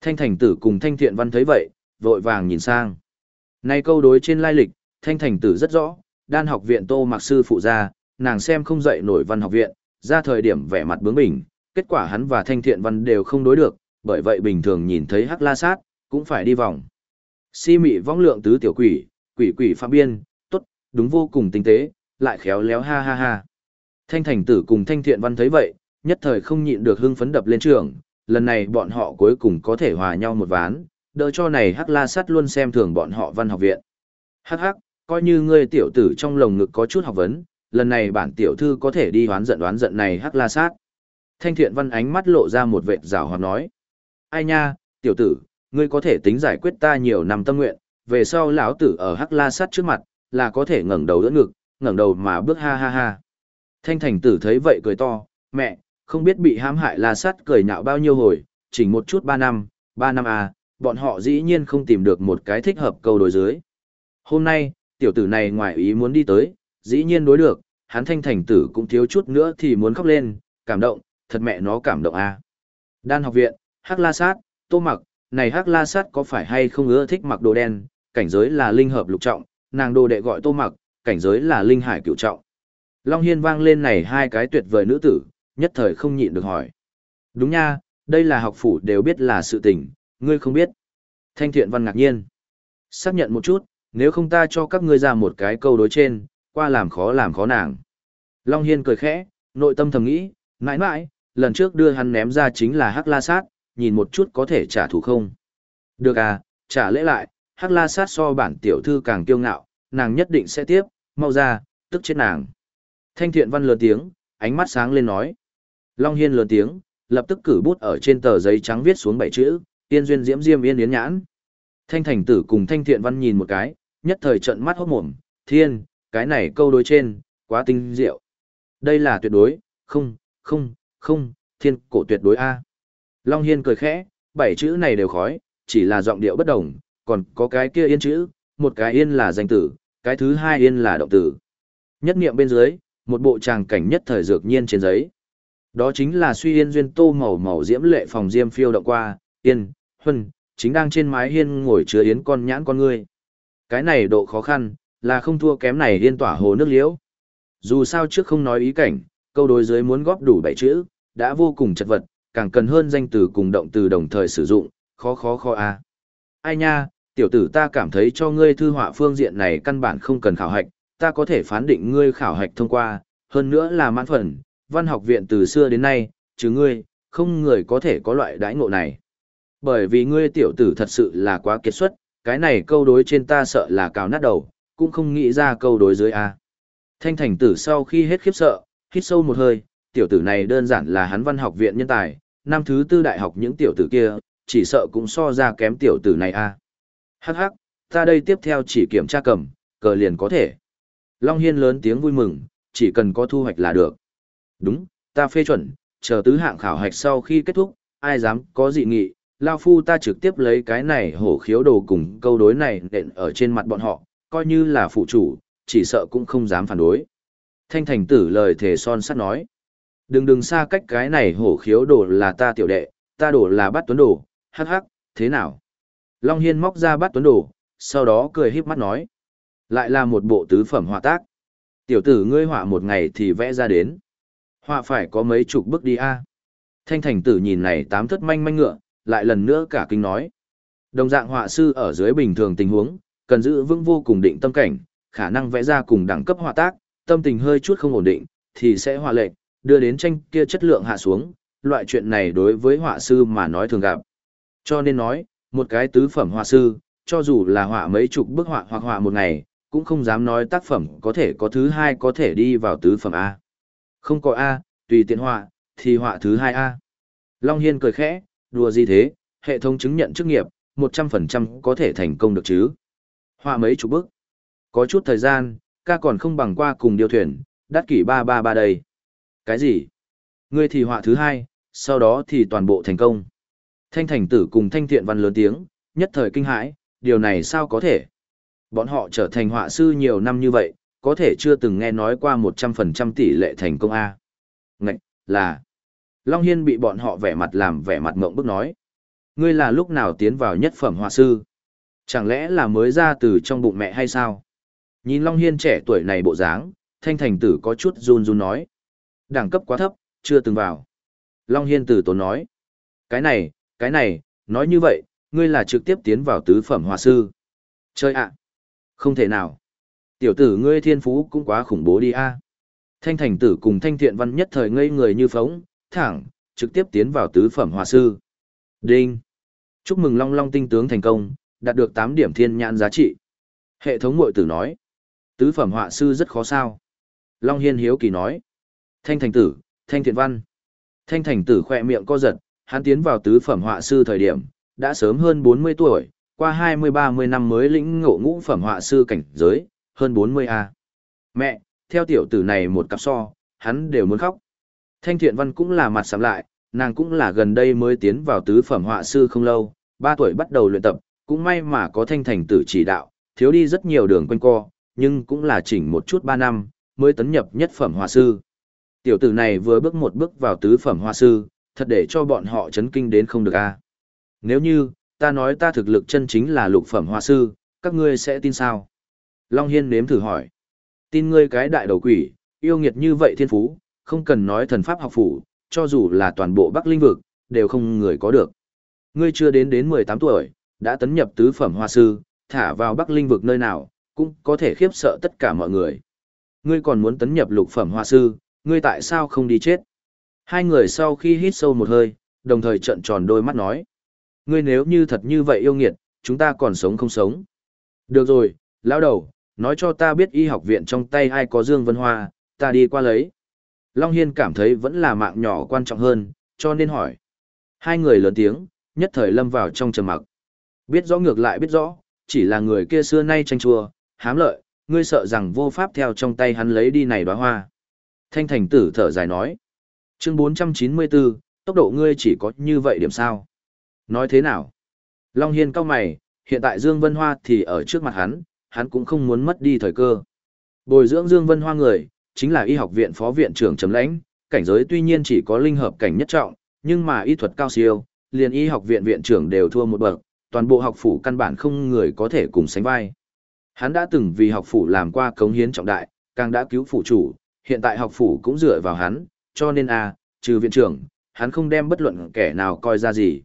Thanh thành tử cùng thanh thiện văn thấy vậy, vội vàng nhìn sang. Nay câu đối trên lai lịch, thanh thành tử rất rõ, đan học viện tô mặc sư phụ ra, nàng xem không dậy nổi văn học viện, ra thời điểm vẻ mặt bướng bỉnh, kết quả hắn và thanh thiện văn đều không đối được, bởi vậy bình thường nhìn thấy hắc la sát, cũng phải đi vòng. Si mị vong lượng tứ tiểu quỷ, quỷ quỷ phạm biên, tốt, đúng vô cùng tinh tế, lại khéo léo ha ha ha. Thanh thành tử cùng thanh thiện văn thấy vậy, nhất thời không nhịn được hưng phấn đập lên trường, lần này bọn họ cuối cùng có thể hòa nhau một ván, đỡ cho này hắc la sắt luôn xem thường bọn họ văn học viện. Hắc hắc, coi như ngươi tiểu tử trong lồng ngực có chút học vấn, lần này bản tiểu thư có thể đi hoán giận đoán giận này hắc la sát. Thanh thiện văn ánh mắt lộ ra một vệt rào hoạt nói. Ai nha, tiểu tử, ngươi có thể tính giải quyết ta nhiều năm tâm nguyện, về sau lão tử ở hắc la sát trước mặt, là có thể ngẩng đầu đỡ ngực, ngẩng đầu mà bước ha ha ha. Thanh thành tử thấy vậy cười to, mẹ, không biết bị hãm hại la sát cười nhạo bao nhiêu hồi, chỉnh một chút ba năm, ba năm à, bọn họ dĩ nhiên không tìm được một cái thích hợp câu đối dưới. Hôm nay, tiểu tử này ngoài ý muốn đi tới, dĩ nhiên đối được, hắn thanh thành tử cũng thiếu chút nữa thì muốn khóc lên, cảm động, thật mẹ nó cảm động à. Đan học viện, Hắc La Sát, Tô Mặc, này Hắc La Sát có phải hay không ưa thích mặc đồ đen, cảnh giới là linh hợp lục trọng, nàng đồ đệ gọi Tô Mặc, cảnh giới là linh hải cửu trọng. Long Hiên vang lên này hai cái tuyệt vời nữ tử, nhất thời không nhịn được hỏi. Đúng nha, đây là học phủ đều biết là sự tình, ngươi không biết. Thanh thiện văn ngạc nhiên. Xác nhận một chút, nếu không ta cho các ngươi ra một cái câu đối trên, qua làm khó làm khó nàng. Long Hiên cười khẽ, nội tâm thầm nghĩ, mãi mãi, lần trước đưa hắn ném ra chính là Hắc La Sát, nhìn một chút có thể trả thù không. Được à, trả lễ lại, Hắc La Sát so bản tiểu thư càng kiêu ngạo, nàng nhất định sẽ tiếp, mau ra, tức chết nàng. Thanh thiện văn lừa tiếng, ánh mắt sáng lên nói. Long Hiên lớn tiếng, lập tức cử bút ở trên tờ giấy trắng viết xuống bảy chữ, tiên duyên diễm diêm yên yến nhãn. Thanh thành tử cùng thanh thiện văn nhìn một cái, nhất thời trận mắt hốt mồm, thiên, cái này câu đối trên, quá tinh diệu. Đây là tuyệt đối, không, không, không, thiên cổ tuyệt đối A. Long Hiên cười khẽ, bảy chữ này đều khói, chỉ là giọng điệu bất đồng, còn có cái kia yên chữ, một cái yên là danh tử, cái thứ hai yên là động tử. Nhất niệm bên dưới, một bộ tràng cảnh nhất thời dược nhiên trên giấy. Đó chính là suy yên duyên tô màu màu diễm lệ phòng diêm phiêu động qua, yên, huân, chính đang trên mái hiên ngồi chứa yến con nhãn con ngươi. Cái này độ khó khăn, là không thua kém này yên tỏa hồ nước liễu. Dù sao trước không nói ý cảnh, câu đối dưới muốn góp đủ bảy chữ, đã vô cùng chật vật, càng cần hơn danh từ cùng động từ đồng thời sử dụng, khó khó khó a. À. Ai nha, tiểu tử ta cảm thấy cho ngươi thư họa phương diện này căn bản không cần khảo hạch, ta có thể phán định ngươi khảo hạch thông qua, hơn nữa là mãn phần, văn học viện từ xưa đến nay, chứ ngươi, không người có thể có loại đãi ngộ này. Bởi vì ngươi tiểu tử thật sự là quá kiệt xuất, cái này câu đối trên ta sợ là cào nát đầu, cũng không nghĩ ra câu đối dưới A. Thanh thành tử sau khi hết khiếp sợ, hít sâu một hơi, tiểu tử này đơn giản là hắn văn học viện nhân tài, năm thứ tư đại học những tiểu tử kia, chỉ sợ cũng so ra kém tiểu tử này A. Hắc hắc, ta đây tiếp theo chỉ kiểm tra cầm, cờ liền có thể. Long Hiên lớn tiếng vui mừng, chỉ cần có thu hoạch là được. Đúng, ta phê chuẩn, chờ tứ hạng khảo hạch sau khi kết thúc, ai dám có dị nghị, Lao Phu ta trực tiếp lấy cái này hổ khiếu đồ cùng câu đối này nện ở trên mặt bọn họ, coi như là phụ chủ, chỉ sợ cũng không dám phản đối. Thanh thành tử lời thề son sắt nói. Đừng đừng xa cách cái này hổ khiếu đồ là ta tiểu đệ, ta đổ là bắt tuấn đồ, hắc hắc, thế nào? Long Hiên móc ra bắt tuấn đồ, sau đó cười híp mắt nói. Lại là một bộ tứ phẩm họa tác. Tiểu tử ngươi họa một ngày thì vẽ ra đến. Họa phải có mấy chục bước đi a Thanh thành tử nhìn này tám thất manh manh ngựa, lại lần nữa cả kinh nói. Đồng dạng họa sư ở dưới bình thường tình huống, cần giữ vững vô cùng định tâm cảnh, khả năng vẽ ra cùng đẳng cấp họa tác, tâm tình hơi chút không ổn định, thì sẽ họa lệch, đưa đến tranh kia chất lượng hạ xuống, loại chuyện này đối với họa sư mà nói thường gặp. Cho nên nói, một cái tứ phẩm họa sư, cho dù là họa mấy chục bức họa hoặc họa một ngày, cũng không dám nói tác phẩm có thể có thứ hai có thể đi vào tứ phẩm A. Không có A, tùy tiện họa, thì họa thứ hai A. Long Hiên cười khẽ, đùa gì thế, hệ thống chứng nhận chức nghiệp, 100% có thể thành công được chứ. Họa mấy chục bức. Có chút thời gian, ca còn không bằng qua cùng điều thuyền, đắt kỷ 333 đây. Cái gì? Ngươi thì họa thứ hai, sau đó thì toàn bộ thành công. Thanh thành tử cùng thanh thiện văn lớn tiếng, nhất thời kinh hãi, điều này sao có thể? Bọn họ trở thành họa sư nhiều năm như vậy, có thể chưa từng nghe nói qua 100% tỷ lệ thành công A. Ngạch, là. Long Hiên bị bọn họ vẻ mặt làm vẻ mặt mộng bức nói. Ngươi là lúc nào tiến vào nhất phẩm họa sư? Chẳng lẽ là mới ra từ trong bụng mẹ hay sao? Nhìn Long Hiên trẻ tuổi này bộ dáng, thanh thành tử có chút run run nói. Đẳng cấp quá thấp, chưa từng vào. Long Hiên tử tốn nói. Cái này, cái này, nói như vậy, ngươi là trực tiếp tiến vào tứ phẩm họa sư. Chơi ạ! Không thể nào. Tiểu tử ngươi thiên phú cũng quá khủng bố đi a. Thanh thành tử cùng thanh thiện văn nhất thời ngây người như phóng, thẳng, trực tiếp tiến vào tứ phẩm hòa sư. Đinh! Chúc mừng Long Long tinh tướng thành công, đạt được 8 điểm thiên nhãn giá trị. Hệ thống mội tử nói. Tứ phẩm họa sư rất khó sao. Long Hiên hiếu kỳ nói. Thanh thành tử, thanh thiện văn. Thanh thành tử khỏe miệng co giật, hắn tiến vào tứ phẩm họa sư thời điểm, đã sớm hơn 40 tuổi, qua 20-30 năm mới lĩnh ngộ ngũ phẩm họa sư cảnh giới, hơn 40A. Mẹ, theo tiểu tử này một cặp so, hắn đều muốn khóc. Thanh thiện văn cũng là mặt sắm lại, nàng cũng là gần đây mới tiến vào tứ phẩm họa sư không lâu, 3 tuổi bắt đầu luyện tập, cũng may mà có thanh thành tử chỉ đạo, thiếu đi rất nhiều đường quanh co, nhưng cũng là chỉnh một chút 3 năm, mới tấn nhập nhất phẩm họa sư. Tiểu tử này vừa bước một bước vào tứ phẩm họa sư, thật để cho bọn họ chấn kinh đến không được a. Nếu như, ta nói ta thực lực chân chính là lục phẩm họa sư, các ngươi sẽ tin sao? Long Hiên nếm thử hỏi. Tin ngươi cái đại đầu quỷ, yêu nghiệt như vậy thiên phú, không cần nói thần pháp học phủ, cho dù là toàn bộ Bắc Linh vực, đều không người có được. Ngươi chưa đến đến 18 tuổi, đã tấn nhập tứ phẩm hoa sư, thả vào Bắc Linh vực nơi nào, cũng có thể khiếp sợ tất cả mọi người. Ngươi còn muốn tấn nhập lục phẩm hoa sư, ngươi tại sao không đi chết? Hai người sau khi hít sâu một hơi, đồng thời trợn tròn đôi mắt nói. Ngươi nếu như thật như vậy yêu nghiệt, chúng ta còn sống không sống? Được rồi, lão đầu, nói cho ta biết y học viện trong tay ai có Dương Vân Hoa, ta đi qua lấy. Long Hiên cảm thấy vẫn là mạng nhỏ quan trọng hơn, cho nên hỏi. Hai người lớn tiếng, nhất thời lâm vào trong trầm mặc. Biết rõ ngược lại biết rõ, chỉ là người kia xưa nay tranh chua, hám lợi, ngươi sợ rằng vô pháp theo trong tay hắn lấy đi này đóa hoa. Thanh thành tử thở dài nói. Chương 494, tốc độ ngươi chỉ có như vậy điểm sao? Nói thế nào? Long Hiên cao mày, hiện tại Dương Vân Hoa thì ở trước mặt hắn, hắn cũng không muốn mất đi thời cơ. Bồi dưỡng Dương Vân Hoa người, chính là y học viện phó viện trưởng Trầm Lãnh, cảnh giới tuy nhiên chỉ có linh hợp cảnh nhất trọng, nhưng mà y thuật cao siêu, liền y học viện viện trưởng đều thua một bậc, toàn bộ học phủ căn bản không người có thể cùng sánh vai. Hắn đã từng vì học phủ làm qua cống hiến trọng đại, càng đã cứu phủ chủ, hiện tại học phủ cũng dựa vào hắn, cho nên a, trừ viện trưởng, hắn không đem bất luận kẻ nào coi ra gì.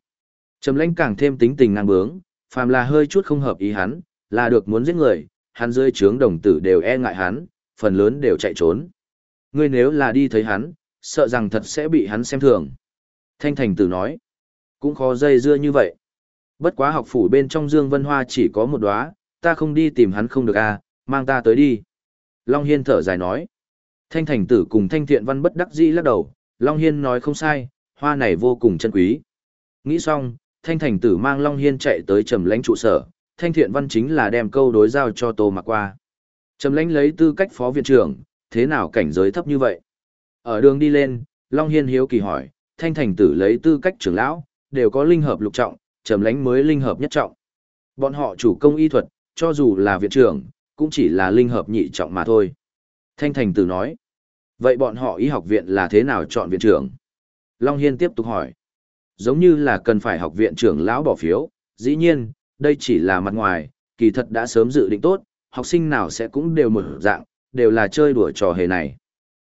Trầm Lãnh càng thêm tính tình ngang bướng, phàm là hơi chút không hợp ý hắn, là được muốn giết người, hắn dưới trướng đồng tử đều e ngại hắn, phần lớn đều chạy trốn. Ngươi nếu là đi thấy hắn, sợ rằng thật sẽ bị hắn xem thường. Thanh Thành Tử nói, cũng khó dây dưa như vậy. Bất quá học phủ bên trong Dương Vân Hoa chỉ có một đóa, ta không đi tìm hắn không được à, mang ta tới đi. Long Hiên thở dài nói. Thanh Thành Tử cùng Thanh Thiện Văn bất đắc dĩ lắc đầu, Long Hiên nói không sai, hoa này vô cùng chân quý. Nghĩ xong, Thanh Thành Tử mang Long Hiên chạy tới trầm lãnh trụ sở, Thanh Thiện Văn chính là đem câu đối giao cho Tô Mạc qua. Trầm lãnh lấy tư cách phó viện trưởng, thế nào cảnh giới thấp như vậy? Ở đường đi lên, Long Hiên hiếu kỳ hỏi, Thanh Thành Tử lấy tư cách trưởng lão, đều có linh hợp lục trọng, trầm lãnh mới linh hợp nhất trọng. Bọn họ chủ công y thuật, cho dù là viện trưởng, cũng chỉ là linh hợp nhị trọng mà thôi. Thanh Thành Tử nói, vậy bọn họ y học viện là thế nào chọn viện trưởng? Long Hiên tiếp tục hỏi, giống như là cần phải học viện trưởng lão bỏ phiếu, dĩ nhiên, đây chỉ là mặt ngoài, kỳ thật đã sớm dự định tốt, học sinh nào sẽ cũng đều mở dạng, đều là chơi đùa trò hề này.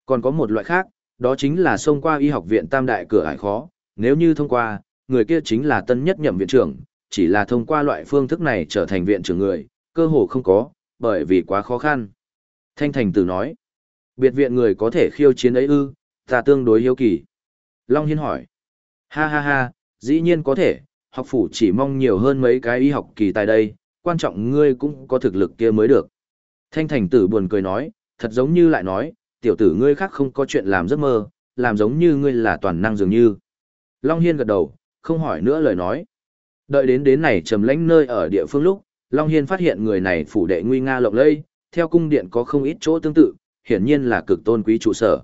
Còn có một loại khác, đó chính là xông qua y học viện tam đại cửa ải khó, nếu như thông qua, người kia chính là tân nhất nhậm viện trưởng, chỉ là thông qua loại phương thức này trở thành viện trưởng người, cơ hồ không có, bởi vì quá khó khăn. Thanh Thành Tử nói, biệt viện người có thể khiêu chiến ấy ư, ta tương đối hiếu kỳ. Long Hiên hỏi, ha ha ha, dĩ nhiên có thể, học phủ chỉ mong nhiều hơn mấy cái y học kỳ tại đây, quan trọng ngươi cũng có thực lực kia mới được. Thanh Thành Tử buồn cười nói, thật giống như lại nói, tiểu tử ngươi khác không có chuyện làm giấc mơ, làm giống như ngươi là toàn năng dường như. Long Hiên gật đầu, không hỏi nữa lời nói. Đợi đến đến này trầm lãnh nơi ở địa phương lúc, Long Hiên phát hiện người này phủ đệ nguy nga lộng lây, theo cung điện có không ít chỗ tương tự, hiển nhiên là cực tôn quý trụ sở.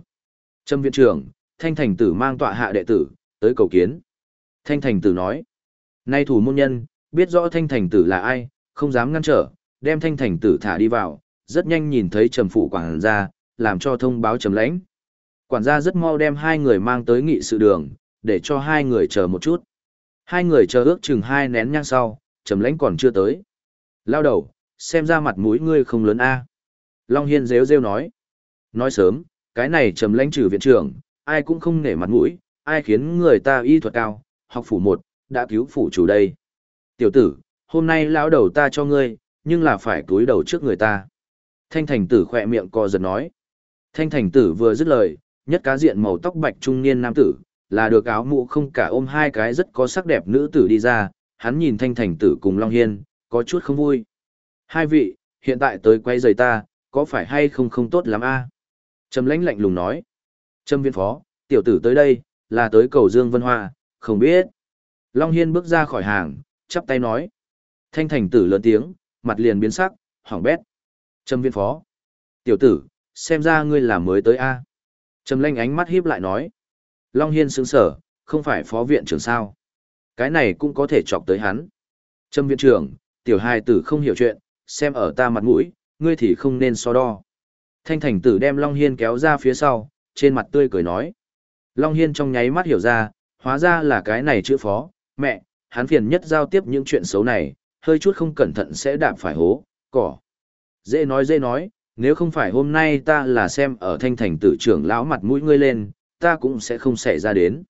Trâm viện trưởng, Thanh Thành Tử mang tọa hạ đệ tử, tới cầu kiến. Thanh Thành Tử nói, nay thủ môn nhân, biết rõ Thanh Thành Tử là ai, không dám ngăn trở, đem Thanh Thành Tử thả đi vào, rất nhanh nhìn thấy trầm phụ quản gia, làm cho thông báo trầm lãnh. Quản gia rất mau đem hai người mang tới nghị sự đường, để cho hai người chờ một chút. Hai người chờ ước chừng hai nén nhang sau, trầm lãnh còn chưa tới. Lao đầu, xem ra mặt mũi ngươi không lớn a. Long Hiên rêu rêu nói. Nói sớm, cái này trầm lãnh trừ viện trưởng, ai cũng không nể mặt mũi, ai khiến người ta y thuật cao, học phủ một, đã cứu phủ chủ đây. Tiểu tử, hôm nay lão đầu ta cho ngươi, nhưng là phải cúi đầu trước người ta. Thanh thành tử khỏe miệng co giật nói. Thanh thành tử vừa dứt lời, nhất cá diện màu tóc bạch trung niên nam tử, là được áo mũ không cả ôm hai cái rất có sắc đẹp nữ tử đi ra, hắn nhìn thanh thành tử cùng Long Hiên, có chút không vui. Hai vị, hiện tại tới quay giày ta, có phải hay không không tốt lắm a Trầm lãnh lạnh lùng nói. Trâm viên phó, tiểu tử tới đây, là tới cầu Dương Vân Hoa, không biết. Long Hiên bước ra khỏi hàng, chắp tay nói. Thanh thành tử lớn tiếng, mặt liền biến sắc, hỏng bét. Trâm viên phó. Tiểu tử, xem ra ngươi là mới tới A. Trầm lanh ánh mắt híp lại nói. Long Hiên sướng sở, không phải phó viện trưởng sao. Cái này cũng có thể chọc tới hắn. Trâm viện trưởng, tiểu hài tử không hiểu chuyện, xem ở ta mặt mũi, ngươi thì không nên so đo. Thanh thành tử đem Long Hiên kéo ra phía sau, trên mặt tươi cười nói. Long Hiên trong nháy mắt hiểu ra, hóa ra là cái này chữ phó, mẹ, hắn phiền nhất giao tiếp những chuyện xấu này, hơi chút không cẩn thận sẽ đạp phải hố, cỏ. Dễ nói dễ nói, nếu không phải hôm nay ta là xem ở thanh thành tử trưởng lão mặt mũi ngươi lên, ta cũng sẽ không xảy ra đến.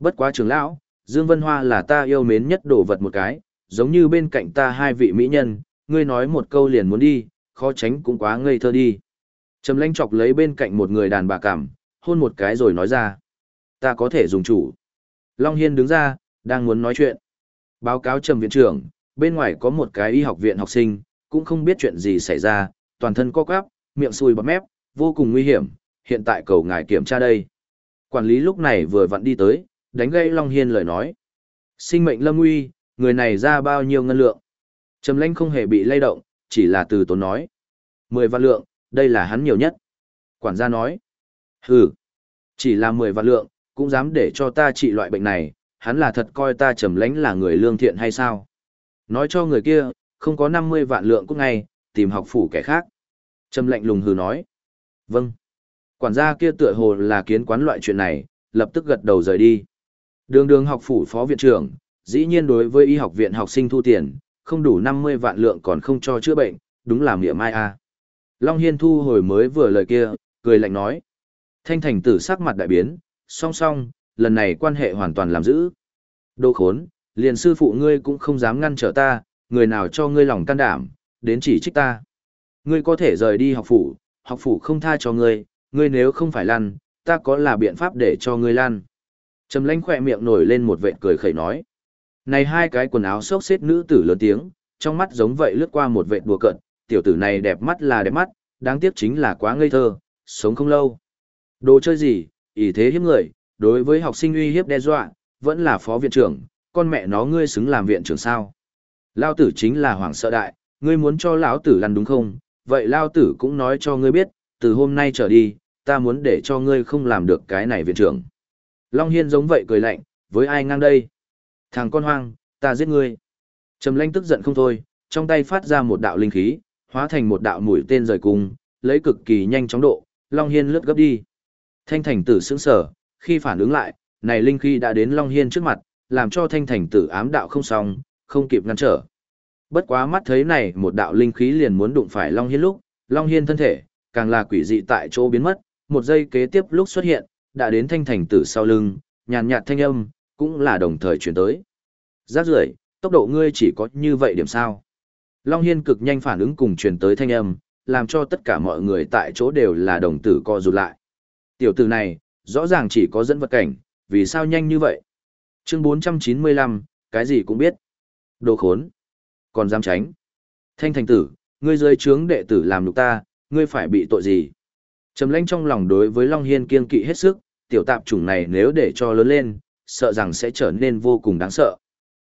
Bất quá trưởng lão, Dương Vân Hoa là ta yêu mến nhất đồ vật một cái, giống như bên cạnh ta hai vị mỹ nhân, ngươi nói một câu liền muốn đi, khó tránh cũng quá ngây thơ đi. Trầm lãnh chọc lấy bên cạnh một người đàn bà cảm, hôn một cái rồi nói ra. Ta có thể dùng chủ. Long Hiên đứng ra, đang muốn nói chuyện. Báo cáo trầm viện trưởng, bên ngoài có một cái y học viện học sinh, cũng không biết chuyện gì xảy ra, toàn thân co quắp, miệng sùi bọt mép, vô cùng nguy hiểm, hiện tại cầu ngài kiểm tra đây. Quản lý lúc này vừa vặn đi tới, đánh gây Long Hiên lời nói. Sinh mệnh lâm nguy, người này ra bao nhiêu ngân lượng. Trầm lãnh không hề bị lay động, chỉ là từ tốn nói. Mười vạn lượng, đây là hắn nhiều nhất. Quản gia nói. Hừ, chỉ là mười vạn lượng, cũng dám để cho ta trị loại bệnh này, hắn là thật coi ta trầm lãnh là người lương thiện hay sao? Nói cho người kia, không có 50 vạn lượng cũng ngay, tìm học phủ kẻ khác. Trầm lạnh lùng hừ nói. Vâng. Quản gia kia tựa hồ là kiến quán loại chuyện này, lập tức gật đầu rời đi. Đường đường học phủ phó viện trưởng, dĩ nhiên đối với y học viện học sinh thu tiền, không đủ 50 vạn lượng còn không cho chữa bệnh, đúng là mỉa mai a. Long Hiên thu hồi mới vừa lời kia, cười lạnh nói. Thanh thành tử sắc mặt đại biến, song song, lần này quan hệ hoàn toàn làm giữ. Đồ khốn, liền sư phụ ngươi cũng không dám ngăn trở ta, người nào cho ngươi lòng can đảm, đến chỉ trích ta. Ngươi có thể rời đi học phủ, học phủ không tha cho ngươi, ngươi nếu không phải lăn, ta có là biện pháp để cho ngươi lăn. Trầm lãnh khỏe miệng nổi lên một vệt cười khẩy nói. Này hai cái quần áo xốc xếp nữ tử lớn tiếng, trong mắt giống vậy lướt qua một vệt đùa cận, tiểu tử này đẹp mắt là đẹp mắt, đáng tiếc chính là quá ngây thơ, sống không lâu. Đồ chơi gì, ý thế hiếp người, đối với học sinh uy hiếp đe dọa, vẫn là phó viện trưởng, con mẹ nó ngươi xứng làm viện trưởng sao. Lao tử chính là hoàng sợ đại, ngươi muốn cho lão tử lăn đúng không? Vậy Lao tử cũng nói cho ngươi biết, từ hôm nay trở đi, ta muốn để cho ngươi không làm được cái này viện trưởng. Long Hiên giống vậy cười lạnh, với ai ngang đây? Thằng con hoang, ta giết ngươi. Trầm lanh tức giận không thôi, trong tay phát ra một đạo linh khí, hóa thành một đạo mũi tên rời cung, lấy cực kỳ nhanh chóng độ, Long Hiên lướt gấp đi. Thanh thành tử sững sở, khi phản ứng lại, này linh khí đã đến Long Hiên trước mặt, làm cho thanh thành tử ám đạo không xong, không kịp ngăn trở. Bất quá mắt thấy này một đạo linh khí liền muốn đụng phải Long Hiên lúc, Long Hiên thân thể, càng là quỷ dị tại chỗ biến mất, một giây kế tiếp lúc xuất hiện, đã đến thanh thành tử sau lưng, nhàn nhạt thanh âm, cũng là đồng thời chuyển tới. Giác rưỡi, tốc độ ngươi chỉ có như vậy điểm sao. Long Hiên cực nhanh phản ứng cùng truyền tới thanh âm, làm cho tất cả mọi người tại chỗ đều là đồng tử co rụt lại. Tiểu tử này, rõ ràng chỉ có dẫn vật cảnh, vì sao nhanh như vậy? Chương 495, cái gì cũng biết. Đồ khốn. Còn dám tránh. Thanh thành tử, ngươi rơi trướng đệ tử làm nhục ta, ngươi phải bị tội gì? Trầm lãnh trong lòng đối với Long Hiên kiên kỵ hết sức, tiểu tạp chủng này nếu để cho lớn lên, sợ rằng sẽ trở nên vô cùng đáng sợ.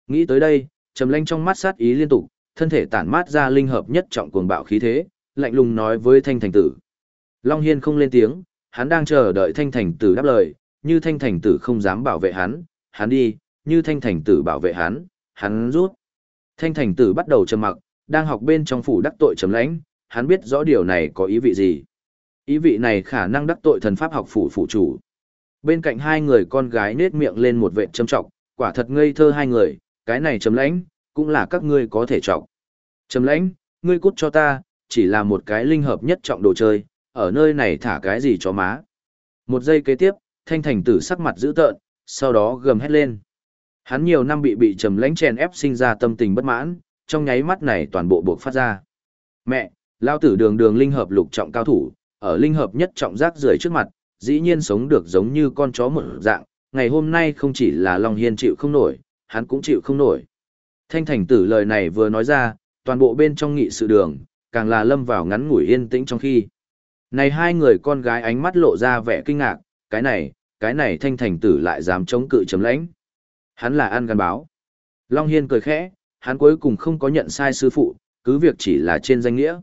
Nghĩ tới đây, Trầm lãnh trong mắt sát ý liên tục, thân thể tản mát ra linh hợp nhất trọng cuồng bạo khí thế, lạnh lùng nói với Thanh Thành Tử. Long Hiên không lên tiếng, hắn đang chờ đợi Thanh Thành Tử đáp lời, như Thanh Thành Tử không dám bảo vệ hắn, hắn đi, như Thanh Thành Tử bảo vệ hắn, hắn rút. Thanh Thành Tử bắt đầu trầm mặc, đang học bên trong phủ đắc tội chấm lãnh, hắn biết rõ điều này có ý vị gì. Ý vị này khả năng đắc tội thần pháp học phủ phủ chủ. Bên cạnh hai người con gái nết miệng lên một vệ châm trọng, quả thật ngây thơ hai người, cái này chấm Lãnh, cũng là các ngươi có thể trọng. Chấm Lãnh, ngươi cút cho ta, chỉ là một cái linh hợp nhất trọng đồ chơi, ở nơi này thả cái gì cho má. Một giây kế tiếp, thanh thành tử sắc mặt dữ tợn, sau đó gầm hét lên. Hắn nhiều năm bị bị trầm lãnh chèn ép sinh ra tâm tình bất mãn, trong nháy mắt này toàn bộ buộc phát ra. Mẹ, lao tử đường đường linh hợp lục trọng cao thủ, ở linh hợp nhất trọng rác rưởi trước mặt, dĩ nhiên sống được giống như con chó một dạng, ngày hôm nay không chỉ là Long Hiên chịu không nổi, hắn cũng chịu không nổi. Thanh thành tử lời này vừa nói ra, toàn bộ bên trong nghị sự đường, càng là lâm vào ngắn ngủi yên tĩnh trong khi. Này hai người con gái ánh mắt lộ ra vẻ kinh ngạc, cái này, cái này thanh thành tử lại dám chống cự chấm lãnh. Hắn là ăn gan báo. Long Hiên cười khẽ, hắn cuối cùng không có nhận sai sư phụ, cứ việc chỉ là trên danh nghĩa.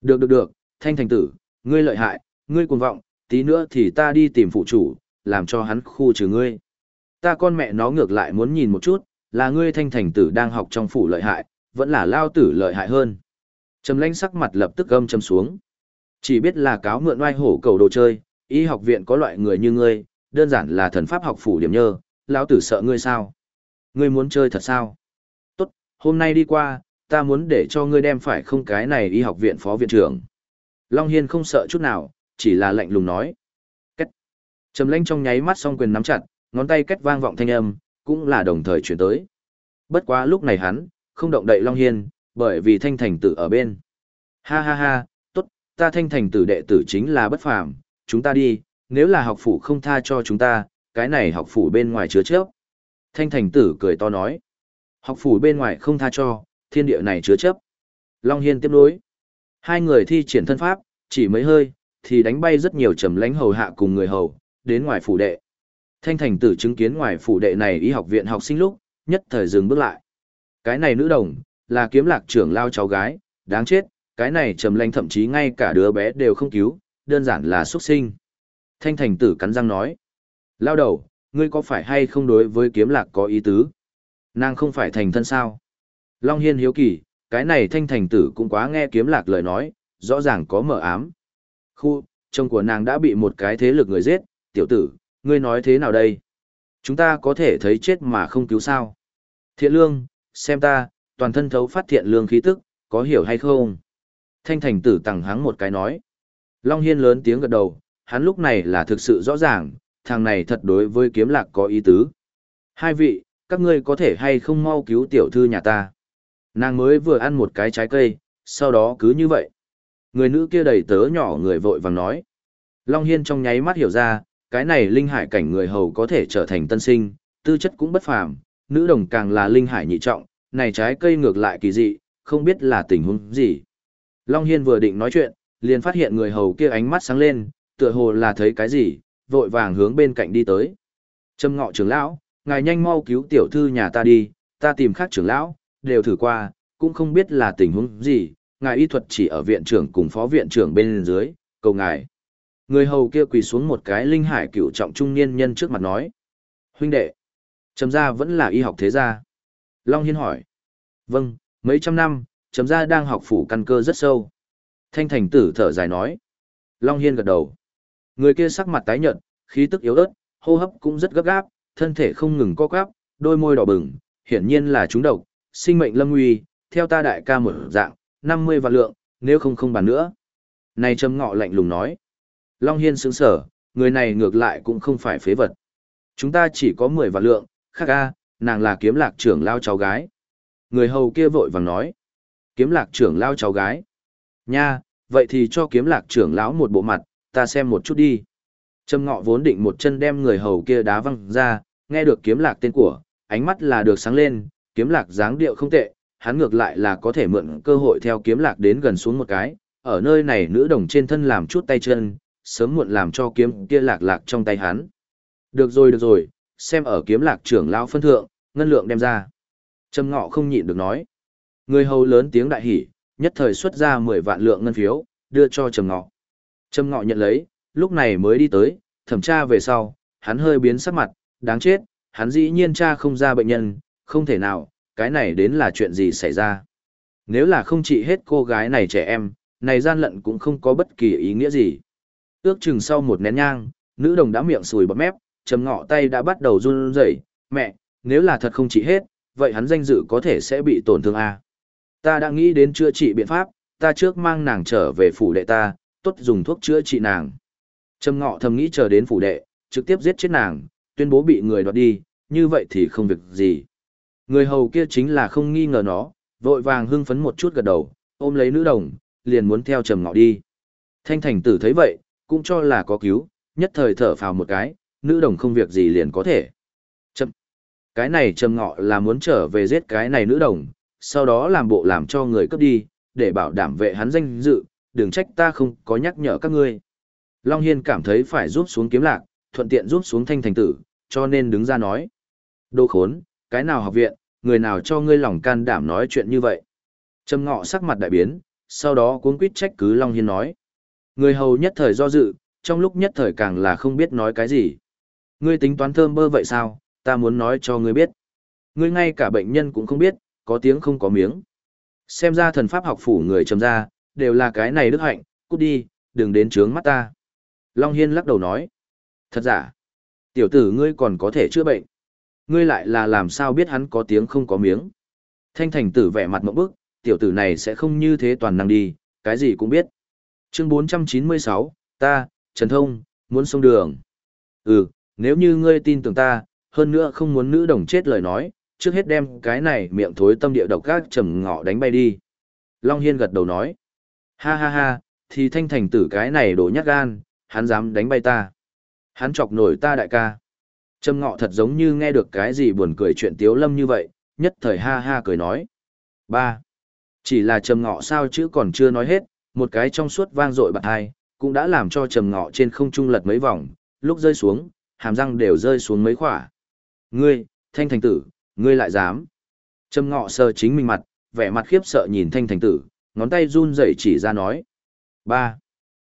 Được được được, thanh thành tử, ngươi lợi hại, ngươi cuồng vọng, tí nữa thì ta đi tìm phụ chủ, làm cho hắn khu trừ ngươi. Ta con mẹ nó ngược lại muốn nhìn một chút, là ngươi thanh thành tử đang học trong phủ lợi hại, vẫn là lao tử lợi hại hơn. Trầm lãnh sắc mặt lập tức gâm châm xuống. Chỉ biết là cáo mượn oai hổ cầu đồ chơi, y học viện có loại người như ngươi, đơn giản là thần pháp học phủ điểm nhơ, lão tử sợ ngươi sao? Ngươi muốn chơi thật sao? Tốt, hôm nay đi qua, ta muốn để cho ngươi đem phải không cái này y học viện phó viện trưởng. Long Hiên không sợ chút nào, chỉ là lạnh lùng nói. Cách. Trầm lãnh trong nháy mắt song quyền nắm chặt, ngón tay cách vang vọng thanh âm, cũng là đồng thời chuyển tới. Bất quá lúc này hắn, không động đậy Long Hiên, bởi vì thanh thành tử ở bên. Ha ha ha, ta thanh thành tử đệ tử chính là bất phàm, chúng ta đi, nếu là học phủ không tha cho chúng ta, cái này học phủ bên ngoài chứa chấp. Thanh thành tử cười to nói, học phủ bên ngoài không tha cho, thiên địa này chứa chấp. Long Hiên tiếp nối. Hai người thi triển thân pháp, chỉ mấy hơi, thì đánh bay rất nhiều trầm lánh hầu hạ cùng người hầu, đến ngoài phủ đệ. Thanh thành tử chứng kiến ngoài phủ đệ này y học viện học sinh lúc, nhất thời dừng bước lại. Cái này nữ đồng, là kiếm lạc trưởng lao cháu gái, đáng chết, cái này trầm lanh thậm chí ngay cả đứa bé đều không cứu, đơn giản là xuất sinh. Thanh thành tử cắn răng nói. Lao đầu, ngươi có phải hay không đối với kiếm lạc có ý tứ? Nàng không phải thành thân sao? Long Hiên hiếu kỳ, cái này thanh thành tử cũng quá nghe kiếm lạc lời nói, rõ ràng có mở ám. Khu, chồng của nàng đã bị một cái thế lực người giết, tiểu tử, ngươi nói thế nào đây? Chúng ta có thể thấy chết mà không cứu sao? Thiện lương, xem ta, toàn thân thấu phát thiện lương khí tức, có hiểu hay không? Thanh thành tử tặng hắng một cái nói. Long Hiên lớn tiếng gật đầu, hắn lúc này là thực sự rõ ràng, thằng này thật đối với kiếm lạc có ý tứ. Hai vị, các ngươi có thể hay không mau cứu tiểu thư nhà ta? Nàng mới vừa ăn một cái trái cây, sau đó cứ như vậy. Người nữ kia đầy tớ nhỏ người vội vàng nói. Long Hiên trong nháy mắt hiểu ra, cái này linh hải cảnh người hầu có thể trở thành tân sinh, tư chất cũng bất phàm, nữ đồng càng là linh hải nhị trọng, này trái cây ngược lại kỳ dị, không biết là tình huống gì. Long Hiên vừa định nói chuyện, liền phát hiện người hầu kia ánh mắt sáng lên, tựa hồ là thấy cái gì, vội vàng hướng bên cạnh đi tới. Trâm ngọ trưởng lão, ngài nhanh mau cứu tiểu thư nhà ta đi, ta tìm khác trưởng lão, đều thử qua, cũng không biết là tình huống gì, ngài y thuật chỉ ở viện trưởng cùng phó viện trưởng bên dưới, cầu ngài. Người hầu kia quỳ xuống một cái linh hải cựu trọng trung niên nhân trước mặt nói. Huynh đệ, Trâm gia vẫn là y học thế gia. Long Hiên hỏi. Vâng, mấy trăm năm, chấm ra đang học phủ căn cơ rất sâu. Thanh thành tử thở dài nói. Long Hiên gật đầu. Người kia sắc mặt tái nhợt, khí tức yếu ớt, hô hấp cũng rất gấp gáp, thân thể không ngừng co quắp, đôi môi đỏ bừng, hiển nhiên là trúng độc, sinh mệnh lâm nguy, theo ta đại ca một dạng, 50 vạn lượng, nếu không không bàn nữa. Này chấm ngọ lạnh lùng nói. Long Hiên sững sở, người này ngược lại cũng không phải phế vật. Chúng ta chỉ có 10 vạn lượng, khác a, nàng là kiếm lạc trưởng lao cháu gái. Người hầu kia vội vàng nói. Kiếm lạc trưởng lao cháu gái. Nha, vậy thì cho kiếm lạc trưởng lão một bộ mặt, ta xem một chút đi. Trâm ngọ vốn định một chân đem người hầu kia đá văng ra, nghe được kiếm lạc tên của, ánh mắt là được sáng lên, kiếm lạc dáng điệu không tệ, hắn ngược lại là có thể mượn cơ hội theo kiếm lạc đến gần xuống một cái, ở nơi này nữ đồng trên thân làm chút tay chân, sớm muộn làm cho kiếm kia lạc lạc trong tay hắn. Được rồi được rồi, xem ở kiếm lạc trưởng lão phân thượng, ngân lượng đem ra. Trâm ngọ không nhịn được nói. Người hầu lớn tiếng đại hỉ, nhất thời xuất ra 10 vạn lượng ngân phiếu, đưa cho Trầm Ngọ. Trầm Ngọ nhận lấy, lúc này mới đi tới, thẩm tra về sau, hắn hơi biến sắc mặt, đáng chết, hắn dĩ nhiên tra không ra bệnh nhân, không thể nào, cái này đến là chuyện gì xảy ra. Nếu là không trị hết cô gái này trẻ em, này gian lận cũng không có bất kỳ ý nghĩa gì. Ước chừng sau một nén nhang, nữ đồng đã miệng sùi bọt mép, Trầm Ngọ tay đã bắt đầu run rẩy, mẹ, nếu là thật không trị hết, vậy hắn danh dự có thể sẽ bị tổn thương a. Ta đã nghĩ đến chữa trị biện pháp, ta trước mang nàng trở về phủ đệ ta, tốt dùng thuốc chữa trị nàng. Trầm ngọ thầm nghĩ chờ đến phủ đệ, trực tiếp giết chết nàng, tuyên bố bị người đoạt đi, như vậy thì không việc gì. Người hầu kia chính là không nghi ngờ nó, vội vàng hưng phấn một chút gật đầu, ôm lấy nữ đồng, liền muốn theo trầm ngọ đi. Thanh thành tử thấy vậy, cũng cho là có cứu, nhất thời thở phào một cái, nữ đồng không việc gì liền có thể. Chậm. Cái này trầm ngọ là muốn trở về giết cái này nữ đồng, sau đó làm bộ làm cho người cướp đi, để bảo đảm vệ hắn danh dự, đừng trách ta không có nhắc nhở các ngươi. Long Hiên cảm thấy phải giúp xuống kiếm lạc, thuận tiện giúp xuống thanh thành tử, cho nên đứng ra nói. Đồ khốn, cái nào học viện, người nào cho ngươi lòng can đảm nói chuyện như vậy. Trầm ngọ sắc mặt đại biến, sau đó cuốn quýt trách cứ Long Hiên nói. Người hầu nhất thời do dự, trong lúc nhất thời càng là không biết nói cái gì. Ngươi tính toán thơm bơ vậy sao, ta muốn nói cho ngươi biết. Ngươi ngay cả bệnh nhân cũng không biết, có tiếng không có miếng. Xem ra thần pháp học phủ người trầm ra, đều là cái này đức hạnh, cút đi, đừng đến trướng mắt ta. Long Hiên lắc đầu nói. Thật giả, tiểu tử ngươi còn có thể chữa bệnh. Ngươi lại là làm sao biết hắn có tiếng không có miếng. Thanh thành tử vẻ mặt mẫu bức, tiểu tử này sẽ không như thế toàn năng đi, cái gì cũng biết. Chương 496, ta, Trần Thông, muốn sông đường. Ừ, nếu như ngươi tin tưởng ta, hơn nữa không muốn nữ đồng chết lời nói, trước hết đem cái này miệng thối tâm địa độc các trầm ngọ đánh bay đi. Long Hiên gật đầu nói. Ha ha ha, thì thanh thành tử cái này đổ nhát gan, hắn dám đánh bay ta. Hắn chọc nổi ta đại ca. Trầm ngọ thật giống như nghe được cái gì buồn cười chuyện tiếu lâm như vậy, nhất thời ha ha cười nói. ba Chỉ là trầm ngọ sao chứ còn chưa nói hết, một cái trong suốt vang dội bạc hai, cũng đã làm cho trầm ngọ trên không trung lật mấy vòng, lúc rơi xuống, hàm răng đều rơi xuống mấy khỏa. Ngươi, thanh thành tử, ngươi lại dám. Trầm ngọ sờ chính mình mặt, vẻ mặt khiếp sợ nhìn thanh thành tử, ngón tay run rẩy chỉ ra nói. ba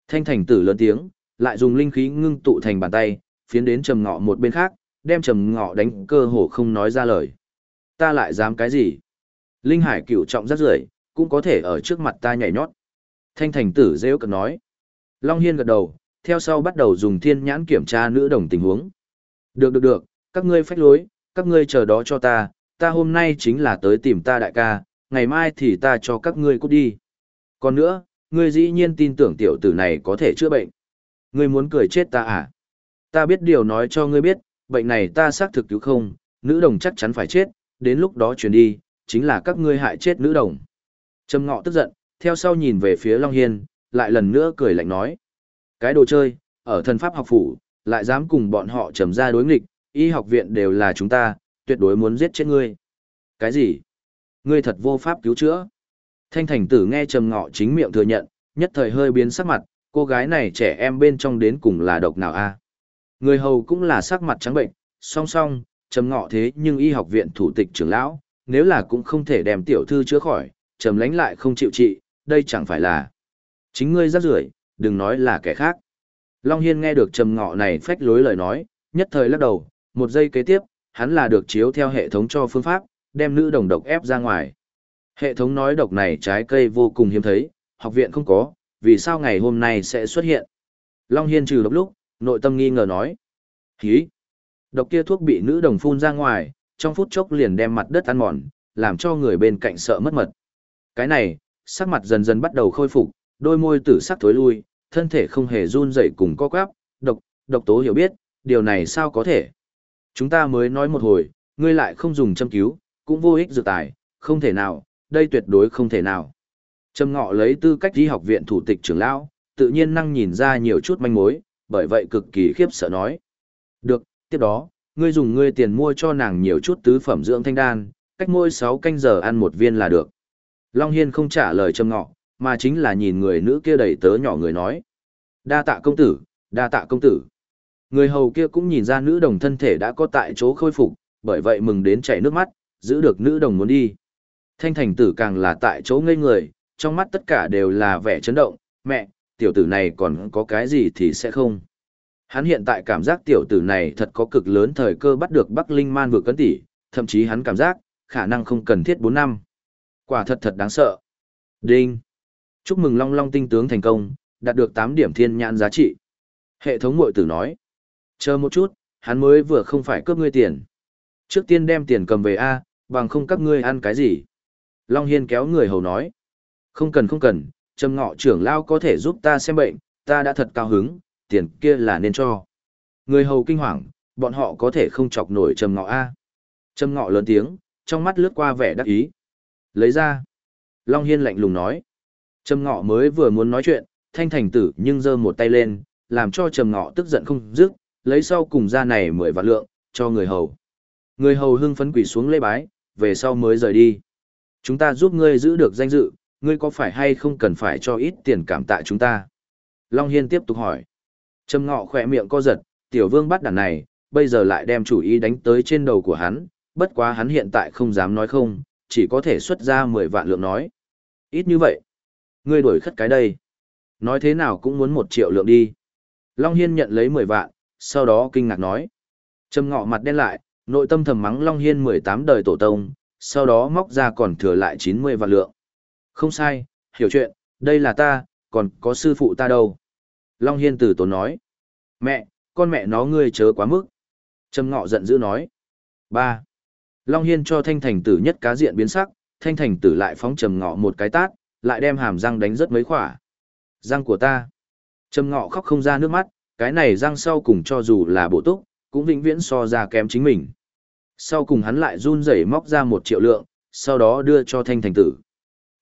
Thanh thành tử lớn tiếng, lại dùng linh khí ngưng tụ thành bàn tay, phiến đến trầm ngọ một bên khác, đem trầm ngọ đánh cơ hồ không nói ra lời. Ta lại dám cái gì? Linh hải cửu trọng rất rưởi, cũng có thể ở trước mặt ta nhảy nhót. Thanh thành tử rêu cực nói. Long Hiên gật đầu, theo sau bắt đầu dùng thiên nhãn kiểm tra nữ đồng tình huống. Được được được, các ngươi phách lối, các ngươi chờ đó cho ta, ta hôm nay chính là tới tìm ta đại ca, ngày mai thì ta cho các ngươi cút đi. Còn nữa, ngươi dĩ nhiên tin tưởng tiểu tử này có thể chữa bệnh. Ngươi muốn cười chết ta à? Ta biết điều nói cho ngươi biết, bệnh này ta xác thực cứu không, nữ đồng chắc chắn phải chết, đến lúc đó chuyển đi, chính là các ngươi hại chết nữ đồng. Trầm ngọ tức giận, theo sau nhìn về phía Long Hiên, lại lần nữa cười lạnh nói. Cái đồ chơi, ở thần pháp học phủ, lại dám cùng bọn họ trầm ra đối nghịch, y học viện đều là chúng ta, tuyệt đối muốn giết chết ngươi. Cái gì? Ngươi thật vô pháp cứu chữa. Thanh thành tử nghe trầm ngọ chính miệng thừa nhận, nhất thời hơi biến sắc mặt, cô gái này trẻ em bên trong đến cùng là độc nào a? Người hầu cũng là sắc mặt trắng bệnh, song song, trầm ngọ thế nhưng y học viện thủ tịch trưởng lão, nếu là cũng không thể đem tiểu thư chữa khỏi, trầm lánh lại không chịu trị, đây chẳng phải là chính ngươi rắc rưởi, đừng nói là kẻ khác. Long Hiên nghe được trầm ngọ này phách lối lời nói, nhất thời lắc đầu, một giây kế tiếp, hắn là được chiếu theo hệ thống cho phương pháp, đem nữ đồng độc ép ra ngoài. Hệ thống nói độc này trái cây vô cùng hiếm thấy, học viện không có, vì sao ngày hôm nay sẽ xuất hiện. Long Hiên trừ độc lúc, nội tâm nghi ngờ nói. Hí! Độc kia thuốc bị nữ đồng phun ra ngoài, trong phút chốc liền đem mặt đất ăn mòn, làm cho người bên cạnh sợ mất mật. Cái này, sắc mặt dần dần bắt đầu khôi phục, đôi môi tử sắc thối lui, thân thể không hề run rẩy cùng co quắp, độc, độc tố hiểu biết, điều này sao có thể. Chúng ta mới nói một hồi, ngươi lại không dùng châm cứu, cũng vô ích dược tài, không thể nào, đây tuyệt đối không thể nào. Trầm ngọ lấy tư cách đi học viện thủ tịch trưởng lão, tự nhiên năng nhìn ra nhiều chút manh mối, bởi vậy cực kỳ khiếp sợ nói. Được, tiếp đó, ngươi dùng ngươi tiền mua cho nàng nhiều chút tứ phẩm dưỡng thanh đan, cách mỗi 6 canh giờ ăn một viên là được. Long Hiên không trả lời trầm ngọ, mà chính là nhìn người nữ kia đầy tớ nhỏ người nói. Đa tạ công tử, đa tạ công tử. Người hầu kia cũng nhìn ra nữ đồng thân thể đã có tại chỗ khôi phục, bởi vậy mừng đến chảy nước mắt, giữ được nữ đồng muốn đi. Thanh thành tử càng là tại chỗ ngây người, trong mắt tất cả đều là vẻ chấn động, mẹ, tiểu tử này còn có cái gì thì sẽ không. Hắn hiện tại cảm giác tiểu tử này thật có cực lớn thời cơ bắt được Bắc Linh Man vừa cấn tỉ, thậm chí hắn cảm giác, khả năng không cần thiết 4 năm. Quả thật thật đáng sợ. Đinh. Chúc mừng Long Long tinh tướng thành công, đạt được 8 điểm thiên nhãn giá trị. Hệ thống mội tử nói. Chờ một chút, hắn mới vừa không phải cướp ngươi tiền. Trước tiên đem tiền cầm về A, bằng không các ngươi ăn cái gì. Long Hiên kéo người hầu nói. Không cần không cần, trầm ngọ trưởng lao có thể giúp ta xem bệnh, ta đã thật cao hứng, tiền kia là nên cho. Người hầu kinh hoàng, bọn họ có thể không chọc nổi trầm ngọ A. Trầm ngọ lớn tiếng, trong mắt lướt qua vẻ đắc ý. Lấy ra. Long Hiên lạnh lùng nói. Trầm ngọ mới vừa muốn nói chuyện, thanh thành tử nhưng giơ một tay lên, làm cho trầm ngọ tức giận không dứt, lấy sau cùng ra này mười vạn lượng, cho người hầu. Người hầu hưng phấn quỷ xuống lễ bái, về sau mới rời đi. Chúng ta giúp ngươi giữ được danh dự, ngươi có phải hay không cần phải cho ít tiền cảm tạ chúng ta? Long Hiên tiếp tục hỏi. Trầm ngọ khỏe miệng co giật, tiểu vương bắt đàn này, bây giờ lại đem chủ ý đánh tới trên đầu của hắn, bất quá hắn hiện tại không dám nói không, chỉ có thể xuất ra 10 vạn lượng nói. Ít như vậy. Ngươi đổi khất cái đây. Nói thế nào cũng muốn một triệu lượng đi. Long Hiên nhận lấy 10 vạn, sau đó kinh ngạc nói. Trầm ngọ mặt đen lại, nội tâm thầm mắng Long Hiên 18 đời tổ tông, sau đó móc ra còn thừa lại 90 vạn lượng. Không sai, hiểu chuyện, đây là ta, còn có sư phụ ta đâu. Long Hiên tử tốn nói. Mẹ, con mẹ nó ngươi chớ quá mức. Trầm ngọ giận dữ nói. ba. Long Hiên cho thanh thành tử nhất cá diện biến sắc, thanh thành tử lại phóng trầm ngọ một cái tát, lại đem hàm răng đánh rất mấy khỏa. Răng của ta. Trầm ngọ khóc không ra nước mắt, cái này răng sau cùng cho dù là bộ túc, cũng vĩnh viễn so ra kém chính mình. Sau cùng hắn lại run rẩy móc ra một triệu lượng, sau đó đưa cho thanh thành tử.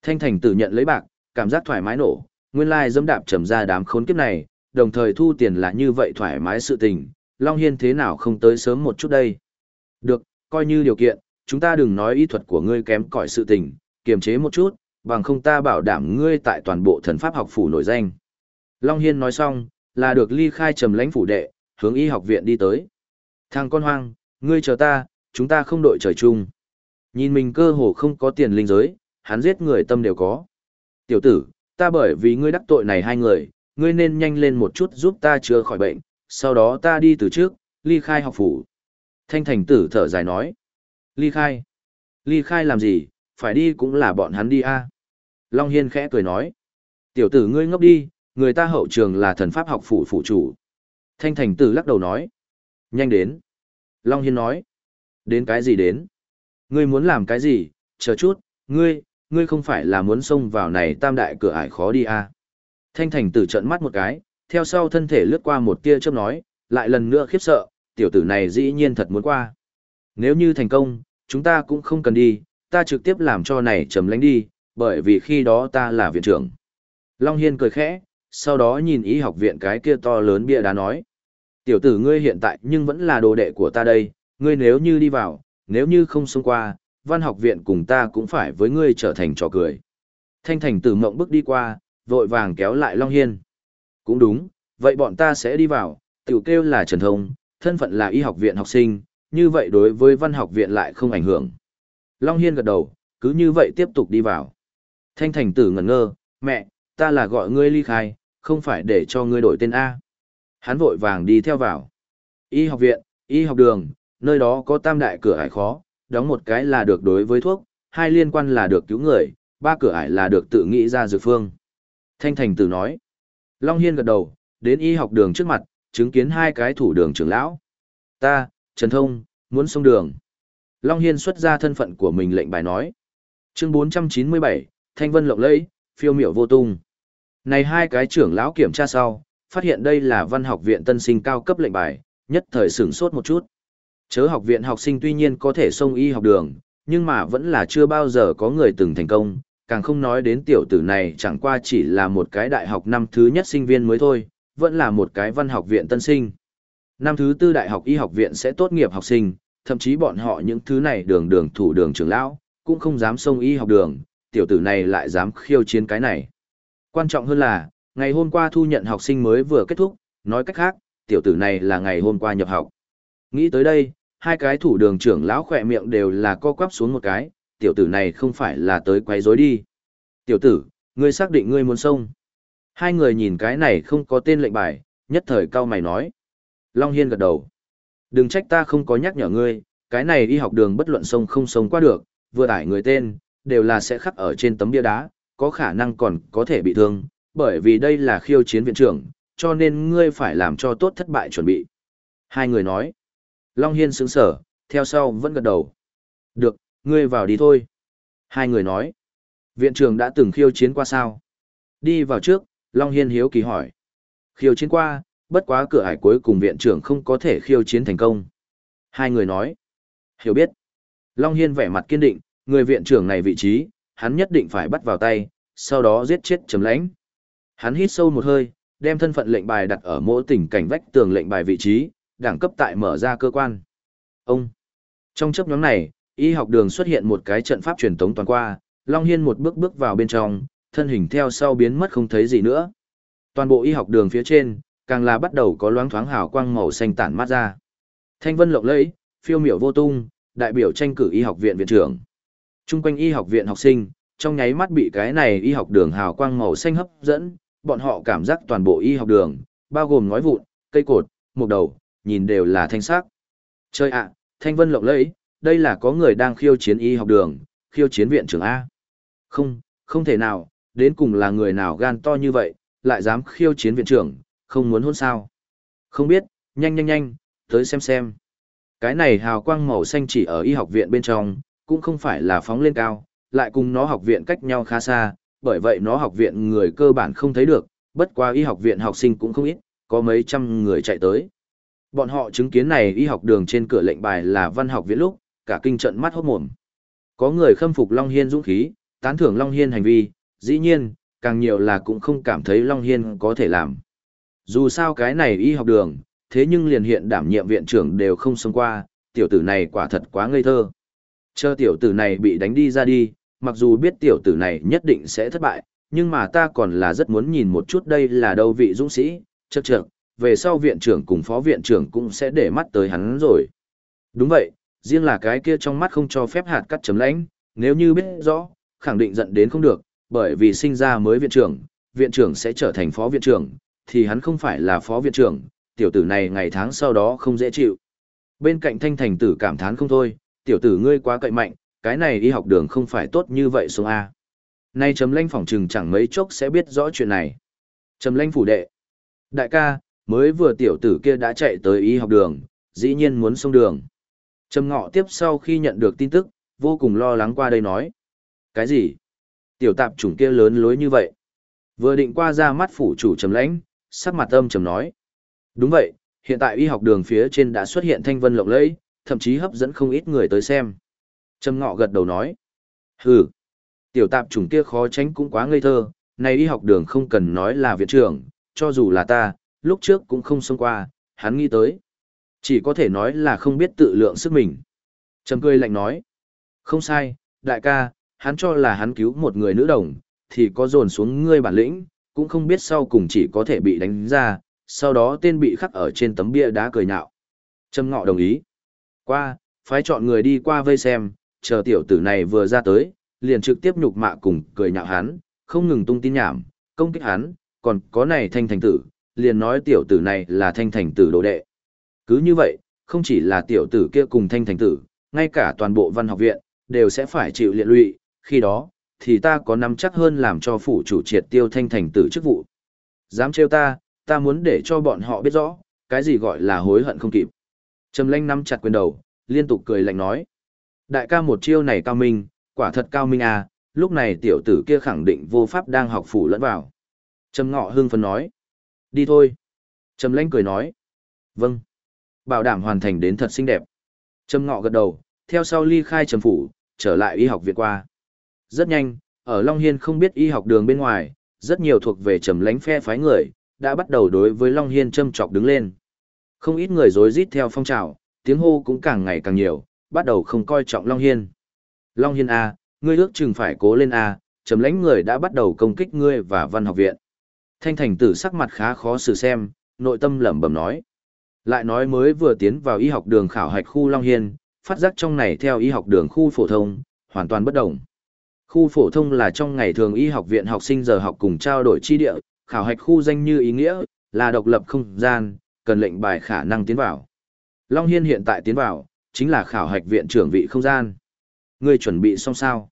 Thanh thành tử nhận lấy bạc, cảm giác thoải mái nổ, nguyên lai dẫm đạp trầm ra đám khốn kiếp này, đồng thời thu tiền là như vậy thoải mái sự tình, Long Hiên thế nào không tới sớm một chút đây. Được, coi như điều kiện, chúng ta đừng nói y thuật của ngươi kém cỏi sự tình, kiềm chế một chút, bằng không ta bảo đảm ngươi tại toàn bộ thần pháp học phủ nổi danh. Long Hiên nói xong, là được ly khai trầm lãnh phủ đệ, hướng y học viện đi tới. Thằng con hoang, ngươi chờ ta, chúng ta không đội trời chung. Nhìn mình cơ hồ không có tiền linh giới, hắn giết người tâm đều có. Tiểu tử, ta bởi vì ngươi đắc tội này hai người, ngươi nên nhanh lên một chút giúp ta chữa khỏi bệnh, sau đó ta đi từ trước, ly khai học phủ. Thanh thành tử thở dài nói. Ly khai. Ly khai làm gì, phải đi cũng là bọn hắn đi a. Long Hiên khẽ cười nói. Tiểu tử ngươi ngốc đi, người ta hậu trường là thần pháp học phủ phủ chủ. Thanh thành tử lắc đầu nói. Nhanh đến. Long Hiên nói. Đến cái gì đến? Ngươi muốn làm cái gì? Chờ chút, ngươi, ngươi không phải là muốn xông vào này tam đại cửa ải khó đi à? Thanh thành tử trận mắt một cái, theo sau thân thể lướt qua một tia chớp nói, lại lần nữa khiếp sợ, tiểu tử này dĩ nhiên thật muốn qua. Nếu như thành công, chúng ta cũng không cần đi, ta trực tiếp làm cho này trầm lánh đi, bởi vì khi đó ta là viện trưởng. Long Hiên cười khẽ, sau đó nhìn y học viện cái kia to lớn bia đá nói. Tiểu tử ngươi hiện tại nhưng vẫn là đồ đệ của ta đây, ngươi nếu như đi vào, nếu như không xông qua, văn học viện cùng ta cũng phải với ngươi trở thành trò cười. Thanh thành tử mộng bước đi qua, vội vàng kéo lại Long Hiên. Cũng đúng, vậy bọn ta sẽ đi vào, tiểu kêu là Trần Thông, thân phận là y học viện học sinh, như vậy đối với văn học viện lại không ảnh hưởng. Long Hiên gật đầu, cứ như vậy tiếp tục đi vào. Thanh thành tử ngẩn ngơ, mẹ, ta là gọi ngươi ly khai, không phải để cho ngươi đổi tên A. Hắn vội vàng đi theo vào. Y học viện, y học đường, nơi đó có tam đại cửa ải khó, đóng một cái là được đối với thuốc, hai liên quan là được cứu người, ba cửa ải là được tự nghĩ ra dược phương. Thanh thành tử nói. Long Hiên gật đầu, đến y học đường trước mặt, chứng kiến hai cái thủ đường trưởng lão. Ta, Trần Thông, muốn xông đường. Long Hiên xuất ra thân phận của mình lệnh bài nói. Chương 497, Thanh Vân lộng lẫy, phiêu miểu vô tung. Này hai cái trưởng lão kiểm tra sau, phát hiện đây là văn học viện tân sinh cao cấp lệnh bài, nhất thời sửng sốt một chút. Chớ học viện học sinh tuy nhiên có thể xông y học đường, nhưng mà vẫn là chưa bao giờ có người từng thành công, càng không nói đến tiểu tử này chẳng qua chỉ là một cái đại học năm thứ nhất sinh viên mới thôi, vẫn là một cái văn học viện tân sinh. Năm thứ tư đại học y học viện sẽ tốt nghiệp học sinh, thậm chí bọn họ những thứ này đường đường thủ đường trưởng lão, cũng không dám xông y học đường, tiểu tử này lại dám khiêu chiến cái này. Quan trọng hơn là, ngày hôm qua thu nhận học sinh mới vừa kết thúc, nói cách khác, tiểu tử này là ngày hôm qua nhập học. Nghĩ tới đây, hai cái thủ đường trưởng lão khỏe miệng đều là co quắp xuống một cái, tiểu tử này không phải là tới quấy rối đi. Tiểu tử, ngươi xác định ngươi muốn xông. Hai người nhìn cái này không có tên lệnh bài, nhất thời cao mày nói. Long Hiên gật đầu. Đừng trách ta không có nhắc nhở ngươi, cái này đi học đường bất luận sông không sống qua được, vừa tải người tên, đều là sẽ khắc ở trên tấm bia đá, có khả năng còn có thể bị thương, bởi vì đây là khiêu chiến viện trưởng, cho nên ngươi phải làm cho tốt thất bại chuẩn bị. Hai người nói. Long Hiên sững sở, theo sau vẫn gật đầu. Được, ngươi vào đi thôi. Hai người nói. Viện trưởng đã từng khiêu chiến qua sao? Đi vào trước, Long Hiên hiếu kỳ hỏi. Khiêu chiến qua, bất quá cửa ải cuối cùng viện trưởng không có thể khiêu chiến thành công. Hai người nói. Hiểu biết. Long Hiên vẻ mặt kiên định, người viện trưởng này vị trí, hắn nhất định phải bắt vào tay, sau đó giết chết chấm lãnh. Hắn hít sâu một hơi, đem thân phận lệnh bài đặt ở mỗi tỉnh cảnh vách tường lệnh bài vị trí, đẳng cấp tại mở ra cơ quan. Ông. Trong chấp nhóm này, y học đường xuất hiện một cái trận pháp truyền tống toàn qua, Long Hiên một bước bước vào bên trong, thân hình theo sau biến mất không thấy gì nữa. Toàn bộ y học đường phía trên, càng là bắt đầu có loáng thoáng hào quang màu xanh tản mát ra. Thanh vân lộng lẫy, phiêu miểu vô tung, đại biểu tranh cử y học viện viện trưởng. Trung quanh y học viện học sinh, trong nháy mắt bị cái này y học đường hào quang màu xanh hấp dẫn, bọn họ cảm giác toàn bộ y học đường, bao gồm ngói vụn, cây cột, mục đầu, nhìn đều là thanh sắc. Chơi ạ, thanh vân lộng lẫy, đây là có người đang khiêu chiến y học đường, khiêu chiến viện trưởng A. Không, không thể nào, đến cùng là người nào gan to như vậy, lại dám khiêu chiến viện trưởng, không muốn hôn sao. Không biết, nhanh nhanh nhanh, tới xem xem. Cái này hào quang màu xanh chỉ ở y học viện bên trong, cũng không phải là phóng lên cao, lại cùng nó học viện cách nhau khá xa, bởi vậy nó học viện người cơ bản không thấy được, bất qua y học viện học sinh cũng không ít, có mấy trăm người chạy tới. Bọn họ chứng kiến này y học đường trên cửa lệnh bài là văn học viện lúc, cả kinh trận mắt hốt mồm. Có người khâm phục Long Hiên dũng khí, tán thưởng Long Hiên hành vi, dĩ nhiên, càng nhiều là cũng không cảm thấy Long Hiên có thể làm. Dù sao cái này y học đường, thế nhưng liền hiện đảm nhiệm viện trưởng đều không xông qua, tiểu tử này quả thật quá ngây thơ. Chờ tiểu tử này bị đánh đi ra đi, mặc dù biết tiểu tử này nhất định sẽ thất bại, nhưng mà ta còn là rất muốn nhìn một chút đây là đâu vị dũng sĩ, chật chậc, về sau viện trưởng cùng phó viện trưởng cũng sẽ để mắt tới hắn rồi. Đúng vậy, riêng là cái kia trong mắt không cho phép hạt cắt chấm lãnh, nếu như biết rõ, khẳng định giận đến không được, bởi vì sinh ra mới viện trưởng, viện trưởng sẽ trở thành phó viện trưởng, thì hắn không phải là phó viện trưởng, tiểu tử này ngày tháng sau đó không dễ chịu. Bên cạnh thanh thành tử cảm thán không thôi, tiểu tử ngươi quá cậy mạnh, cái này đi học đường không phải tốt như vậy xuống A. Nay chấm lanh phỏng trừng chẳng mấy chốc sẽ biết rõ chuyện này. Chấm lanh phủ đệ. Đại ca, mới vừa tiểu tử kia đã chạy tới y học đường, dĩ nhiên muốn xông đường. Trầm ngọ tiếp sau khi nhận được tin tức, vô cùng lo lắng qua đây nói. Cái gì? Tiểu tạp chủng kia lớn lối như vậy. Vừa định qua ra mắt phủ chủ trầm lãnh, sắc mặt âm trầm nói. Đúng vậy, hiện tại y học đường phía trên đã xuất hiện thanh vân lộng lẫy, thậm chí hấp dẫn không ít người tới xem. Trầm ngọ gật đầu nói. Hừ, tiểu tạp chủng kia khó tránh cũng quá ngây thơ, này đi học đường không cần nói là viện trưởng, cho dù là ta, lúc trước cũng không xông qua, hắn nghĩ tới. Chỉ có thể nói là không biết tự lượng sức mình. Trầm cười lạnh nói. Không sai, đại ca, hắn cho là hắn cứu một người nữ đồng, thì có dồn xuống ngươi bản lĩnh, cũng không biết sau cùng chỉ có thể bị đánh ra, sau đó tên bị khắc ở trên tấm bia đá cười nhạo. Trầm ngọ đồng ý. Qua, phái chọn người đi qua vây xem, chờ tiểu tử này vừa ra tới, liền trực tiếp nhục mạ cùng cười nhạo hắn, không ngừng tung tin nhảm, công kích hắn, còn có này thanh thành tử, liền nói tiểu tử này là thanh thành tử đồ đệ. Cứ như vậy, không chỉ là tiểu tử kia cùng thanh thành tử, ngay cả toàn bộ văn học viện, đều sẽ phải chịu liệt lụy, khi đó, thì ta có nắm chắc hơn làm cho phủ chủ triệt tiêu thanh thành tử chức vụ. Dám trêu ta, ta muốn để cho bọn họ biết rõ, cái gì gọi là hối hận không kịp. Trầm lanh nắm chặt quyền đầu, liên tục cười lạnh nói. Đại ca một chiêu này cao minh, quả thật cao minh à, lúc này tiểu tử kia khẳng định vô pháp đang học phủ lẫn vào. Trầm ngọ hương phấn nói. Đi thôi. Trầm lanh cười nói. Vâng. Bảo đảm hoàn thành đến thật xinh đẹp. Trầm ngọ gật đầu, theo sau ly khai trầm phủ, trở lại y học viện qua. Rất nhanh, ở Long Hiên không biết y học đường bên ngoài, rất nhiều thuộc về trầm lánh phe phái người, đã bắt đầu đối với Long Hiên châm trọc đứng lên. Không ít người rối rít theo phong trào, tiếng hô cũng càng ngày càng nhiều, bắt đầu không coi trọng Long Hiên. Long Hiên A, ngươi ước chừng phải cố lên A, trầm lãnh người đã bắt đầu công kích ngươi và văn học viện. Thanh thành tử sắc mặt khá khó xử xem, nội tâm lẩm bẩm nói. Lại nói mới vừa tiến vào y học đường khảo hạch khu Long Hiên, phát giác trong này theo y học đường khu phổ thông, hoàn toàn bất đồng. Khu phổ thông là trong ngày thường y học viện học sinh giờ học cùng trao đổi chi địa, khảo hạch khu danh như ý nghĩa, là độc lập không gian, cần lệnh bài khả năng tiến vào. Long Hiên hiện tại tiến vào, chính là khảo hạch viện trưởng vị không gian. Ngươi chuẩn bị xong sao?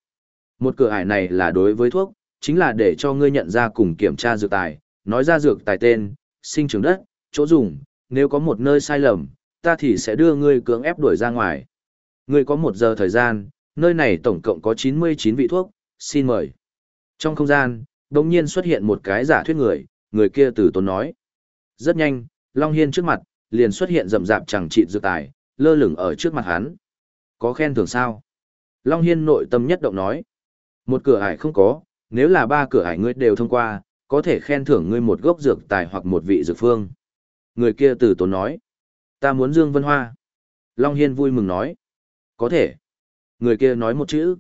Một cửa ải này là đối với thuốc, chính là để cho ngươi nhận ra cùng kiểm tra dược tài, nói ra dược tài tên, sinh trưởng đất, chỗ dùng, nếu có một nơi sai lầm, ta thì sẽ đưa ngươi cưỡng ép đuổi ra ngoài. Ngươi có một giờ thời gian, nơi này tổng cộng có 99 vị thuốc, xin mời. Trong không gian, đồng nhiên xuất hiện một cái giả thuyết người, người kia từ tốn nói. Rất nhanh, Long Hiên trước mặt, liền xuất hiện rậm rạp chẳng trị dược tài, lơ lửng ở trước mặt hắn. Có khen thưởng sao? Long Hiên nội tâm nhất động nói. Một cửa ải không có, nếu là ba cửa ải ngươi đều thông qua, có thể khen thưởng ngươi một gốc dược tài hoặc một vị dược phương. Người kia từ tốn nói. Ta muốn Dương Vân Hoa. Long Hiên vui mừng nói. Có thể. Người kia nói một chữ.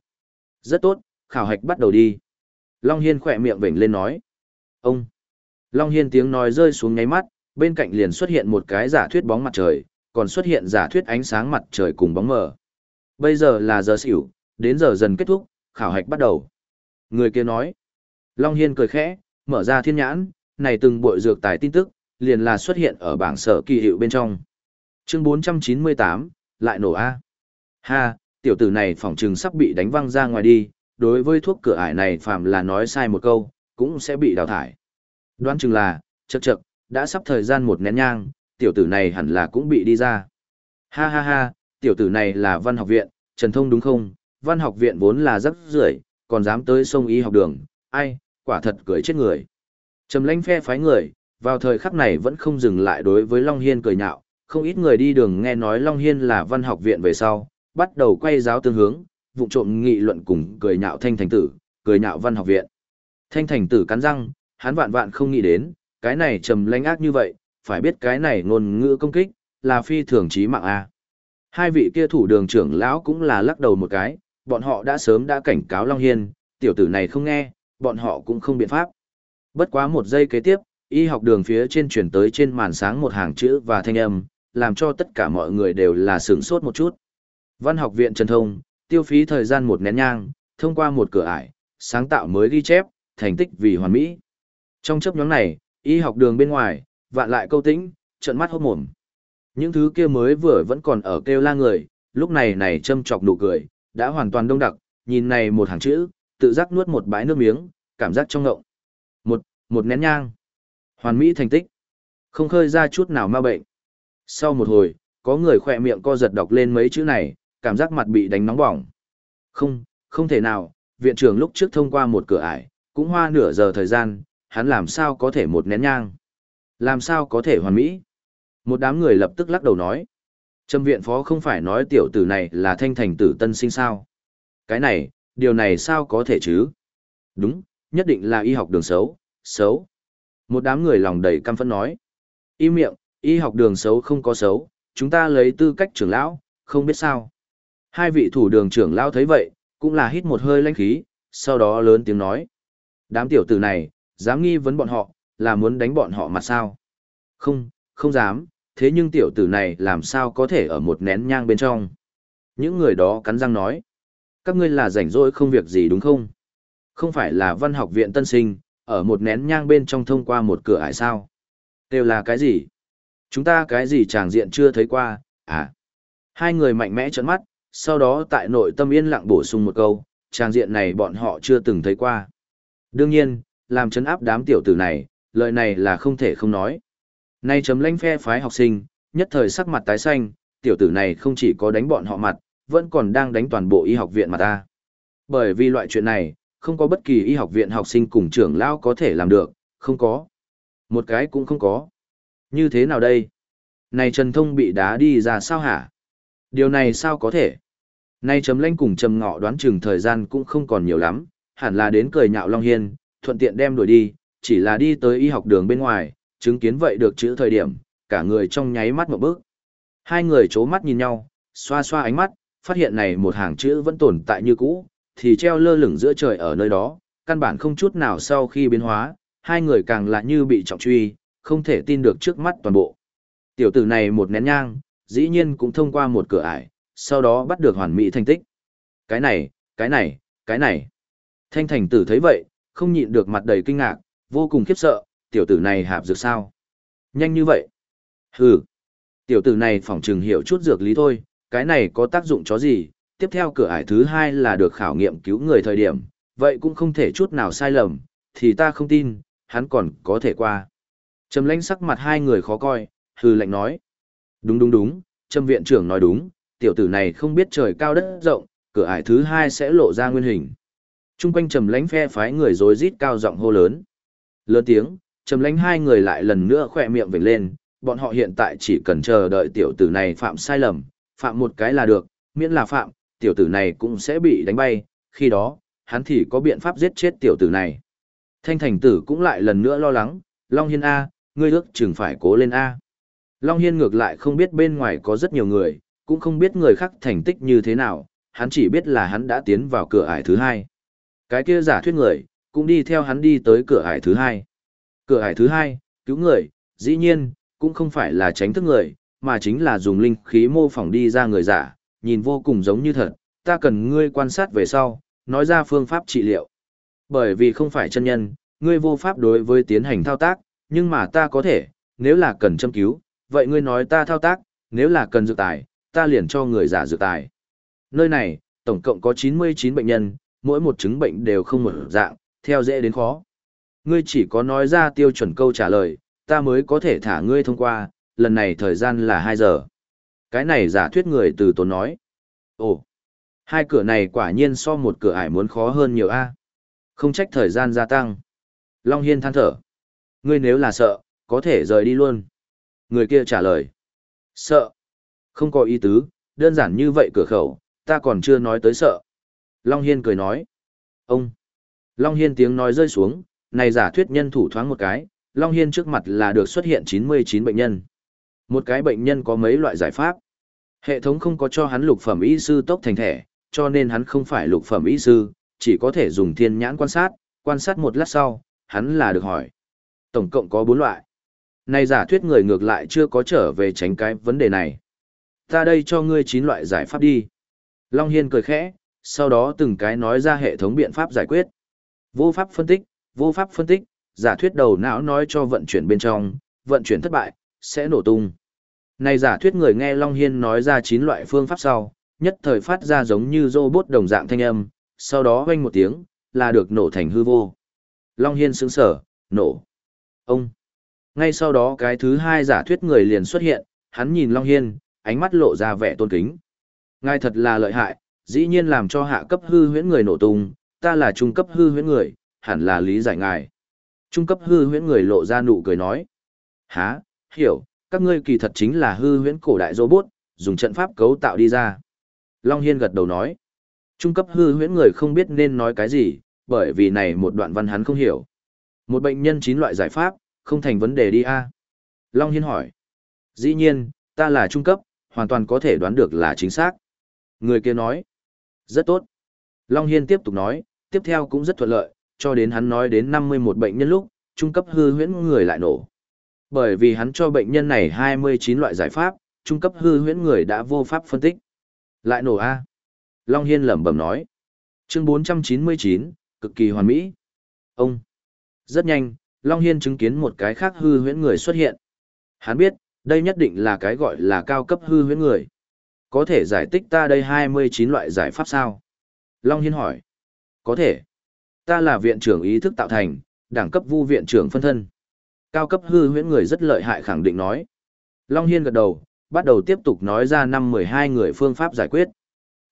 Rất tốt, khảo hạch bắt đầu đi. Long Hiên khỏe miệng vểnh lên nói. Ông. Long Hiên tiếng nói rơi xuống ngáy mắt, bên cạnh liền xuất hiện một cái giả thuyết bóng mặt trời, còn xuất hiện giả thuyết ánh sáng mặt trời cùng bóng mờ. Bây giờ là giờ xỉu, đến giờ dần kết thúc, khảo hạch bắt đầu. Người kia nói. Long Hiên cười khẽ, mở ra thiên nhãn, này từng bội dược tài tin tức, liền là xuất hiện ở bảng sở kỳ hiệu bên trong. Chương 498, lại nổ A. Ha, tiểu tử này phỏng trừng sắp bị đánh văng ra ngoài đi, đối với thuốc cửa ải này phàm là nói sai một câu, cũng sẽ bị đào thải. Đoán chừng là, chậc chậc, đã sắp thời gian một nén nhang, tiểu tử này hẳn là cũng bị đi ra. Ha ha ha, tiểu tử này là văn học viện, Trần Thông đúng không? Văn học viện vốn là rất rưởi, còn dám tới sông y học đường, ai, quả thật cười chết người. Trầm lãnh phe phái người, vào thời khắc này vẫn không dừng lại đối với Long Hiên cười nhạo, không ít người đi đường nghe nói Long Hiên là văn học viện về sau, bắt đầu quay giáo tương hướng, vụ trộm nghị luận cùng cười nhạo thanh thành tử, cười nhạo văn học viện. Thanh thành tử cắn răng, hắn vạn vạn không nghĩ đến, cái này trầm lãnh ác như vậy, phải biết cái này ngôn ngữ công kích, là phi thường chí mạng a. Hai vị kia thủ đường trưởng lão cũng là lắc đầu một cái, bọn họ đã sớm đã cảnh cáo Long Hiên, tiểu tử này không nghe, bọn họ cũng không biện pháp. Bất quá một giây kế tiếp, y học đường phía trên chuyển tới trên màn sáng một hàng chữ và thanh âm, làm cho tất cả mọi người đều là sướng sốt một chút. Văn học viện Trần Thông, tiêu phí thời gian một nén nhang, thông qua một cửa ải, sáng tạo mới ghi chép, thành tích vì hoàn mỹ. Trong chấp nhóm này, y học đường bên ngoài, vạn lại câu tĩnh, trận mắt hốt mồm. Những thứ kia mới vừa vẫn còn ở kêu la người, lúc này này châm chọc nụ cười, đã hoàn toàn đông đặc, nhìn này một hàng chữ, tự giác nuốt một bãi nước miếng, cảm giác trong ngộng. Một, một nén nhang. Hoàn mỹ thành tích. Không khơi ra chút nào ma bệnh. Sau một hồi, có người khỏe miệng co giật đọc lên mấy chữ này, cảm giác mặt bị đánh nóng bỏng. Không, không thể nào, viện trưởng lúc trước thông qua một cửa ải, cũng hoa nửa giờ thời gian, hắn làm sao có thể một nén nhang. Làm sao có thể hoàn mỹ. Một đám người lập tức lắc đầu nói. Trâm viện phó không phải nói tiểu tử này là thanh thành tử tân sinh sao. Cái này, điều này sao có thể chứ? Đúng, nhất định là y học đường xấu, xấu. Một đám người lòng đầy căm phẫn nói. Y miệng, y học đường xấu không có xấu, chúng ta lấy tư cách trưởng lão, không biết sao. Hai vị thủ đường trưởng lão thấy vậy, cũng là hít một hơi lãnh khí, sau đó lớn tiếng nói. Đám tiểu tử này, dám nghi vấn bọn họ, là muốn đánh bọn họ mà sao? Không, không dám, thế nhưng tiểu tử này làm sao có thể ở một nén nhang bên trong? Những người đó cắn răng nói. Các ngươi là rảnh rỗi không việc gì đúng không? Không phải là văn học viện tân sinh, ở một nén nhang bên trong thông qua một cửa ải sao? Đều là cái gì? Chúng ta cái gì tràng diện chưa thấy qua, à? Hai người mạnh mẽ trợn mắt, sau đó tại nội tâm yên lặng bổ sung một câu, tràng diện này bọn họ chưa từng thấy qua. Đương nhiên, làm chấn áp đám tiểu tử này, lời này là không thể không nói. Nay chấm lanh phe phái học sinh, nhất thời sắc mặt tái xanh, tiểu tử này không chỉ có đánh bọn họ mặt, vẫn còn đang đánh toàn bộ y học viện mà ta. Bởi vì loại chuyện này, không có bất kỳ y học viện học sinh cùng trưởng lão có thể làm được, không có. Một cái cũng không có. Như thế nào đây? Này Trần Thông bị đá đi ra sao hả? Điều này sao có thể? Nay chấm lanh cùng trầm ngọ đoán chừng thời gian cũng không còn nhiều lắm, hẳn là đến cười nhạo Long Hiên, thuận tiện đem đuổi đi, chỉ là đi tới y học đường bên ngoài, chứng kiến vậy được chữ thời điểm, cả người trong nháy mắt một bước. Hai người chố mắt nhìn nhau, xoa xoa ánh mắt, phát hiện này một hàng chữ vẫn tồn tại như cũ, thì treo lơ lửng giữa trời ở nơi đó, căn bản không chút nào sau khi biến hóa, hai người càng là như bị trọng truy, không thể tin được trước mắt toàn bộ. Tiểu tử này một nén nhang, dĩ nhiên cũng thông qua một cửa ải, sau đó bắt được hoàn mỹ thành tích. Cái này, cái này, cái này. Thanh thành tử thấy vậy, không nhịn được mặt đầy kinh ngạc, vô cùng khiếp sợ, tiểu tử này hạp dược sao? Nhanh như vậy? Hừ. Tiểu tử này phỏng trừng hiểu chút dược lý thôi, cái này có tác dụng chó gì? Tiếp theo cửa ải thứ hai là được khảo nghiệm cứu người thời điểm, vậy cũng không thể chút nào sai lầm, thì ta không tin, hắn còn có thể qua. Trầm lãnh sắc mặt hai người khó coi, hừ lạnh nói. Đúng đúng đúng, Trầm viện trưởng nói đúng, tiểu tử này không biết trời cao đất rộng, cửa ải thứ hai sẽ lộ ra nguyên hình. Trung quanh trầm lánh phe phái người rối rít cao giọng hô lớn. Lớn tiếng, trầm lánh hai người lại lần nữa khỏe miệng vểnh lên, bọn họ hiện tại chỉ cần chờ đợi tiểu tử này phạm sai lầm, phạm một cái là được, miễn là phạm, tiểu tử này cũng sẽ bị đánh bay, khi đó, hắn thì có biện pháp giết chết tiểu tử này. Thanh thành tử cũng lại lần nữa lo lắng, Long Hiên A, ngươi ước chừng phải cố lên A. Long Hiên ngược lại không biết bên ngoài có rất nhiều người, cũng không biết người khác thành tích như thế nào, hắn chỉ biết là hắn đã tiến vào cửa ải thứ hai. Cái kia giả thuyết người, cũng đi theo hắn đi tới cửa hải thứ hai. Cửa hải thứ hai, cứu người, dĩ nhiên, cũng không phải là tránh thức người, mà chính là dùng linh khí mô phỏng đi ra người giả, nhìn vô cùng giống như thật, ta cần ngươi quan sát về sau, nói ra phương pháp trị liệu. Bởi vì không phải chân nhân, ngươi vô pháp đối với tiến hành thao tác, nhưng mà ta có thể, nếu là cần châm cứu, vậy ngươi nói ta thao tác, nếu là cần dược tài, ta liền cho người giả dược tài. Nơi này, tổng cộng có 99 bệnh nhân, mỗi một chứng bệnh đều không một dạng, theo dễ đến khó. Ngươi chỉ có nói ra tiêu chuẩn câu trả lời, ta mới có thể thả ngươi thông qua, lần này thời gian là 2 giờ. Cái này giả thuyết người từ tốn nói. Ồ, hai cửa này quả nhiên so một cửa ải muốn khó hơn nhiều a. Không trách thời gian gia tăng. Long Hiên than thở. Ngươi nếu là sợ, có thể rời đi luôn. Người kia trả lời. Sợ. Không có ý tứ, đơn giản như vậy cửa khẩu, ta còn chưa nói tới sợ. Long Hiên cười nói. Ông. Long Hiên tiếng nói rơi xuống, này giả thuyết nhân thủ thoáng một cái, Long Hiên trước mặt là được xuất hiện 99 bệnh nhân. Một cái bệnh nhân có mấy loại giải pháp. Hệ thống không có cho hắn lục phẩm y sư tốc thành thẻ, cho nên hắn không phải lục phẩm y sư, chỉ có thể dùng thiên nhãn quan sát, quan sát một lát sau, hắn là được hỏi. Tổng cộng có 4 loại. Này giả thuyết người ngược lại chưa có trở về tránh cái vấn đề này. Ta đây cho ngươi 9 loại giải pháp đi. Long Hiên cười khẽ, sau đó từng cái nói ra hệ thống biện pháp giải quyết. Vô pháp phân tích, vô pháp phân tích, giả thuyết đầu não nói cho vận chuyển bên trong, vận chuyển thất bại, sẽ nổ tung. Này giả thuyết người nghe Long Hiên nói ra 9 loại phương pháp sau, nhất thời phát ra giống như robot đồng dạng thanh âm, sau đó hoanh một tiếng, là được nổ thành hư vô. Long Hiên sững sở, nổ. Ông. Ngay sau đó cái thứ hai giả thuyết người liền xuất hiện, hắn nhìn Long Hiên, ánh mắt lộ ra vẻ tôn kính. Ngài thật là lợi hại, dĩ nhiên làm cho hạ cấp hư huyễn người nổ tung, ta là trung cấp hư huyễn người, hẳn là lý giải ngài. Trung cấp hư huyễn người lộ ra nụ cười nói. Hả, hiểu, các ngươi kỳ thật chính là hư huyễn cổ đại robot, dùng trận pháp cấu tạo đi ra. Long Hiên gật đầu nói. Trung cấp hư huyễn người không biết nên nói cái gì, bởi vì này một đoạn văn hắn không hiểu. Một bệnh nhân chín loại giải pháp, không thành vấn đề đi a Long Hiên hỏi. Dĩ nhiên, ta là trung cấp, hoàn toàn có thể đoán được là chính xác. Người kia nói. Rất tốt. Long Hiên tiếp tục nói, tiếp theo cũng rất thuận lợi, cho đến hắn nói đến 51 bệnh nhân lúc, trung cấp hư huyễn người lại nổ. Bởi vì hắn cho bệnh nhân này 29 loại giải pháp, trung cấp hư huyễn người đã vô pháp phân tích. Lại nổ A. Long Hiên lẩm bẩm nói. Chương 499, cực kỳ hoàn mỹ. Ông. Rất nhanh, Long Hiên chứng kiến một cái khác hư huyễn người xuất hiện. Hắn biết, đây nhất định là cái gọi là cao cấp hư huyễn người. Có thể giải tích ta đây 29 loại giải pháp sao? Long Hiên hỏi. Có thể. Ta là viện trưởng ý thức tạo thành, đẳng cấp vu viện trưởng phân thân. Cao cấp hư huyễn người rất lợi hại khẳng định nói. Long Hiên gật đầu, bắt đầu tiếp tục nói ra năm 12 người phương pháp giải quyết.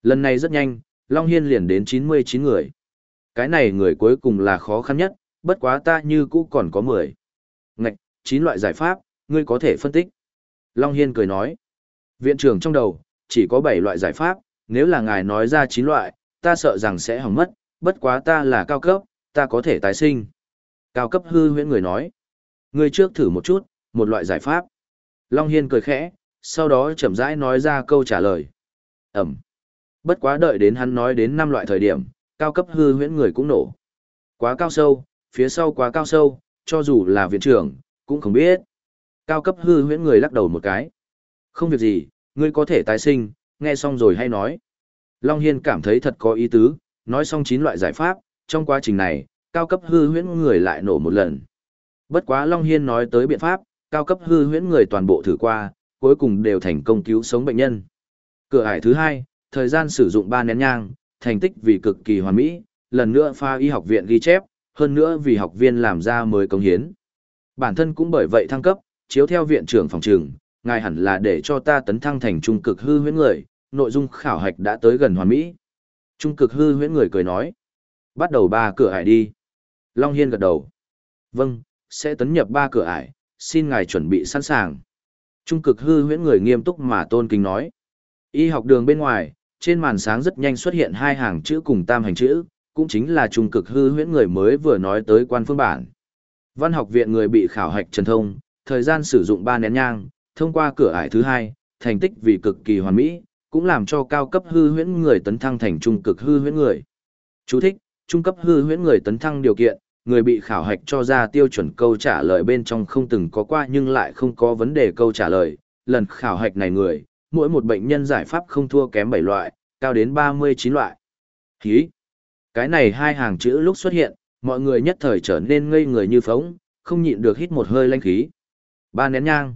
Lần này rất nhanh, Long Hiên liền đến 99 người. Cái này người cuối cùng là khó khăn nhất, bất quá ta như cũ còn có 10. Ngạch, 9 loại giải pháp, ngươi có thể phân tích. Long Hiên cười nói. Viện trưởng trong đầu, chỉ có 7 loại giải pháp, nếu là ngài nói ra 9 loại, ta sợ rằng sẽ hỏng mất, bất quá ta là cao cấp, ta có thể tái sinh. Cao cấp hư huyễn người nói. người trước thử một chút, một loại giải pháp. Long Hiên cười khẽ, sau đó chậm rãi nói ra câu trả lời. Ẩm. Bất quá đợi đến hắn nói đến năm loại thời điểm, cao cấp hư huyễn người cũng nổ. Quá cao sâu, phía sau quá cao sâu, cho dù là viện trưởng, cũng không biết. Cao cấp hư huyễn người lắc đầu một cái. Không việc gì, ngươi có thể tái sinh, nghe xong rồi hay nói. Long Hiên cảm thấy thật có ý tứ, nói xong chín loại giải pháp, trong quá trình này, cao cấp hư huyễn người lại nổ một lần. Bất quá Long Hiên nói tới biện pháp, cao cấp hư huyễn người toàn bộ thử qua, cuối cùng đều thành công cứu sống bệnh nhân. Cửa ải thứ hai, thời gian sử dụng 3 nén nhang, thành tích vì cực kỳ hoàn mỹ, lần nữa pha y học viện ghi chép, hơn nữa vì học viên làm ra mới công hiến. Bản thân cũng bởi vậy thăng cấp, chiếu theo viện trưởng phòng trường, ngài hẳn là để cho ta tấn thăng thành trung cực hư huyễn người, nội dung khảo hạch đã tới gần hoàn mỹ. Trung cực hư huyễn người cười nói. Bắt đầu ba cửa ải đi. Long Hiên gật đầu. Vâng, sẽ tấn nhập ba cửa ải, xin ngài chuẩn bị sẵn sàng. Trung cực hư huyễn người nghiêm túc mà tôn kính nói. Y học đường bên ngoài, trên màn sáng rất nhanh xuất hiện hai hàng chữ cùng tam hành chữ, cũng chính là trung cực hư huyễn người mới vừa nói tới quan phương bản. Văn học viện người bị khảo hạch trần thông, thời gian sử dụng 3 nén nhang, thông qua cửa ải thứ hai, thành tích vì cực kỳ hoàn mỹ, cũng làm cho cao cấp hư huyễn người tấn thăng thành trung cực hư huyễn người. Chú thích: Trung cấp hư huyễn người tấn thăng điều kiện, người bị khảo hạch cho ra tiêu chuẩn câu trả lời bên trong không từng có qua nhưng lại không có vấn đề câu trả lời. Lần khảo hạch này người, mỗi một bệnh nhân giải pháp không thua kém 7 loại, cao đến 39 loại. Hí! Cái này hai hàng chữ lúc xuất hiện, mọi người nhất thời trở nên ngây người như phóng, không nhịn được hít một hơi lanh khí. Ba nén nhang.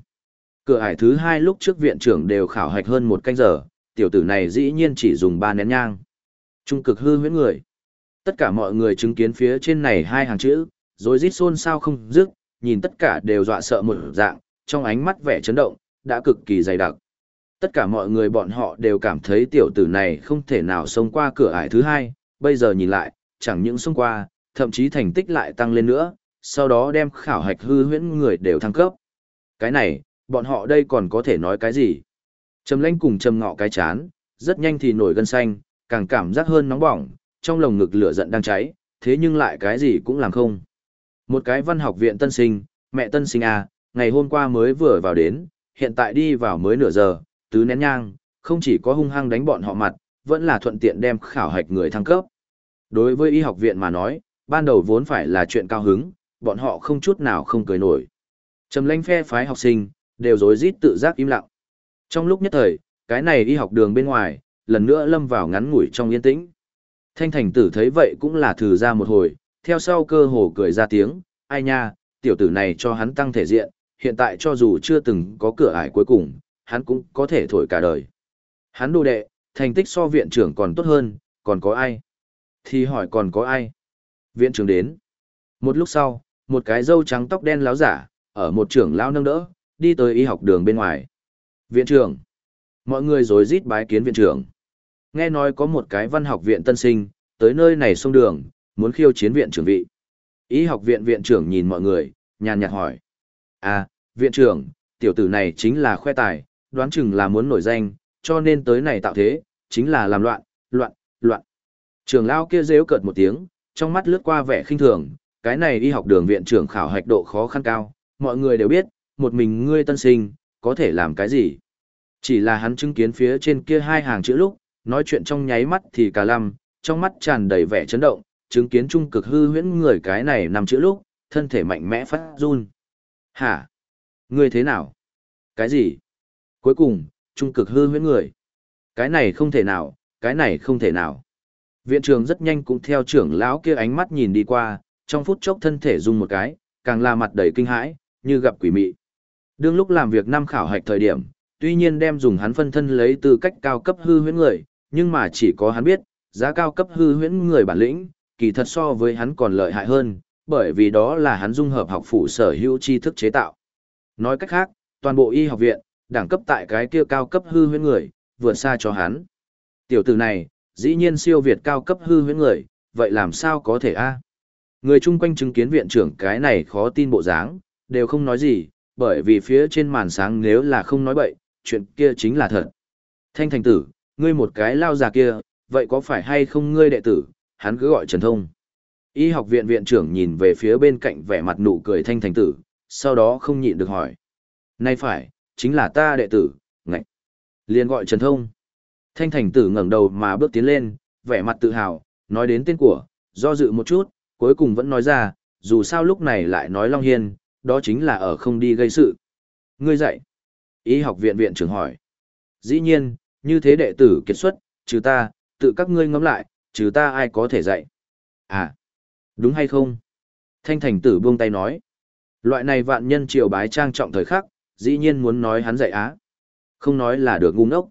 Cửa ải thứ hai lúc trước viện trưởng đều khảo hạch hơn một canh giờ, tiểu tử này dĩ nhiên chỉ dùng ba nén nhang. Trung cực hư huyễn người. Tất cả mọi người chứng kiến phía trên này hai hàng chữ, rồi rít xôn xao không dứt, nhìn tất cả đều dọa sợ một dạng, trong ánh mắt vẻ chấn động, đã cực kỳ dày đặc. Tất cả mọi người bọn họ đều cảm thấy tiểu tử này không thể nào xông qua cửa ải thứ hai, bây giờ nhìn lại, chẳng những xông qua, thậm chí thành tích lại tăng lên nữa, sau đó đem khảo hạch hư huyễn người đều thăng cấp. Cái này, bọn họ đây còn có thể nói cái gì? Trầm lanh cùng trầm ngọ cái chán, rất nhanh thì nổi gân xanh, càng cảm giác hơn nóng bỏng, trong lồng ngực lửa giận đang cháy, thế nhưng lại cái gì cũng làm không. Một cái văn học viện tân sinh, mẹ tân sinh à, ngày hôm qua mới vừa vào đến, hiện tại đi vào mới nửa giờ, tứ nén nhang, không chỉ có hung hăng đánh bọn họ mặt, vẫn là thuận tiện đem khảo hạch người thăng cấp. Đối với y học viện mà nói, ban đầu vốn phải là chuyện cao hứng, bọn họ không chút nào không cười nổi. Trầm lanh phe phái học sinh, đều rối rít tự giác im lặng. Trong lúc nhất thời, cái này y học đường bên ngoài, lần nữa lâm vào ngắn ngủi trong yên tĩnh. Thanh thành tử thấy vậy cũng là thử ra một hồi, theo sau cơ hồ cười ra tiếng, ai nha, tiểu tử này cho hắn tăng thể diện, hiện tại cho dù chưa từng có cửa ải cuối cùng, hắn cũng có thể thổi cả đời. Hắn đồ đệ, thành tích so viện trưởng còn tốt hơn, còn có ai? Thì hỏi còn có ai? Viện trưởng đến. Một lúc sau, một cái dâu trắng tóc đen láo giả, ở một trưởng lao nâng đỡ, đi tới y học đường bên ngoài. Viện trưởng. Mọi người rối rít bái kiến viện trưởng. Nghe nói có một cái văn học viện tân sinh, tới nơi này xông đường, muốn khiêu chiến viện trưởng vị. Y học viện viện trưởng nhìn mọi người, nhàn nhạt hỏi. À, viện trưởng, tiểu tử này chính là khoe tài, đoán chừng là muốn nổi danh, cho nên tới này tạo thế, chính là làm loạn, loạn, loạn. Trường lao kia rêu cợt một tiếng, trong mắt lướt qua vẻ khinh thường, cái này y học đường viện trưởng khảo hạch độ khó khăn cao, mọi người đều biết, một mình ngươi tân sinh, có thể làm cái gì. Chỉ là hắn chứng kiến phía trên kia hai hàng chữ lúc, nói chuyện trong nháy mắt thì cả lăm, trong mắt tràn đầy vẻ chấn động, chứng kiến trung cực hư huyễn người cái này nằm chữ lúc, thân thể mạnh mẽ phát run. Hả? Ngươi thế nào? Cái gì? Cuối cùng, trung cực hư huyễn người. Cái này không thể nào, cái này không thể nào. Viện trưởng rất nhanh cũng theo trưởng lão kia ánh mắt nhìn đi qua, trong phút chốc thân thể rung một cái, càng là mặt đầy kinh hãi, như gặp quỷ mị. Đương lúc làm việc năm khảo hạch thời điểm, tuy nhiên đem dùng hắn phân thân lấy tư cách cao cấp hư huyễn người, nhưng mà chỉ có hắn biết, giá cao cấp hư huyễn người bản lĩnh, kỳ thật so với hắn còn lợi hại hơn, bởi vì đó là hắn dung hợp học phủ sở hữu tri thức chế tạo. Nói cách khác, toàn bộ y học viện, đẳng cấp tại cái kia cao cấp hư huyễn người, vượt xa cho hắn. Tiểu tử này, dĩ nhiên siêu việt cao cấp hư huyễn người, vậy làm sao có thể a? Người chung quanh chứng kiến viện trưởng cái này khó tin bộ dáng, đều không nói gì, bởi vì phía trên màn sáng nếu là không nói bậy, chuyện kia chính là thật. Thanh thành tử, ngươi một cái lao già kia, vậy có phải hay không ngươi đệ tử, hắn cứ gọi Trần Thông. Y học viện viện trưởng nhìn về phía bên cạnh vẻ mặt nụ cười thanh thành tử, sau đó không nhịn được hỏi. Này phải, chính là ta đệ tử, ngạch. liền gọi Trần Thông. Thanh thành tử ngẩng đầu mà bước tiến lên, vẻ mặt tự hào, nói đến tên của, do dự một chút, cuối cùng vẫn nói ra, dù sao lúc này lại nói Long Hiên, đó chính là ở không đi gây sự. Ngươi dạy. Y học viện viện trưởng hỏi. Dĩ nhiên, như thế đệ tử kiệt xuất, trừ ta, tự các ngươi ngẫm lại, trừ ta ai có thể dạy. À, đúng hay không? Thanh thành tử buông tay nói. Loại này vạn nhân triều bái trang trọng thời khắc, dĩ nhiên muốn nói hắn dạy á. Không nói là được ngu ngốc.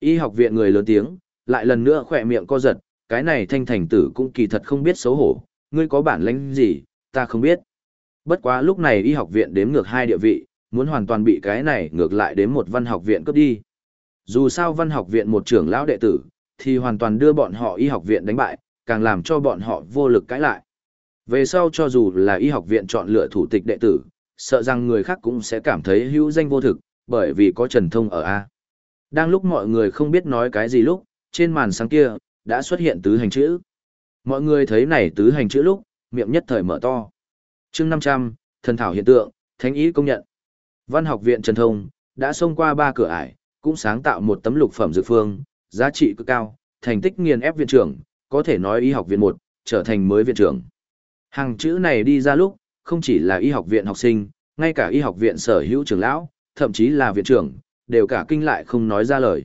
Y học viện người lớn tiếng, lại lần nữa khỏe miệng co giật, cái này thanh thành tử cũng kỳ thật không biết xấu hổ, ngươi có bản lĩnh gì, ta không biết. Bất quá lúc này y học viện đếm ngược hai địa vị, muốn hoàn toàn bị cái này ngược lại đến một văn học viện cấp đi. Dù sao văn học viện một trưởng lão đệ tử, thì hoàn toàn đưa bọn họ y học viện đánh bại, càng làm cho bọn họ vô lực cãi lại. Về sau cho dù là y học viện chọn lựa thủ tịch đệ tử, sợ rằng người khác cũng sẽ cảm thấy hữu danh vô thực, bởi vì có Trần Thông ở A. Đang lúc mọi người không biết nói cái gì lúc, trên màn sáng kia, đã xuất hiện tứ hành chữ. Mọi người thấy này tứ hành chữ lúc, miệng nhất thời mở to chương 500, thần thảo hiện tượng, thánh ý công nhận. Văn học viện Trần Thông, đã xông qua ba cửa ải, cũng sáng tạo một tấm lục phẩm dược phương, giá trị cực cao, thành tích nghiền ép viện trưởng, có thể nói y học viện một, trở thành mới viện trưởng. Hàng chữ này đi ra lúc, không chỉ là y học viện học sinh, ngay cả y học viện sở hữu trưởng lão, thậm chí là viện trưởng, đều cả kinh lại không nói ra lời.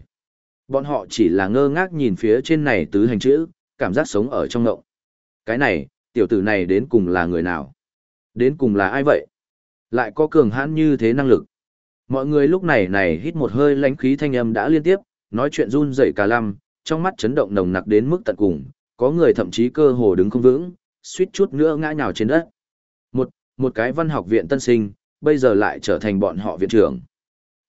Bọn họ chỉ là ngơ ngác nhìn phía trên này tứ hành chữ, cảm giác sống ở trong ngộng. Cái này, tiểu tử này đến cùng là người nào? Đến cùng là ai vậy? Lại có cường hãn như thế năng lực. Mọi người lúc này này hít một hơi lãnh khí thanh âm đã liên tiếp, nói chuyện run rẩy cả lăm, trong mắt chấn động nồng nặc đến mức tận cùng, có người thậm chí cơ hồ đứng không vững, suýt chút nữa ngã nhào trên đất. Một, một cái văn học viện tân sinh, bây giờ lại trở thành bọn họ viện trưởng.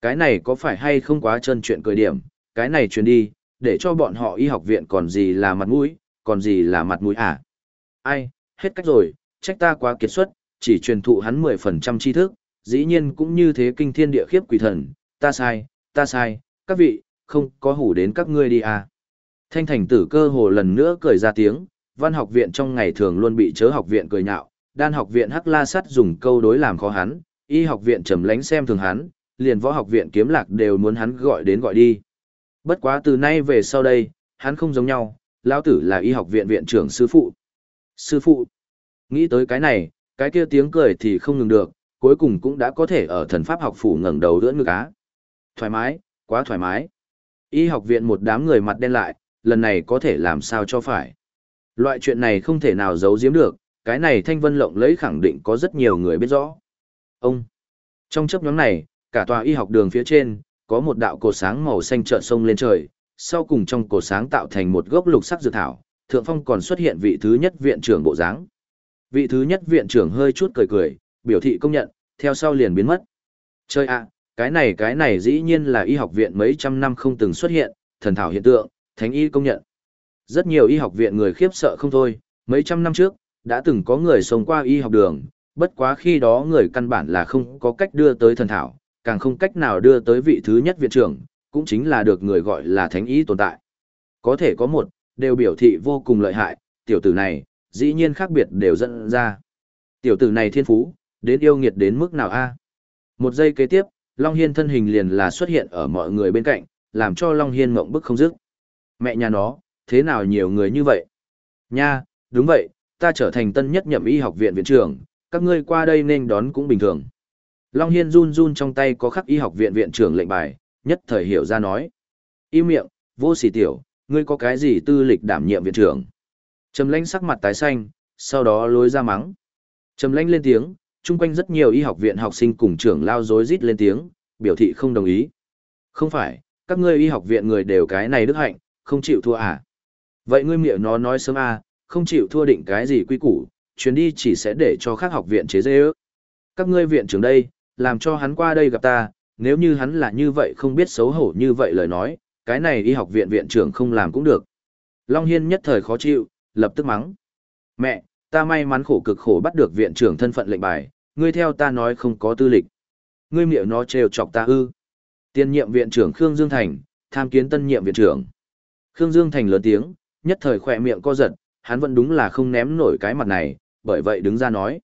Cái này có phải hay không quá chân chuyện cười điểm, cái này truyền đi, để cho bọn họ y học viện còn gì là mặt mũi, còn gì là mặt mũi à? Ai, hết cách rồi, trách ta quá kiệt xuất, chỉ truyền thụ hắn 10% tri thức, dĩ nhiên cũng như thế kinh thiên địa khiếp quỷ thần, ta sai, ta sai, các vị, không có hủ đến các ngươi đi à. Thanh thành tử cơ hồ lần nữa cười ra tiếng, văn học viện trong ngày thường luôn bị chớ học viện cười nhạo, đan học viện hắc la sắt dùng câu đối làm khó hắn, y học viện trầm lánh xem thường hắn, liền võ học viện kiếm lạc đều muốn hắn gọi đến gọi đi. Bất quá từ nay về sau đây, hắn không giống nhau, lão tử là y học viện viện trưởng sư phụ. Sư phụ, nghĩ tới cái này, cái kia tiếng cười thì không ngừng được, cuối cùng cũng đã có thể ở thần pháp học phủ ngẩng đầu đỡ ngực á. Thoải mái, quá thoải mái. Y học viện một đám người mặt đen lại, lần này có thể làm sao cho phải. Loại chuyện này không thể nào giấu giếm được, cái này thanh vân lộng lấy khẳng định có rất nhiều người biết rõ. Ông, trong chấp nhóm này, cả tòa y học đường phía trên, có một đạo cột sáng màu xanh trợn sông lên trời, sau cùng trong cột sáng tạo thành một gốc lục sắc dược thảo, thượng phong còn xuất hiện vị thứ nhất viện trưởng bộ dáng. Vị thứ nhất viện trưởng hơi chút cười cười, biểu thị công nhận, theo sau liền biến mất. Chơi ạ, cái này cái này dĩ nhiên là y học viện mấy trăm năm không từng xuất hiện, thần thảo hiện tượng, thánh y công nhận. Rất nhiều y học viện người khiếp sợ không thôi, mấy trăm năm trước, đã từng có người sống qua y học đường, bất quá khi đó người căn bản là không có cách đưa tới thần thảo, càng không cách nào đưa tới vị thứ nhất viện trưởng, cũng chính là được người gọi là thánh y tồn tại. Có thể có một, đều biểu thị vô cùng lợi hại, tiểu tử này, dĩ nhiên khác biệt đều dẫn ra. Tiểu tử này thiên phú, đến yêu nghiệt đến mức nào a? Một giây kế tiếp, Long Hiên thân hình liền là xuất hiện ở mọi người bên cạnh, làm cho Long Hiên mộng bức không dứt. Mẹ nhà nó, thế nào nhiều người như vậy? Nha, đúng vậy, ta trở thành tân nhất nhậm y học viện viện trưởng, các ngươi qua đây nên đón cũng bình thường. Long Hiên run run trong tay có khắc y học viện viện trưởng lệnh bài, nhất thời hiểu ra nói. Y miệng, vô sỉ tiểu, ngươi có cái gì tư lịch đảm nhiệm viện trưởng? Trầm lãnh sắc mặt tái xanh, sau đó lối ra mắng. Trầm lãnh lên tiếng, chung quanh rất nhiều y học viện học sinh cùng trưởng lao dối rít lên tiếng, biểu thị không đồng ý. Không phải, các ngươi y học viện người đều cái này đức hạnh, không chịu thua à? Vậy ngươi miệng nó nói sớm à, không chịu thua định cái gì quy củ, chuyến đi chỉ sẽ để cho khác học viện chế dê ước. Các ngươi viện trưởng đây, làm cho hắn qua đây gặp ta, nếu như hắn là như vậy không biết xấu hổ như vậy lời nói, cái này y học viện viện trưởng không làm cũng được. Long Hiên nhất thời khó chịu, lập tức mắng. Mẹ, ta may mắn khổ cực khổ bắt được viện trưởng thân phận lệnh bài, ngươi theo ta nói không có tư lịch. Ngươi miệng nó trêu chọc ta ư. Tiên nhiệm viện trưởng Khương Dương Thành, tham kiến tân nhiệm viện trưởng. Khương Dương Thành lớn tiếng, nhất thời khỏe miệng co giật, hắn vẫn đúng là không ném nổi cái mặt này, bởi vậy đứng ra nói.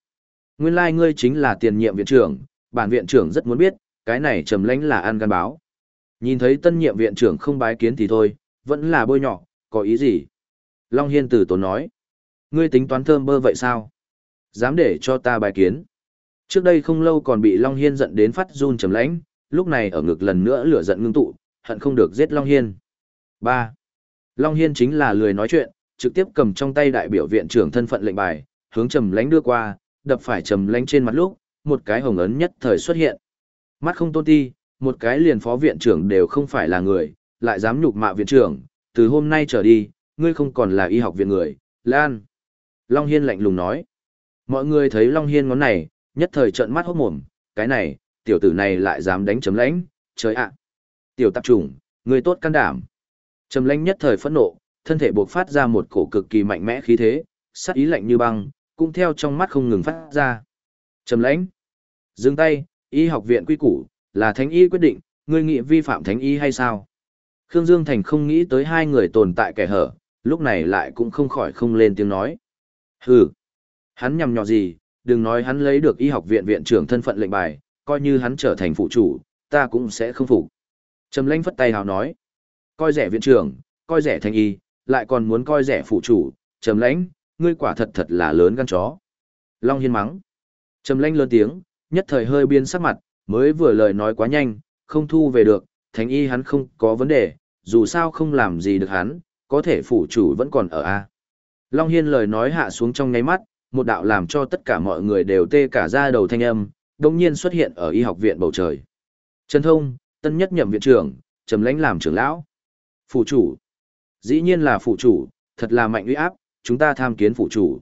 Nguyên lai like ngươi chính là tiền nhiệm viện trưởng, bản viện trưởng rất muốn biết, cái này trầm lánh là ăn gan báo. Nhìn thấy tân nhiệm viện trưởng không bái kiến thì thôi, vẫn là bôi nhỏ có ý gì? Long Hiên tử tốn nói. Ngươi tính toán thơm bơ vậy sao? Dám để cho ta bài kiến. Trước đây không lâu còn bị Long Hiên giận đến phát run trầm lãnh, lúc này ở ngực lần nữa lửa giận ngưng tụ, hận không được giết Long Hiên. 3. Long Hiên chính là lười nói chuyện, trực tiếp cầm trong tay đại biểu viện trưởng thân phận lệnh bài, hướng trầm lãnh đưa qua, đập phải trầm lãnh trên mặt lúc, một cái hồng ấn nhất thời xuất hiện. Mắt không tôn ti, một cái liền phó viện trưởng đều không phải là người, lại dám nhục mạ viện trưởng, từ hôm nay trở đi, ngươi không còn là y học viện người, Lan. Long Hiên lạnh lùng nói. Mọi người thấy Long Hiên ngón này, nhất thời trợn mắt hốt mồm, cái này, tiểu tử này lại dám đánh chấm lãnh, trời ạ. Tiểu tạp trùng, ngươi tốt can đảm. Trầm lãnh nhất thời phẫn nộ, thân thể buộc phát ra một cổ cực kỳ mạnh mẽ khí thế, sắc ý lạnh như băng, cũng theo trong mắt không ngừng phát ra. Trầm lãnh. Dừng tay, y học viện quy củ, là thánh y quyết định, ngươi nghĩ vi phạm thánh y hay sao? Khương Dương Thành không nghĩ tới hai người tồn tại kẻ hở, lúc này lại cũng không khỏi không lên tiếng nói. Hừ, hắn nhầm nhọ gì, đừng nói hắn lấy được y học viện viện trưởng thân phận lệnh bài, coi như hắn trở thành phụ chủ, ta cũng sẽ không phục. Trầm lãnh phất tay hào nói. Coi rẻ viện trưởng, coi rẻ thành y, lại còn muốn coi rẻ phụ chủ, trầm lãnh, ngươi quả thật thật là lớn gan chó. Long Hiên mắng. Trầm lãnh lớn tiếng, nhất thời hơi biên sắc mặt, mới vừa lời nói quá nhanh, không thu về được, thành y hắn không có vấn đề, dù sao không làm gì được hắn, có thể phủ chủ vẫn còn ở A. Long Hiên lời nói hạ xuống trong ngáy mắt, một đạo làm cho tất cả mọi người đều tê cả ra đầu thanh âm, đồng nhiên xuất hiện ở y học viện bầu trời. Trần Thông, tân nhất nhậm viện trưởng, trầm lãnh làm trưởng lão. Phủ chủ. Dĩ nhiên là phủ chủ, thật là mạnh uy áp, chúng ta tham kiến phủ chủ.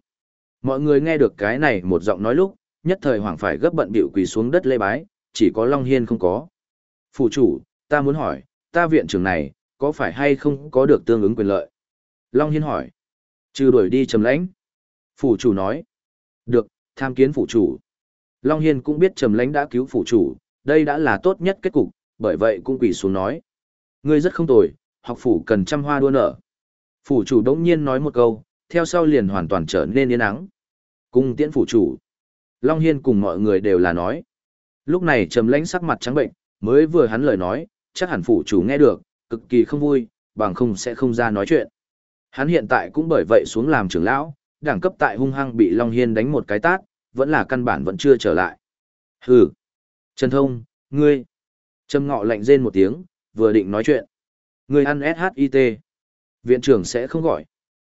Mọi người nghe được cái này một giọng nói lúc, nhất thời hoàng phải gấp bận bịu quỳ xuống đất lê bái, chỉ có Long Hiên không có. Phủ chủ, ta muốn hỏi, ta viện trưởng này, có phải hay không có được tương ứng quyền lợi? Long Hiên hỏi. Trừ đuổi đi trầm lãnh. Phủ chủ nói. Được, tham kiến phủ chủ. Long Hiên cũng biết trầm lãnh đã cứu phủ chủ, đây đã là tốt nhất kết cục, bởi vậy cũng quỷ xuống nói. Ngươi rất không tồi, học phủ cần trăm hoa đua nở. Phủ chủ đống nhiên nói một câu, theo sau liền hoàn toàn trở nên yên ắng. Cung tiễn phủ chủ. Long Hiên cùng mọi người đều là nói. Lúc này trầm lãnh sắc mặt trắng bệnh, mới vừa hắn lời nói, chắc hẳn phủ chủ nghe được, cực kỳ không vui, bằng không sẽ không ra nói chuyện. Hắn hiện tại cũng bởi vậy xuống làm trưởng lão, đẳng cấp tại hung hăng bị Long Hiên đánh một cái tát, vẫn là căn bản vẫn chưa trở lại. Hừ. Trần Thông, ngươi. Trầm ngọ lạnh rên một tiếng, vừa định nói chuyện. Ngươi ăn SHIT. Viện trưởng sẽ không gọi.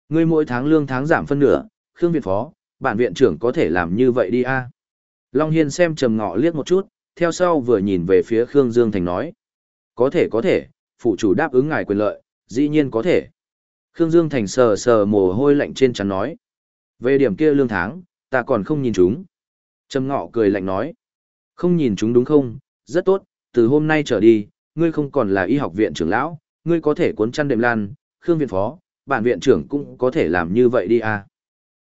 Ngươi mỗi tháng lương tháng giảm phân nửa, Khương Viện Phó, bản viện trưởng có thể làm như vậy đi a Long Hiên xem trầm ngọ liếc một chút, theo sau vừa nhìn về phía Khương Dương Thành nói. Có thể có thể, phụ chủ đáp ứng ngài quyền lợi, dĩ nhiên có thể. Khương Dương Thành sờ sờ mồ hôi lạnh trên chắn nói. Về điểm kia lương tháng, ta còn không nhìn chúng. Trầm ngọ cười lạnh nói. Không nhìn chúng đúng không? Rất tốt, từ hôm nay trở đi, ngươi không còn là y học viện trưởng lão, ngươi có thể cuốn chăn đệm lan, Khương viện phó, bản viện trưởng cũng có thể làm như vậy đi à.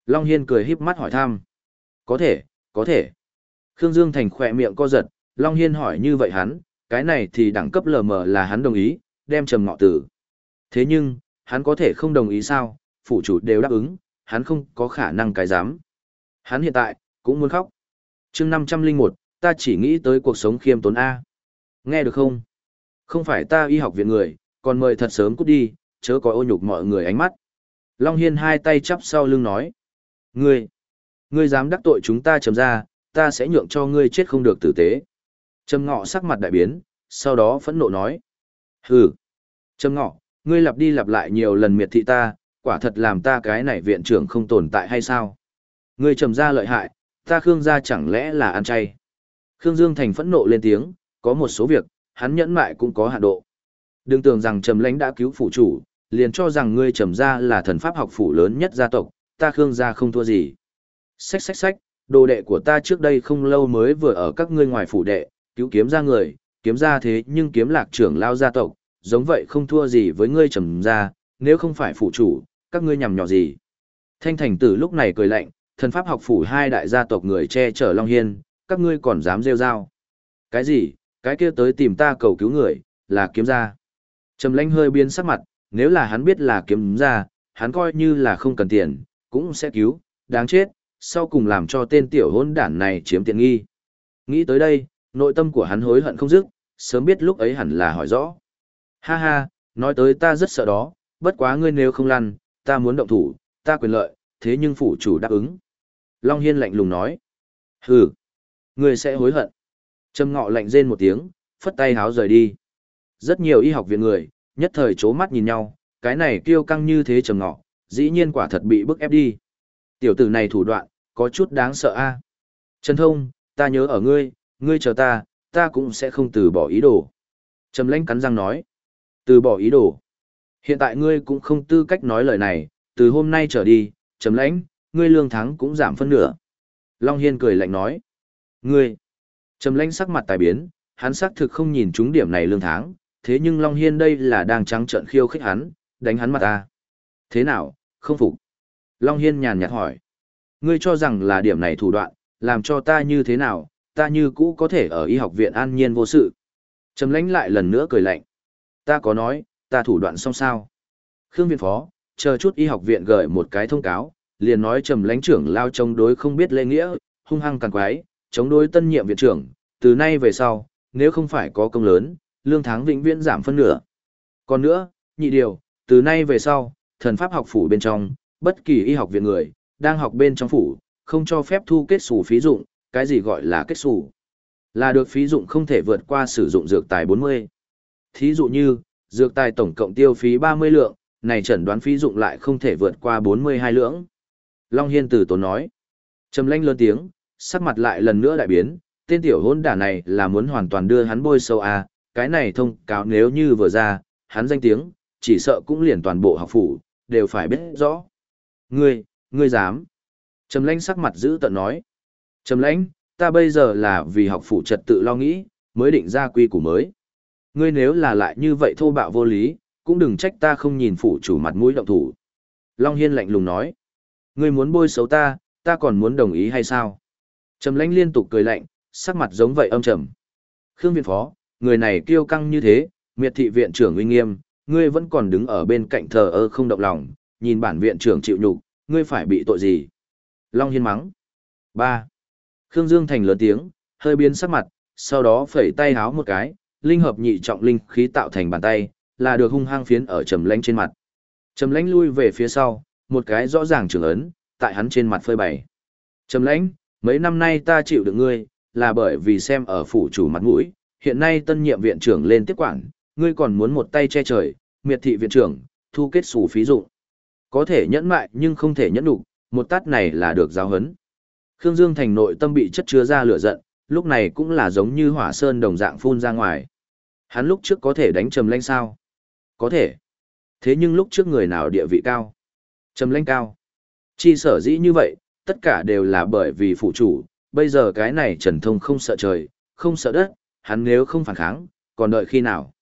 Long Hiên cười híp mắt hỏi thăm. Có thể, có thể. Khương Dương Thành khỏe miệng co giật, Long Hiên hỏi như vậy hắn, cái này thì đẳng cấp lờ mờ là hắn đồng ý, đem trầm ngọ tử. Thế nhưng, hắn có thể không đồng ý sao, phụ chủ đều đáp ứng, hắn không có khả năng cái dám. Hắn hiện tại, cũng muốn khóc. chương 501, ta chỉ nghĩ tới cuộc sống khiêm tốn A. Nghe được không? Không phải ta y học viện người, còn mời thật sớm cút đi, chớ có ô nhục mọi người ánh mắt. Long Hiên hai tay chắp sau lưng nói. Ngươi, ngươi dám đắc tội chúng ta chấm ra, ta sẽ nhượng cho ngươi chết không được tử tế. Trầm ngọ sắc mặt đại biến, sau đó phẫn nộ nói. Hừ, Trầm ngọ, ngươi lặp đi lặp lại nhiều lần miệt thị ta, quả thật làm ta cái này viện trưởng không tồn tại hay sao? Ngươi trầm ra lợi hại, ta Khương gia chẳng lẽ là ăn chay? Khương Dương Thành phẫn nộ lên tiếng, có một số việc, hắn nhẫn mại cũng có hạn độ. Đừng tưởng rằng trầm lãnh đã cứu phủ chủ, liền cho rằng ngươi trầm gia là thần pháp học phủ lớn nhất gia tộc, ta Khương gia không thua gì. Xách xách xách, đồ đệ của ta trước đây không lâu mới vừa ở các ngươi ngoài phủ đệ, cứu kiếm ra người, kiếm ra thế nhưng kiếm lạc trưởng lao gia tộc, giống vậy không thua gì với ngươi trầm gia, nếu không phải phụ chủ, các ngươi nhằm nhỏ gì. Thanh thành tử lúc này cười lạnh, thần pháp học phủ hai đại gia tộc người che chở Long Hiên, các ngươi còn dám rêu rao. Cái gì, cái kia tới tìm ta cầu cứu người, là kiếm ra? Trầm lãnh hơi biến sắc mặt, nếu là hắn biết là kiếm ra, hắn coi như là không cần tiền, cũng sẽ cứu, đáng chết, sau cùng làm cho tên tiểu hôn đản này chiếm tiện nghi. Nghĩ tới đây, nội tâm của hắn hối hận không dứt, sớm biết lúc ấy hẳn là hỏi rõ. Ha ha, nói tới ta rất sợ đó, bất quá ngươi nếu không lăn, ta muốn động thủ, ta quyền lợi, thế nhưng phủ chủ đáp ứng. Long Hiên lạnh lùng nói. Hừ, ngươi sẽ hối hận. Trầm ngọ lạnh rên một tiếng, phất tay háo rời đi. Rất nhiều y học viện người, nhất thời chố mắt nhìn nhau, cái này kêu căng như thế trầm ngọ, dĩ nhiên quả thật bị bức ép đi. Tiểu tử này thủ đoạn, có chút đáng sợ a. Trần Thông, ta nhớ ở ngươi, ngươi chờ ta, ta cũng sẽ không từ bỏ ý đồ. Trầm lãnh cắn răng nói. Từ bỏ ý đồ. Hiện tại ngươi cũng không tư cách nói lời này, từ hôm nay trở đi, trầm lãnh, ngươi lương tháng cũng giảm phân nửa. Long Hiên cười lạnh nói. Ngươi. Trầm lãnh sắc mặt tài biến, hắn xác thực không nhìn trúng điểm này lương tháng, thế nhưng Long Hiên đây là đang trắng trợn khiêu khích hắn, đánh hắn mặt ta. Thế nào, không phục? Long Hiên nhàn nhạt hỏi. Ngươi cho rằng là điểm này thủ đoạn, làm cho ta như thế nào, ta như cũ có thể ở y học viện an nhiên vô sự. Trầm lãnh lại lần nữa cười lạnh. Ta có nói, ta thủ đoạn xong sao? Khương viện phó, chờ chút y học viện gửi một cái thông cáo, liền nói trầm lãnh trưởng lao chống đối không biết lễ nghĩa, hung hăng càng quái, chống đối tân nhiệm viện trưởng, từ nay về sau, nếu không phải có công lớn, lương tháng vĩnh viễn giảm phân nửa. Còn nữa, nhị điều, từ nay về sau, thần pháp học phủ bên trong, bất kỳ y học viện người, đang học bên trong phủ, không cho phép thu kết sủ phí dụng, cái gì gọi là kết xù? Là được phí dụng không thể vượt qua sử dụng dược tài 40. Thí dụ như, dược tài tổng cộng tiêu phí 30 lượng, này chẩn đoán phí dụng lại không thể vượt qua 42 lượng. Long Hiên từ tốn nói. Trầm lanh lớn tiếng, sắc mặt lại lần nữa đại biến, tên tiểu hôn đả này là muốn hoàn toàn đưa hắn bôi sâu à, cái này thông cáo nếu như vừa ra, hắn danh tiếng, chỉ sợ cũng liền toàn bộ học phủ, đều phải biết rõ. Ngươi, ngươi dám. Trầm lanh sắc mặt giữ tận nói. Trầm lãnh, ta bây giờ là vì học phụ trật tự lo nghĩ, mới định ra quy củ mới. Ngươi nếu là lại như vậy thô bạo vô lý, cũng đừng trách ta không nhìn phụ chủ mặt mũi động thủ. Long Hiên lạnh lùng nói. Ngươi muốn bôi xấu ta, ta còn muốn đồng ý hay sao? Trầm lãnh liên tục cười lạnh, sắc mặt giống vậy âm trầm. Khương viện phó, người này kiêu căng như thế, miệt thị viện trưởng uy nghiêm, ngươi vẫn còn đứng ở bên cạnh thờ ơ không động lòng, nhìn bản viện trưởng chịu nhục, ngươi phải bị tội gì? Long Hiên mắng. 3. Khương Dương Thành lớn tiếng, hơi biến sắc mặt, sau đó phẩy tay háo một cái, linh hợp nhị trọng linh khí tạo thành bàn tay, là được hung hăng phiến ở trầm lãnh trên mặt. Trầm lãnh lui về phía sau, một cái rõ ràng trưởng ấn, tại hắn trên mặt phơi bày. Trầm lãnh, mấy năm nay ta chịu được ngươi, là bởi vì xem ở phủ chủ mặt mũi, hiện nay tân nhiệm viện trưởng lên tiếp quản, ngươi còn muốn một tay che trời, miệt thị viện trưởng, thu kết sủ phí dụng. Có thể nhẫn mại nhưng không thể nhẫn đủ, một tát này là được giáo hấn. Khương Dương Thành nội tâm bị chất chứa ra lửa giận, lúc này cũng là giống như hỏa sơn đồng dạng phun ra ngoài. Hắn lúc trước có thể đánh trầm lanh sao? Có thể. Thế nhưng lúc trước người nào địa vị cao? Trầm lanh cao. Chi sở dĩ như vậy, tất cả đều là bởi vì phụ chủ, bây giờ cái này trần thông không sợ trời, không sợ đất, hắn nếu không phản kháng, còn đợi khi nào?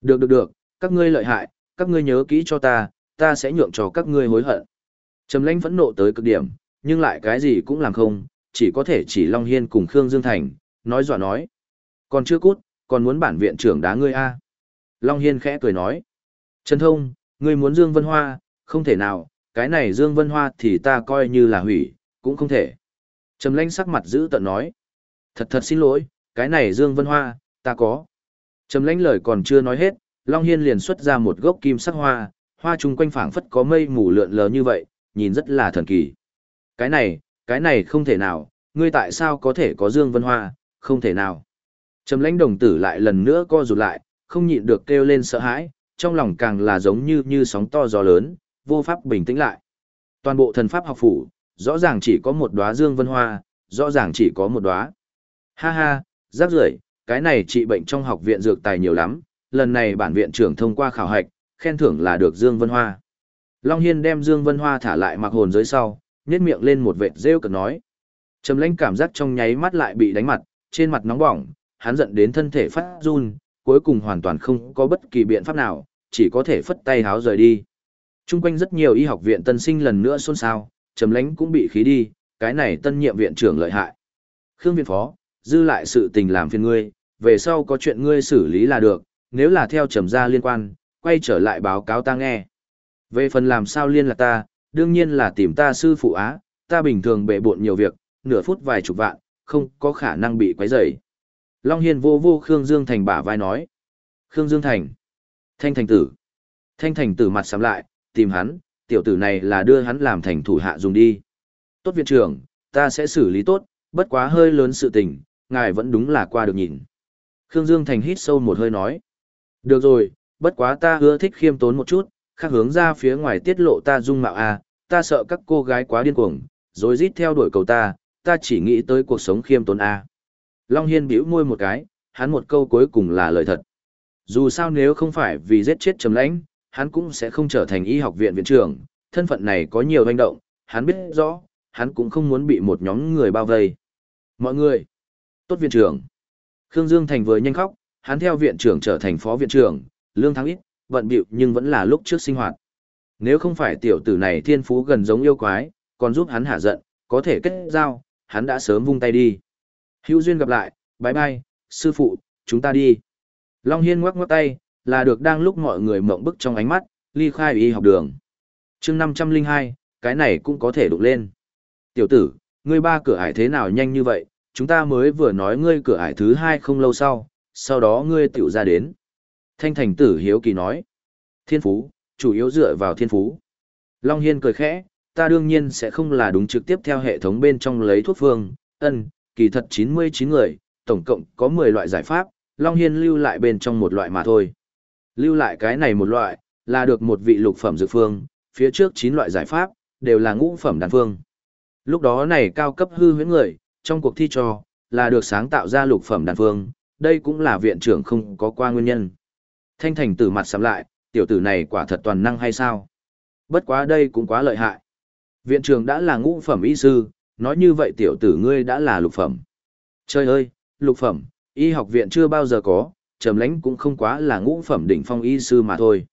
Được được được, các ngươi lợi hại, các ngươi nhớ kỹ cho ta, ta sẽ nhượng cho các ngươi hối hận. Trầm lãnh phẫn nộ tới cực điểm, nhưng lại cái gì cũng làm không, chỉ có thể chỉ Long Hiên cùng Khương Dương Thành, nói dọa nói. Còn chưa cút, còn muốn bản viện trưởng đá ngươi a Long Hiên khẽ cười nói. Trần Thông, ngươi muốn Dương Vân Hoa, không thể nào, cái này Dương Vân Hoa thì ta coi như là hủy, cũng không thể. Trầm lanh sắc mặt giữ tận nói. Thật thật xin lỗi, cái này Dương Vân Hoa, ta có. Trầm lãnh lời còn chưa nói hết, Long Hiên liền xuất ra một gốc kim sắc hoa, hoa chung quanh phảng phất có mây mù lượn lờ như vậy, nhìn rất là thần kỳ. Cái này, cái này không thể nào, ngươi tại sao có thể có Dương Vân Hoa, không thể nào. Trầm lãnh đồng tử lại lần nữa co rụt lại, không nhịn được kêu lên sợ hãi, trong lòng càng là giống như như sóng to gió lớn, vô pháp bình tĩnh lại. Toàn bộ thần pháp học phủ, rõ ràng chỉ có một đóa Dương Vân Hoa, rõ ràng chỉ có một đóa. Ha ha, rác rưởi, cái này trị bệnh trong học viện dược tài nhiều lắm, lần này bản viện trưởng thông qua khảo hạch, khen thưởng là được Dương Vân Hoa. Long Hiên đem Dương Vân Hoa thả lại mặc hồn dưới sau, nhét miệng lên một vệt rêu cực nói. Trầm lãnh cảm giác trong nháy mắt lại bị đánh mặt, trên mặt nóng bỏng, hắn giận đến thân thể phát run, cuối cùng hoàn toàn không có bất kỳ biện pháp nào, chỉ có thể phất tay háo rời đi. Trung quanh rất nhiều y học viện tân sinh lần nữa xôn xao, trầm lãnh cũng bị khí đi, cái này tân nhiệm viện trưởng lợi hại. Khương viện phó, dư lại sự tình làm phiền ngươi, về sau có chuyện ngươi xử lý là được, nếu là theo trầm gia liên quan, quay trở lại báo cáo ta nghe. Về phần làm sao liên lạc ta, đương nhiên là tìm ta sư phụ á, ta bình thường bệ bộn nhiều việc, nửa phút vài chục vạn, không có khả năng bị quấy rầy. Long Hiên vô vô Khương Dương Thành bả vai nói. Khương Dương Thành. Thanh Thành Tử. Thanh Thành Tử mặt sắm lại, tìm hắn, tiểu tử này là đưa hắn làm thành thủ hạ dùng đi. Tốt viện trưởng, ta sẽ xử lý tốt, bất quá hơi lớn sự tình, ngài vẫn đúng là qua được nhìn. Khương Dương Thành hít sâu một hơi nói. Được rồi, bất quá ta ưa thích khiêm tốn một chút, khác hướng ra phía ngoài tiết lộ ta dung mạo à, ta sợ các cô gái quá điên cuồng, rồi rít theo đuổi cầu ta, ta chỉ nghĩ tới cuộc sống khiêm tốn à. Long Hiên bĩu môi một cái, hắn một câu cuối cùng là lời thật. Dù sao nếu không phải vì giết chết trầm lãnh, hắn cũng sẽ không trở thành y học viện viện trưởng, thân phận này có nhiều hành động, hắn biết rõ, hắn cũng không muốn bị một nhóm người bao vây. Mọi người, tốt viện trưởng. Khương Dương Thành vừa nhanh khóc, hắn theo viện trưởng trở thành phó viện trưởng, lương thắng ít, vận bịu nhưng vẫn là lúc trước sinh hoạt. Nếu không phải tiểu tử này thiên phú gần giống yêu quái, còn giúp hắn hạ giận, có thể kết giao, hắn đã sớm vung tay đi. Hữu duyên gặp lại, bye bye, sư phụ, chúng ta đi. Long Hiên ngoắc ngoắc tay, là được đang lúc mọi người mộng bức trong ánh mắt, ly khai y học đường. chương 502, cái này cũng có thể đụng lên. Tiểu tử, ngươi ba cửa ải thế nào nhanh như vậy, chúng ta mới vừa nói ngươi cửa ải thứ hai không lâu sau, sau đó ngươi tiểu ra đến. Thanh thành tử hiếu kỳ nói. Thiên phú, chủ yếu dựa vào thiên phú. Long Hiên cười khẽ, ta đương nhiên sẽ không là đúng trực tiếp theo hệ thống bên trong lấy thuốc phương, ân, kỳ thật 99 người, tổng cộng có 10 loại giải pháp, Long Hiên lưu lại bên trong một loại mà thôi. Lưu lại cái này một loại, là được một vị lục phẩm dược phương, phía trước 9 loại giải pháp, đều là ngũ phẩm đàn phương. Lúc đó này cao cấp hư huyễn người, trong cuộc thi trò là được sáng tạo ra lục phẩm đàn phương, đây cũng là viện trưởng không có qua nguyên nhân. Thanh thành tử mặt sầm lại, tiểu tử này quả thật toàn năng hay sao? Bất quá đây cũng quá lợi hại. Viện trưởng đã là ngũ phẩm y sư, nói như vậy tiểu tử ngươi đã là lục phẩm. Trời ơi, lục phẩm, y học viện chưa bao giờ có, trầm lãnh cũng không quá là ngũ phẩm đỉnh phong y sư mà thôi.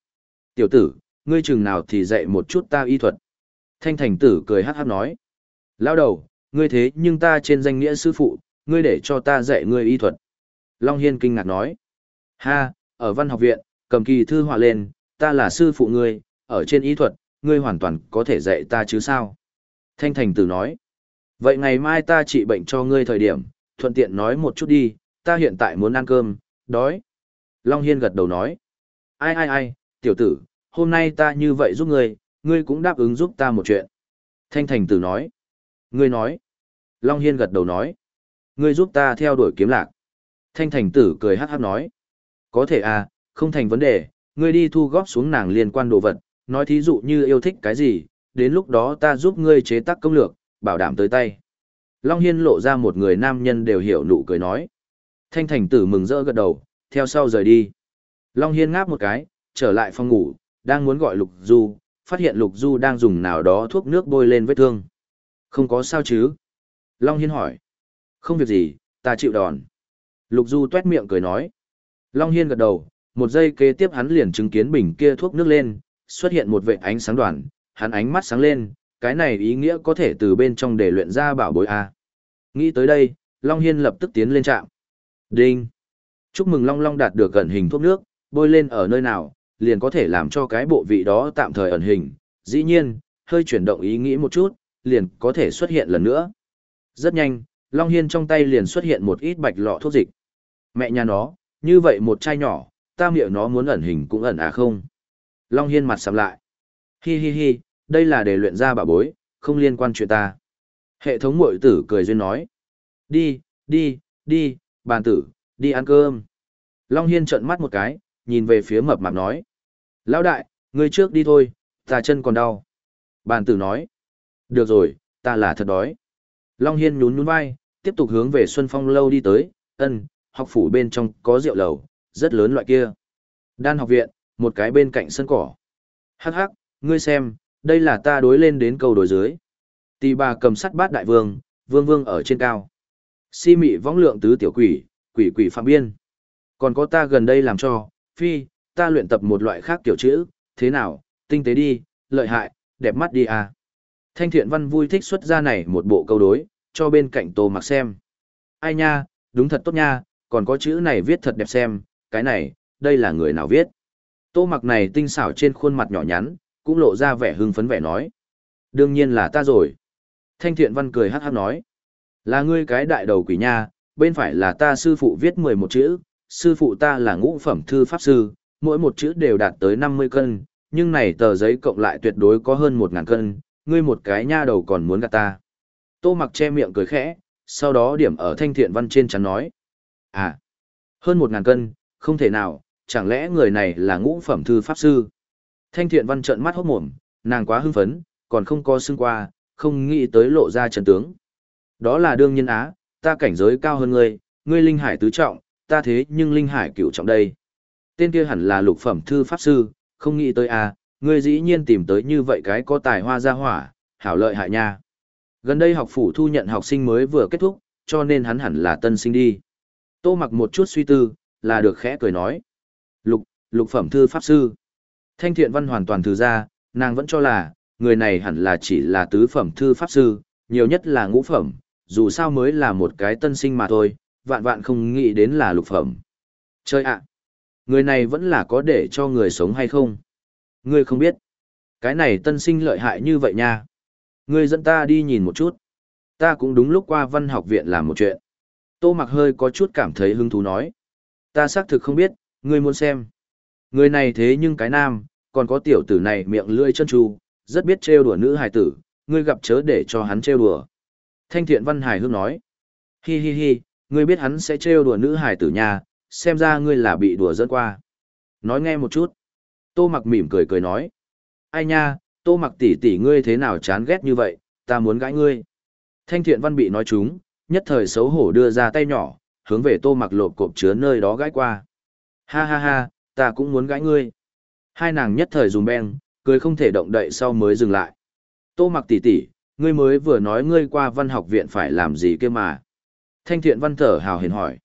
Tiểu tử, ngươi chừng nào thì dạy một chút ta y thuật. Thanh thành tử cười hát hát nói. Lao đầu, ngươi thế nhưng ta trên danh nghĩa sư phụ, ngươi để cho ta dạy ngươi y thuật. Long Hiên kinh ngạc nói. Ha, ở văn học viện, cầm kỳ thư họa lên, ta là sư phụ ngươi, ở trên ý thuật, ngươi hoàn toàn có thể dạy ta chứ sao? Thanh thành tử nói. Vậy ngày mai ta trị bệnh cho ngươi thời điểm, thuận tiện nói một chút đi, ta hiện tại muốn ăn cơm, đói. Long Hiên gật đầu nói. Ai ai ai, tiểu tử, hôm nay ta như vậy giúp ngươi, ngươi cũng đáp ứng giúp ta một chuyện. Thanh thành tử nói. Ngươi nói. Long Hiên gật đầu nói. Ngươi giúp ta theo đuổi kiếm lạc. Thanh thành tử cười hát hát nói. Có thể à, không thành vấn đề, ngươi đi thu góp xuống nàng liên quan đồ vật, nói thí dụ như yêu thích cái gì, đến lúc đó ta giúp ngươi chế tác công lược, bảo đảm tới tay. Long Hiên lộ ra một người nam nhân đều hiểu nụ cười nói. Thanh thành tử mừng rỡ gật đầu, theo sau rời đi. Long Hiên ngáp một cái, trở lại phòng ngủ, đang muốn gọi Lục Du, phát hiện Lục Du đang dùng nào đó thuốc nước bôi lên vết thương. Không có sao chứ? Long Hiên hỏi. Không việc gì, ta chịu đòn. Lục Du tuét miệng cười nói. Long Hiên gật đầu, một giây kế tiếp hắn liền chứng kiến bình kia thuốc nước lên, xuất hiện một vệ ánh sáng đoàn, hắn ánh mắt sáng lên, cái này ý nghĩa có thể từ bên trong để luyện ra bảo bối A. Nghĩ tới đây, Long Hiên lập tức tiến lên trạm. Đinh! Chúc mừng Long Long đạt được gần hình thuốc nước, bôi lên ở nơi nào, liền có thể làm cho cái bộ vị đó tạm thời ẩn hình. Dĩ nhiên, hơi chuyển động ý nghĩ một chút, liền có thể xuất hiện lần nữa. Rất nhanh, Long Hiên trong tay liền xuất hiện một ít bạch lọ thuốc dịch. Mẹ nhà nó, như vậy một chai nhỏ, ta miệng nó muốn ẩn hình cũng ẩn à không? Long Hiên mặt sầm lại. Hi hi hi, đây là để luyện ra bà bối, không liên quan chuyện ta. Hệ thống mội tử cười duyên nói. Đi, đi, đi, bàn tử, đi ăn cơm. Long Hiên trợn mắt một cái, nhìn về phía mập mạp nói. Lão đại, ngươi trước đi thôi, ta chân còn đau. Bàn tử nói. Được rồi, ta là thật đói. Long Hiên nhún nhún vai, tiếp tục hướng về Xuân Phong lâu đi tới, Ơn, học phủ bên trong có rượu lầu, rất lớn loại kia. Đan học viện, một cái bên cạnh sân cỏ. Hắc hắc, ngươi xem, đây là ta đối lên đến cầu đối dưới. Tì bà cầm sắt bát đại vương, vương vương ở trên cao. Si mị võng lượng tứ tiểu quỷ, quỷ quỷ phạm biên. Còn có ta gần đây làm cho, phi, ta luyện tập một loại khác tiểu chữ, thế nào, tinh tế đi, lợi hại, đẹp mắt đi à. Thanh thiện văn vui thích xuất ra này một bộ câu đối, cho bên cạnh tô mặc xem. Ai nha, đúng thật tốt nha, còn có chữ này viết thật đẹp xem, cái này, đây là người nào viết. Tô mặc này tinh xảo trên khuôn mặt nhỏ nhắn, cũng lộ ra vẻ hưng phấn vẻ nói. Đương nhiên là ta rồi. Thanh thiện văn cười hát hát nói. Là ngươi cái đại đầu quỷ nha, bên phải là ta sư phụ viết 11 chữ, sư phụ ta là ngũ phẩm thư pháp sư, mỗi một chữ đều đạt tới 50 cân, nhưng này tờ giấy cộng lại tuyệt đối có hơn 1.000 cân, ngươi một cái nha đầu còn muốn gạt ta. Tô mặc che miệng cười khẽ, sau đó điểm ở thanh thiện văn trên chắn nói. À, hơn một ngàn cân, không thể nào, chẳng lẽ người này là ngũ phẩm thư pháp sư? Thanh thiện văn trợn mắt hốt mồm, nàng quá hưng phấn, còn không có xưng qua, không nghĩ tới lộ ra trần tướng. Đó là đương nhiên á, ta cảnh giới cao hơn ngươi, ngươi linh hải tứ trọng, ta thế nhưng linh hải cửu trọng đây. Tên kia hẳn là lục phẩm thư pháp sư, không nghĩ tới à, ngươi dĩ nhiên tìm tới như vậy cái có tài hoa ra hỏa, hảo lợi hại nha. Gần đây học phủ thu nhận học sinh mới vừa kết thúc, cho nên hắn hẳn là tân sinh đi. Tô mặc một chút suy tư, là được khẽ cười nói. Lục, lục phẩm thư pháp sư. Thanh thiện văn hoàn toàn thư ra, nàng vẫn cho là, người này hẳn là chỉ là tứ phẩm thư pháp sư, nhiều nhất là ngũ phẩm, dù sao mới là một cái tân sinh mà thôi, vạn vạn không nghĩ đến là lục phẩm. Chơi ạ! người này vẫn là có để cho người sống hay không? Ngươi không biết. Cái này tân sinh lợi hại như vậy nha. Ngươi dẫn ta đi nhìn một chút. Ta cũng đúng lúc qua văn học viện làm một chuyện. Tô mặc hơi có chút cảm thấy hứng thú nói. Ta xác thực không biết, ngươi muốn xem. Người này thế nhưng cái nam, còn có tiểu tử này miệng lưỡi chân tru, rất biết trêu đùa nữ hài tử, ngươi gặp chớ để cho hắn trêu đùa. Thanh thiện văn hài hước nói. Hi hi hi, ngươi biết hắn sẽ trêu đùa nữ hài tử nhà, xem ra ngươi là bị đùa dẫn qua. Nói nghe một chút. Tô mặc mỉm cười cười nói. Ai nha, tô mặc tỷ tỷ ngươi thế nào chán ghét như vậy, ta muốn gãi ngươi. Thanh thiện văn bị nói chúng, nhất thời xấu hổ đưa ra tay nhỏ, hướng về tô mặc lộp cộp chứa nơi đó gãi qua. Ha ha ha, ta cũng muốn gãi ngươi. Hai nàng nhất thời dùng beng, cười không thể động đậy sau mới dừng lại. Tô mặc tỷ tỷ, ngươi mới vừa nói ngươi qua văn học viện phải làm gì kia mà. Thanh thiện văn thở hào hiền hỏi.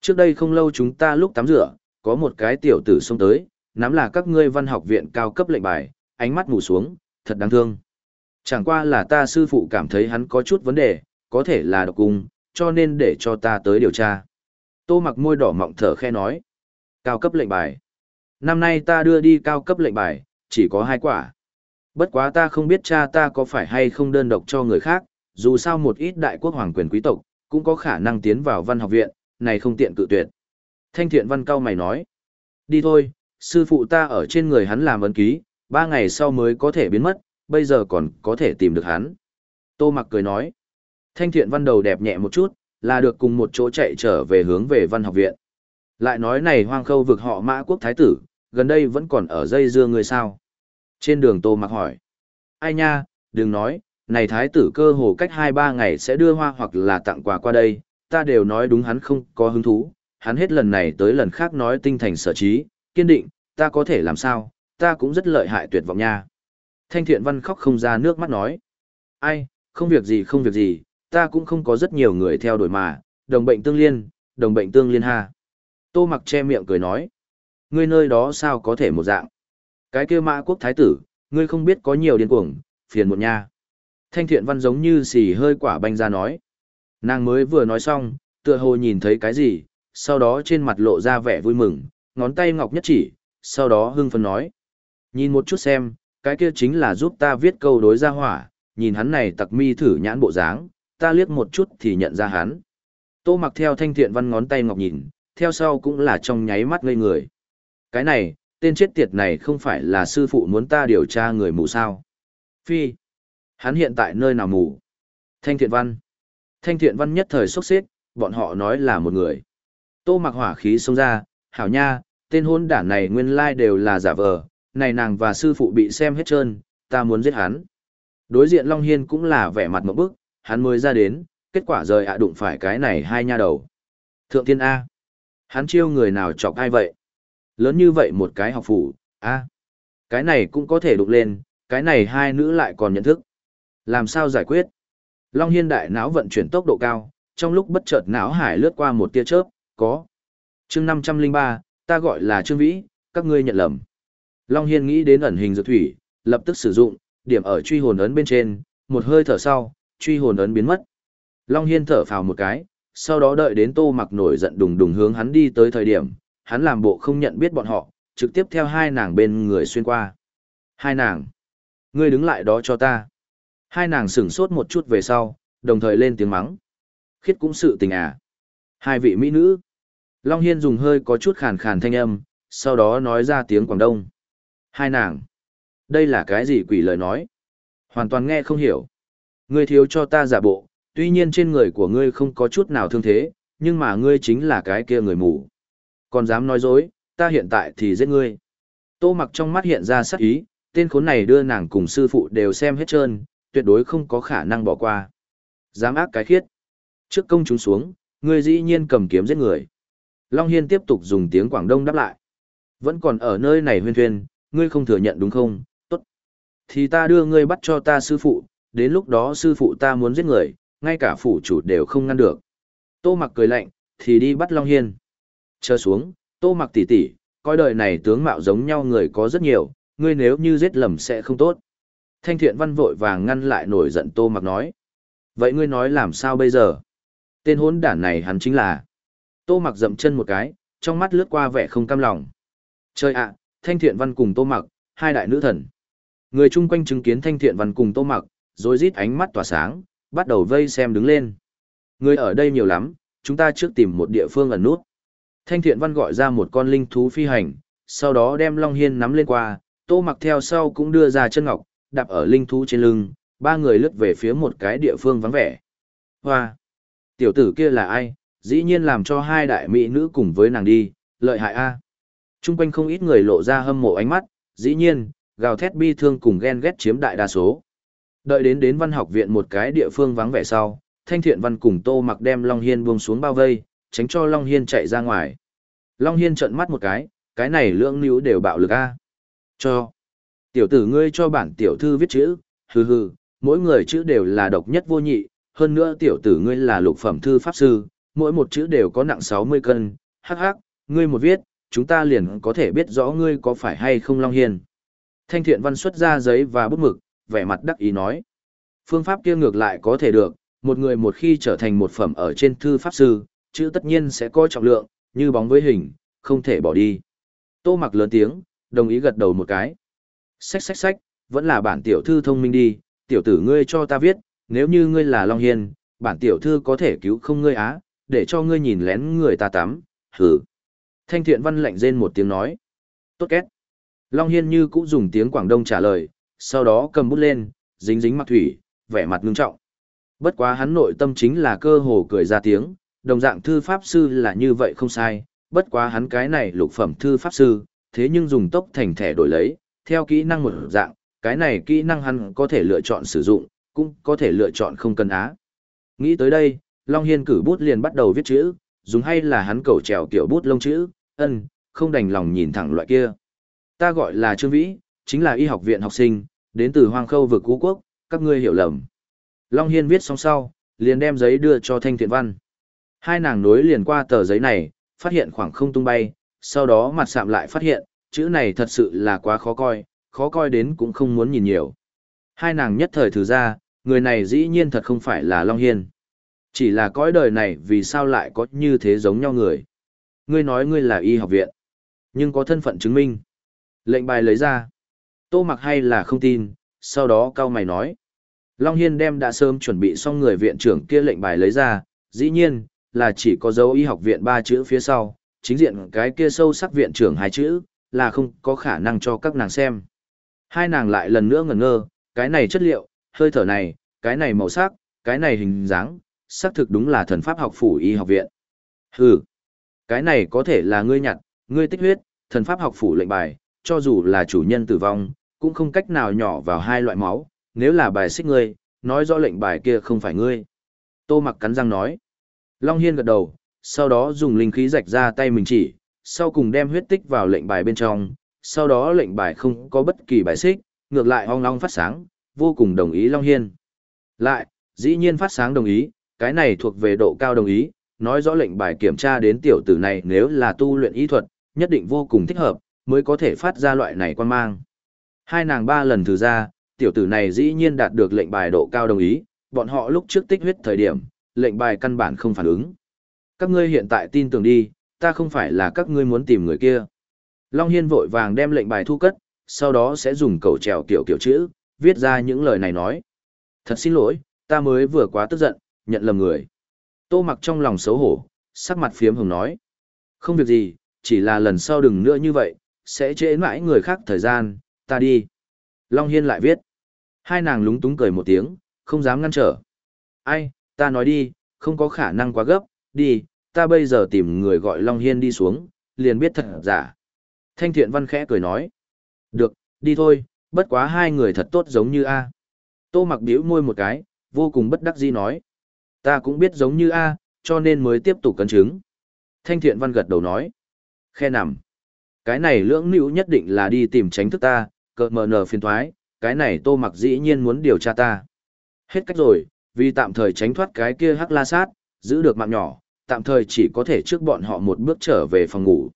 Trước đây không lâu chúng ta lúc tắm rửa, có một cái tiểu tử xông tới, nắm là các ngươi văn học viện cao cấp lệnh bài, ánh mắt mù xuống, thật đáng thương. Chẳng qua là ta sư phụ cảm thấy hắn có chút vấn đề, có thể là độc cung, cho nên để cho ta tới điều tra. Tô mặc môi đỏ mọng thở khe nói. Cao cấp lệnh bài. Năm nay ta đưa đi cao cấp lệnh bài, chỉ có hai quả. Bất quá ta không biết cha ta có phải hay không đơn độc cho người khác, dù sao một ít đại quốc hoàng quyền quý tộc, cũng có khả năng tiến vào văn học viện, này không tiện cự tuyệt. Thanh thiện văn cao mày nói. Đi thôi, sư phụ ta ở trên người hắn làm ấn ký, ba ngày sau mới có thể biến mất, bây giờ còn có thể tìm được hắn. Tô mặc cười nói. Thanh thiện văn đầu đẹp nhẹ một chút, là được cùng một chỗ chạy trở về hướng về văn học viện. Lại nói này hoang khâu vực họ mã quốc thái tử, gần đây vẫn còn ở dây dưa người sao. Trên đường tô mặc hỏi. Ai nha, đừng nói, này thái tử cơ hồ cách 2-3 ngày sẽ đưa hoa hoặc là tặng quà qua đây, ta đều nói đúng hắn không có hứng thú, hắn hết lần này tới lần khác nói tinh thành sở trí, kiên định, ta có thể làm sao, ta cũng rất lợi hại tuyệt vọng nha. Thanh thiện văn khóc không ra nước mắt nói. Ai, không việc gì không việc gì, ta cũng không có rất nhiều người theo đuổi mà, đồng bệnh tương liên, đồng bệnh tương liên ha. Tô mặc che miệng cười nói. Ngươi nơi đó sao có thể một dạng. Cái kia mã quốc thái tử, ngươi không biết có nhiều điên cuồng, phiền một nha. Thanh thiện văn giống như xì hơi quả banh ra nói. Nàng mới vừa nói xong, tựa hồ nhìn thấy cái gì, sau đó trên mặt lộ ra vẻ vui mừng, ngón tay ngọc nhất chỉ, sau đó hưng phấn nói. Nhìn một chút xem, cái kia chính là giúp ta viết câu đối ra hỏa, nhìn hắn này tặc mi thử nhãn bộ dáng, ta liếc một chút thì nhận ra hắn. Tô mặc theo thanh thiện văn ngón tay ngọc nhìn, theo sau cũng là trong nháy mắt ngây người. Cái này, tên chết tiệt này không phải là sư phụ muốn ta điều tra người mù sao. Phi, hắn hiện tại nơi nào mù? Thanh thiện văn. Thanh thiện văn nhất thời sốc xếp, bọn họ nói là một người. Tô mặc hỏa khí xông ra, hảo nha, tên hôn đản này nguyên lai đều là giả vờ, này nàng và sư phụ bị xem hết trơn, ta muốn giết hắn. Đối diện Long Hiên cũng là vẻ mặt một bức, hắn mới ra đến, kết quả rời ạ đụng phải cái này hai nha đầu. Thượng tiên A. Hắn chiêu người nào chọc ai vậy? Lớn như vậy một cái học phủ, A. Cái này cũng có thể đụng lên, cái này hai nữ lại còn nhận thức. Làm sao giải quyết? Long Hiên đại não vận chuyển tốc độ cao, trong lúc bất chợt não hải lướt qua một tia chớp, có. chương 503, ta gọi là Trương Vĩ, các ngươi nhận lầm. Long Hiên nghĩ đến ẩn hình dược thủy, lập tức sử dụng, điểm ở truy hồn ấn bên trên, một hơi thở sau, truy hồn ấn biến mất. Long Hiên thở phào một cái, sau đó đợi đến tô mặc nổi giận đùng đùng hướng hắn đi tới thời điểm, hắn làm bộ không nhận biết bọn họ, trực tiếp theo hai nàng bên người xuyên qua. Hai nàng. Ngươi đứng lại đó cho ta. Hai nàng sửng sốt một chút về sau, đồng thời lên tiếng mắng. Khiết cũng sự tình à. Hai vị mỹ nữ. Long Hiên dùng hơi có chút khàn khàn thanh âm, sau đó nói ra tiếng Quảng Đông. Hai nàng. Đây là cái gì quỷ lời nói? Hoàn toàn nghe không hiểu. Ngươi thiếu cho ta giả bộ, tuy nhiên trên người của ngươi không có chút nào thương thế, nhưng mà ngươi chính là cái kia người mù. Còn dám nói dối, ta hiện tại thì giết ngươi. Tô mặc trong mắt hiện ra sắc ý, tên khốn này đưa nàng cùng sư phụ đều xem hết trơn, tuyệt đối không có khả năng bỏ qua. Dám ác cái khiết. Trước công chúng xuống, ngươi dĩ nhiên cầm kiếm giết người. Long Hiên tiếp tục dùng tiếng Quảng Đông đáp lại. Vẫn còn ở nơi này huyên thuyên, ngươi không thừa nhận đúng không? Tốt. Thì ta đưa ngươi bắt cho ta sư phụ, đến lúc đó sư phụ ta muốn giết người, ngay cả phủ chủ đều không ngăn được. Tô mặc cười lạnh, thì đi bắt Long Hiên. Chờ xuống, tô mặc tỉ tỉ, coi đời này tướng mạo giống nhau người có rất nhiều, ngươi nếu như giết lầm sẽ không tốt. Thanh thiện văn vội vàng ngăn lại nổi giận tô mặc nói. Vậy ngươi nói làm sao bây giờ? Tên hốn đản này hắn chính là. Tô mặc dậm chân một cái, trong mắt lướt qua vẻ không cam lòng. Trời ạ, thanh thiện văn cùng tô mặc, hai đại nữ thần. Người chung quanh chứng kiến thanh thiện văn cùng tô mặc, rồi rít ánh mắt tỏa sáng, bắt đầu vây xem đứng lên. Người ở đây nhiều lắm, chúng ta trước tìm một địa phương ẩn nút. Thanh thiện văn gọi ra một con linh thú phi hành, sau đó đem Long Hiên nắm lên qua, tô mặc theo sau cũng đưa ra chân ngọc, đạp ở linh thú trên lưng, ba người lướt về phía một cái địa phương vắng vẻ. Hoa! Tiểu tử kia là ai? Dĩ nhiên làm cho hai đại mỹ nữ cùng với nàng đi, lợi hại a. Trung quanh không ít người lộ ra hâm mộ ánh mắt, dĩ nhiên, gào thét bi thương cùng ghen ghét chiếm đại đa số. Đợi đến đến văn học viện một cái địa phương vắng vẻ sau, Thanh Thiện Văn cùng Tô Mặc đem Long Hiên buông xuống bao vây, tránh cho Long Hiên chạy ra ngoài. Long Hiên trợn mắt một cái, cái này lưỡng níu đều bạo lực a. Cho. Tiểu tử ngươi cho bản tiểu thư viết chữ, hừ hừ, mỗi người chữ đều là độc nhất vô nhị, hơn nữa tiểu tử ngươi là lục phẩm thư pháp sư, mỗi một chữ đều có nặng 60 cân, hắc hắc, ngươi một viết, chúng ta liền có thể biết rõ ngươi có phải hay không Long Hiên. Thanh thiện văn xuất ra giấy và bút mực, vẻ mặt đắc ý nói. Phương pháp kia ngược lại có thể được, một người một khi trở thành một phẩm ở trên thư pháp sư, chữ tất nhiên sẽ có trọng lượng, như bóng với hình, không thể bỏ đi. Tô mặc lớn tiếng, đồng ý gật đầu một cái. Xách xách xách, vẫn là bản tiểu thư thông minh đi, tiểu tử ngươi cho ta viết, nếu như ngươi là Long Hiên, bản tiểu thư có thể cứu không ngươi á, để cho ngươi nhìn lén người ta tắm, hử. Thanh thiện văn lạnh rên một tiếng nói. Tốt két. Long Hiên như cũng dùng tiếng Quảng Đông trả lời, sau đó cầm bút lên, dính dính mặt thủy, vẻ mặt ngưng trọng. Bất quá hắn nội tâm chính là cơ hồ cười ra tiếng, đồng dạng thư pháp sư là như vậy không sai, bất quá hắn cái này lục phẩm thư pháp sư, thế nhưng dùng tốc thành thẻ đổi lấy, theo kỹ năng một dạng, cái này kỹ năng hắn có thể lựa chọn sử dụng, cũng có thể lựa chọn không cần á. Nghĩ tới đây, Long Hiên cử bút liền bắt đầu viết chữ, dùng hay là hắn cầu trèo kiểu bút lông chữ, ân, không đành lòng nhìn thẳng loại kia. Ta gọi là Trương Vĩ, chính là y học viện học sinh, đến từ Hoang Khâu vực Cú Quốc, các ngươi hiểu lầm. Long Hiên viết xong sau, liền đem giấy đưa cho Thanh Thiện Văn. Hai nàng nối liền qua tờ giấy này, phát hiện khoảng không tung bay, sau đó mặt sạm lại phát hiện, chữ này thật sự là quá khó coi, khó coi đến cũng không muốn nhìn nhiều. Hai nàng nhất thời thử ra, người này dĩ nhiên thật không phải là Long Hiên. Chỉ là cõi đời này vì sao lại có như thế giống nhau người. Ngươi nói ngươi là y học viện, nhưng có thân phận chứng minh. Lệnh bài lấy ra. Tô mặc hay là không tin, sau đó cao mày nói. Long Hiên đem đã sớm chuẩn bị xong người viện trưởng kia lệnh bài lấy ra, dĩ nhiên, là chỉ có dấu y học viện ba chữ phía sau, chính diện cái kia sâu sắc viện trưởng hai chữ, là không có khả năng cho các nàng xem. Hai nàng lại lần nữa ngẩn ngơ, cái này chất liệu, hơi thở này, cái này màu sắc, cái này hình dáng, xác thực đúng là thần pháp học phủ y học viện. Hừ, cái này có thể là ngươi nhặt, ngươi tích huyết, thần pháp học phủ lệnh bài, cho dù là chủ nhân tử vong, cũng không cách nào nhỏ vào hai loại máu, nếu là bài xích ngươi, nói rõ lệnh bài kia không phải ngươi. Tô mặc cắn răng nói. Long Hiên gật đầu, sau đó dùng linh khí rạch ra tay mình chỉ, sau cùng đem huyết tích vào lệnh bài bên trong, sau đó lệnh bài không có bất kỳ bài xích, ngược lại ong long phát sáng, vô cùng đồng ý Long Hiên. Lại, dĩ nhiên phát sáng đồng ý, cái này thuộc về độ cao đồng ý, nói rõ lệnh bài kiểm tra đến tiểu tử này nếu là tu luyện y thuật, nhất định vô cùng thích hợp, mới có thể phát ra loại này quan mang. Hai nàng ba lần thử ra, tiểu tử này dĩ nhiên đạt được lệnh bài độ cao đồng ý, bọn họ lúc trước tích huyết thời điểm, lệnh bài căn bản không phản ứng. Các ngươi hiện tại tin tưởng đi, ta không phải là các ngươi muốn tìm người kia. Long Hiên vội vàng đem lệnh bài thu cất, sau đó sẽ dùng cầu trèo kiểu kiểu chữ, viết ra những lời này nói. Thật xin lỗi, ta mới vừa quá tức giận, nhận lầm người. Tô mặc trong lòng xấu hổ, sắc mặt phiếm hồng nói. Không việc gì, chỉ là lần sau đừng nữa như vậy, sẽ trễ mãi người khác thời gian, ta đi. Long Hiên lại viết. Hai nàng lúng túng cười một tiếng, không dám ngăn trở. Ai, ta nói đi, không có khả năng quá gấp, đi, ta bây giờ tìm người gọi Long Hiên đi xuống, liền biết thật giả. Thanh thiện văn khẽ cười nói. Được, đi thôi, bất quá hai người thật tốt giống như A. Tô mặc biểu môi một cái, vô cùng bất đắc dĩ nói. Ta cũng biết giống như A, cho nên mới tiếp tục cấn chứng. Thanh thiện văn gật đầu nói. Khe nằm. Cái này lưỡng nữ nhất định là đi tìm tránh thức ta, cợt mờ nờ phiền thoái, cái này tô mặc dĩ nhiên muốn điều tra ta. Hết cách rồi, vì tạm thời tránh thoát cái kia hắc la sát, giữ được mạng nhỏ, tạm thời chỉ có thể trước bọn họ một bước trở về phòng ngủ.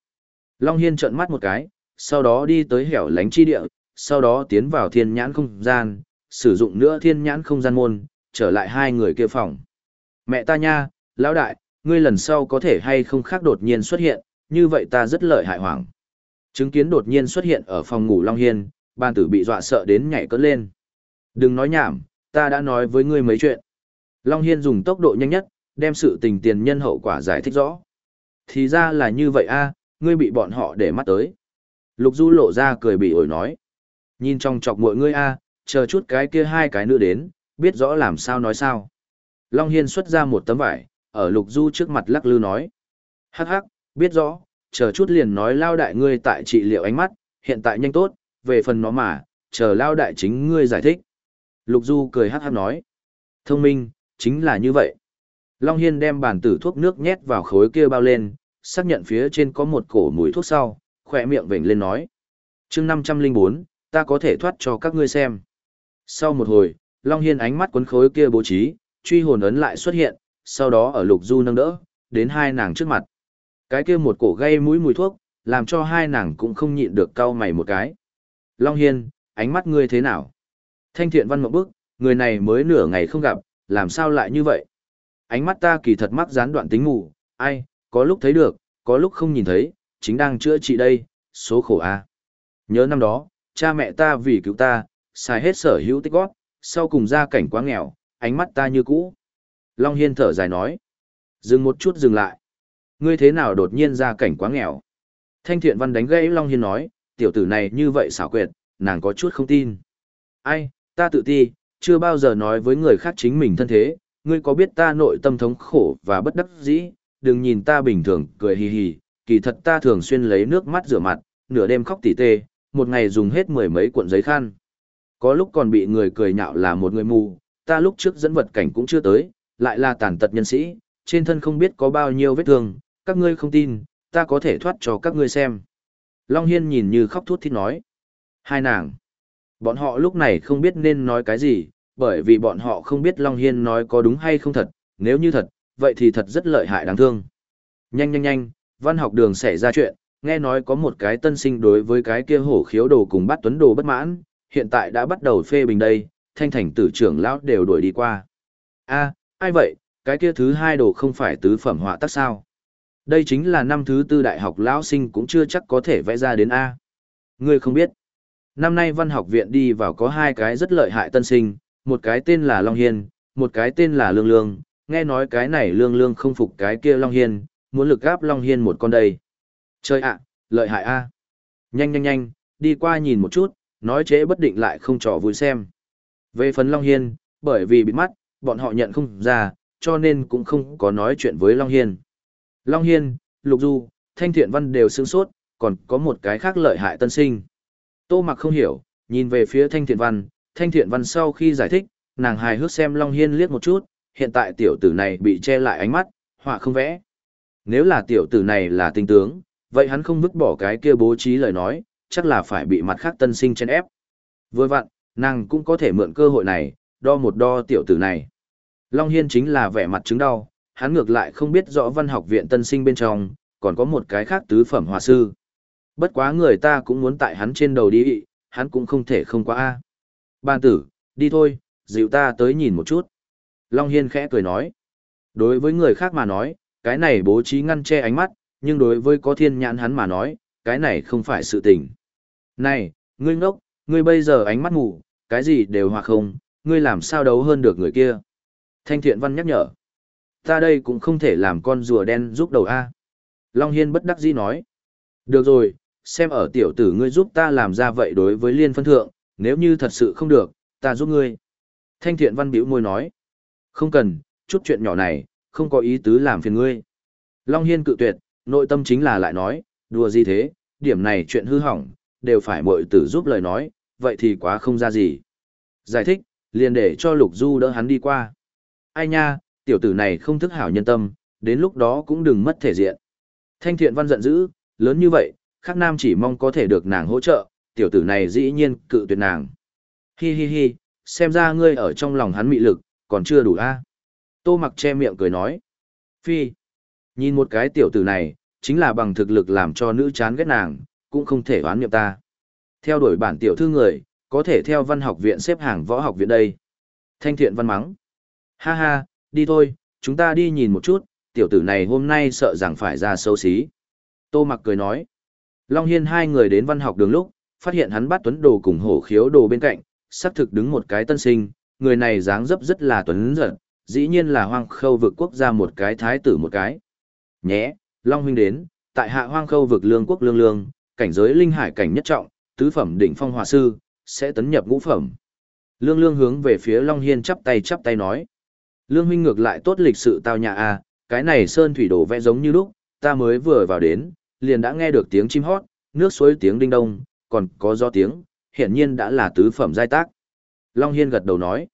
Long Hiên trợn mắt một cái, sau đó đi tới hẻo lánh chi địa, sau đó tiến vào thiên nhãn không gian, sử dụng nữa thiên nhãn không gian môn, trở lại hai người kia phòng. Mẹ ta nha, lão đại, ngươi lần sau có thể hay không khác đột nhiên xuất hiện, như vậy ta rất lợi hại hoảng. Chứng kiến đột nhiên xuất hiện ở phòng ngủ Long Hiên, ban tử bị dọa sợ đến nhảy cất lên. Đừng nói nhảm, ta đã nói với ngươi mấy chuyện. Long Hiên dùng tốc độ nhanh nhất, đem sự tình tiền nhân hậu quả giải thích rõ. Thì ra là như vậy a ngươi bị bọn họ để mắt tới. Lục Du lộ ra cười bị ổi nói. Nhìn trong chọc mọi ngươi a chờ chút cái kia hai cái nữa đến, biết rõ làm sao nói sao. Long Hiên xuất ra một tấm vải, ở Lục Du trước mặt lắc lư nói. Hắc hắc, biết rõ, chờ chút liền nói lao đại ngươi tại trị liệu ánh mắt, hiện tại nhanh tốt, về phần nó mà, chờ lao đại chính ngươi giải thích. Lục Du cười hắc hắc nói. Thông minh, chính là như vậy. Long Hiên đem bản tử thuốc nước nhét vào khối kia bao lên, xác nhận phía trên có một cổ mùi thuốc sau, khỏe miệng vểnh lên nói. chương 504, ta có thể thoát cho các ngươi xem. Sau một hồi, Long Hiên ánh mắt cuốn khối kia bố trí, truy hồn ấn lại xuất hiện, sau đó ở lục du nâng đỡ, đến hai nàng trước mặt. Cái kia một cổ gây mũi mùi thuốc, làm cho hai nàng cũng không nhịn được cau mày một cái. Long Hiên, ánh mắt ngươi thế nào? Thanh thiện văn một bức, người này mới nửa ngày không gặp, làm sao lại như vậy? Ánh mắt ta kỳ thật mắc gián đoạn tính ngủ, ai, có lúc thấy được, có lúc không nhìn thấy, chính đang chữa trị đây, số khổ a. Nhớ năm đó, cha mẹ ta vì cứu ta, xài hết sở hữu tích gót, sau cùng ra cảnh quá nghèo, ánh mắt ta như cũ. Long Hiên thở dài nói. Dừng một chút dừng lại. Ngươi thế nào đột nhiên ra cảnh quá nghèo? Thanh thiện văn đánh gãy Long Hiên nói, tiểu tử này như vậy xảo quyệt, nàng có chút không tin. Ai, ta tự ti, chưa bao giờ nói với người khác chính mình thân thế, ngươi có biết ta nội tâm thống khổ và bất đắc dĩ, đừng nhìn ta bình thường cười hì hì, kỳ thật ta thường xuyên lấy nước mắt rửa mặt, nửa đêm khóc tỉ tê, một ngày dùng hết mười mấy cuộn giấy khăn. Có lúc còn bị người cười nhạo là một người mù, ta lúc trước dẫn vật cảnh cũng chưa tới, lại là tàn tật nhân sĩ, trên thân không biết có bao nhiêu vết thương, các ngươi không tin, ta có thể thoát cho các ngươi xem. Long Hiên nhìn như khóc thút thít nói. Hai nàng. Bọn họ lúc này không biết nên nói cái gì, bởi vì bọn họ không biết Long Hiên nói có đúng hay không thật, nếu như thật, vậy thì thật rất lợi hại đáng thương. Nhanh nhanh nhanh, văn học đường xảy ra chuyện, nghe nói có một cái tân sinh đối với cái kia hổ khiếu đồ cùng bắt tuấn đồ bất mãn, hiện tại đã bắt đầu phê bình đây, thanh thành tử trưởng lão đều đuổi đi qua. a ai vậy, cái kia thứ hai đồ không phải tứ phẩm họa tác sao? Đây chính là năm thứ tư đại học lão sinh cũng chưa chắc có thể vẽ ra đến A. Ngươi không biết. Năm nay văn học viện đi vào có hai cái rất lợi hại tân sinh, một cái tên là Long Hiên, một cái tên là Lương Lương, nghe nói cái này Lương Lương không phục cái kia Long Hiên, muốn lực gáp Long Hiên một con đây. Chơi ạ, lợi hại a Nhanh nhanh nhanh, đi qua nhìn một chút, nói chế bất định lại không trò vui xem. Về phần Long Hiên, bởi vì bị mắt, bọn họ nhận không ra, cho nên cũng không có nói chuyện với Long Hiên. Long Hiên, Lục Du, Thanh Thiện Văn đều sướng sốt, còn có một cái khác lợi hại tân sinh. Tô mặc không hiểu, nhìn về phía Thanh Thiện Văn, Thanh Thiện Văn sau khi giải thích, nàng hài hước xem Long Hiên liếc một chút, hiện tại tiểu tử này bị che lại ánh mắt, họa không vẽ. Nếu là tiểu tử này là tinh tướng, vậy hắn không vứt bỏ cái kia bố trí lời nói, chắc là phải bị mặt khác tân sinh chen ép. Vừa vặn, nàng cũng có thể mượn cơ hội này, đo một đo tiểu tử này. Long Hiên chính là vẻ mặt chứng đau, hắn ngược lại không biết rõ văn học viện tân sinh bên trong, còn có một cái khác tứ phẩm hòa sư. Bất quá người ta cũng muốn tại hắn trên đầu đi, hắn cũng không thể không qua a Ban tử, đi thôi, dịu ta tới nhìn một chút. Long Hiên khẽ cười nói. Đối với người khác mà nói, cái này bố trí ngăn che ánh mắt, nhưng đối với có thiên nhãn hắn mà nói, cái này không phải sự tình. Này, ngươi ngốc, ngươi bây giờ ánh mắt mù, cái gì đều hòa không, ngươi làm sao đấu hơn được người kia. Thanh thiện văn nhắc nhở. Ta đây cũng không thể làm con rùa đen giúp đầu A. Long Hiên bất đắc dĩ nói. Được rồi, xem ở tiểu tử ngươi giúp ta làm ra vậy đối với liên phân thượng, nếu như thật sự không được, ta giúp ngươi. Thanh thiện văn biểu môi nói. Không cần, chút chuyện nhỏ này, không có ý tứ làm phiền ngươi. Long Hiên cự tuyệt, nội tâm chính là lại nói, đùa gì thế, điểm này chuyện hư hỏng, đều phải mội tử giúp lời nói, vậy thì quá không ra gì. Giải thích, liền để cho Lục Du đỡ hắn đi qua. Ai nha, tiểu tử này không thức hảo nhân tâm, đến lúc đó cũng đừng mất thể diện. Thanh thiện văn giận dữ, lớn như vậy, Khắc nam chỉ mong có thể được nàng hỗ trợ, tiểu tử này dĩ nhiên cự tuyệt nàng. Hi hi hi, xem ra ngươi ở trong lòng hắn mị lực, còn chưa đủ a. Tô mặc che miệng cười nói. Phi. Nhìn một cái tiểu tử này, chính là bằng thực lực làm cho nữ chán ghét nàng, cũng không thể oán niệm ta. Theo đuổi bản tiểu thư người, có thể theo văn học viện xếp hàng võ học viện đây. Thanh thiện văn mắng. Ha ha, đi thôi, chúng ta đi nhìn một chút, tiểu tử này hôm nay sợ rằng phải ra xấu xí. Tô mặc cười nói. Long Hiên hai người đến văn học đường lúc, phát hiện hắn bắt tuấn đồ cùng hổ khiếu đồ bên cạnh, sắp thực đứng một cái tân sinh, người này dáng dấp rất là tuấn giật, dĩ nhiên là hoang khâu vực quốc gia một cái thái tử một cái. Nhé, Long huynh đến, tại hạ hoang khâu vực lương quốc lương lương, cảnh giới linh hải cảnh nhất trọng, tứ phẩm đỉnh phong hòa sư, sẽ tấn nhập ngũ phẩm. Lương lương hướng về phía Long Hiên chắp tay chắp tay nói. Lương huynh ngược lại tốt lịch sự tao nhà a cái này sơn thủy đồ vẽ giống như lúc, ta mới vừa vào đến, liền đã nghe được tiếng chim hót, nước suối tiếng đinh đông, còn có gió tiếng, hiện nhiên đã là tứ phẩm giai tác. Long Hiên gật đầu nói.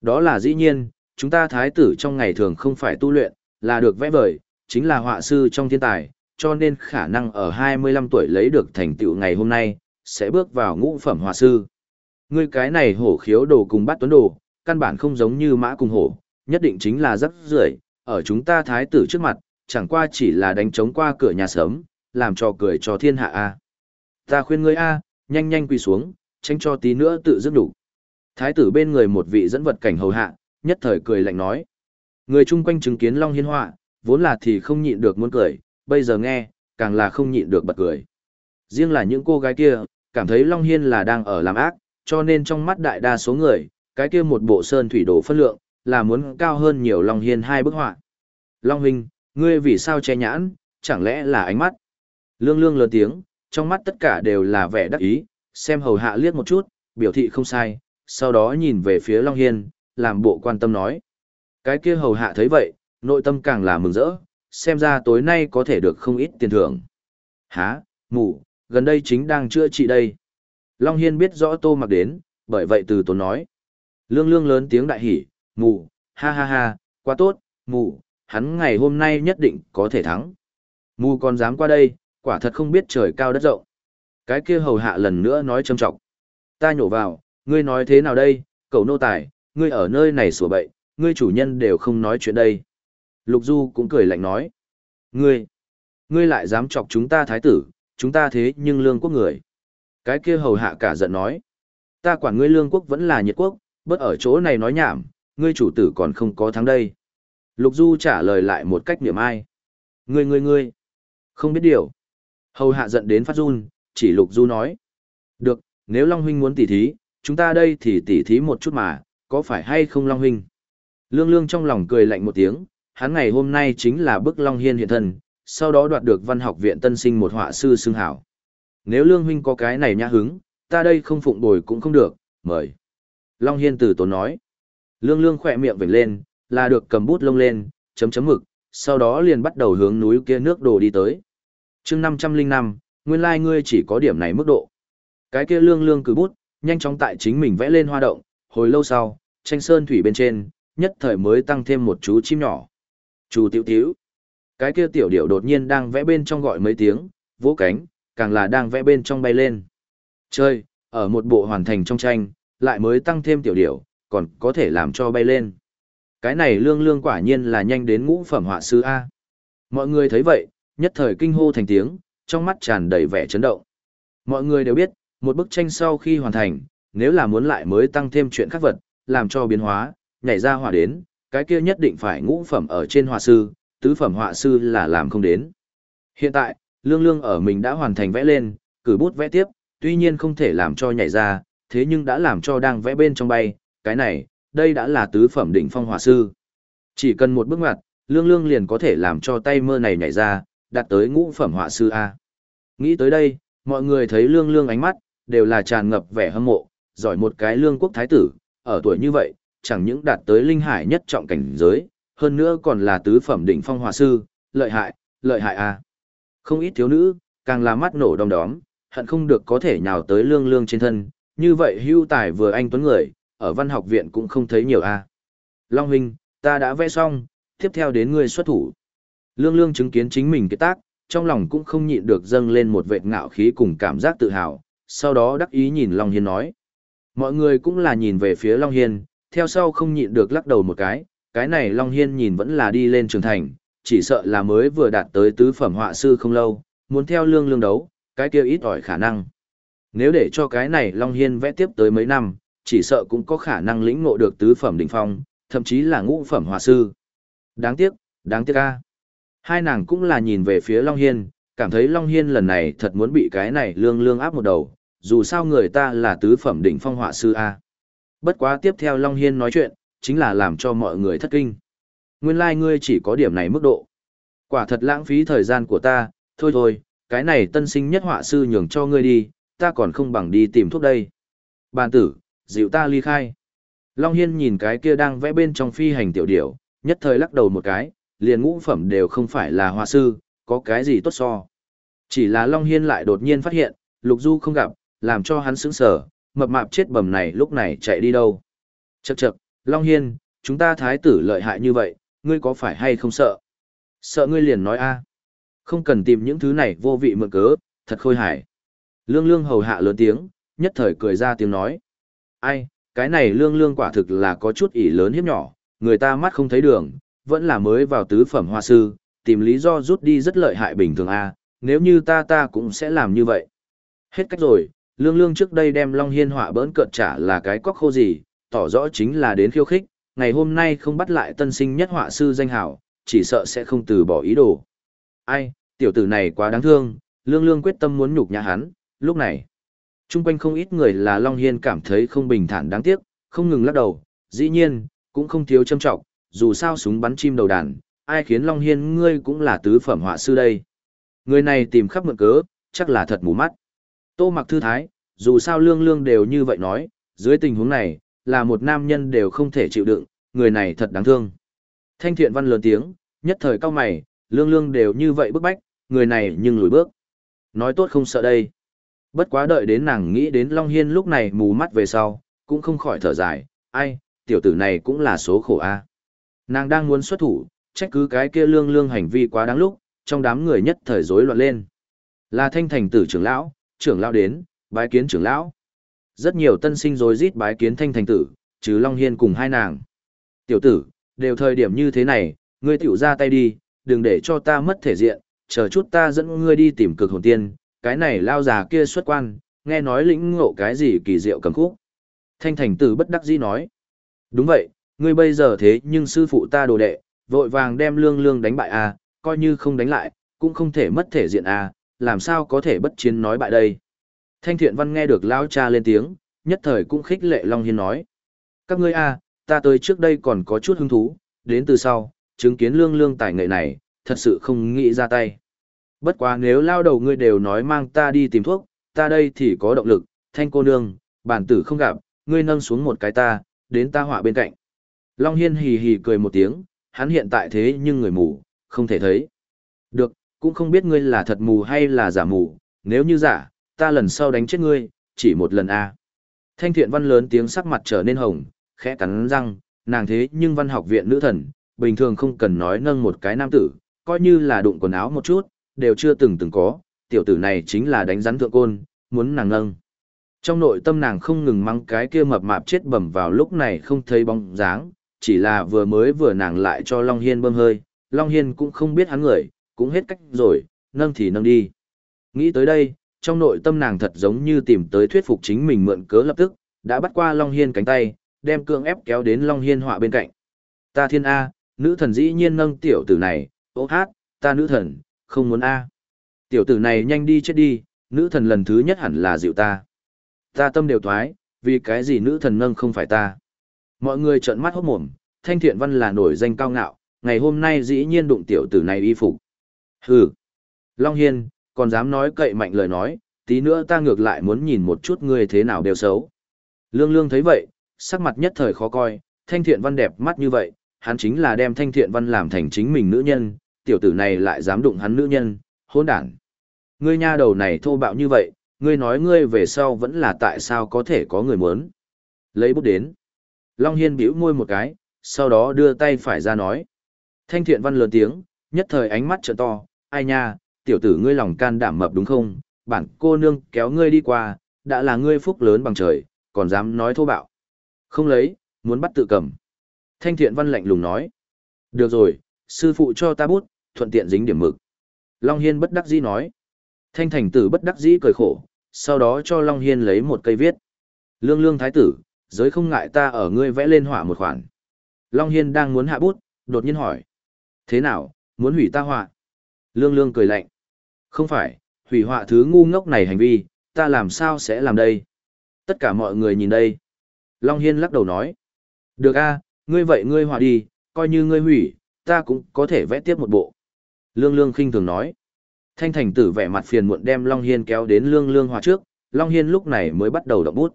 Đó là dĩ nhiên, chúng ta thái tử trong ngày thường không phải tu luyện, là được vẽ vời, chính là họa sư trong thiên tài, cho nên khả năng ở 25 tuổi lấy được thành tựu ngày hôm nay, sẽ bước vào ngũ phẩm họa sư. Ngươi cái này hổ khiếu đồ cùng bắt tuấn đồ, căn bản không giống như mã cùng hổ, nhất định chính là rất rưởi ở chúng ta thái tử trước mặt, chẳng qua chỉ là đánh trống qua cửa nhà sớm, làm cho cười cho thiên hạ a. Ta khuyên ngươi a, nhanh nhanh quỳ xuống, tránh cho tí nữa tự dứt đủ. Thái tử bên người một vị dẫn vật cảnh hầu hạ, nhất thời cười lạnh nói. Người chung quanh chứng kiến Long Hiên họa, vốn là thì không nhịn được muốn cười, bây giờ nghe, càng là không nhịn được bật cười. Riêng là những cô gái kia, cảm thấy Long Hiên là đang ở làm ác, cho nên trong mắt đại đa số người, cái kia một bộ sơn thủy đồ phân lượng, là muốn cao hơn nhiều Long Hiên hai bức họa. Long Huynh, ngươi vì sao che nhãn, chẳng lẽ là ánh mắt? Lương lương lớn tiếng, trong mắt tất cả đều là vẻ đắc ý, xem hầu hạ liếc một chút, biểu thị không sai, sau đó nhìn về phía Long Hiên, làm bộ quan tâm nói. Cái kia hầu hạ thấy vậy, nội tâm càng là mừng rỡ, xem ra tối nay có thể được không ít tiền thưởng. Hả, mù, gần đây chính đang chữa trị đây. Long Hiên biết rõ tô mặc đến, bởi vậy từ tốn nói. Lương lương lớn tiếng đại hỉ, mù, ha ha ha, quá tốt, mù, hắn ngày hôm nay nhất định có thể thắng. Mù còn dám qua đây, quả thật không biết trời cao đất rộng. Cái kia hầu hạ lần nữa nói châm trọng. Ta nhổ vào, ngươi nói thế nào đây, cậu nô tài, ngươi ở nơi này sủa bậy, ngươi chủ nhân đều không nói chuyện đây. Lục Du cũng cười lạnh nói. Ngươi, ngươi lại dám chọc chúng ta thái tử, chúng ta thế nhưng lương quốc người. Cái kia hầu hạ cả giận nói. Ta quản ngươi lương quốc vẫn là nhiệt quốc, bớt ở chỗ này nói nhảm, ngươi chủ tử còn không có thắng đây. Lục Du trả lời lại một cách niệm ai. Ngươi ngươi ngươi, không biết điều. Hầu hạ giận đến phát run, chỉ Lục Du nói. Được, nếu Long Huynh muốn tỉ thí, chúng ta đây thì tỉ thí một chút mà, có phải hay không Long Huynh? Lương Lương trong lòng cười lạnh một tiếng, hắn ngày hôm nay chính là bức Long Hiên hiện thân, sau đó đoạt được văn học viện tân sinh một họa sư xưng hảo. Nếu Lương Huynh có cái này nhã hứng, ta đây không phụng bồi cũng không được, mời. Long Hiên từ tốn nói. Lương Lương khỏe miệng vểnh lên, là được cầm bút lông lên, chấm chấm mực, sau đó liền bắt đầu hướng núi kia nước đồ đi tới. chương 505, nguyên lai like ngươi chỉ có điểm này mức độ. Cái kia lương lương cứ bút, nhanh chóng tại chính mình vẽ lên hoa động, hồi lâu sau, tranh sơn thủy bên trên, nhất thời mới tăng thêm một chú chim nhỏ. Chú tiểu tiểu. Cái kia tiểu điểu đột nhiên đang vẽ bên trong gọi mấy tiếng, vỗ cánh, càng là đang vẽ bên trong bay lên. Chơi, ở một bộ hoàn thành trong tranh, lại mới tăng thêm tiểu điểu, còn có thể làm cho bay lên. Cái này lương lương quả nhiên là nhanh đến ngũ phẩm họa sư A. Mọi người thấy vậy, nhất thời kinh hô thành tiếng, trong mắt tràn đầy vẻ chấn động. Mọi người đều biết, một bức tranh sau khi hoàn thành, nếu là muốn lại mới tăng thêm chuyện khác vật, làm cho biến hóa, nhảy ra hỏa đến, cái kia nhất định phải ngũ phẩm ở trên họa sư, tứ phẩm họa sư là làm không đến. Hiện tại, lương lương ở mình đã hoàn thành vẽ lên, cử bút vẽ tiếp, tuy nhiên không thể làm cho nhảy ra, thế nhưng đã làm cho đang vẽ bên trong bay, cái này, đây đã là tứ phẩm đỉnh phong hỏa sư. Chỉ cần một bước ngoặt, lương lương liền có thể làm cho tay mơ này nhảy ra, đạt tới ngũ phẩm hỏa sư A. Nghĩ tới đây, mọi người thấy lương lương ánh mắt, đều là tràn ngập vẻ hâm mộ, giỏi một cái lương quốc thái tử, ở tuổi như vậy, chẳng những đạt tới linh hải nhất trọng cảnh giới, hơn nữa còn là tứ phẩm đỉnh phong hỏa sư, lợi hại, lợi hại A. Không ít thiếu nữ, càng là mắt nổ đom đóm, hận không được có thể nhào tới lương lương trên thân, như vậy hưu tài vừa anh tuấn người, ở văn học viện cũng không thấy nhiều a. Long huynh, ta đã vẽ xong, tiếp theo đến ngươi xuất thủ. Lương Lương chứng kiến chính mình cái tác, trong lòng cũng không nhịn được dâng lên một vệt ngạo khí cùng cảm giác tự hào, sau đó đắc ý nhìn Long Hiên nói. Mọi người cũng là nhìn về phía Long Hiên, theo sau không nhịn được lắc đầu một cái, cái này Long Hiên nhìn vẫn là đi lên trường thành, chỉ sợ là mới vừa đạt tới tứ phẩm họa sư không lâu, muốn theo lương lương đấu, cái kia ít ỏi khả năng. Nếu để cho cái này Long Hiên vẽ tiếp tới mấy năm, chỉ sợ cũng có khả năng lĩnh ngộ được tứ phẩm đỉnh phong, thậm chí là ngũ phẩm hòa sư. Đáng tiếc, đáng tiếc a. Hai nàng cũng là nhìn về phía Long Hiên, cảm thấy Long Hiên lần này thật muốn bị cái này lương lương áp một đầu, dù sao người ta là tứ phẩm đỉnh phong họa sư a. Bất quá tiếp theo Long Hiên nói chuyện, chính là làm cho mọi người thất kinh. Nguyên lai like ngươi chỉ có điểm này mức độ. Quả thật lãng phí thời gian của ta, thôi thôi, cái này tân sinh nhất họa sư nhường cho ngươi đi, ta còn không bằng đi tìm thuốc đây. Bàn tử, dịu ta ly khai. Long Hiên nhìn cái kia đang vẽ bên trong phi hành tiểu điểu, nhất thời lắc đầu một cái, liền ngũ phẩm đều không phải là hoa sư, có cái gì tốt so. Chỉ là Long Hiên lại đột nhiên phát hiện, Lục Du không gặp, làm cho hắn sững sờ, mập mạp chết bầm này lúc này chạy đi đâu. Chậc chậc, Long Hiên, chúng ta thái tử lợi hại như vậy, ngươi có phải hay không sợ? Sợ ngươi liền nói a Không cần tìm những thứ này vô vị mượn cớ, thật khôi hài. Lương lương hầu hạ lớn tiếng, nhất thời cười ra tiếng nói. Ai, cái này lương lương quả thực là có chút ỷ lớn hiếp nhỏ, người ta mắt không thấy đường, vẫn là mới vào tứ phẩm hoa sư, tìm lý do rút đi rất lợi hại bình thường a nếu như ta ta cũng sẽ làm như vậy. Hết cách rồi, lương lương trước đây đem Long Hiên họa bỡn cợt trả là cái quắc khô gì, tỏ rõ chính là đến khiêu khích, ngày hôm nay không bắt lại tân sinh nhất họa sư danh hảo, chỉ sợ sẽ không từ bỏ ý đồ. Ai, tiểu tử này quá đáng thương, lương lương quyết tâm muốn nhục nhã hắn, lúc này. Trung quanh không ít người là Long Hiên cảm thấy không bình thản đáng tiếc, không ngừng lắc đầu, dĩ nhiên, cũng không thiếu châm trọng, dù sao súng bắn chim đầu đàn, ai khiến Long Hiên ngươi cũng là tứ phẩm họa sư đây. Người này tìm khắp mượn cớ, chắc là thật mù mắt. Tô mặc thư thái, dù sao lương lương đều như vậy nói, dưới tình huống này, là một nam nhân đều không thể chịu đựng, người này thật đáng thương. Thanh thiện văn lớn tiếng, nhất thời cao mày, lương lương đều như vậy bức bách, người này nhưng lùi bước. Nói tốt không sợ đây. Bất quá đợi đến nàng nghĩ đến Long Hiên lúc này mù mắt về sau, cũng không khỏi thở dài, ai, tiểu tử này cũng là số khổ a Nàng đang muốn xuất thủ, trách cứ cái kia lương lương hành vi quá đáng lúc, trong đám người nhất thời rối loạn lên. Là thanh thành tử trưởng lão, trưởng lão đến, bái kiến trưởng lão. Rất nhiều tân sinh rối rít bái kiến thanh thành tử, trừ Long Hiên cùng hai nàng. Tiểu tử, đều thời điểm như thế này, ngươi tiểu ra tay đi, đừng để cho ta mất thể diện, chờ chút ta dẫn ngươi đi tìm cực hồn tiên, cái này lao già kia xuất quan, nghe nói lĩnh ngộ cái gì kỳ diệu cầm khúc. Thanh thành tử bất đắc dĩ nói. Đúng vậy, ngươi bây giờ thế nhưng sư phụ ta đồ đệ, vội vàng đem lương lương đánh bại a à, coi như không đánh lại, cũng không thể mất thể diện a à, làm sao có thể bất chiến nói bại đây. Thanh thiện văn nghe được lao cha lên tiếng, nhất thời cũng khích lệ Long Hiên nói. Các ngươi a ta tới trước đây còn có chút hứng thú, đến từ sau, chứng kiến lương lương tài nghệ này, thật sự không nghĩ ra tay. Bất quá nếu lao đầu ngươi đều nói mang ta đi tìm thuốc, ta đây thì có động lực, thanh cô nương, bản tử không gặp, ngươi nâng xuống một cái ta, đến ta họa bên cạnh. Long Hiên hì hì cười một tiếng, hắn hiện tại thế nhưng người mù, không thể thấy. Được, cũng không biết ngươi là thật mù hay là giả mù, nếu như giả, ta lần sau đánh chết ngươi, chỉ một lần a Thanh thiện văn lớn tiếng sắc mặt trở nên hồng, khẽ cắn răng, nàng thế nhưng văn học viện nữ thần, bình thường không cần nói nâng một cái nam tử, coi như là đụng quần áo một chút, đều chưa từng từng có, tiểu tử này chính là đánh rắn thượng côn, muốn nàng nâng. Trong nội tâm nàng không ngừng mắng cái kia mập mạp chết bầm vào lúc này không thấy bóng dáng, chỉ là vừa mới vừa nàng lại cho Long Hiên bơm hơi, Long Hiên cũng không biết hắn người, cũng hết cách rồi, nâng thì nâng đi. Nghĩ tới đây, trong nội tâm nàng thật giống như tìm tới thuyết phục chính mình mượn cớ lập tức, đã bắt qua Long Hiên cánh tay, đem cương ép kéo đến Long Hiên họa bên cạnh. Ta thiên A, nữ thần dĩ nhiên nâng tiểu tử này, ô hát, ta nữ thần, không muốn A. Tiểu tử này nhanh đi chết đi, nữ thần lần thứ nhất hẳn là dịu ta. Ta tâm đều thoái, vì cái gì nữ thần nâng không phải ta. Mọi người trợn mắt hốt mồm, thanh thiện văn là nổi danh cao ngạo, ngày hôm nay dĩ nhiên đụng tiểu tử này y phục. Hừ. Long Hiên, còn dám nói cậy mạnh lời nói, tí nữa ta ngược lại muốn nhìn một chút ngươi thế nào đều xấu. Lương Lương thấy vậy, sắc mặt nhất thời khó coi, thanh thiện văn đẹp mắt như vậy, hắn chính là đem thanh thiện văn làm thành chính mình nữ nhân, tiểu tử này lại dám đụng hắn nữ nhân, hôn đản. Ngươi nha đầu này thô bạo như vậy, ngươi nói ngươi về sau vẫn là tại sao có thể có người muốn. Lấy bút đến. Long Hiên bĩu môi một cái, sau đó đưa tay phải ra nói. Thanh thiện văn lớn tiếng, nhất thời ánh mắt trợ to, ai nha, tiểu tử ngươi lòng can đảm mập đúng không, bản cô nương kéo ngươi đi qua, đã là ngươi phúc lớn bằng trời, còn dám nói thô bạo. Không lấy, muốn bắt tự cầm. Thanh thiện văn lạnh lùng nói. Được rồi, sư phụ cho ta bút, thuận tiện dính điểm mực. Long Hiên bất đắc dĩ nói. Thanh thành tử bất đắc dĩ cười khổ, sau đó cho Long Hiên lấy một cây viết. Lương lương thái tử, giới không ngại ta ở ngươi vẽ lên họa một khoản. Long Hiên đang muốn hạ bút, đột nhiên hỏi. Thế nào, muốn hủy ta họa? Lương lương cười lạnh. Không phải, hủy họa thứ ngu ngốc này hành vi, ta làm sao sẽ làm đây? Tất cả mọi người nhìn đây. Long Hiên lắc đầu nói. Được a ngươi vậy ngươi họa đi, coi như ngươi hủy, ta cũng có thể vẽ tiếp một bộ. Lương lương khinh thường nói. Thanh thành tử vẻ mặt phiền muộn đem Long Hiên kéo đến lương lương họa trước, Long Hiên lúc này mới bắt đầu động bút.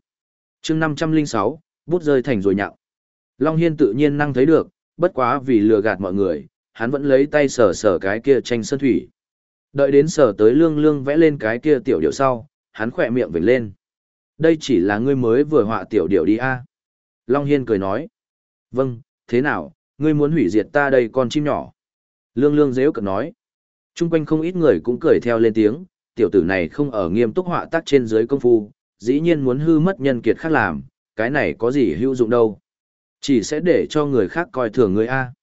chương 506, bút rơi thành rồi nhặng. Long Hiên tự nhiên năng thấy được, bất quá vì lừa gạt mọi người, hắn vẫn lấy tay sờ sờ cái kia tranh sơn thủy. Đợi đến sờ tới lương lương vẽ lên cái kia tiểu điệu sau, hắn khỏe miệng vểnh lên. Đây chỉ là ngươi mới vừa họa tiểu điệu đi a Long Hiên cười nói. Vâng, thế nào, ngươi muốn hủy diệt ta đây con chim nhỏ. Lương lương dễ cận nói. Trung quanh không ít người cũng cười theo lên tiếng, tiểu tử này không ở nghiêm túc họa tác trên dưới công phu, dĩ nhiên muốn hư mất nhân kiệt khác làm, cái này có gì hữu dụng đâu. Chỉ sẽ để cho người khác coi thường người A.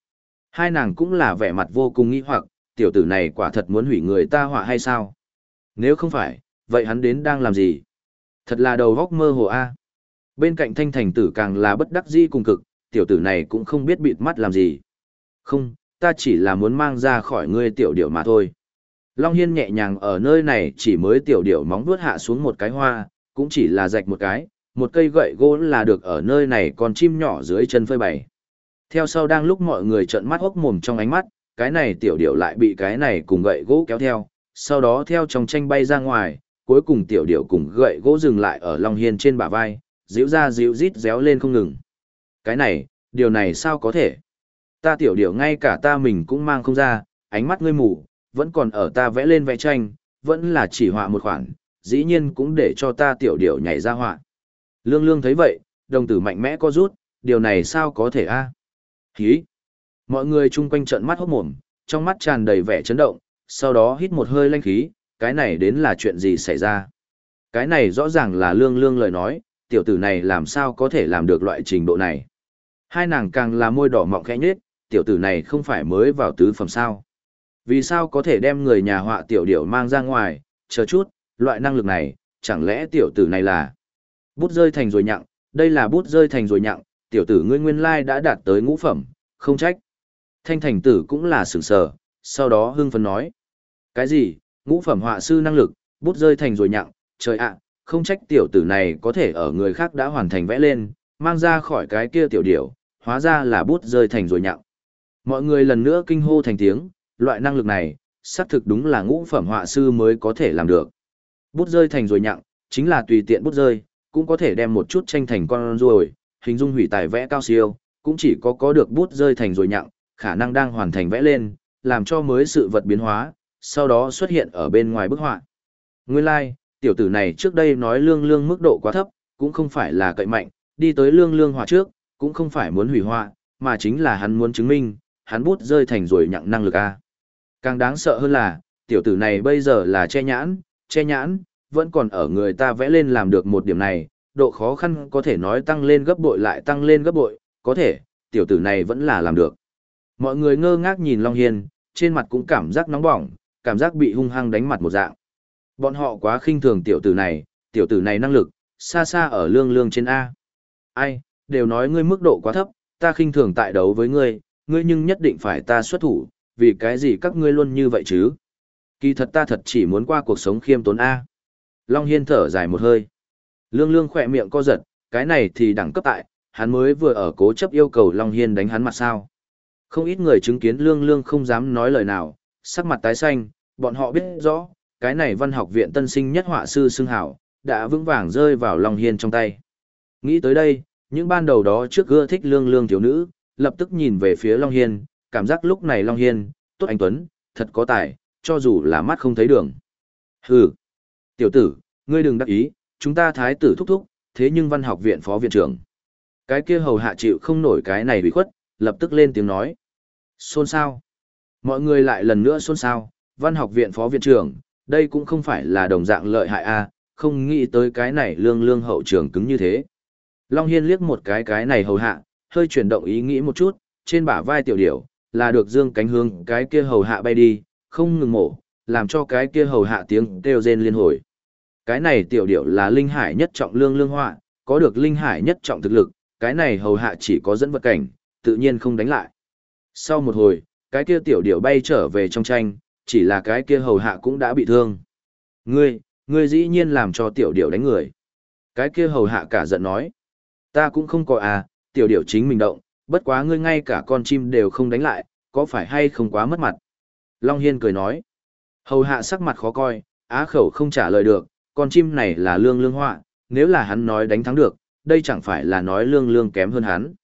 Hai nàng cũng là vẻ mặt vô cùng nghi hoặc, tiểu tử này quả thật muốn hủy người ta họa hay sao? Nếu không phải, vậy hắn đến đang làm gì? Thật là đầu góc mơ hồ A. Bên cạnh thanh thành tử càng là bất đắc dĩ cùng cực, tiểu tử này cũng không biết bịt mắt làm gì. Không, ta chỉ là muốn mang ra khỏi ngươi tiểu điểu mà thôi. Long Hiên nhẹ nhàng ở nơi này chỉ mới tiểu điểu móng vuốt hạ xuống một cái hoa, cũng chỉ là rạch một cái, một cây gậy gỗ là được ở nơi này còn chim nhỏ dưới chân phơi bày. Theo sau đang lúc mọi người trợn mắt hốc mồm trong ánh mắt, cái này tiểu điểu lại bị cái này cùng gậy gỗ kéo theo, sau đó theo trong tranh bay ra ngoài, cuối cùng tiểu điểu cùng gậy gỗ dừng lại ở Long Hiên trên bả vai, dịu ra dịu rít réo lên không ngừng. Cái này, điều này sao có thể? Ta tiểu điểu ngay cả ta mình cũng mang không ra, ánh mắt ngươi mù, vẫn còn ở ta vẽ lên vẽ tranh, vẫn là chỉ họa một khoản, dĩ nhiên cũng để cho ta tiểu điểu nhảy ra họa. Lương lương thấy vậy, đồng tử mạnh mẽ co rút, điều này sao có thể a? À? Hí! Mọi người chung quanh trận mắt hốt mồm, trong mắt tràn đầy vẻ chấn động, sau đó hít một hơi lanh khí, cái này đến là chuyện gì xảy ra? Cái này rõ ràng là lương lương lời nói, tiểu tử này làm sao có thể làm được loại trình độ này? Hai nàng càng là môi đỏ mọng khẽ nhết, tiểu tử này không phải mới vào tứ phẩm sao? Vì sao có thể đem người nhà họa tiểu điểu mang ra ngoài, chờ chút, loại năng lực này, chẳng lẽ tiểu tử này là bút rơi thành rồi nhặng, đây là bút rơi thành rồi nhặng, tiểu tử ngươi nguyên lai đã đạt tới ngũ phẩm, không trách. Thanh thành tử cũng là sửng sờ, sau đó hưng phấn nói. Cái gì, ngũ phẩm họa sư năng lực, bút rơi thành rồi nhặng, trời ạ, không trách tiểu tử này có thể ở người khác đã hoàn thành vẽ lên, mang ra khỏi cái kia tiểu điểu, hóa ra là bút rơi thành rồi nhặng. Mọi người lần nữa kinh hô thành tiếng, loại năng lực này, xác thực đúng là ngũ phẩm họa sư mới có thể làm được. Bút rơi thành rồi nhặng, chính là tùy tiện bút rơi, cũng có thể đem một chút tranh thành con ruồi, hình dung hủy tài vẽ cao siêu, cũng chỉ có có được bút rơi thành rồi nhặng, khả năng đang hoàn thành vẽ lên, làm cho mới sự vật biến hóa, sau đó xuất hiện ở bên ngoài bức họa. Nguyên lai, like, tiểu tử này trước đây nói lương lương mức độ quá thấp, cũng không phải là cậy mạnh, đi tới lương lương họa trước, cũng không phải muốn hủy họa, mà chính là hắn muốn chứng minh, hắn bút rơi thành rồi nhặng năng lực A. Càng đáng sợ hơn là, tiểu tử này bây giờ là che nhãn, che nhãn, vẫn còn ở người ta vẽ lên làm được một điểm này, độ khó khăn có thể nói tăng lên gấp bội lại tăng lên gấp bội, có thể, tiểu tử này vẫn là làm được. Mọi người ngơ ngác nhìn Long Hiên, trên mặt cũng cảm giác nóng bỏng, cảm giác bị hung hăng đánh mặt một dạng. Bọn họ quá khinh thường tiểu tử này, tiểu tử này năng lực, xa xa ở lương lương trên A. Ai, đều nói ngươi mức độ quá thấp, ta khinh thường tại đấu với ngươi, ngươi nhưng nhất định phải ta xuất thủ, vì cái gì các ngươi luôn như vậy chứ? Kỳ thật ta thật chỉ muốn qua cuộc sống khiêm tốn A. Long Hiên thở dài một hơi. Lương lương khỏe miệng co giật, cái này thì đẳng cấp tại, hắn mới vừa ở cố chấp yêu cầu Long Hiên đánh hắn mặt sao. Không ít người chứng kiến lương lương không dám nói lời nào, sắc mặt tái xanh, bọn họ biết rõ, cái này văn học viện tân sinh nhất họa sư xưng hảo, đã vững vàng rơi vào Long Hiên trong tay. Nghĩ tới đây, những ban đầu đó trước gưa thích lương lương thiếu nữ, lập tức nhìn về phía Long Hiên, cảm giác lúc này Long Hiên, tốt anh Tuấn, thật có tài, cho dù là mắt không thấy đường. Hừ, tiểu tử, ngươi đừng đắc ý, chúng ta thái tử thúc thúc, thế nhưng văn học viện phó viện trưởng. Cái kia hầu hạ chịu không nổi cái này bị khuất, lập tức lên tiếng nói. Xôn xao. Mọi người lại lần nữa xôn xao, văn học viện phó viện trưởng, đây cũng không phải là đồng dạng lợi hại a không nghĩ tới cái này lương lương hậu trường cứng như thế. Long Hiên liếc một cái cái này hầu hạ, hơi chuyển động ý nghĩ một chút, trên bả vai tiểu điểu, là được dương cánh hướng cái kia hầu hạ bay đi, không ngừng mổ, làm cho cái kia hầu hạ tiếng kêu rên liên hồi. Cái này tiểu điểu là linh hải nhất trọng lương lương họa, có được linh hải nhất trọng thực lực, cái này hầu hạ chỉ có dẫn vật cảnh, tự nhiên không đánh lại. Sau một hồi, cái kia tiểu điểu bay trở về trong tranh, chỉ là cái kia hầu hạ cũng đã bị thương. Ngươi, ngươi dĩ nhiên làm cho tiểu điểu đánh người. Cái kia hầu hạ cả giận nói. Ta cũng không có à, tiểu điểu chính mình động, bất quá ngươi ngay cả con chim đều không đánh lại, có phải hay không quá mất mặt. Long Hiên cười nói. Hầu hạ sắc mặt khó coi, á khẩu không trả lời được, con chim này là lương lương họa, nếu là hắn nói đánh thắng được, đây chẳng phải là nói lương lương kém hơn hắn.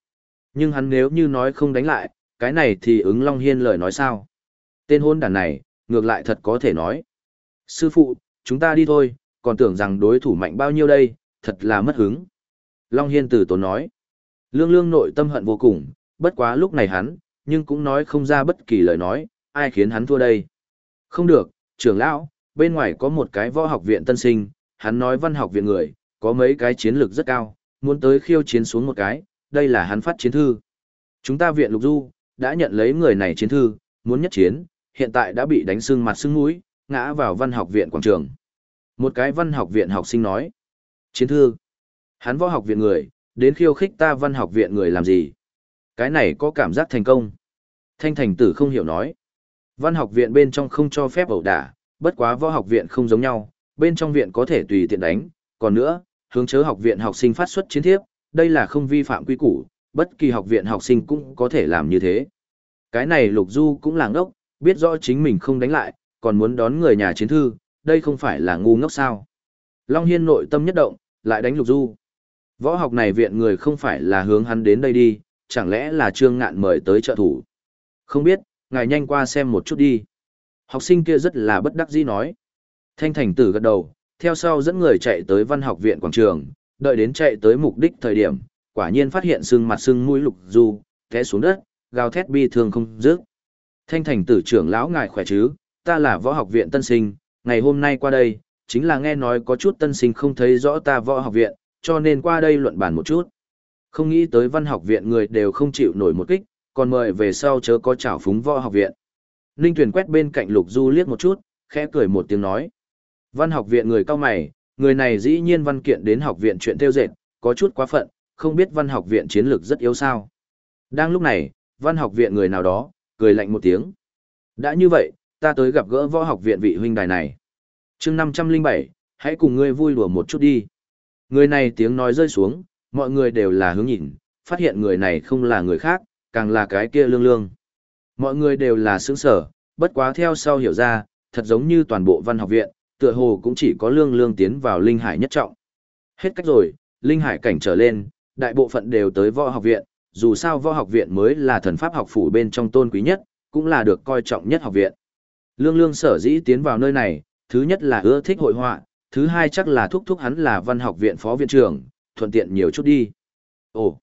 Nhưng hắn nếu như nói không đánh lại, cái này thì ứng Long Hiên lời nói sao? Tên hôn đàn này, ngược lại thật có thể nói. Sư phụ, chúng ta đi thôi, còn tưởng rằng đối thủ mạnh bao nhiêu đây, thật là mất hứng. Long Hiên từ tốn nói. Lương lương nội tâm hận vô cùng, bất quá lúc này hắn, nhưng cũng nói không ra bất kỳ lời nói, ai khiến hắn thua đây. Không được, trưởng lão, bên ngoài có một cái võ học viện tân sinh, hắn nói văn học viện người, có mấy cái chiến lược rất cao, muốn tới khiêu chiến xuống một cái, đây là hắn phát chiến thư. Chúng ta viện lục du, đã nhận lấy người này chiến thư, muốn nhất chiến, hiện tại đã bị đánh sưng mặt sưng mũi, ngã vào văn học viện quảng trường. Một cái văn học viện học sinh nói, chiến thư, hắn võ học viện người, đến khiêu khích ta văn học viện người làm gì? Cái này có cảm giác thành công. Thanh thành tử không hiểu nói, văn học viện bên trong không cho phép ẩu đả, bất quá võ học viện không giống nhau, bên trong viện có thể tùy tiện đánh, còn nữa, hướng chớ học viện học sinh phát xuất chiến thiếp, đây là không vi phạm quy củ, bất kỳ học viện học sinh cũng có thể làm như thế. Cái này Lục Du cũng là ngốc, biết rõ chính mình không đánh lại, còn muốn đón người nhà chiến thư, đây không phải là ngu ngốc sao. Long Hiên nội tâm nhất động, lại đánh Lục Du. Võ học này viện người không phải là hướng hắn đến đây đi, chẳng lẽ là Trương Ngạn mời tới trợ thủ. Không biết, ngài nhanh qua xem một chút đi. Học sinh kia rất là bất đắc dĩ nói. Thanh thành tử gật đầu, theo sau dẫn người chạy tới văn học viện quảng trường, đợi đến chạy tới mục đích thời điểm, quả nhiên phát hiện sưng mặt sưng mũi lục du, té xuống đất, gào thét bi thương không dứt. Thanh thành tử trưởng lão ngài khỏe chứ, ta là võ học viện tân sinh, ngày hôm nay qua đây, chính là nghe nói có chút tân sinh không thấy rõ ta võ học viện, cho nên qua đây luận bàn một chút. Không nghĩ tới văn học viện người đều không chịu nổi một kích, còn mời về sau chớ có chảo phúng võ học viện. Ninh Tuyền quét bên cạnh Lục Du liếc một chút, khẽ cười một tiếng nói. Văn học viện người cao mày, người này dĩ nhiên văn kiện đến học viện chuyện theo dệt, có chút quá phận, không biết văn học viện chiến lược rất yếu sao. Đang lúc này, văn học viện người nào đó, cười lạnh một tiếng. Đã như vậy, ta tới gặp gỡ võ học viện vị huynh đài này. chương 507, hãy cùng ngươi vui đùa một chút đi. Người này tiếng nói rơi xuống, mọi người đều là hướng nhìn, phát hiện người này không là người khác, càng là cái kia lương lương. Mọi người đều là sướng sở, bất quá theo sau hiểu ra, thật giống như toàn bộ văn học viện, tựa hồ cũng chỉ có lương lương tiến vào linh hải nhất trọng. Hết cách rồi, linh hải cảnh trở lên, đại bộ phận đều tới võ học viện, dù sao võ học viện mới là thần pháp học phủ bên trong tôn quý nhất, cũng là được coi trọng nhất học viện. Lương lương sở dĩ tiến vào nơi này, thứ nhất là ưa thích hội họa, thứ hai chắc là thúc thúc hắn là văn học viện phó viện trưởng, thuận tiện nhiều chút đi. Ồ,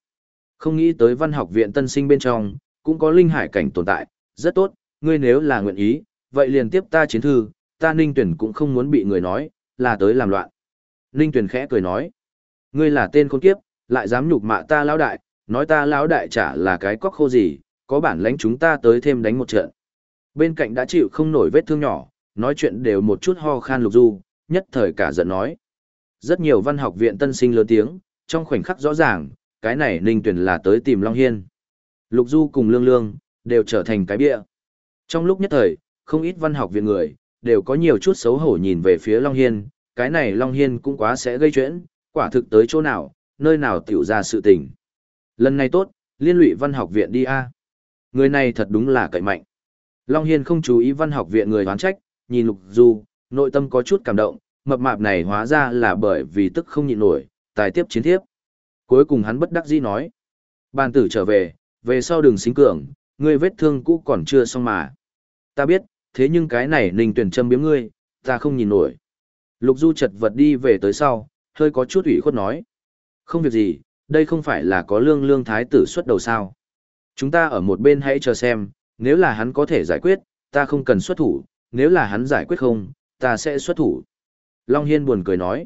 không nghĩ tới văn học viện tân sinh bên trong, cũng có linh hải cảnh tồn tại, rất tốt, ngươi nếu là nguyện ý, vậy liền tiếp ta chiến thư, ta ninh tuyển cũng không muốn bị người nói, là tới làm loạn. Ninh tuyển khẽ cười nói, ngươi là tên con kiếp, lại dám nhục mạ ta lão đại, nói ta lão đại chả là cái cóc khô gì, có bản lãnh chúng ta tới thêm đánh một trận. Bên cạnh đã chịu không nổi vết thương nhỏ, nói chuyện đều một chút ho khan lục du, nhất thời cả giận nói. Rất nhiều văn học viện tân sinh lớn tiếng, trong khoảnh khắc rõ ràng, cái này ninh tuyển là tới tìm Long Hiên. Lục du cùng lương lương, đều trở thành cái bịa. Trong lúc nhất thời, không ít văn học viện người, đều có nhiều chút xấu hổ nhìn về phía Long Hiên, cái này Long Hiên cũng quá sẽ gây chuyện, quả thực tới chỗ nào, nơi nào tiểu ra sự tình. Lần này tốt, liên lụy văn học viện đi a Người này thật đúng là cậy mạnh. Long Hiên không chú ý văn học viện người đoán trách, nhìn Lục Du, nội tâm có chút cảm động, mập mạp này hóa ra là bởi vì tức không nhịn nổi, tài tiếp chiến thiếp. Cuối cùng hắn bất đắc dĩ nói. Bàn tử trở về, về sau đừng xính cường, ngươi vết thương cũ còn chưa xong mà. Ta biết, thế nhưng cái này ninh tuyển châm biếm ngươi, ta không nhìn nổi. Lục Du chật vật đi về tới sau, hơi có chút ủy khuất nói. Không việc gì, đây không phải là có lương lương thái tử xuất đầu sao. Chúng ta ở một bên hãy chờ xem, nếu là hắn có thể giải quyết, ta không cần xuất thủ, nếu là hắn giải quyết không, ta sẽ xuất thủ. Long Hiên buồn cười nói.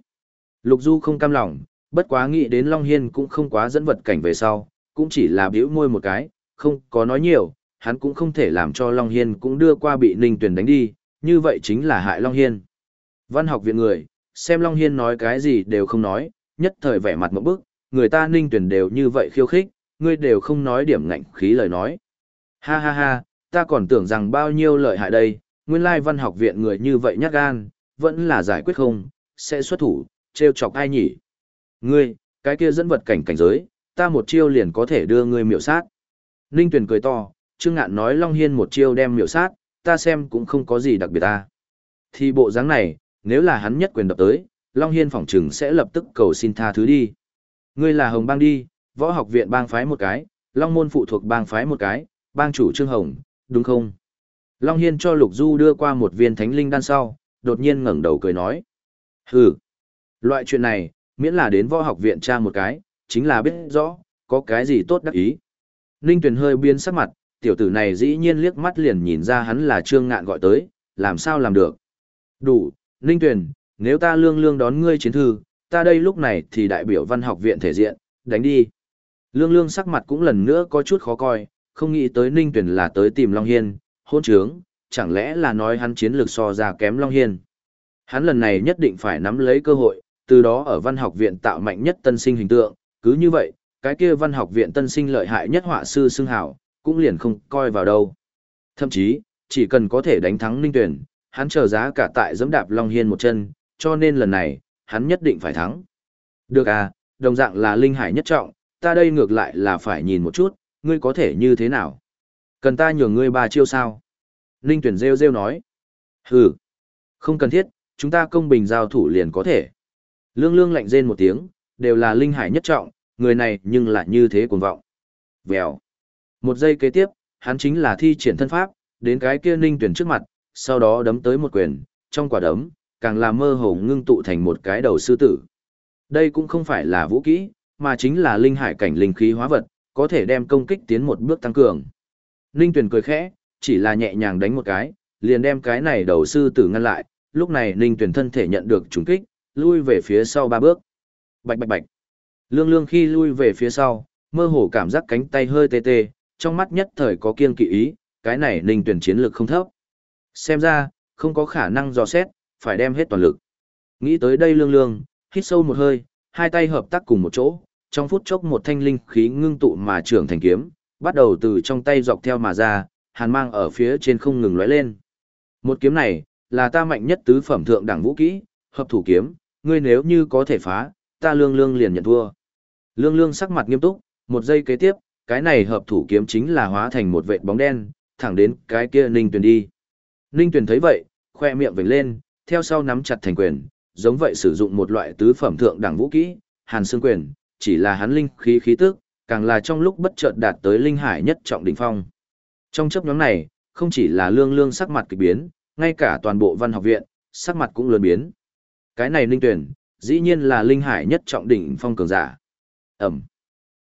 Lục Du không cam lòng, bất quá nghĩ đến Long Hiên cũng không quá dẫn vật cảnh về sau, cũng chỉ là biểu môi một cái, không có nói nhiều, hắn cũng không thể làm cho Long Hiên cũng đưa qua bị Ninh Tuyền đánh đi, như vậy chính là hại Long Hiên. Văn học viện người, xem Long Hiên nói cái gì đều không nói, nhất thời vẻ mặt một bức, người ta Ninh Tuyền đều như vậy khiêu khích, ngươi đều không nói điểm ngạnh khí lời nói. Ha ha ha, ta còn tưởng rằng bao nhiêu lợi hại đây, nguyên lai văn học viện người như vậy nhát gan, vẫn là giải quyết không, sẽ xuất thủ, trêu chọc ai nhỉ? Ngươi, cái kia dẫn vật cảnh cảnh giới, ta một chiêu liền có thể đưa ngươi miểu sát. Ninh Tuyền cười to, Trương Ngạn nói Long Hiên một chiêu đem miểu sát, ta xem cũng không có gì đặc biệt ta. Thì bộ dáng này, nếu là hắn nhất quyền đập tới, Long Hiên phỏng trừng sẽ lập tức cầu xin tha thứ đi. Ngươi là Hồng Bang đi, võ học viện bang phái một cái, Long Môn phụ thuộc bang phái một cái, bang chủ Trương Hồng, đúng không? Long Hiên cho Lục Du đưa qua một viên thánh linh đan sau, đột nhiên ngẩng đầu cười nói. Hừ, loại chuyện này, miễn là đến võ học viện tra một cái, chính là biết rõ, có cái gì tốt đắc ý. Ninh Tuyền hơi biến sắc mặt, tiểu tử này dĩ nhiên liếc mắt liền nhìn ra hắn là Trương Ngạn gọi tới, làm sao làm được. Đủ, Ninh Tuyền, nếu ta lương lương đón ngươi chiến thư, ta đây lúc này thì đại biểu văn học viện thể diện, đánh đi. Lương lương sắc mặt cũng lần nữa có chút khó coi, không nghĩ tới Ninh Tuyền là tới tìm Long Hiên, hôn trướng, chẳng lẽ là nói hắn chiến lược so ra kém Long Hiên. Hắn lần này nhất định phải nắm lấy cơ hội, từ đó ở văn học viện tạo mạnh nhất tân sinh hình tượng, cứ như vậy, cái kia văn học viện tân sinh lợi hại nhất họa sư xưng hảo, cũng liền không coi vào đâu. Thậm chí, chỉ cần có thể đánh thắng Ninh Tuyển, hắn chờ giá cả tại giẫm đạp Long Hiên một chân, cho nên lần này, hắn nhất định phải thắng. Được à, đồng dạng là linh hải nhất trọng, ta đây ngược lại là phải nhìn một chút, ngươi có thể như thế nào? Cần ta nhường ngươi ba chiêu sao? Ninh tuyển rêu rêu nói. Hừ, không cần thiết, chúng ta công bình giao thủ liền có thể. Lương lương lạnh rên một tiếng, đều là linh hải nhất trọng, người này nhưng lại như thế cuồng vọng. Vèo. Một giây kế tiếp, hắn chính là thi triển thân pháp, đến cái kia ninh tuyển trước mặt, sau đó đấm tới một quyền, trong quả đấm, càng là mơ hồ ngưng tụ thành một cái đầu sư tử. Đây cũng không phải là vũ kỹ, mà chính là linh hải cảnh linh khí hóa vật, có thể đem công kích tiến một bước tăng cường. Ninh Tuyền cười khẽ, chỉ là nhẹ nhàng đánh một cái, liền đem cái này đầu sư tử ngăn lại, lúc này Ninh Tuyền thân thể nhận được trùng kích, lui về phía sau ba bước. Bạch bạch bạch. Lương lương khi lui về phía sau, mơ hồ cảm giác cánh tay hơi tê tê, trong mắt nhất thời có kiên kỵ ý, cái này Ninh Tuyền chiến lược không thấp. Xem ra, không có khả năng dò xét, phải đem hết toàn lực. Nghĩ tới đây lương lương, hít sâu một hơi, hai tay hợp tác cùng một chỗ, trong phút chốc một thanh linh khí ngưng tụ mà trưởng thành kiếm, bắt đầu từ trong tay dọc theo mà ra, hàn mang ở phía trên không ngừng lóe lên. Một kiếm này, là ta mạnh nhất tứ phẩm thượng đẳng vũ kỹ, hợp thủ kiếm, ngươi nếu như có thể phá, ta lương lương liền nhận thua. Lương lương sắc mặt nghiêm túc, một giây kế tiếp, cái này hợp thủ kiếm chính là hóa thành một vệt bóng đen, thẳng đến cái kia Ninh Tuyền đi. Ninh Tuyền thấy vậy, khoe miệng vểnh lên, theo sau nắm chặt thành quyền, giống vậy sử dụng một loại tứ phẩm thượng đẳng vũ kỹ, Hàn Xương Quyền, chỉ là hắn linh khí khí tức, càng là trong lúc bất chợt đạt tới linh hải nhất trọng đỉnh phong. Trong chấp nhóm này, không chỉ là lương lương sắc mặt kỳ biến, ngay cả toàn bộ văn học viện, sắc mặt cũng lớn biến. Cái này linh tuyển, dĩ nhiên là linh hải nhất trọng đỉnh phong cường giả. Ẩm.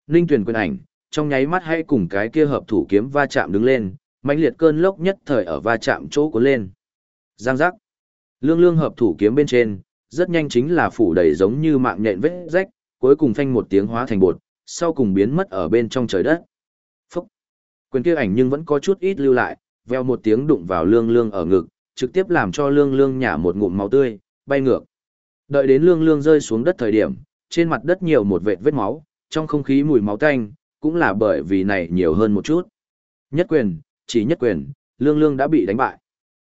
Linh tuyển quyền ảnh, trong nháy mắt hay cùng cái kia hợp thủ kiếm va chạm đứng lên, mãnh liệt cơn lốc nhất thời ở va chạm chỗ cuốn lên. Giang giác. Lương lương hợp thủ kiếm bên trên, rất nhanh chính là phủ đầy giống như mạng nhện vết rách, cuối cùng phanh một tiếng hóa thành bột, sau cùng biến mất ở bên trong trời đất. Phúc! Quyền kia ảnh nhưng vẫn có chút ít lưu lại, veo một tiếng đụng vào lương lương ở ngực, trực tiếp làm cho lương lương nhả một ngụm máu tươi, bay ngược. Đợi đến lương lương rơi xuống đất thời điểm, trên mặt đất nhiều một vệt vết máu, trong không khí mùi máu tanh, cũng là bởi vì này nhiều hơn một chút. Nhất quyền, chỉ nhất quyền, lương lương đã bị đánh bại.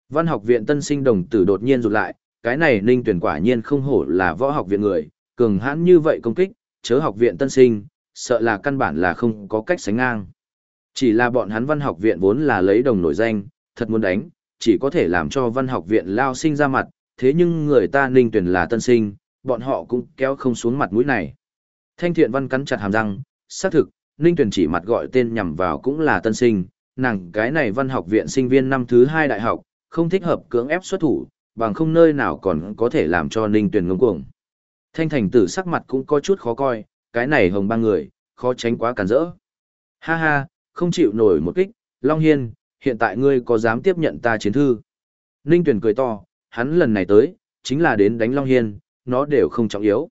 Văn học viện tân sinh đồng tử đột nhiên rụt lại, cái này ninh tuyển quả nhiên không hổ là võ học viện người, cường hãn như vậy công kích, chớ học viện tân sinh, sợ là căn bản là không có cách sánh ngang. Chỉ là bọn hắn văn học viện vốn là lấy đồng nổi danh, thật muốn đánh, chỉ có thể làm cho văn học viện lao sinh ra mặt, thế nhưng người ta ninh tuyển là tân sinh, bọn họ cũng kéo không xuống mặt mũi này. Thanh thiện văn cắn chặt hàm răng, xác thực, ninh tuyển chỉ mặt gọi tên nhằm vào cũng là tân sinh, nàng cái này văn học viện sinh viên năm thứ hai đại học, không thích hợp cưỡng ép xuất thủ, bằng không nơi nào còn có thể làm cho ninh tuyển ngông cuồng. Thanh thành tử sắc mặt cũng có chút khó coi, cái này hồng ba người, khó tránh quá cản rỡ. Ha ha, không chịu nổi một kích, Long Hiên, hiện tại ngươi có dám tiếp nhận ta chiến thư? Ninh Tuyền cười to, hắn lần này tới, chính là đến đánh Long Hiên, nó đều không trọng yếu.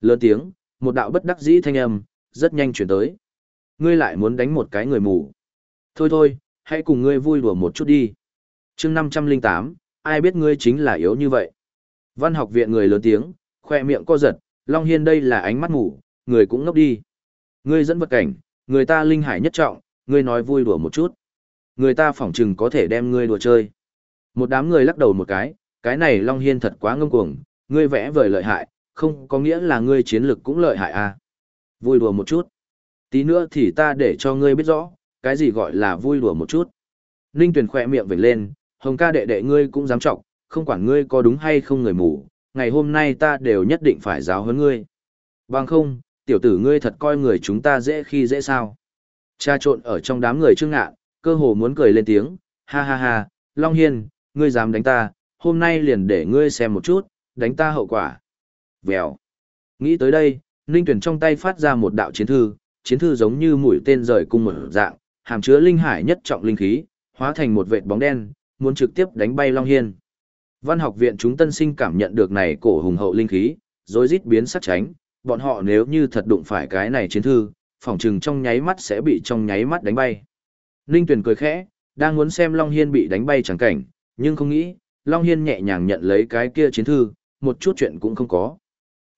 Lớn tiếng, một đạo bất đắc dĩ thanh âm, rất nhanh chuyển tới. Ngươi lại muốn đánh một cái người mù. Thôi thôi, hãy cùng ngươi vui đùa một chút đi. chương 508, ai biết ngươi chính là yếu như vậy. Văn học viện người lớn tiếng, khoe miệng co giật, Long Hiên đây là ánh mắt mù người cũng ngốc đi. Ngươi dẫn vật cảnh, người ta linh hải nhất trọng, ngươi nói vui đùa một chút. Người ta phỏng chừng có thể đem ngươi đùa chơi. Một đám người lắc đầu một cái, cái này Long Hiên thật quá ngông cuồng, ngươi vẽ vời lợi hại, không có nghĩa là ngươi chiến lực cũng lợi hại à. Vui đùa một chút. Tí nữa thì ta để cho ngươi biết rõ, cái gì gọi là vui đùa một chút. Ninh Tuyền khỏe miệng vểnh lên, hồng ca đệ đệ ngươi cũng dám trọng, không quản ngươi có đúng hay không người mù, ngày hôm nay ta đều nhất định phải giáo huấn ngươi. Bằng không, tiểu tử ngươi thật coi người chúng ta dễ khi dễ sao. Cha trộn ở trong đám người trương ngạn, cơ hồ muốn cười lên tiếng, ha ha ha, Long Hiên, ngươi dám đánh ta, hôm nay liền để ngươi xem một chút, đánh ta hậu quả. Vèo. Nghĩ tới đây, Ninh Tuyển trong tay phát ra một đạo chiến thư, chiến thư giống như mũi tên rời cung mở dạng, hàm chứa linh hải nhất trọng linh khí, hóa thành một vệt bóng đen, muốn trực tiếp đánh bay Long Hiên. Văn học viện chúng tân sinh cảm nhận được này cổ hùng hậu linh khí, rồi rít biến sắc tránh, bọn họ nếu như thật đụng phải cái này chiến thư, phỏng chừng trong nháy mắt sẽ bị trong nháy mắt đánh bay. Ninh Tuyền cười khẽ, đang muốn xem Long Hiên bị đánh bay chẳng cảnh, nhưng không nghĩ, Long Hiên nhẹ nhàng nhận lấy cái kia chiến thư, một chút chuyện cũng không có.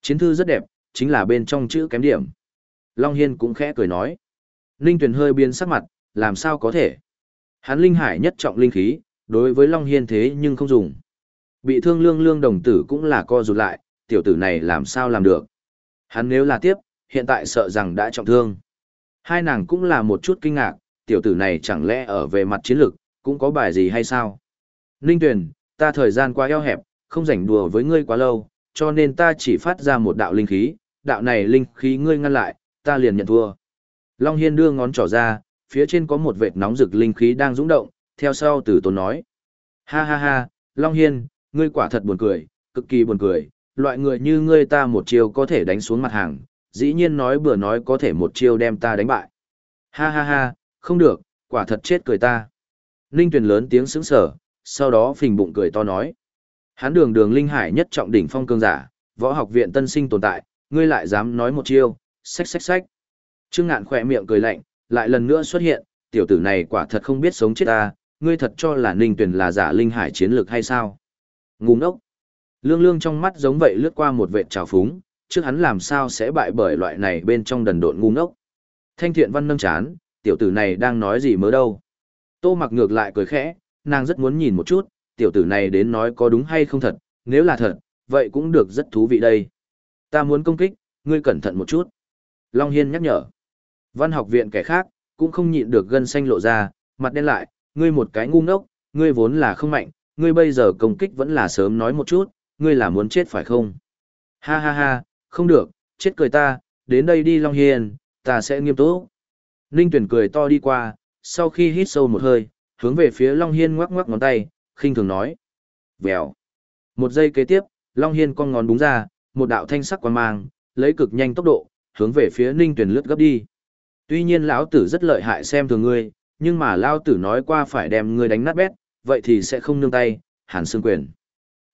Chiến thư rất đẹp, chính là bên trong chữ kém điểm. Long Hiên cũng khẽ cười nói. Ninh Tuyền hơi biến sắc mặt, làm sao có thể. Hắn linh hải nhất trọng linh khí, đối với Long Hiên thế nhưng không dùng. Bị thương lương lương đồng tử cũng là co rụt lại, tiểu tử này làm sao làm được. Hắn nếu là tiếp, hiện tại sợ rằng đã trọng thương. Hai nàng cũng là một chút kinh ngạc, tiểu tử này chẳng lẽ ở về mặt chiến lược, cũng có bài gì hay sao? Ninh Tuyền, ta thời gian quá eo hẹp, không rảnh đùa với ngươi quá lâu, cho nên ta chỉ phát ra một đạo linh khí, đạo này linh khí ngươi ngăn lại, ta liền nhận thua. Long Hiên đưa ngón trỏ ra, phía trên có một vệt nóng rực linh khí đang dũng động, theo sau từ tốn nói. Ha ha ha, Long Hiên, ngươi quả thật buồn cười, cực kỳ buồn cười, loại người như ngươi ta một chiêu có thể đánh xuống mặt hàng, dĩ nhiên nói bừa nói có thể một chiêu đem ta đánh bại. Ha ha ha, không được, quả thật chết cười ta. Ninh Tuyền lớn tiếng sững sở, sau đó phình bụng cười to nói. Hán đường đường linh hải nhất trọng đỉnh phong cương giả, võ học viện tân sinh tồn tại, ngươi lại dám nói một chiêu, xách xách xách. Trương ngạn khỏe miệng cười lạnh, lại lần nữa xuất hiện, tiểu tử này quả thật không biết sống chết ta, ngươi thật cho là Ninh Tuyền là giả linh hải chiến lược hay sao? Ngu ngốc. Lương lương trong mắt giống vậy lướt qua một vệt trào phúng, trước hắn làm sao sẽ bại bởi loại này bên trong đần độn ngu ngốc. Thanh thiện văn nâng chán, tiểu tử này đang nói gì mớ đâu. Tô mặc ngược lại cười khẽ, nàng rất muốn nhìn một chút, tiểu tử này đến nói có đúng hay không thật, nếu là thật, vậy cũng được rất thú vị đây. Ta muốn công kích, ngươi cẩn thận một chút. Long Hiên nhắc nhở. Văn học viện kẻ khác, cũng không nhịn được gân xanh lộ ra, mặt đen lại, ngươi một cái ngu ngốc, ngươi vốn là không mạnh, ngươi bây giờ công kích vẫn là sớm nói một chút, ngươi là muốn chết phải không? Ha ha ha, không được, chết cười ta, đến đây đi Long Hiên, ta sẽ nghiêm túc. Ninh tuyển cười to đi qua, sau khi hít sâu một hơi, hướng về phía Long Hiên ngoắc ngoắc ngón tay, khinh thường nói. Vèo. Một giây kế tiếp, Long Hiên con ngón đúng ra, một đạo thanh sắc quan mang, lấy cực nhanh tốc độ, hướng về phía Ninh tuyển lướt gấp đi. Tuy nhiên lão tử rất lợi hại xem thường ngươi, nhưng mà lão tử nói qua phải đem ngươi đánh nát bét, vậy thì sẽ không nương tay, hàn xương quyền.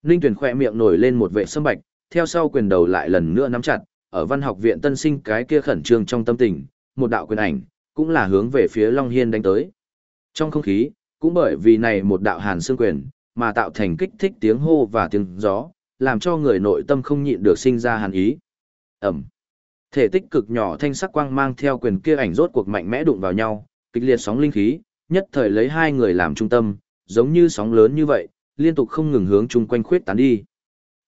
Ninh Tuyền khỏe miệng nổi lên một vệ sâm bạch, theo sau quyền đầu lại lần nữa nắm chặt, ở văn học viện tân sinh cái kia khẩn trương trong tâm tình, một đạo quyền ảnh, cũng là hướng về phía Long Hiên đánh tới. Trong không khí, cũng bởi vì này một đạo hàn xương quyền, mà tạo thành kích thích tiếng hô và tiếng gió, làm cho người nội tâm không nhịn được sinh ra hàn ý. Ẩm. Thể tích cực nhỏ thanh sắc quang mang theo quyền kia ảnh rốt cuộc mạnh mẽ đụng vào nhau, kịch liệt sóng linh khí, nhất thời lấy hai người làm trung tâm, giống như sóng lớn như vậy, liên tục không ngừng hướng chung quanh khuyết tán đi.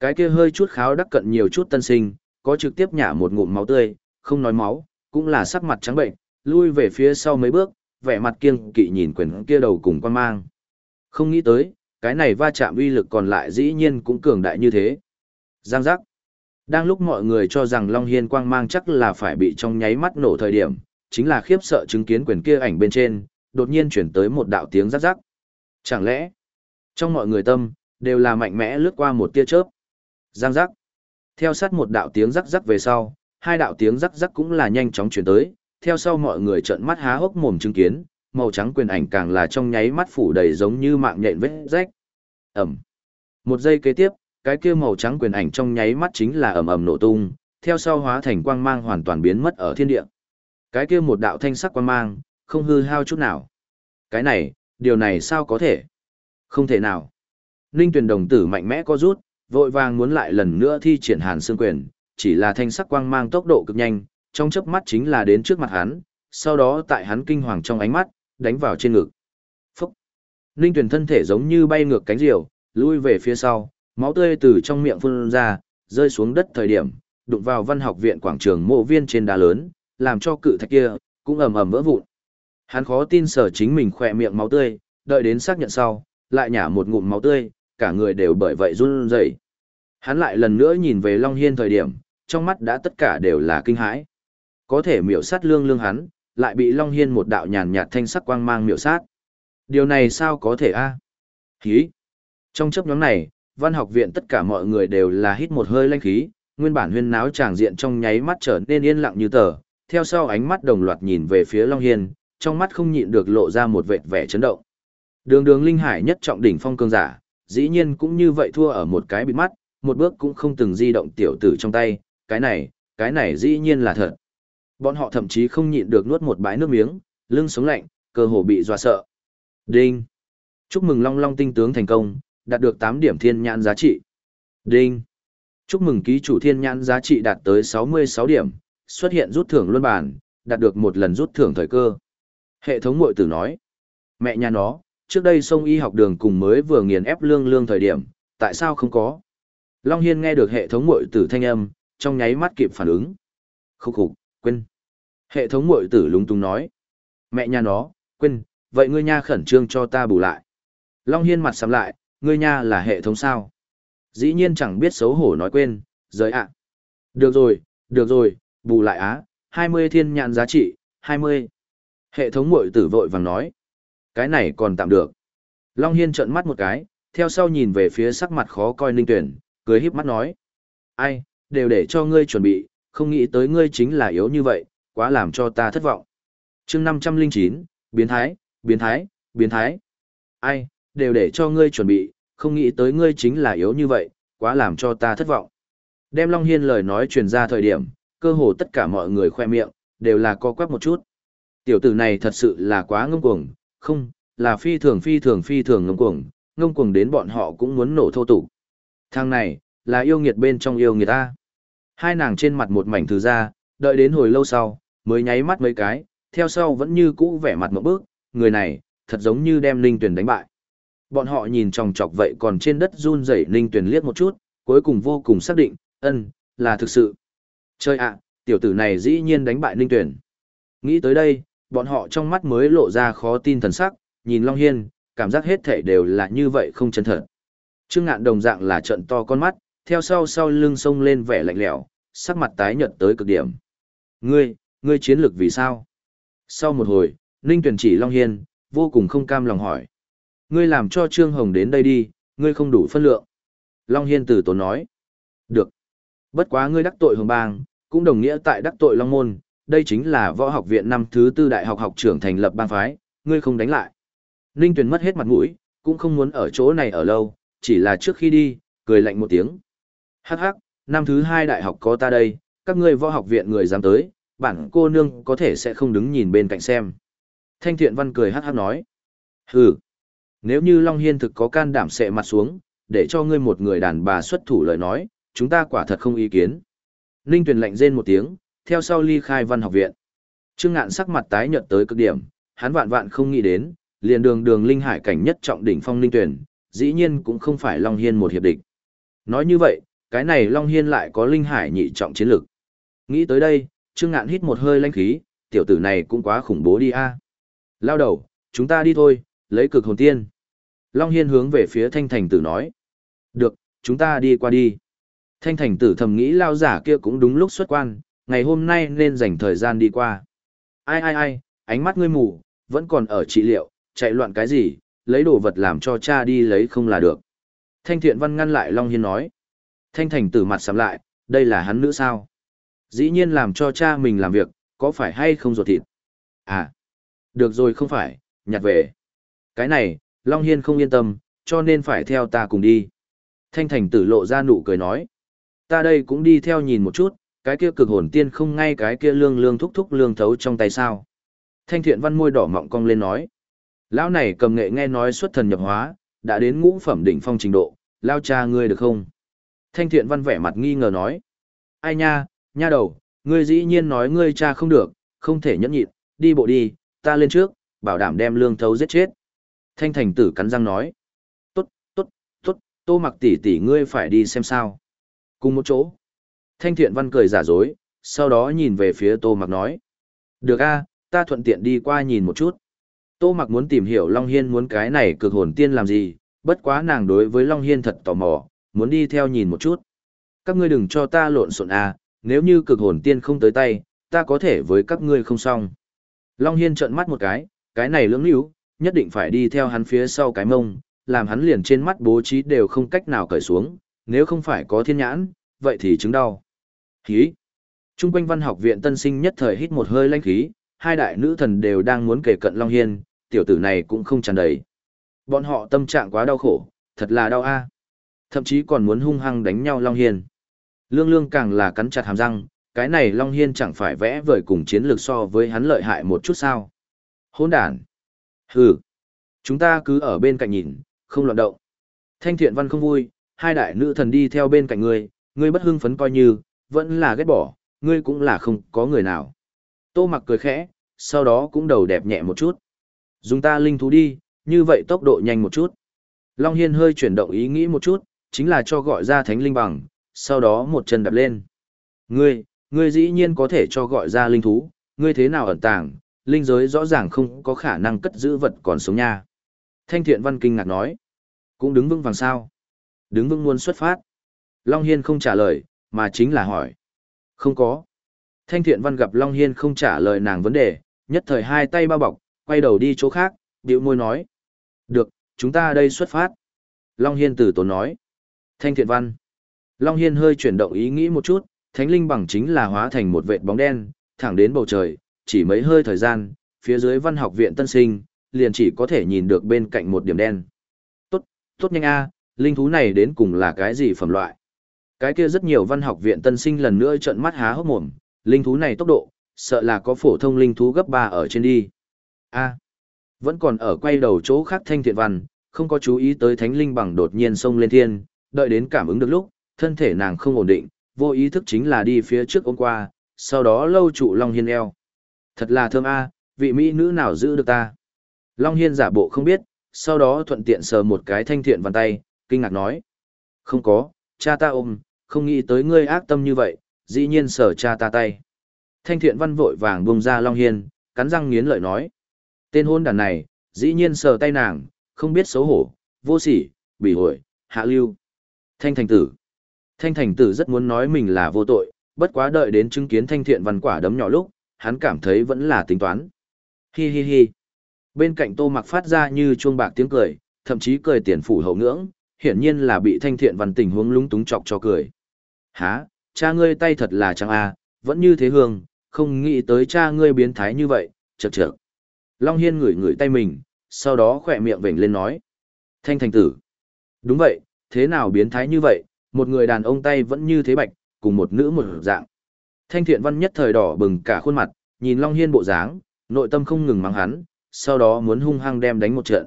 Cái kia hơi chút kháo đắc cận nhiều chút tân sinh, có trực tiếp nhả một ngụm máu tươi, không nói máu, cũng là sắc mặt trắng bệnh, lui về phía sau mấy bước, vẻ mặt kiêng kỵ nhìn quyền kia đầu cùng quan mang. Không nghĩ tới, cái này va chạm uy lực còn lại dĩ nhiên cũng cường đại như thế. Giang giác. Đang lúc mọi người cho rằng Long Hiên quang mang chắc là phải bị trong nháy mắt nổ thời điểm, chính là khiếp sợ chứng kiến quyền kia ảnh bên trên, đột nhiên chuyển tới một đạo tiếng rắc rắc. Chẳng lẽ, trong mọi người tâm, đều là mạnh mẽ lướt qua một tia chớp. Giang giác. Theo sát một đạo tiếng rắc rắc về sau, hai đạo tiếng rắc rắc cũng là nhanh chóng chuyển tới, theo sau mọi người trợn mắt há hốc mồm chứng kiến, màu trắng quyền ảnh càng là trong nháy mắt phủ đầy giống như mạng nhện vết rách. Ẩm. Một giây kế tiếp, cái kia màu trắng quyền ảnh trong nháy mắt chính là ầm ầm nổ tung, theo sau hóa thành quang mang hoàn toàn biến mất ở thiên địa. Cái kia một đạo thanh sắc quang mang, không hư hao chút nào. cái này, điều này sao có thể? Không thể nào. Ninh tuyển đồng tử mạnh mẽ có rút, vội vàng muốn lại lần nữa thi triển hàn xương quyền, chỉ là thanh sắc quang mang tốc độ cực nhanh, trong chớp mắt chính là đến trước mặt hắn, sau đó tại hắn kinh hoàng trong ánh mắt, đánh vào trên ngực. Phúc! Ninh tuyển thân thể giống như bay ngược cánh diều, lui về phía sau, máu tươi từ trong miệng phun ra, rơi xuống đất thời điểm, đụng vào văn học viện quảng trường mộ viên trên đá lớn, làm cho cự thạch kia, cũng ầm ầm vỡ vụn. Hắn khó tin sở chính mình khỏe miệng máu tươi, đợi đến xác nhận sau, lại nhả một ngụm máu tươi, cả người đều bởi vậy run rẩy. Hắn lại lần nữa nhìn về Long Hiên thời điểm, trong mắt đã tất cả đều là kinh hãi. Có thể miểu sát lương lương hắn, lại bị Long Hiên một đạo nhàn nhạt thanh sắc quang mang miểu sát. Điều này sao có thể a? À? Hí! Trong chấp nhóm này, văn học viện tất cả mọi người đều là hít một hơi lanh khí, nguyên bản huyên náo tràng diện trong nháy mắt trở nên yên lặng như tờ, theo sau ánh mắt đồng loạt nhìn về phía Long Hiên, trong mắt không nhịn được lộ ra một vệt vẻ chấn động. Đường đường linh hải nhất trọng đỉnh phong cương giả, dĩ nhiên cũng như vậy thua ở một cái bịt mắt, một bước cũng không từng di động tiểu tử trong tay, cái này, cái này dĩ nhiên là thật. Bọn họ thậm chí không nhịn được nuốt một bãi nước miếng, lưng sống lạnh, cơ hồ bị dọa sợ. Đinh! Chúc mừng Long Long tinh tướng thành công, đạt được 8 điểm thiên nhãn giá trị. Đinh! Chúc mừng ký chủ thiên nhãn giá trị đạt tới 66 điểm, xuất hiện rút thưởng luân bản, đạt được một lần rút thưởng thời cơ. Hệ thống mội tử nói, mẹ nhà nó, trước đây sông y học đường cùng mới vừa nghiền ép lương lương thời điểm, tại sao không có? Long Hiên nghe được hệ thống mội tử thanh âm, trong nháy mắt kịp phản ứng. Khúc khục, quên. Hệ thống mội tử lúng túng nói. Mẹ nhà nó, quên, vậy ngươi nha khẩn trương cho ta bù lại. Long Hiên mặt sắm lại, ngươi nha là hệ thống sao? Dĩ nhiên chẳng biết xấu hổ nói quên, giới ạ. Được rồi, được rồi, bù lại á, 20 thiên nhãn giá trị, 20. Hệ thống mội tử vội vàng nói. Cái này còn tạm được. Long Hiên trợn mắt một cái, theo sau nhìn về phía sắc mặt khó coi ninh tuyển, cười híp mắt nói. Ai, đều để cho ngươi chuẩn bị, không nghĩ tới ngươi chính là yếu như vậy, quá làm cho ta thất vọng. chương 509, biến thái, biến thái, biến thái. Ai, đều để cho ngươi chuẩn bị, không nghĩ tới ngươi chính là yếu như vậy, quá làm cho ta thất vọng. Đem Long Hiên lời nói truyền ra thời điểm, cơ hồ tất cả mọi người khoe miệng, đều là co quắp một chút. Tiểu tử này thật sự là quá ngông cuồng, không, là phi thường phi thường phi thường ngông cuồng, ngông cuồng đến bọn họ cũng muốn nổ thô tục. Thằng này, là yêu nghiệt bên trong yêu nghiệt ta. Hai nàng trên mặt một mảnh thứ ra, đợi đến hồi lâu sau, mới nháy mắt mấy cái, theo sau vẫn như cũ vẻ mặt một bước, người này, thật giống như đem Ninh Tuyền đánh bại. Bọn họ nhìn tròng trọc vậy còn trên đất run rẩy Ninh Tuyền liếc một chút, cuối cùng vô cùng xác định, ân, là thực sự. Chơi ạ, tiểu tử này dĩ nhiên đánh bại Ninh Tuyền. Nghĩ tới đây, bọn họ trong mắt mới lộ ra khó tin thần sắc, nhìn Long Hiên, cảm giác hết thể đều là như vậy không chân thật. Trương ngạn đồng dạng là trận to con mắt, theo sau sau lưng sông lên vẻ lạnh lẽo, sắc mặt tái nhợt tới cực điểm. Ngươi, ngươi chiến lược vì sao? Sau một hồi, Ninh Tuyền chỉ Long Hiên, vô cùng không cam lòng hỏi. Ngươi làm cho Trương Hồng đến đây đi, ngươi không đủ phân lượng. Long Hiên từ tốn nói. Được. Bất quá ngươi đắc tội Hồng Bang, cũng đồng nghĩa tại đắc tội Long Môn, đây chính là võ học viện năm thứ tư đại học học trưởng thành lập bang phái, ngươi không đánh lại. Ninh Tuyền mất hết mặt mũi, cũng không muốn ở chỗ này ở lâu, chỉ là trước khi đi, cười lạnh một tiếng. Hắc hắc, năm thứ hai đại học có ta đây, các ngươi võ học viện người dám tới, bản cô nương có thể sẽ không đứng nhìn bên cạnh xem. Thanh thiện văn cười hắc hắc nói. Hừ, nếu như Long Hiên thực có can đảm sệ mặt xuống, để cho ngươi một người đàn bà xuất thủ lời nói, chúng ta quả thật không ý kiến. Ninh Tuyền lạnh rên một tiếng, theo sau ly khai văn học viện. Trương Ngạn sắc mặt tái nhợt tới cực điểm, hắn vạn vạn không nghĩ đến, liền đường đường linh hải cảnh nhất trọng đỉnh phong linh tuyển, dĩ nhiên cũng không phải Long Hiên một hiệp địch. Nói như vậy, cái này Long Hiên lại có linh hải nhị trọng chiến lực. Nghĩ tới đây, Trương Ngạn hít một hơi lanh khí, tiểu tử này cũng quá khủng bố đi a. Lao đầu, chúng ta đi thôi, lấy cực hồn tiên. Long Hiên hướng về phía Thanh Thành Tử nói. Được, chúng ta đi qua đi. Thanh Thành Tử thầm nghĩ lao giả kia cũng đúng lúc xuất quan, ngày hôm nay nên dành thời gian đi qua. Ai ai ai, ánh mắt ngươi mù, vẫn còn ở trị liệu, chạy loạn cái gì, lấy đồ vật làm cho cha đi lấy không là được. Thanh Thiện Văn ngăn lại Long Hiên nói. Thanh Thành Tử mặt sắm lại, đây là hắn nữ sao? Dĩ nhiên làm cho cha mình làm việc, có phải hay không ruột thịt? À, được rồi không phải, nhặt về. Cái này, Long Hiên không yên tâm, cho nên phải theo ta cùng đi. Thanh Thành Tử lộ ra nụ cười nói. Ta đây cũng đi theo nhìn một chút, cái kia cực hồn tiên không ngay cái kia lương lương thúc thúc lương thấu trong tay sao. Thanh thiện văn môi đỏ mọng cong lên nói. Lão này cầm nghệ nghe nói xuất thần nhập hóa, đã đến ngũ phẩm đỉnh phong trình độ, lao cha ngươi được không? Thanh thiện văn vẻ mặt nghi ngờ nói. Ai nha, nha đầu, ngươi dĩ nhiên nói ngươi cha không được, không thể nhẫn nhịn, đi bộ đi, ta lên trước, bảo đảm đem lương thấu giết chết. Thanh thành tử cắn răng nói. Tốt, tốt, tốt, tô mặc tỷ tỷ ngươi phải đi xem sao. Cùng một chỗ. Thanh thiện văn cười giả dối, sau đó nhìn về phía tô mặc nói. Được a, ta thuận tiện đi qua nhìn một chút. Tô mặc muốn tìm hiểu Long Hiên muốn cái này cực hồn tiên làm gì, bất quá nàng đối với Long Hiên thật tò mò, muốn đi theo nhìn một chút. Các ngươi đừng cho ta lộn xộn a, nếu như cực hồn tiên không tới tay, ta có thể với các ngươi không xong. Long Hiên trợn mắt một cái, cái này lưỡng níu, nhất định phải đi theo hắn phía sau cái mông, làm hắn liền trên mắt bố trí đều không cách nào cởi xuống, nếu không phải có thiên nhãn, vậy thì chứng đau. Hí. Trung quanh văn học viện tân sinh nhất thời hít một hơi lanh khí, hai đại nữ thần đều đang muốn kể cận Long Hiên, tiểu tử này cũng không tràn đầy. Bọn họ tâm trạng quá đau khổ, thật là đau a. Thậm chí còn muốn hung hăng đánh nhau Long Hiên. Lương Lương càng là cắn chặt hàm răng, cái này Long Hiên chẳng phải vẽ vời cùng chiến lược so với hắn lợi hại một chút sao. Hôn đàn. Hừ. Chúng ta cứ ở bên cạnh nhìn, không loạn động. Thanh thiện văn không vui, hai đại nữ thần đi theo bên cạnh người, người bất hưng phấn coi như, vẫn là ghét bỏ, ngươi cũng là không có người nào. Tô mặc cười khẽ, sau đó cũng đầu đẹp nhẹ một chút. Dùng ta linh thú đi, như vậy tốc độ nhanh một chút. Long Hiên hơi chuyển động ý nghĩ một chút, chính là cho gọi ra thánh linh bằng, sau đó một chân đạp lên. Ngươi, ngươi dĩ nhiên có thể cho gọi ra linh thú, ngươi thế nào ẩn tàng, linh giới rõ ràng không có khả năng cất giữ vật còn sống nha. Thanh thiện văn kinh ngạc nói, cũng đứng vững vàng sao. Đứng vững luôn xuất phát. Long Hiên không trả lời, mà chính là hỏi. Không có. Thanh thiện văn gặp Long Hiên không trả lời nàng vấn đề, nhất thời hai tay bao bọc, quay đầu đi chỗ khác, điệu môi nói. Được, chúng ta đây xuất phát. Long Hiên từ tốn nói. Thanh thiện văn. Long Hiên hơi chuyển động ý nghĩ một chút, thánh linh bằng chính là hóa thành một vệt bóng đen, thẳng đến bầu trời, chỉ mấy hơi thời gian, phía dưới văn học viện tân sinh, liền chỉ có thể nhìn được bên cạnh một điểm đen. Tốt, tốt nhanh a linh thú này đến cùng là cái gì phẩm loại? Cái kia rất nhiều văn học viện tân sinh lần nữa trợn mắt há hốc mồm, linh thú này tốc độ, sợ là có phổ thông linh thú gấp 3 ở trên đi. A, vẫn còn ở quay đầu chỗ khác thanh thiện văn, không có chú ý tới thánh linh bằng đột nhiên xông lên thiên, đợi đến cảm ứng được lúc, thân thể nàng không ổn định, vô ý thức chính là đi phía trước ôm qua, sau đó lâu trụ Long Hiên eo. Thật là thơm a, vị mỹ nữ nào giữ được ta. Long Hiên giả bộ không biết, sau đó thuận tiện sờ một cái thanh thiện văn tay, kinh ngạc nói. Không có, cha ta ôm, không nghĩ tới ngươi ác tâm như vậy, dĩ nhiên sở cha ta tay. Thanh thiện văn vội vàng buông ra Long Hiên, cắn răng nghiến lợi nói. Tên hôn đàn này, dĩ nhiên sờ tay nàng, không biết xấu hổ, vô sỉ, bị hội, hạ lưu. Thanh thành tử. Thanh thành tử rất muốn nói mình là vô tội, bất quá đợi đến chứng kiến thanh thiện văn quả đấm nhỏ lúc, hắn cảm thấy vẫn là tính toán. Hi hi hi. Bên cạnh tô mặc phát ra như chuông bạc tiếng cười, thậm chí cười tiền phủ hậu ngưỡng, hiển nhiên là bị thanh thiện văn tình huống lúng túng chọc cho cười. Há, cha ngươi tay thật là chẳng a, à, vẫn như thế hương, không nghĩ tới cha ngươi biến thái như vậy, chật chật. Long Hiên ngửi ngửi tay mình, sau đó khỏe miệng vểnh lên nói. Thanh thành tử. Đúng vậy, thế nào biến thái như vậy, một người đàn ông tay vẫn như thế bạch, cùng một nữ một dạng. Thanh thiện văn nhất thời đỏ bừng cả khuôn mặt, nhìn Long Hiên bộ dáng, nội tâm không ngừng mắng hắn, sau đó muốn hung hăng đem đánh một trận.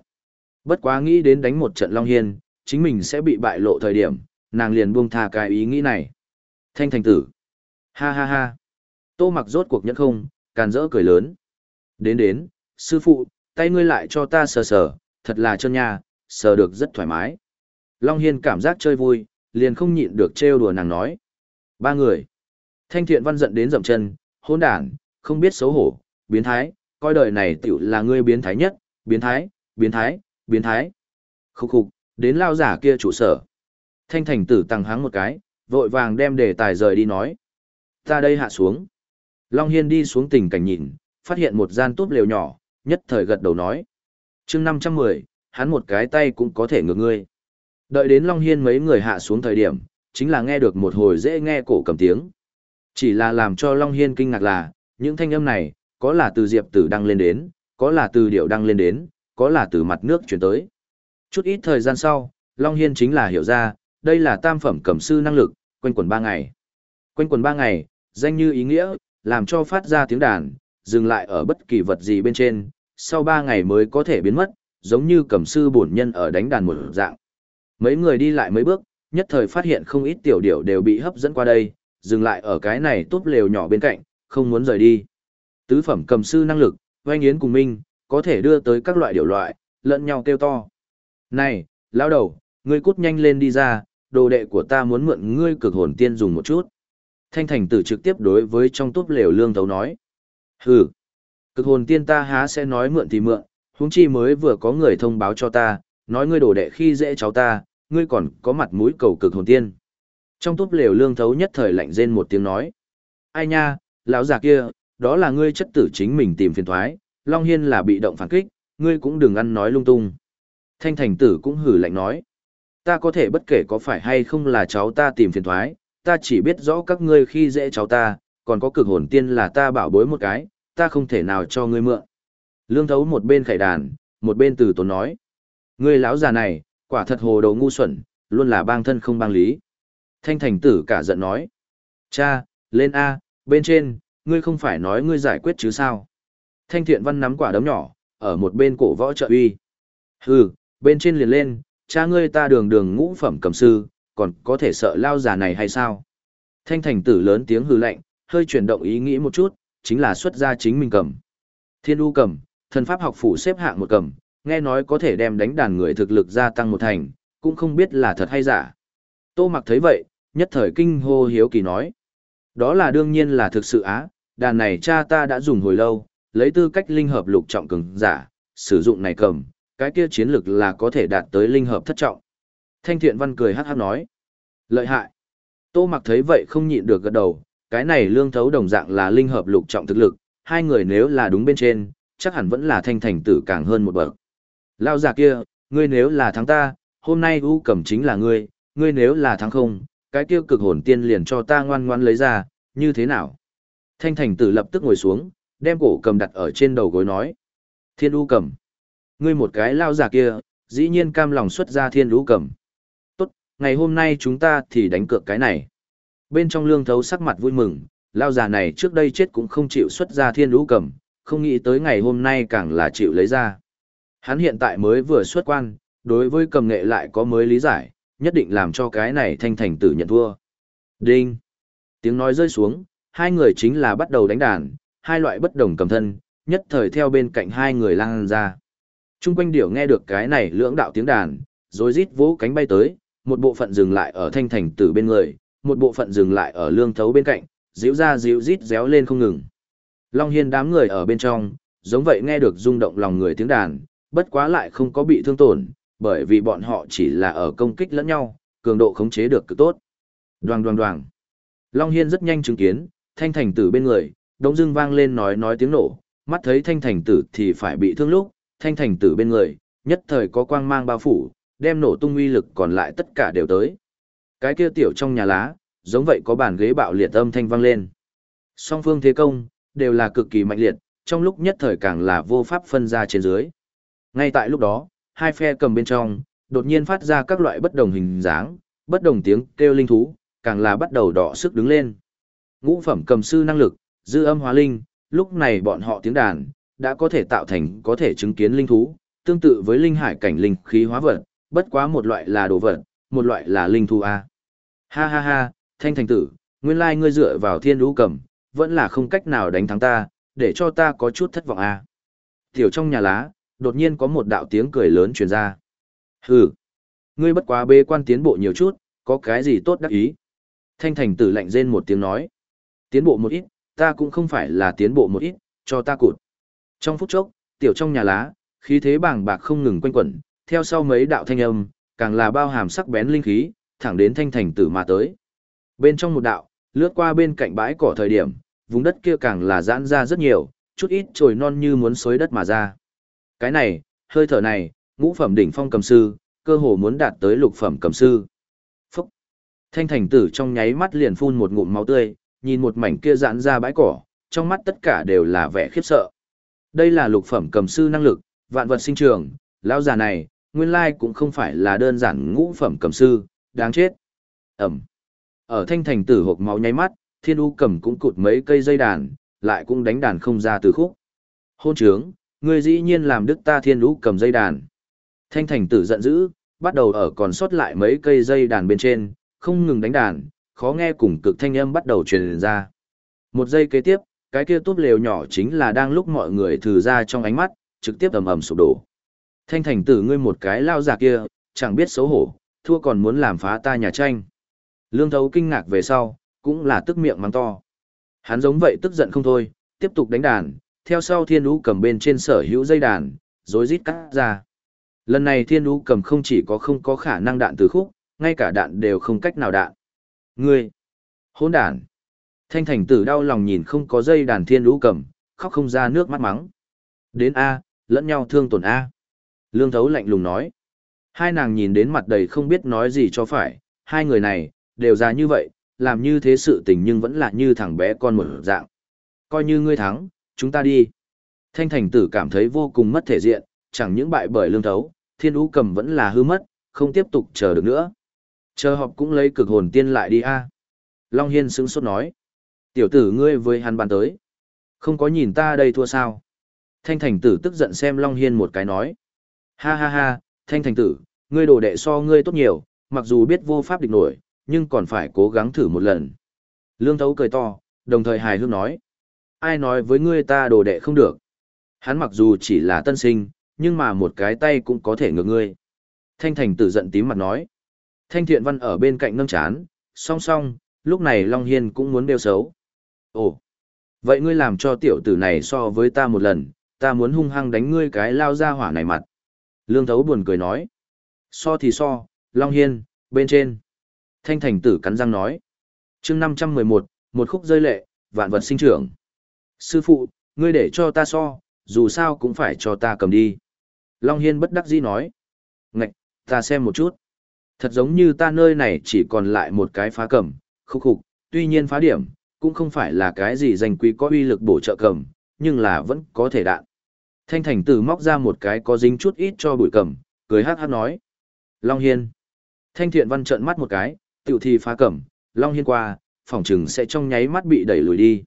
Bất quá nghĩ đến đánh một trận Long Hiên, chính mình sẽ bị bại lộ thời điểm, nàng liền buông thà cái ý nghĩ này. Thanh thành tử. Ha ha ha. Tô mặc rốt cuộc nhẫn không, càn rỡ cười lớn. Đến đến, sư phụ, tay ngươi lại cho ta sờ sờ, thật là chân nha, sờ được rất thoải mái. Long Hiên cảm giác chơi vui, liền không nhịn được trêu đùa nàng nói. Ba người. Thanh thiện văn giận đến dậm chân, hôn đản, không biết xấu hổ, biến thái, coi đời này tiểu là ngươi biến thái nhất, biến thái, biến thái, biến thái. Khúc khục, đến lao giả kia trụ sở. Thanh thành tử tăng háng một cái, vội vàng đem đề tài rời đi nói. Ta đây hạ xuống. Long Hiên đi xuống tình cảnh nhìn, phát hiện một gian túp lều nhỏ, nhất thời gật đầu nói. chương 510, hắn một cái tay cũng có thể ngược ngươi. Đợi đến Long Hiên mấy người hạ xuống thời điểm, chính là nghe được một hồi dễ nghe cổ cầm tiếng. Chỉ là làm cho Long Hiên kinh ngạc là, những thanh âm này, có là từ diệp tử đăng lên đến, có là từ điệu đăng lên đến, có là từ mặt nước chuyển tới. Chút ít thời gian sau, Long Hiên chính là hiểu ra, đây là tam phẩm cầm sư năng lực, quanh quần ba ngày. Quanh quần ba ngày, danh như ý nghĩa, làm cho phát ra tiếng đàn, dừng lại ở bất kỳ vật gì bên trên, sau ba ngày mới có thể biến mất, giống như cầm sư bổn nhân ở đánh đàn một dạng. Mấy người đi lại mấy bước, nhất thời phát hiện không ít tiểu điểu đều bị hấp dẫn qua đây, dừng lại ở cái này tốt lều nhỏ bên cạnh, không muốn rời đi. Tứ phẩm cầm sư năng lực, oanh yến cùng minh, có thể đưa tới các loại điểu loại, lẫn nhau kêu to. Này, lão đầu, ngươi cút nhanh lên đi ra, đồ đệ của ta muốn mượn ngươi cực hồn tiên dùng một chút. Thanh thành tử trực tiếp đối với trong túp lều lương thấu nói. Hừ, cực hồn tiên ta há sẽ nói mượn thì mượn, huống chi mới vừa có người thông báo cho ta, nói ngươi đồ đệ khi dễ cháu ta, ngươi còn có mặt mũi cầu cực hồn tiên. Trong túp lều lương thấu nhất thời lạnh rên một tiếng nói. Ai nha, lão già kia, đó là ngươi chất tử chính mình tìm phiền thoái, Long Hiên là bị động phản kích, ngươi cũng đừng ăn nói lung tung. Thanh thành tử cũng hử lạnh nói. Ta có thể bất kể có phải hay không là cháu ta tìm phiền thoái, ta chỉ biết rõ các ngươi khi dễ cháu ta, còn có cực hồn tiên là ta bảo bối một cái, ta không thể nào cho ngươi mượn. Lương thấu một bên khải đàn, một bên từ tốn nói. Ngươi lão già này, quả thật hồ đồ ngu xuẩn, luôn là bang thân không bang lý. Thanh thành tử cả giận nói. Cha, lên A, bên trên, ngươi không phải nói ngươi giải quyết chứ sao. Thanh thiện văn nắm quả đấm nhỏ, ở một bên cổ võ trợ uy. Hừ, bên trên liền lên, cha ngươi ta đường đường ngũ phẩm cầm sư, còn có thể sợ lao già này hay sao? Thanh thành tử lớn tiếng hừ lạnh, hơi chuyển động ý nghĩ một chút, chính là xuất ra chính mình cầm. Thiên U cầm, thần pháp học phủ xếp hạng một cầm, nghe nói có thể đem đánh đàn người thực lực gia tăng một thành, cũng không biết là thật hay giả. Tô mặc thấy vậy, nhất thời kinh hô hiếu kỳ nói. Đó là đương nhiên là thực sự á, đàn này cha ta đã dùng hồi lâu, lấy tư cách linh hợp lục trọng cường giả, sử dụng này cầm, cái kia chiến lực là có thể đạt tới linh hợp thất trọng. Thanh thiện văn cười hát hát nói. Lợi hại. Tô mặc thấy vậy không nhịn được gật đầu, cái này lương thấu đồng dạng là linh hợp lục trọng thực lực, hai người nếu là đúng bên trên, chắc hẳn vẫn là thanh thành tử càng hơn một bậc. Lao già kia, ngươi nếu là thắng ta, hôm nay u cầm chính là ngươi, ngươi nếu là thắng không, cái kia cực hồn tiên liền cho ta ngoan ngoan lấy ra, như thế nào? Thanh thành tử lập tức ngồi xuống, đem cổ cầm đặt ở trên đầu gối nói. Thiên u cầm. Ngươi một cái lao giả kia, dĩ nhiên cam lòng xuất ra thiên lũ cầm. Tốt, ngày hôm nay chúng ta thì đánh cược cái này. Bên trong lương thấu sắc mặt vui mừng, lao giả này trước đây chết cũng không chịu xuất ra thiên lũ cầm, không nghĩ tới ngày hôm nay càng là chịu lấy ra. Hắn hiện tại mới vừa xuất quan, đối với cầm nghệ lại có mới lý giải, nhất định làm cho cái này thanh thành tử nhận thua. Đinh! Tiếng nói rơi xuống, hai người chính là bắt đầu đánh đàn, hai loại bất đồng cầm thân, nhất thời theo bên cạnh hai người lang ra. Trung quanh điểu nghe được cái này lưỡng đạo tiếng đàn, rồi rít vỗ cánh bay tới, một bộ phận dừng lại ở thanh thành tử bên người, một bộ phận dừng lại ở lương thấu bên cạnh, dịu ra dịu rít réo lên không ngừng. Long Hiên đám người ở bên trong, giống vậy nghe được rung động lòng người tiếng đàn, bất quá lại không có bị thương tổn, bởi vì bọn họ chỉ là ở công kích lẫn nhau, cường độ khống chế được cực tốt. Đoàng đoàng đoàng. Long Hiên rất nhanh chứng kiến, thanh thành tử bên người, đống dưng vang lên nói nói tiếng nổ, mắt thấy thanh thành tử thì phải bị thương lúc, thanh thành tử bên người, nhất thời có quang mang bao phủ, đem nổ tung uy lực còn lại tất cả đều tới. Cái kia tiểu trong nhà lá, giống vậy có bàn ghế bạo liệt âm thanh vang lên. Song phương thế công, đều là cực kỳ mạnh liệt, trong lúc nhất thời càng là vô pháp phân ra trên dưới. Ngay tại lúc đó, hai phe cầm bên trong, đột nhiên phát ra các loại bất đồng hình dáng, bất đồng tiếng kêu linh thú, càng là bắt đầu đỏ sức đứng lên. Ngũ phẩm cầm sư năng lực, dư âm hóa linh, lúc này bọn họ tiếng đàn, đã có thể tạo thành có thể chứng kiến linh thú, tương tự với linh hải cảnh linh khí hóa vật, bất quá một loại là đồ vật, một loại là linh thú A. Ha ha ha, thanh thành tử, nguyên lai ngươi dựa vào thiên Vũ cầm, vẫn là không cách nào đánh thắng ta, để cho ta có chút thất vọng A. Tiểu trong nhà lá, đột nhiên có một đạo tiếng cười lớn truyền ra. Hừ, ngươi bất quá bê quan tiến bộ nhiều chút, có cái gì tốt đắc ý. Thanh thành tử lạnh rên một tiếng nói. Tiến bộ một ít, ta cũng không phải là tiến bộ một ít, cho ta cụt. Trong phút chốc, tiểu trong nhà lá, khí thế bàng bạc không ngừng quanh quẩn, theo sau mấy đạo thanh âm, càng là bao hàm sắc bén linh khí, thẳng đến thanh thành tử mà tới. Bên trong một đạo, lướt qua bên cạnh bãi cỏ thời điểm, vùng đất kia càng là giãn ra rất nhiều, chút ít trồi non như muốn xối đất mà ra. Cái này, hơi thở này, ngũ phẩm đỉnh phong cầm sư, cơ hồ muốn đạt tới lục phẩm cầm sư. Phúc! Thanh thành tử trong nháy mắt liền phun một ngụm máu tươi, nhìn một mảnh kia giãn ra bãi cỏ, trong mắt tất cả đều là vẻ khiếp sợ. Đây là lục phẩm cầm sư năng lực, vạn vật sinh trường, lão già này, nguyên lai cũng không phải là đơn giản ngũ phẩm cầm sư, đáng chết. Ẩm. Ở thanh thành tử hộp máu nháy mắt, thiên u cầm cũng cụt mấy cây dây đàn, lại cũng đánh đàn không ra từ khúc. Hôn trướng, ngươi dĩ nhiên làm đức ta thiên U cầm dây đàn. Thanh thành tử giận dữ, bắt đầu ở còn sót lại mấy cây dây đàn bên trên, không ngừng đánh đàn, khó nghe cùng cực thanh âm bắt đầu truyền ra. Một giây kế tiếp, cái kia túp lều nhỏ chính là đang lúc mọi người thử ra trong ánh mắt, trực tiếp ầm ầm sụp đổ. Thanh thành tử ngươi một cái lao già kia, chẳng biết xấu hổ, thua còn muốn làm phá ta nhà tranh. Lương thấu kinh ngạc về sau, cũng là tức miệng mắng to. Hắn giống vậy tức giận không thôi, tiếp tục đánh đàn, theo sau thiên lũ cầm bên trên sở hữu dây đàn, rối rít cắt ra. Lần này thiên lũ cầm không chỉ có không có khả năng đạn từ khúc, ngay cả đạn đều không cách nào đạn. Ngươi! Hôn đàn! Thanh thành tử đau lòng nhìn không có dây đàn thiên lũ cầm, khóc không ra nước mắt mắng. Đến A, lẫn nhau thương tổn A. Lương thấu lạnh lùng nói. Hai nàng nhìn đến mặt đầy không biết nói gì cho phải, hai người này, đều ra như vậy, làm như thế sự tình nhưng vẫn là như thằng bé con một dạng. Coi như ngươi thắng, chúng ta đi. Thanh thành tử cảm thấy vô cùng mất thể diện, chẳng những bại bởi lương thấu, thiên ú cầm vẫn là hư mất, không tiếp tục chờ được nữa. Chờ họp cũng lấy cực hồn tiên lại đi a. Long Hiên sững sốt nói. Tiểu tử ngươi với hắn bàn tới. Không có nhìn ta đây thua sao. Thanh thành tử tức giận xem Long Hiên một cái nói. Ha ha ha, thanh thành tử, ngươi đồ đệ so ngươi tốt nhiều, mặc dù biết vô pháp địch nổi, nhưng còn phải cố gắng thử một lần. Lương thấu cười to, đồng thời hài hước nói. Ai nói với ngươi ta đồ đệ không được. Hắn mặc dù chỉ là tân sinh, nhưng mà một cái tay cũng có thể ngược ngươi. Thanh thành tử giận tím mặt nói. Thanh thiện văn ở bên cạnh nâng chán, song song, lúc này Long Hiên cũng muốn đeo xấu. Ồ, vậy ngươi làm cho tiểu tử này so với ta một lần, ta muốn hung hăng đánh ngươi cái lao ra hỏa này mặt. Lương thấu buồn cười nói. So thì so, Long Hiên, bên trên. Thanh thành tử cắn răng nói. chương 511, một khúc rơi lệ, vạn vật sinh trưởng. Sư phụ, ngươi để cho ta so, dù sao cũng phải cho ta cầm đi. Long Hiên bất đắc dĩ nói. Ngạch, ta xem một chút. Thật giống như ta nơi này chỉ còn lại một cái phá cầm, khúc khục, tuy nhiên phá điểm, cũng không phải là cái gì danh quý có uy lực bổ trợ cầm, nhưng là vẫn có thể đạn. Thanh thành tử móc ra một cái có dính chút ít cho bụi cầm, cười hát hát nói. Long Hiên. Thanh thiện văn trợn mắt một cái, tiểu thi phá cẩm, Long Hiên qua, phòng trừng sẽ trong nháy mắt bị đẩy lùi đi.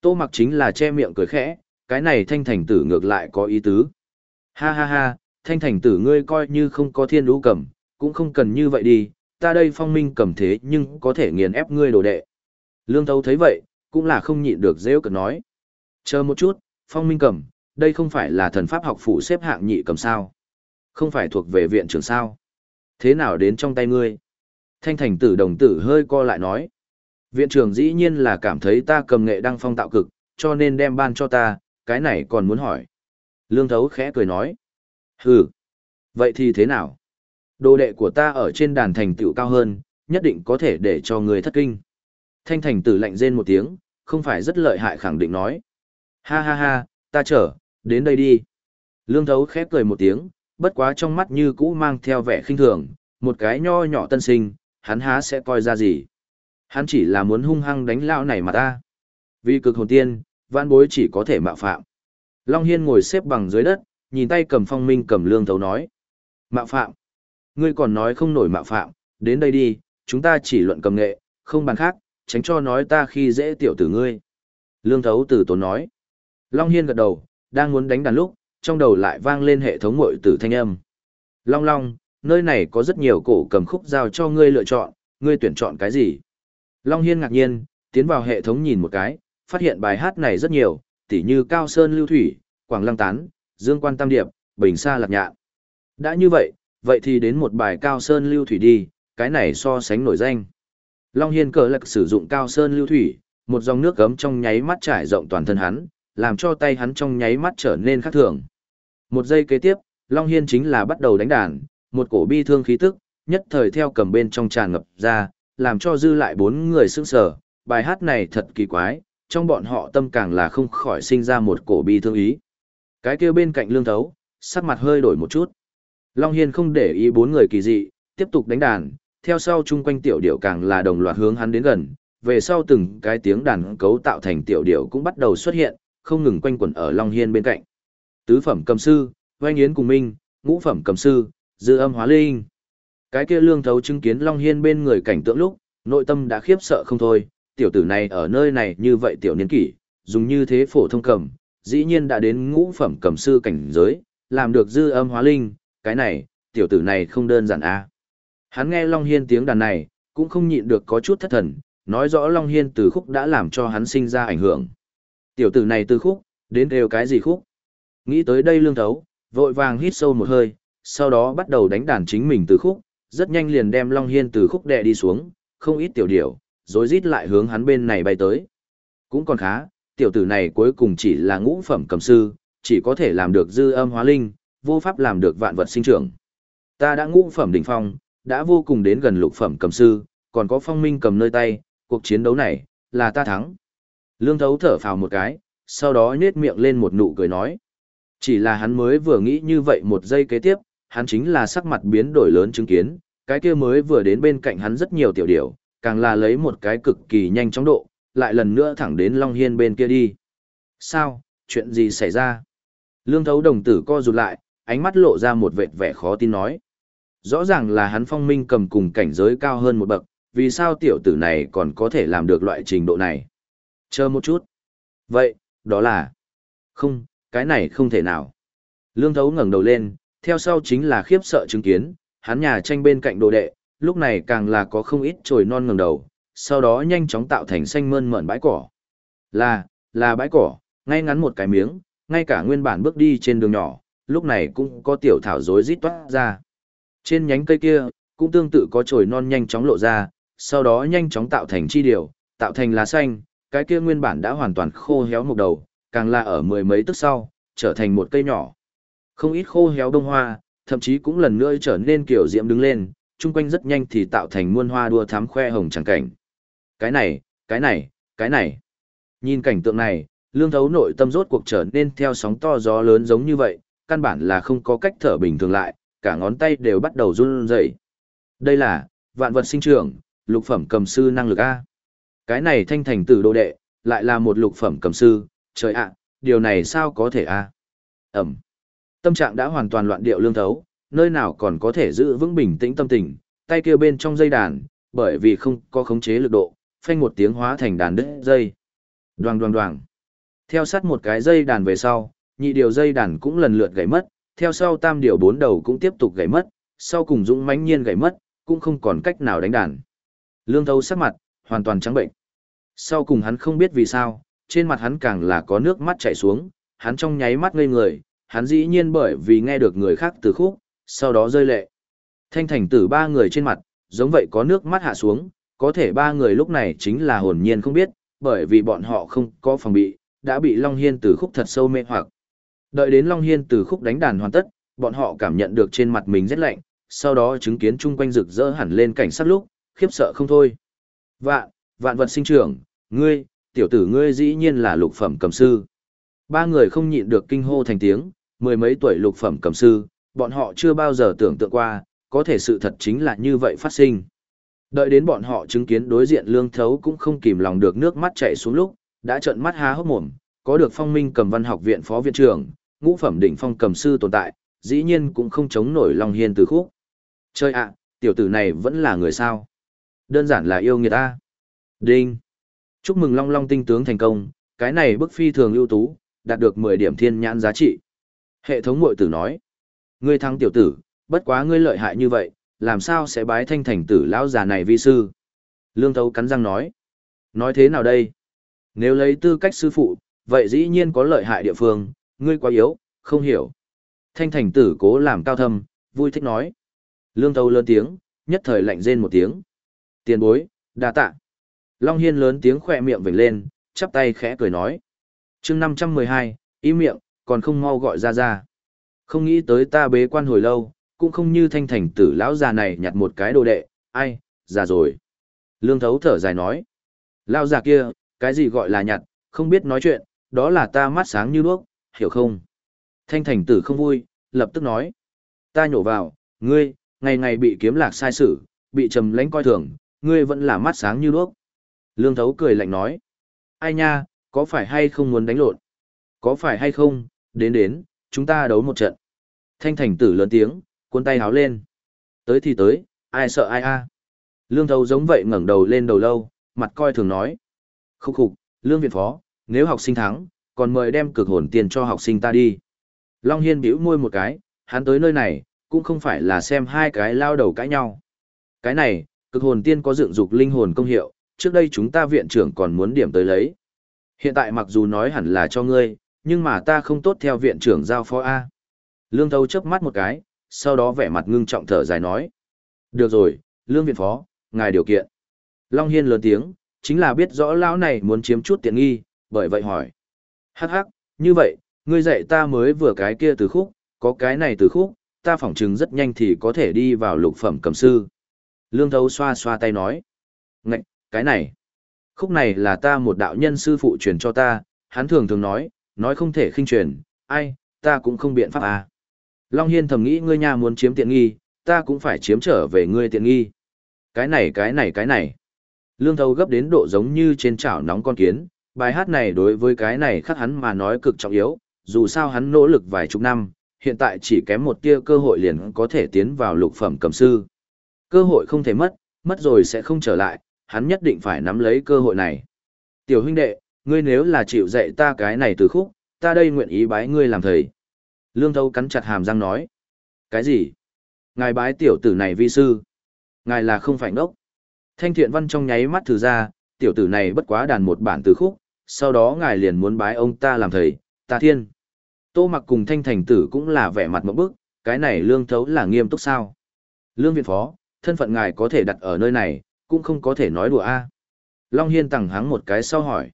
Tô mặc chính là che miệng cười khẽ, cái này thanh thành tử ngược lại có ý tứ. Ha ha ha, thanh thành tử ngươi coi như không có thiên lũ cầm, cũng không cần như vậy đi, ta đây phong minh cầm thế nhưng có thể nghiền ép ngươi đồ đệ. Lương Thấu thấy vậy, cũng là không nhịn được dễ cực nói. Chờ một chút, phong minh cầm, đây không phải là thần pháp học phủ xếp hạng nhị cầm sao. Không phải thuộc về viện trưởng sao. Thế nào đến trong tay ngươi? Thanh thành tử đồng tử hơi co lại nói. Viện trưởng dĩ nhiên là cảm thấy ta cầm nghệ đăng phong tạo cực, cho nên đem ban cho ta, cái này còn muốn hỏi. Lương thấu khẽ cười nói. Hừ. Vậy thì thế nào? Đồ đệ của ta ở trên đàn thành tựu cao hơn, nhất định có thể để cho người thất kinh. Thanh thành tử lạnh rên một tiếng, không phải rất lợi hại khẳng định nói. Ha ha ha, ta chờ, đến đây đi. Lương thấu khép cười một tiếng, bất quá trong mắt như cũ mang theo vẻ khinh thường, một cái nho nhỏ tân sinh, hắn há sẽ coi ra gì. Hắn chỉ là muốn hung hăng đánh lão này mà ta. Vì cực hồn tiên, vạn bối chỉ có thể mạo phạm. Long Hiên ngồi xếp bằng dưới đất, nhìn tay cầm phong minh cầm lương thấu nói. Mạo phạm. Ngươi còn nói không nổi mạo phạm, đến đây đi, chúng ta chỉ luận cầm nghệ, không bàn khác, tránh cho nói ta khi dễ tiểu tử ngươi. Lương thấu từ tốn nói. Long Hiên gật đầu, đang muốn đánh đàn lúc, trong đầu lại vang lên hệ thống mội tử thanh âm. Long Long, nơi này có rất nhiều cổ cầm khúc giao cho ngươi lựa chọn, ngươi tuyển chọn cái gì? Long Hiên ngạc nhiên, tiến vào hệ thống nhìn một cái, phát hiện bài hát này rất nhiều, tỉ như Cao Sơn Lưu Thủy, Quảng Lăng Tán, Dương Quan Tam Điệp, Bình Sa Lạc Nhạn. Đã như vậy, vậy thì đến một bài Cao Sơn Lưu Thủy đi, cái này so sánh nổi danh. Long Hiên cờ lạc sử dụng Cao Sơn Lưu Thủy, một dòng nước gấm trong nháy mắt trải rộng toàn thân hắn, làm cho tay hắn trong nháy mắt trở nên khác thường. Một giây kế tiếp, Long Hiên chính là bắt đầu đánh đàn, một cổ bi thương khí tức, nhất thời theo cầm bên trong tràn ngập ra, làm cho dư lại bốn người sững sờ. Bài hát này thật kỳ quái, trong bọn họ tâm càng là không khỏi sinh ra một cổ bi thương ý. Cái kia bên cạnh lương thấu, sắc mặt hơi đổi một chút. Long Hiên không để ý bốn người kỳ dị, tiếp tục đánh đàn, theo sau chung quanh tiểu điệu càng là đồng loạt hướng hắn đến gần, về sau từng cái tiếng đàn cấu tạo thành tiểu điệu cũng bắt đầu xuất hiện, không ngừng quanh quẩn ở Long Hiên bên cạnh. Tứ phẩm cầm sư, oanh yến cùng minh, ngũ phẩm cầm sư, dư âm hóa linh. Cái kia lương thấu chứng kiến Long Hiên bên người cảnh tượng lúc, nội tâm đã khiếp sợ không thôi, tiểu tử này ở nơi này như vậy tiểu niên kỷ, dùng như thế phổ thông cầm, dĩ nhiên đã đến ngũ phẩm cầm sư cảnh giới, làm được dư âm hóa linh, cái này, tiểu tử này không đơn giản a. À. Hắn nghe Long Hiên tiếng đàn này, cũng không nhịn được có chút thất thần, nói rõ Long Hiên từ khúc đã làm cho hắn sinh ra ảnh hưởng. Tiểu tử này từ khúc, đến đều cái gì khúc? Nghĩ tới đây lương thấu, vội vàng hít sâu một hơi, sau đó bắt đầu đánh đàn chính mình từ khúc, rất nhanh liền đem Long Hiên từ khúc đè đi xuống, không ít tiểu điểu, rồi rít lại hướng hắn bên này bay tới. Cũng còn khá, tiểu tử này cuối cùng chỉ là ngũ phẩm cầm sư, chỉ có thể làm được dư âm hóa linh, vô pháp làm được vạn vật sinh trưởng. Ta đã ngũ phẩm đỉnh phong, đã vô cùng đến gần lục phẩm cầm sư, còn có phong minh cầm nơi tay, cuộc chiến đấu này, là ta thắng. Lương thấu thở phào một cái, sau đó nhết miệng lên một nụ cười nói. Chỉ là hắn mới vừa nghĩ như vậy một giây kế tiếp, hắn chính là sắc mặt biến đổi lớn chứng kiến, cái kia mới vừa đến bên cạnh hắn rất nhiều tiểu điểu, càng là lấy một cái cực kỳ nhanh chóng độ, lại lần nữa thẳng đến Long Hiên bên kia đi. Sao, chuyện gì xảy ra? Lương thấu đồng tử co rụt lại, ánh mắt lộ ra một vệt vẻ khó tin nói. Rõ ràng là hắn phong minh cầm cùng cảnh giới cao hơn một bậc, vì sao tiểu tử này còn có thể làm được loại trình độ này? Chờ một chút. Vậy, đó là... Không, cái này không thể nào. Lương thấu ngẩng đầu lên, theo sau chính là khiếp sợ chứng kiến, hắn nhà tranh bên cạnh đồ đệ, lúc này càng là có không ít trồi non ngẩng đầu, sau đó nhanh chóng tạo thành xanh mơn mởn bãi cỏ. Là, là bãi cỏ, ngay ngắn một cái miếng, ngay cả nguyên bản bước đi trên đường nhỏ, lúc này cũng có tiểu thảo rối rít toát ra. Trên nhánh cây kia, cũng tương tự có chồi non nhanh chóng lộ ra, sau đó nhanh chóng tạo thành chi điều, tạo thành lá xanh, cái kia nguyên bản đã hoàn toàn khô héo một đầu, càng là ở mười mấy tức sau, trở thành một cây nhỏ. Không ít khô héo đông hoa, thậm chí cũng lần nữa trở nên kiểu diễm đứng lên, chung quanh rất nhanh thì tạo thành muôn hoa đua thám khoe hồng chẳng cảnh. Cái này, cái này, cái này. Nhìn cảnh tượng này, lương thấu nội tâm rốt cuộc trở nên theo sóng to gió lớn giống như vậy, căn bản là không có cách thở bình thường lại, cả ngón tay đều bắt đầu run rẩy. Đây là, vạn vật sinh trưởng, lục phẩm cầm sư năng lực A. Cái này thanh thành tử đồ đệ, lại là một lục phẩm cầm sư, trời ạ, điều này sao có thể A. Ẩm. Tâm trạng đã hoàn toàn loạn điệu lương thấu, nơi nào còn có thể giữ vững bình tĩnh tâm tình, tay kia bên trong dây đàn, bởi vì không có khống chế lực độ, phanh một tiếng hóa thành đàn đứt dây. Đoàng đoàng đoàng. Theo sát một cái dây đàn về sau, nhị điều dây đàn cũng lần lượt gãy mất, theo sau tam điều bốn đầu cũng tiếp tục gãy mất, sau cùng dũng mãnh nhiên gãy mất, cũng không còn cách nào đánh đàn. Lương thấu sắc mặt, hoàn toàn trắng bệnh. Sau cùng hắn không biết vì sao, trên mặt hắn càng là có nước mắt chảy xuống, hắn trong nháy mắt ngây người, hắn dĩ nhiên bởi vì nghe được người khác từ khúc, sau đó rơi lệ. Thanh thành tử ba người trên mặt, giống vậy có nước mắt hạ xuống, có thể ba người lúc này chính là hồn nhiên không biết, bởi vì bọn họ không có phòng bị, đã bị Long Hiên từ khúc thật sâu mê hoặc. Đợi đến Long Hiên từ khúc đánh đàn hoàn tất, bọn họ cảm nhận được trên mặt mình rất lạnh, sau đó chứng kiến chung quanh rực rỡ hẳn lên cảnh sát lúc, khiếp sợ không thôi. Vạn, vạn vật sinh trưởng, ngươi, tiểu tử ngươi dĩ nhiên là lục phẩm cầm sư. Ba người không nhịn được kinh hô thành tiếng, mười mấy tuổi lục phẩm cầm sư, bọn họ chưa bao giờ tưởng tượng qua, có thể sự thật chính là như vậy phát sinh. Đợi đến bọn họ chứng kiến đối diện lương thấu cũng không kìm lòng được nước mắt chảy xuống lúc, đã trợn mắt há hốc mồm, có được phong minh cầm văn học viện phó viện trưởng, ngũ phẩm đỉnh phong cầm sư tồn tại, dĩ nhiên cũng không chống nổi Long Hiên từ khúc. Chơi ạ, tiểu tử này vẫn là người sao? Đơn giản là yêu người ta. Đinh. Chúc mừng Long Long tinh tướng thành công, cái này bức phi thường ưu tú, đạt được 10 điểm thiên nhãn giá trị. Hệ thống mội tử nói. Ngươi thắng tiểu tử, bất quá ngươi lợi hại như vậy, làm sao sẽ bái thanh thành tử lão già này vi sư? Lương Thấu cắn răng nói. Nói thế nào đây? Nếu lấy tư cách sư phụ, vậy dĩ nhiên có lợi hại địa phương, ngươi quá yếu, không hiểu. Thanh thành tử cố làm cao thâm, vui thích nói. Lương Thấu lớn tiếng, nhất thời lạnh rên một tiếng. Tiền bối, đa tạ. Long Hiên lớn tiếng khỏe miệng vểnh lên, chắp tay khẽ cười nói. chương 512, ý miệng, còn không mau gọi ra ra. Không nghĩ tới ta bế quan hồi lâu, cũng không như thanh thành tử lão già này nhặt một cái đồ đệ, ai, già rồi. Lương thấu thở dài nói. Lão già kia, cái gì gọi là nhặt, không biết nói chuyện, đó là ta mắt sáng như đuốc, hiểu không? Thanh thành tử không vui, lập tức nói. Ta nhổ vào, ngươi, ngày ngày bị kiếm lạc sai sử, bị trầm lánh coi thường, ngươi vẫn là mắt sáng như đuốc. Lương thấu cười lạnh nói. Ai nha, có phải hay không muốn đánh lộn? Có phải hay không, đến đến, chúng ta đấu một trận. Thanh thành tử lớn tiếng, cuốn tay háo lên. Tới thì tới, ai sợ ai a? Lương thấu giống vậy ngẩng đầu lên đầu lâu, mặt coi thường nói. Khúc khục, lương viện phó, nếu học sinh thắng, còn mời đem cực hồn tiền cho học sinh ta đi. Long Hiên bĩu môi một cái, hắn tới nơi này, cũng không phải là xem hai cái lao đầu cãi nhau. Cái này, cực hồn tiên có dựng dục linh hồn công hiệu, trước đây chúng ta viện trưởng còn muốn điểm tới lấy. Hiện tại mặc dù nói hẳn là cho ngươi, nhưng mà ta không tốt theo viện trưởng giao phó A. Lương Thâu chớp mắt một cái, sau đó vẻ mặt ngưng trọng thở dài nói. Được rồi, Lương Viện Phó, ngài điều kiện. Long Hiên lớn tiếng, chính là biết rõ lão này muốn chiếm chút tiện nghi, bởi vậy hỏi. Hắc hắc, như vậy, ngươi dạy ta mới vừa cái kia từ khúc, có cái này từ khúc, ta phỏng chứng rất nhanh thì có thể đi vào lục phẩm cầm sư. Lương Thấu xoa xoa tay nói. Ngậy, cái này. Khúc này là ta một đạo nhân sư phụ truyền cho ta, hắn thường thường nói, nói không thể khinh truyền, ai, ta cũng không biện pháp à. Long Hiên thầm nghĩ ngươi nhà muốn chiếm tiện nghi, ta cũng phải chiếm trở về ngươi tiện nghi. Cái này cái này cái này. Lương Thấu gấp đến độ giống như trên chảo nóng con kiến, bài hát này đối với cái này khác hắn mà nói cực trọng yếu, dù sao hắn nỗ lực vài chục năm, hiện tại chỉ kém một tia cơ hội liền có thể tiến vào lục phẩm cầm sư. Cơ hội không thể mất, mất rồi sẽ không trở lại, hắn nhất định phải nắm lấy cơ hội này. Tiểu huynh đệ, ngươi nếu là chịu dạy ta cái này từ khúc, ta đây nguyện ý bái ngươi làm thầy. Lương Thâu cắn chặt hàm răng nói. Cái gì? Ngài bái tiểu tử này vi sư. Ngài là không phải ngốc. Thanh thiện văn trong nháy mắt thử ra, tiểu tử này bất quá đàn một bản từ khúc, sau đó ngài liền muốn bái ông ta làm thầy, ta thiên. Tô mặc cùng thanh thành tử cũng là vẻ mặt mẫu bức, cái này lương thấu là nghiêm túc sao. Lương viện phó, thân phận ngài có thể đặt ở nơi này, cũng không có thể nói đùa a. Long Hiên tẳng hắng một cái sau hỏi.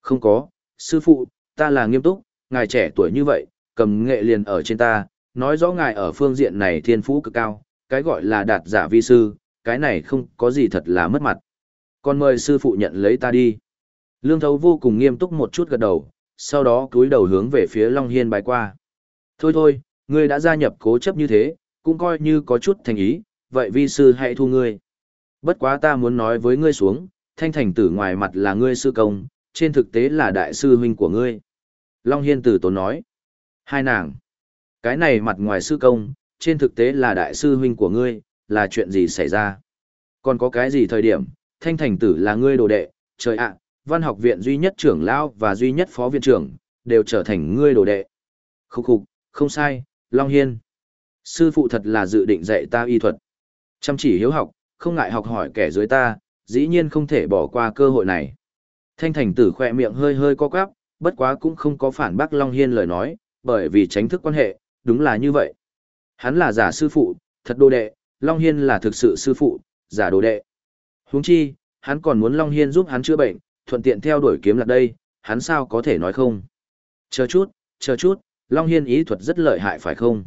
Không có, sư phụ, ta là nghiêm túc, ngài trẻ tuổi như vậy, cầm nghệ liền ở trên ta, nói rõ ngài ở phương diện này thiên phú cực cao, cái gọi là đạt giả vi sư, cái này không có gì thật là mất mặt. Còn mời sư phụ nhận lấy ta đi. Lương thấu vô cùng nghiêm túc một chút gật đầu, sau đó cúi đầu hướng về phía Long Hiên bài qua. Thôi thôi, ngươi đã gia nhập cố chấp như thế, cũng coi như có chút thành ý, vậy vi sư hãy thu ngươi. Bất quá ta muốn nói với ngươi xuống, thanh thành tử ngoài mặt là ngươi sư công, trên thực tế là đại sư huynh của ngươi. Long Hiên tử tốn nói. Hai nàng. Cái này mặt ngoài sư công, trên thực tế là đại sư huynh của ngươi, là chuyện gì xảy ra? Còn có cái gì thời điểm, thanh thành tử là ngươi đồ đệ, trời ạ, văn học viện duy nhất trưởng lão và duy nhất phó viện trưởng, đều trở thành ngươi đồ đệ. Khúc khục, không sai, Long Hiên. Sư phụ thật là dự định dạy ta y thuật. Chăm chỉ hiếu học, không ngại học hỏi kẻ dưới ta, dĩ nhiên không thể bỏ qua cơ hội này. Thanh thành tử khỏe miệng hơi hơi co quắp, bất quá cũng không có phản bác Long Hiên lời nói, bởi vì tránh thức quan hệ, đúng là như vậy. Hắn là giả sư phụ, thật đồ đệ, Long Hiên là thực sự sư phụ, giả đồ đệ. huống chi, hắn còn muốn Long Hiên giúp hắn chữa bệnh, thuận tiện theo đuổi kiếm lạc đây, hắn sao có thể nói không? Chờ chút, chờ chút, Long Hiên ý thuật rất lợi hại phải không?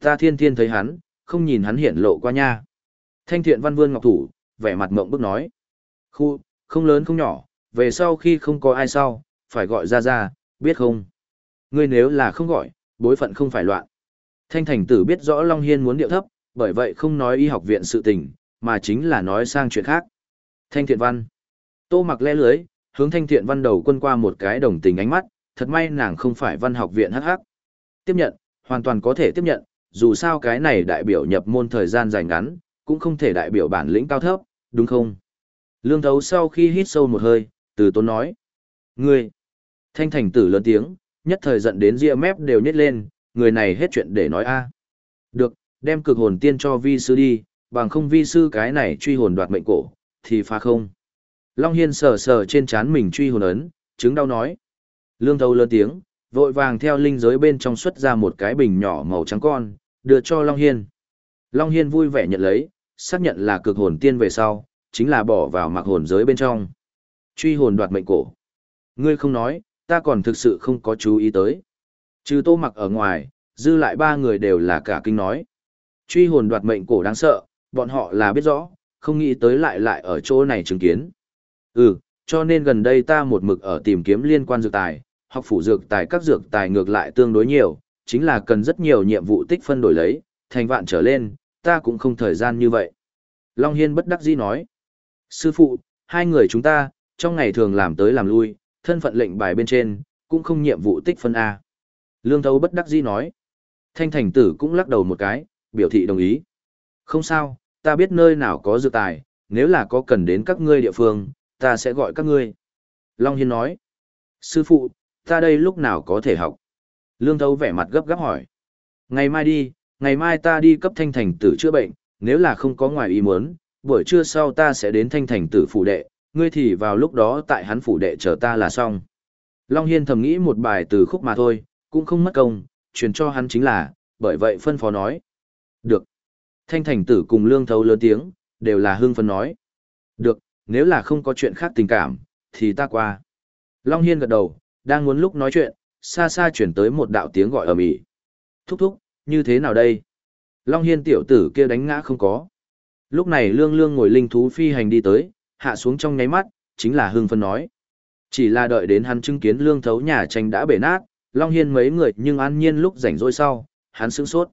Ta thiên thiên thấy hắn, không nhìn hắn hiển lộ qua nha. Thanh thiện văn vương ngọc thủ, vẻ mặt mộng bức nói. Khu, không lớn không nhỏ, về sau khi không có ai sau, phải gọi ra ra, biết không? Ngươi nếu là không gọi, bối phận không phải loạn. Thanh thành tử biết rõ Long Hiên muốn điệu thấp, bởi vậy không nói y học viện sự tình, mà chính là nói sang chuyện khác. Thanh thiện văn. Tô mặc le lưới, hướng thanh thiện văn đầu quân qua một cái đồng tình ánh mắt, thật may nàng không phải văn học viện hắc hắc. Tiếp nhận, hoàn toàn có thể tiếp nhận, dù sao cái này đại biểu nhập môn thời gian dài ngắn, cũng không thể đại biểu bản lĩnh cao thấp, đúng không? Lương thấu sau khi hít sâu một hơi, từ tốn nói. Ngươi! Thanh thành tử lớn tiếng, nhất thời giận đến ria mép đều nhét lên, người này hết chuyện để nói a Được, đem cực hồn tiên cho vi sư đi, bằng không vi sư cái này truy hồn đoạt mệnh cổ, thì phá không. Long Hiên sờ sờ trên chán mình truy hồn ấn, chứng đau nói. Lương thâu lớn tiếng, vội vàng theo linh giới bên trong xuất ra một cái bình nhỏ màu trắng con, đưa cho Long Hiên. Long Hiên vui vẻ nhận lấy, xác nhận là cực hồn tiên về sau, chính là bỏ vào mặc hồn giới bên trong. Truy hồn đoạt mệnh cổ. Ngươi không nói, ta còn thực sự không có chú ý tới. Trừ tô mặc ở ngoài, dư lại ba người đều là cả kinh nói. Truy hồn đoạt mệnh cổ đáng sợ, bọn họ là biết rõ, không nghĩ tới lại lại ở chỗ này chứng kiến. Ừ, cho nên gần đây ta một mực ở tìm kiếm liên quan dược tài, học phủ dược tài các dược tài ngược lại tương đối nhiều, chính là cần rất nhiều nhiệm vụ tích phân đổi lấy, thành vạn trở lên, ta cũng không thời gian như vậy. Long Hiên bất đắc dĩ nói. Sư phụ, hai người chúng ta, trong ngày thường làm tới làm lui, thân phận lệnh bài bên trên, cũng không nhiệm vụ tích phân A. Lương Thấu bất đắc dĩ nói. Thanh thành tử cũng lắc đầu một cái, biểu thị đồng ý. Không sao, ta biết nơi nào có dược tài, nếu là có cần đến các ngươi địa phương, ta sẽ gọi các ngươi. Long Hiên nói. Sư phụ, Ta đây lúc nào có thể học? Lương thấu vẻ mặt gấp gáp hỏi. Ngày mai đi, ngày mai ta đi cấp thanh thành tử chữa bệnh, nếu là không có ngoài ý muốn, buổi trưa sau ta sẽ đến thanh thành tử phủ đệ, ngươi thì vào lúc đó tại hắn phủ đệ chờ ta là xong. Long Hiên thầm nghĩ một bài từ khúc mà thôi, cũng không mất công, truyền cho hắn chính là, bởi vậy phân phó nói. Được. Thanh thành tử cùng lương thấu lớn tiếng, đều là hương phân nói. Được, nếu là không có chuyện khác tình cảm, thì ta qua. Long Hiên gật đầu, đang muốn lúc nói chuyện, xa xa chuyển tới một đạo tiếng gọi ở mỹ. Thúc thúc, như thế nào đây? Long Hiên tiểu tử kia đánh ngã không có. Lúc này lương lương ngồi linh thú phi hành đi tới, hạ xuống trong nháy mắt, chính là Hương phân nói. Chỉ là đợi đến hắn chứng kiến lương thấu nhà tranh đã bể nát, Long Hiên mấy người nhưng an nhiên lúc rảnh rỗi sau, hắn sững sốt.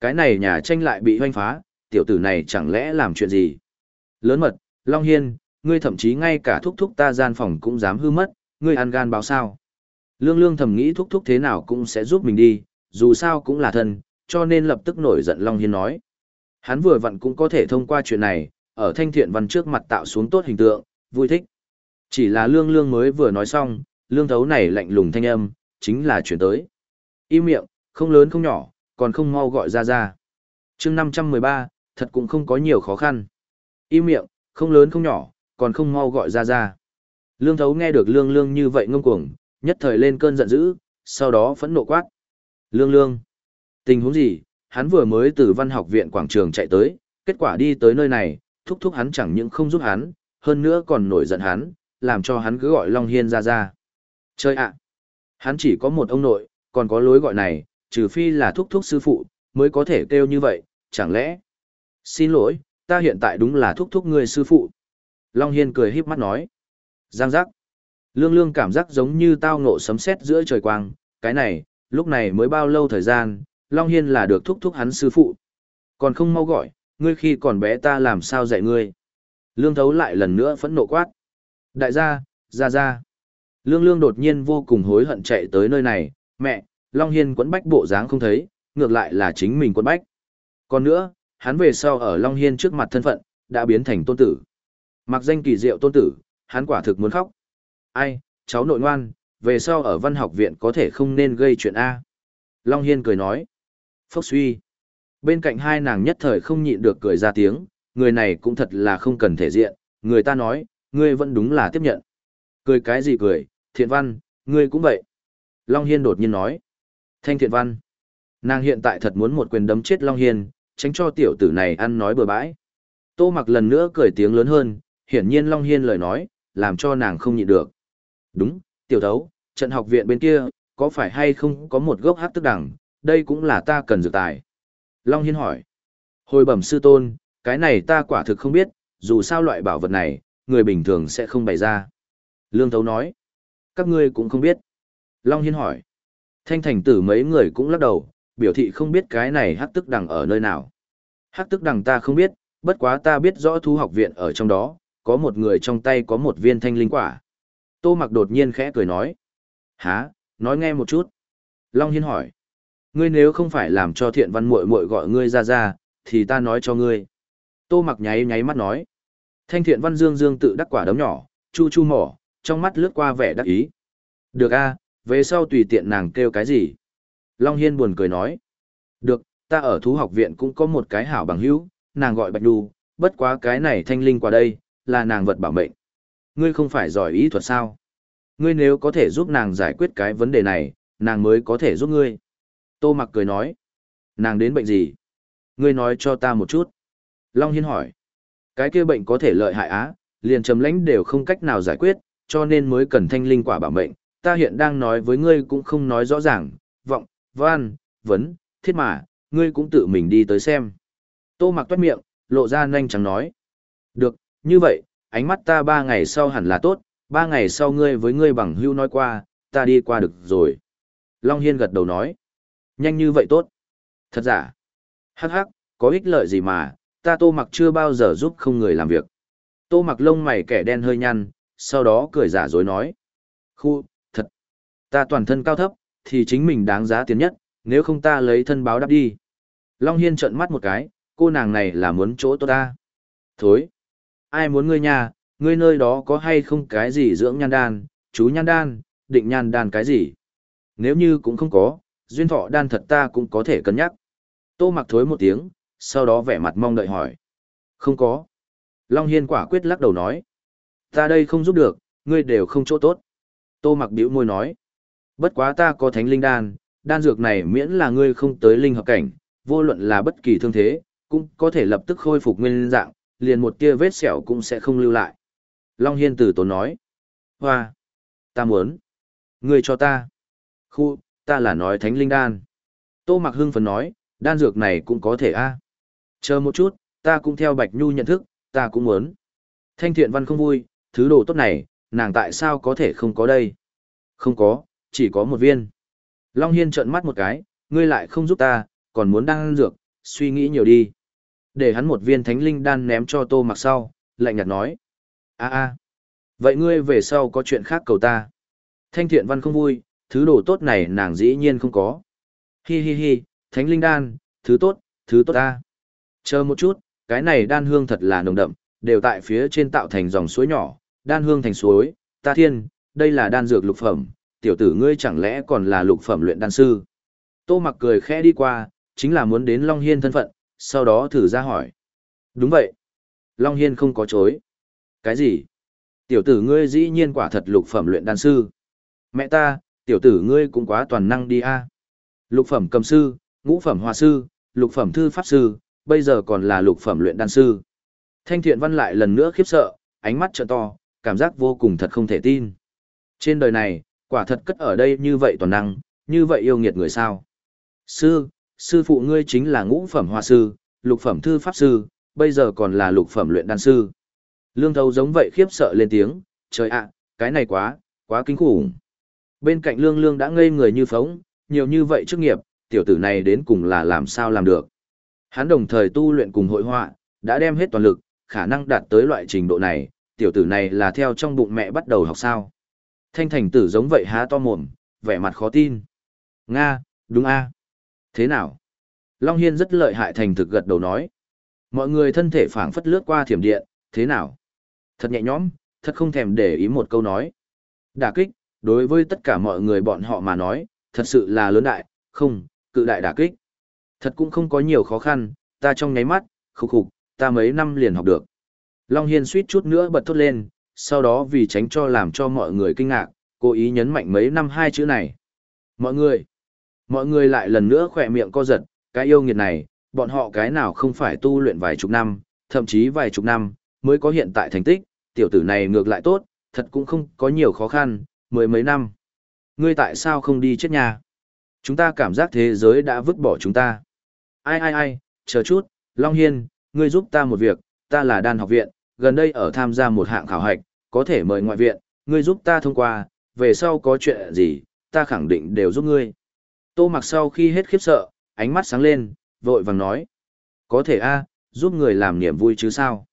Cái này nhà tranh lại bị hoanh phá, tiểu tử này chẳng lẽ làm chuyện gì? Lớn mật, Long Hiên, ngươi thậm chí ngay cả thúc thúc ta gian phòng cũng dám hư mất, ngươi ăn gan báo sao? Lương lương thầm nghĩ thúc thúc thế nào cũng sẽ giúp mình đi, dù sao cũng là thân, cho nên lập tức nổi giận Long Hiên nói. Hắn vừa vặn cũng có thể thông qua chuyện này, ở thanh thiện văn trước mặt tạo xuống tốt hình tượng, vui thích. Chỉ là lương lương mới vừa nói xong, lương thấu này lạnh lùng thanh âm, chính là chuyển tới. Im miệng, không lớn không nhỏ, còn không mau gọi ra ra. chương 513, thật cũng không có nhiều khó khăn. Im miệng, không lớn không nhỏ, còn không mau gọi ra ra. Lương thấu nghe được lương lương như vậy ngông cuồng, nhất thời lên cơn giận dữ, sau đó phẫn nộ quát. Lương lương, tình huống gì, hắn vừa mới từ văn học viện quảng trường chạy tới, kết quả đi tới nơi này, thúc thúc hắn chẳng những không giúp hắn, hơn nữa còn nổi giận hắn, làm cho hắn cứ gọi Long Hiên ra ra. Chơi ạ! hắn chỉ có một ông nội, còn có lối gọi này, trừ phi là thúc thúc sư phụ, mới có thể kêu như vậy, chẳng lẽ? Xin lỗi, ta hiện tại đúng là thúc thúc người sư phụ. Long Hiên cười híp mắt nói. Giang giác. Lương lương cảm giác giống như tao ngộ sấm sét giữa trời quang, cái này, lúc này mới bao lâu thời gian, Long Hiên là được thúc thúc hắn sư phụ. Còn không mau gọi, ngươi khi còn bé ta làm sao dạy ngươi. Lương thấu lại lần nữa phẫn nộ quát. Đại gia, ra ra. Lương lương đột nhiên vô cùng hối hận chạy tới nơi này, mẹ, Long Hiên quấn bách bộ dáng không thấy, ngược lại là chính mình quấn bách. Còn nữa, hắn về sau ở Long Hiên trước mặt thân phận, đã biến thành tôn tử. Mặc danh kỳ diệu tôn tử, hắn quả thực muốn khóc. Ai, cháu nội ngoan, về sau ở văn học viện có thể không nên gây chuyện A. Long Hiên cười nói. Phốc suy. Bên cạnh hai nàng nhất thời không nhịn được cười ra tiếng, người này cũng thật là không cần thể diện, người ta nói, ngươi vẫn đúng là tiếp nhận. Cười cái gì cười, thiện văn, ngươi cũng vậy. Long Hiên đột nhiên nói. Thanh thiện văn. Nàng hiện tại thật muốn một quyền đấm chết Long Hiên, tránh cho tiểu tử này ăn nói bừa bãi. Tô mặc lần nữa cười tiếng lớn hơn, hiển nhiên Long Hiên lời nói, làm cho nàng không nhịn được. Đúng, tiểu thấu, trận học viện bên kia, có phải hay không có một gốc hát tức đẳng, đây cũng là ta cần dược tài. Long Hiên hỏi. Hồi bẩm sư tôn, cái này ta quả thực không biết, dù sao loại bảo vật này, người bình thường sẽ không bày ra. Lương Thấu nói. Các ngươi cũng không biết. Long Hiên hỏi. Thanh thành tử mấy người cũng lắc đầu, biểu thị không biết cái này hát tức đằng ở nơi nào. Hát tức đằng ta không biết, bất quá ta biết rõ thu học viện ở trong đó, có một người trong tay có một viên thanh linh quả. Tô mặc đột nhiên khẽ cười nói. Hả, nói nghe một chút. Long Hiên hỏi. Ngươi nếu không phải làm cho thiện văn muội muội gọi ngươi ra ra, thì ta nói cho ngươi. Tô mặc nháy nháy mắt nói. Thanh thiện văn dương dương tự đắc quả đấm nhỏ, chu chu mỏ, trong mắt lướt qua vẻ đắc ý. Được a, về sau tùy tiện nàng kêu cái gì. Long Hiên buồn cười nói. Được, ta ở thú học viện cũng có một cái hảo bằng hữu, nàng gọi Bạch Đu, bất quá cái này thanh linh qua đây, là nàng vật bảo mệnh. Ngươi không phải giỏi ý thuật sao? Ngươi nếu có thể giúp nàng giải quyết cái vấn đề này, nàng mới có thể giúp ngươi. Tô mặc cười nói. Nàng đến bệnh gì? Ngươi nói cho ta một chút. Long Hiên hỏi. Cái kia bệnh có thể lợi hại á, liền trầm lãnh đều không cách nào giải quyết, cho nên mới cần thanh linh quả bảo mệnh. Ta hiện đang nói với ngươi cũng không nói rõ ràng, vọng, văn, vấn, thiết mà, ngươi cũng tự mình đi tới xem. Tô mặc toát miệng, lộ ra nhanh chẳng nói. Được, như vậy, ánh mắt ta ba ngày sau hẳn là tốt, ba ngày sau ngươi với ngươi bằng hưu nói qua, ta đi qua được rồi. Long Hiên gật đầu nói. Nhanh như vậy tốt. Thật giả. Hắc hắc, có ích lợi gì mà, ta tô mặc chưa bao giờ giúp không người làm việc. Tô mặc lông mày kẻ đen hơi nhăn, sau đó cười giả dối nói. Khu, thật. Ta toàn thân cao thấp, thì chính mình đáng giá tiền nhất, nếu không ta lấy thân báo đáp đi. Long Hiên trợn mắt một cái, cô nàng này là muốn chỗ tốt ta. Thối. Ai muốn ngươi nhà, ngươi nơi đó có hay không cái gì dưỡng nhan đan, chú nhan đan, định nhan đan cái gì? Nếu như cũng không có, duyên thọ đan thật ta cũng có thể cân nhắc. Tô mặc thối một tiếng, sau đó vẻ mặt mong đợi hỏi. Không có. Long Hiên quả quyết lắc đầu nói. Ta đây không giúp được, ngươi đều không chỗ tốt. Tô mặc biểu môi nói. Bất quá ta có thánh linh đan, đan dược này miễn là ngươi không tới linh hợp cảnh, vô luận là bất kỳ thương thế, cũng có thể lập tức khôi phục nguyên dạng, liền một tia vết sẹo cũng sẽ không lưu lại. Long Hiên tử tốn nói. Hoa! Ta muốn! người cho ta! Khu, ta là nói thánh linh đan. Tô mặc hưng phấn nói, đan dược này cũng có thể a Chờ một chút, ta cũng theo Bạch Nhu nhận thức, ta cũng muốn. Thanh thiện văn không vui, thứ đồ tốt này, nàng tại sao có thể không có đây? Không có, chỉ có một viên. Long Hiên trợn mắt một cái, ngươi lại không giúp ta, còn muốn đan dược, suy nghĩ nhiều đi. Để hắn một viên thánh linh đan ném cho tô mặc sau, lạnh nhạt nói. a a vậy ngươi về sau có chuyện khác cầu ta. Thanh thiện văn không vui, thứ đồ tốt này nàng dĩ nhiên không có. Hi hi hi, thánh linh đan, thứ tốt, thứ tốt ta. Chờ một chút, cái này đan hương thật là nồng đậm, đều tại phía trên tạo thành dòng suối nhỏ, đan hương thành suối, ta thiên, đây là đan dược lục phẩm, tiểu tử ngươi chẳng lẽ còn là lục phẩm luyện đan sư. Tô mặc cười khẽ đi qua, chính là muốn đến Long Hiên thân phận, sau đó thử ra hỏi. Đúng vậy. Long Hiên không có chối. Cái gì? Tiểu tử ngươi dĩ nhiên quả thật lục phẩm luyện đan sư. Mẹ ta, tiểu tử ngươi cũng quá toàn năng đi a Lục phẩm cầm sư, ngũ phẩm hòa sư, lục phẩm thư pháp sư, bây giờ còn là lục phẩm luyện đan sư. Thanh thiện văn lại lần nữa khiếp sợ, ánh mắt trợ to, cảm giác vô cùng thật không thể tin. Trên đời này, quả thật cất ở đây như vậy toàn năng, như vậy yêu nghiệt người sao. Sư, sư phụ ngươi chính là ngũ phẩm hòa sư, lục phẩm thư pháp sư, bây giờ còn là lục phẩm luyện đan sư. Lương thấu giống vậy khiếp sợ lên tiếng, trời ạ, cái này quá, quá kinh khủng. Bên cạnh lương lương đã ngây người như phóng, nhiều như vậy chức nghiệp, tiểu tử này đến cùng là làm sao làm được. Hắn đồng thời tu luyện cùng hội họa, đã đem hết toàn lực, khả năng đạt tới loại trình độ này, tiểu tử này là theo trong bụng mẹ bắt đầu học sao. Thanh thành tử giống vậy há to mồm, vẻ mặt khó tin. Nga, đúng a Thế nào? Long Hiên rất lợi hại thành thực gật đầu nói. Mọi người thân thể phảng phất lướt qua thiểm điện, thế nào? Thật nhẹ nhõm, thật không thèm để ý một câu nói. Đả kích, đối với tất cả mọi người bọn họ mà nói, thật sự là lớn đại, không, cự đại đả kích. Thật cũng không có nhiều khó khăn, ta trong nháy mắt, khục khục, ta mấy năm liền học được. Long Hiên suýt chút nữa bật thốt lên, sau đó vì tránh cho làm cho mọi người kinh ngạc, cố ý nhấn mạnh mấy năm hai chữ này. Mọi người, mọi người lại lần nữa khỏe miệng co giật, cái yêu nghiệt này, bọn họ cái nào không phải tu luyện vài chục năm, thậm chí vài chục năm, mới có hiện tại thành tích, tiểu tử này ngược lại tốt, thật cũng không có nhiều khó khăn, mười mấy năm. Ngươi tại sao không đi chết nhà? Chúng ta cảm giác thế giới đã vứt bỏ chúng ta. Ai ai ai, chờ chút, Long Hiên, ngươi giúp ta một việc, ta là đan học viện, gần đây ở tham gia một hạng khảo hạch, có thể mời ngoại viện, ngươi giúp ta thông qua, về sau có chuyện gì, ta khẳng định đều giúp ngươi. Tô mặc sau khi hết khiếp sợ, ánh mắt sáng lên, vội vàng nói. Có thể a giúp người làm niềm vui chứ sao.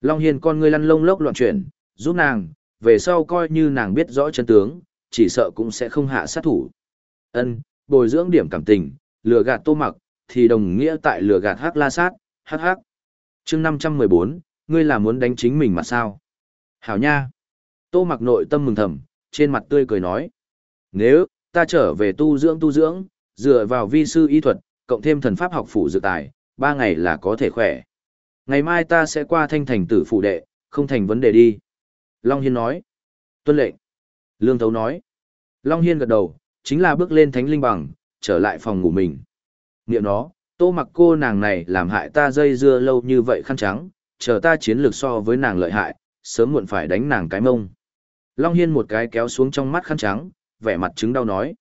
Long Hiên con ngươi lăn lông lốc loạn chuyển, giúp nàng, về sau coi như nàng biết rõ chân tướng, chỉ sợ cũng sẽ không hạ sát thủ. Ân, bồi dưỡng điểm cảm tình, lừa gạt tô mặc, thì đồng nghĩa tại lừa gạt hắc la sát, hắc hắc. chương 514, ngươi là muốn đánh chính mình mà sao? Hảo nha! Tô mặc nội tâm mừng thầm, trên mặt tươi cười nói. Nếu, ta trở về tu dưỡng tu dưỡng, dựa vào vi sư y thuật, cộng thêm thần pháp học phủ dự tài, ba ngày là có thể khỏe. Ngày mai ta sẽ qua thanh thành tử phụ đệ, không thành vấn đề đi. Long Hiên nói. Tuân lệnh. Lương Thấu nói. Long Hiên gật đầu, chính là bước lên thánh linh bằng, trở lại phòng ngủ mình. Niệm nó, tô mặc cô nàng này làm hại ta dây dưa lâu như vậy khăn trắng, chờ ta chiến lược so với nàng lợi hại, sớm muộn phải đánh nàng cái mông. Long Hiên một cái kéo xuống trong mắt khăn trắng, vẻ mặt chứng đau nói.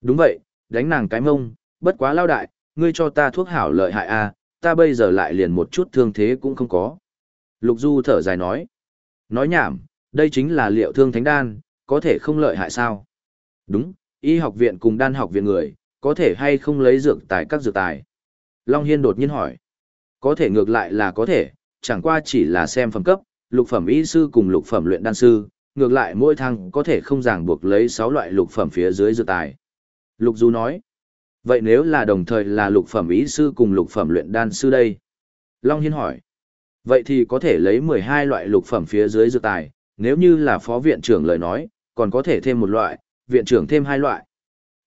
Đúng vậy, đánh nàng cái mông, bất quá lao đại, ngươi cho ta thuốc hảo lợi hại a à, ta bây giờ lại liền một chút thương thế cũng không có. Lục Du thở dài nói. Nói nhảm, đây chính là liệu thương thánh đan, có thể không lợi hại sao? Đúng, y học viện cùng đan học viện người, có thể hay không lấy dược tài các dược tài? Long Hiên đột nhiên hỏi. Có thể ngược lại là có thể, chẳng qua chỉ là xem phẩm cấp, lục phẩm y sư cùng lục phẩm luyện đan sư, ngược lại mỗi thằng có thể không ràng buộc lấy 6 loại lục phẩm phía dưới dược tài. Lục Du nói. Vậy nếu là đồng thời là lục phẩm ý sư cùng lục phẩm luyện đan sư đây? Long Hiên hỏi. Vậy thì có thể lấy 12 loại lục phẩm phía dưới dược tài, nếu như là phó viện trưởng lời nói, còn có thể thêm một loại, viện trưởng thêm hai loại.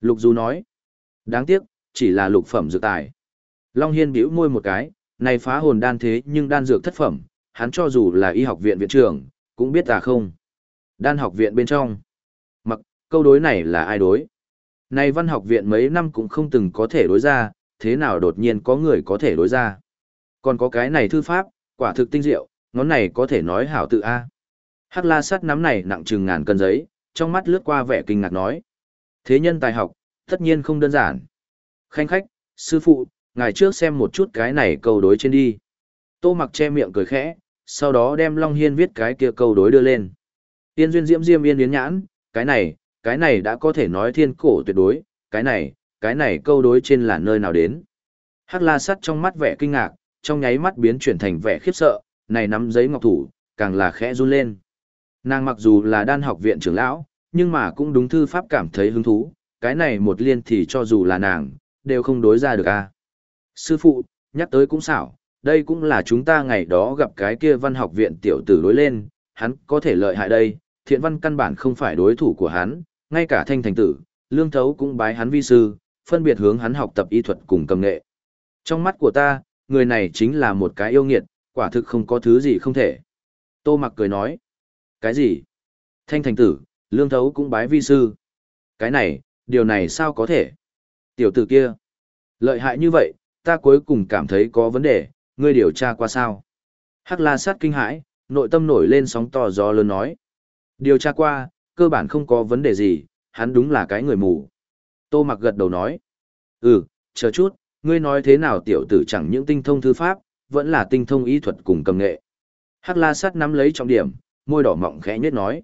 Lục Du nói, đáng tiếc, chỉ là lục phẩm dược tài. Long Hiên bĩu môi một cái, này phá hồn đan thế nhưng đan dược thất phẩm, hắn cho dù là y học viện viện trưởng, cũng biết à không. Đan học viện bên trong. Mặc, câu đối này là ai đối? Này văn học viện mấy năm cũng không từng có thể đối ra, thế nào đột nhiên có người có thể đối ra. Còn có cái này thư pháp, quả thực tinh diệu, ngón này có thể nói hảo tự A. Hắc la sắt nắm này nặng chừng ngàn cân giấy, trong mắt lướt qua vẻ kinh ngạc nói. Thế nhân tài học, tất nhiên không đơn giản. Khanh khách, sư phụ, ngài trước xem một chút cái này câu đối trên đi. Tô mặc che miệng cười khẽ, sau đó đem Long Hiên viết cái kia câu đối đưa lên. Tiên duyên diễm diêm yên yến nhãn, cái này, cái này đã có thể nói thiên cổ tuyệt đối, cái này, cái này câu đối trên là nơi nào đến. Hắc la sắt trong mắt vẻ kinh ngạc, trong nháy mắt biến chuyển thành vẻ khiếp sợ, này nắm giấy ngọc thủ, càng là khẽ run lên. Nàng mặc dù là đan học viện trưởng lão, nhưng mà cũng đúng thư pháp cảm thấy hứng thú, cái này một liên thì cho dù là nàng, đều không đối ra được a. Sư phụ, nhắc tới cũng xảo, đây cũng là chúng ta ngày đó gặp cái kia văn học viện tiểu tử đối lên, hắn có thể lợi hại đây, thiện văn căn bản không phải đối thủ của hắn, ngay cả thanh thành tử, lương thấu cũng bái hắn vi sư, phân biệt hướng hắn học tập y thuật cùng cầm nghệ. Trong mắt của ta, người này chính là một cái yêu nghiệt, quả thực không có thứ gì không thể. Tô mặc cười nói, cái gì? Thanh thành tử, lương thấu cũng bái vi sư. Cái này, điều này sao có thể? Tiểu tử kia, lợi hại như vậy, ta cuối cùng cảm thấy có vấn đề, ngươi điều tra qua sao? Hắc la sát kinh hãi, nội tâm nổi lên sóng to gió lớn nói. Điều tra qua, cơ bản không có vấn đề gì, hắn đúng là cái người mù. Tô mặc gật đầu nói. Ừ, chờ chút, ngươi nói thế nào tiểu tử chẳng những tinh thông thư pháp, vẫn là tinh thông y thuật cùng cầm nghệ. Hắc la sát nắm lấy trọng điểm, môi đỏ mọng khẽ nhất nói.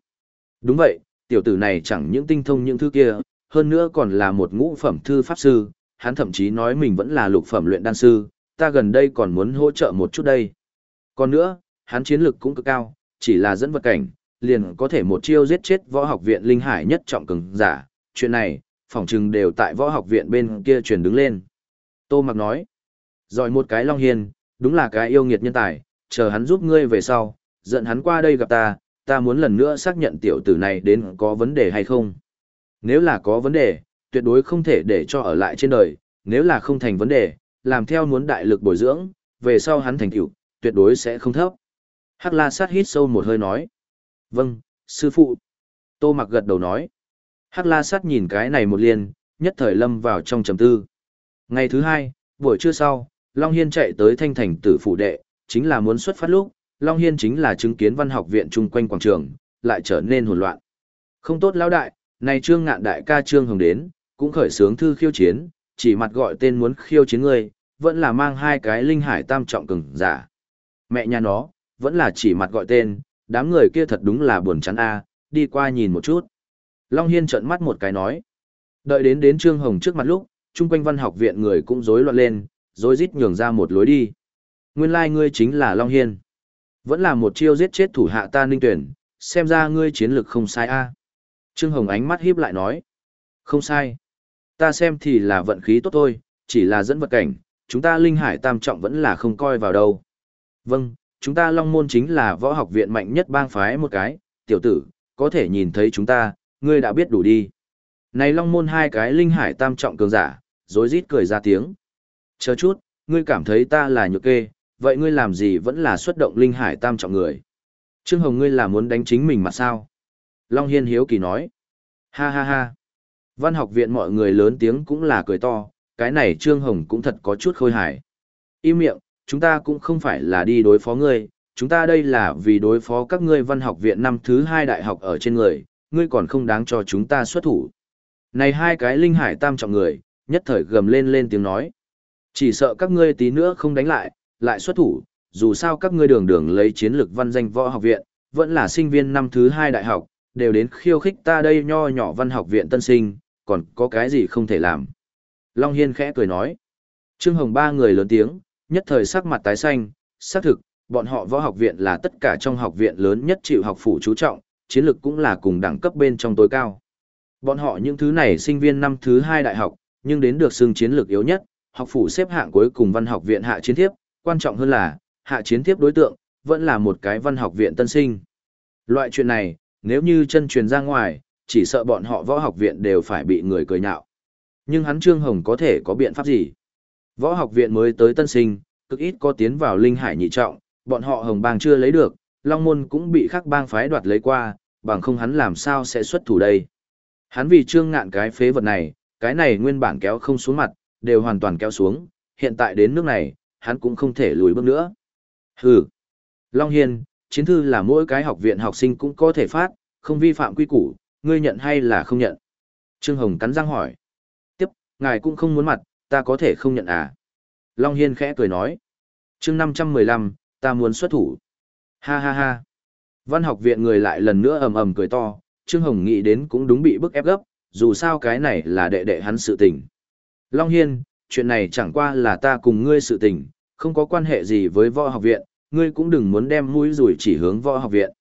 Đúng vậy, tiểu tử này chẳng những tinh thông những thứ kia, hơn nữa còn là một ngũ phẩm thư pháp sư, hắn thậm chí nói mình vẫn là lục phẩm luyện đan sư, ta gần đây còn muốn hỗ trợ một chút đây. Còn nữa, hắn chiến lực cũng cực cao, chỉ là dẫn vật cảnh, liền có thể một chiêu giết chết võ học viện linh hải nhất trọng cường giả, chuyện này, phỏng chừng đều tại võ học viện bên kia truyền đứng lên. Tô Mặc nói, rồi một cái Long Hiên, đúng là cái yêu nghiệt nhân tài, chờ hắn giúp ngươi về sau, dẫn hắn qua đây gặp ta, ta muốn lần nữa xác nhận tiểu tử này đến có vấn đề hay không. Nếu là có vấn đề, tuyệt đối không thể để cho ở lại trên đời, nếu là không thành vấn đề, làm theo muốn đại lực bồi dưỡng, về sau hắn thành tựu, tuyệt đối sẽ không thấp. Hắc La Sát hít sâu một hơi nói. Vâng, sư phụ. Tô Mặc gật đầu nói. Hắc La Sát nhìn cái này một liên, nhất thời lâm vào trong trầm tư. Ngày thứ hai, buổi trưa sau, Long Hiên chạy tới thanh thành tử phủ đệ, chính là muốn xuất phát lúc, Long Hiên chính là chứng kiến văn học viện chung quanh quảng trường, lại trở nên hỗn loạn. Không tốt lão đại, này trương ngạn đại ca trương hồng đến, cũng khởi sướng thư khiêu chiến, chỉ mặt gọi tên muốn khiêu chiến ngươi, vẫn là mang hai cái linh hải tam trọng cường giả. Mẹ nhà nó, vẫn là chỉ mặt gọi tên, đám người kia thật đúng là buồn chán a, đi qua nhìn một chút. Long Hiên trợn mắt một cái nói. Đợi đến đến Trương Hồng trước mặt lúc, chung quanh văn học viện người cũng rối loạn lên, rối rít nhường ra một lối đi. Nguyên lai like ngươi chính là Long Hiên. Vẫn là một chiêu giết chết thủ hạ ta ninh tuyển, xem ra ngươi chiến lược không sai a. Trương Hồng ánh mắt híp lại nói. Không sai. Ta xem thì là vận khí tốt thôi, chỉ là dẫn vật cảnh, chúng ta linh hải tam trọng vẫn là không coi vào đâu. Vâng, chúng ta Long Môn chính là võ học viện mạnh nhất bang phái một cái, tiểu tử, có thể nhìn thấy chúng ta, ngươi đã biết đủ đi. Này Long Môn hai cái linh hải tam trọng cường giả, rối rít cười ra tiếng. Chờ chút, ngươi cảm thấy ta là nhược kê, vậy ngươi làm gì vẫn là xuất động linh hải tam trọng người. Trương Hồng ngươi là muốn đánh chính mình mà sao? Long Hiên hiếu kỳ nói. Ha ha ha. Văn học viện mọi người lớn tiếng cũng là cười to, cái này Trương Hồng cũng thật có chút khôi hài. Im miệng, chúng ta cũng không phải là đi đối phó ngươi, chúng ta đây là vì đối phó các ngươi văn học viện năm thứ hai đại học ở trên người, ngươi còn không đáng cho chúng ta xuất thủ. Này hai cái linh hải tam trọng người, nhất thời gầm lên lên tiếng nói. Chỉ sợ các ngươi tí nữa không đánh lại, lại xuất thủ, dù sao các ngươi đường đường lấy chiến lược văn danh võ học viện, vẫn là sinh viên năm thứ hai đại học, đều đến khiêu khích ta đây nho nhỏ văn học viện tân sinh, còn có cái gì không thể làm. Long Hiên khẽ cười nói. Trương Hồng ba người lớn tiếng, nhất thời sắc mặt tái xanh, xác thực, bọn họ võ học viện là tất cả trong học viện lớn nhất chịu học phủ chú trọng, chiến lược cũng là cùng đẳng cấp bên trong tối cao. Bọn họ những thứ này sinh viên năm thứ hai đại học, nhưng đến được xưng chiến lược yếu nhất, học phủ xếp hạng cuối cùng văn học viện hạ chiến thiếp, quan trọng hơn là, hạ chiến thiếp đối tượng, vẫn là một cái văn học viện tân sinh. Loại chuyện này, nếu như chân truyền ra ngoài, chỉ sợ bọn họ võ học viện đều phải bị người cười nhạo. Nhưng hắn Trương Hồng có thể có biện pháp gì? Võ học viện mới tới tân sinh, cực ít có tiến vào linh hải nhị trọng, bọn họ Hồng bang chưa lấy được, Long Môn cũng bị khắc bang phái đoạt lấy qua, bằng không hắn làm sao sẽ xuất thủ đây. Hắn vì Trương ngạn cái phế vật này, cái này nguyên bản kéo không xuống mặt, đều hoàn toàn kéo xuống, hiện tại đến nước này, hắn cũng không thể lùi bước nữa. Hừ. Long Hiên, chiến thư là mỗi cái học viện học sinh cũng có thể phát, không vi phạm quy củ, ngươi nhận hay là không nhận? Trương Hồng cắn răng hỏi. Tiếp, ngài cũng không muốn mặt, ta có thể không nhận à? Long Hiên khẽ cười nói. chương 515, ta muốn xuất thủ. Ha ha ha. Văn học viện người lại lần nữa ầm ầm cười to, Trương Hồng nghĩ đến cũng đúng bị bức ép gấp, dù sao cái này là đệ đệ hắn sự tình. Long Hiên, chuyện này chẳng qua là ta cùng ngươi sự tình, không có quan hệ gì với võ học viện, ngươi cũng đừng muốn đem mũi rủi chỉ hướng võ học viện.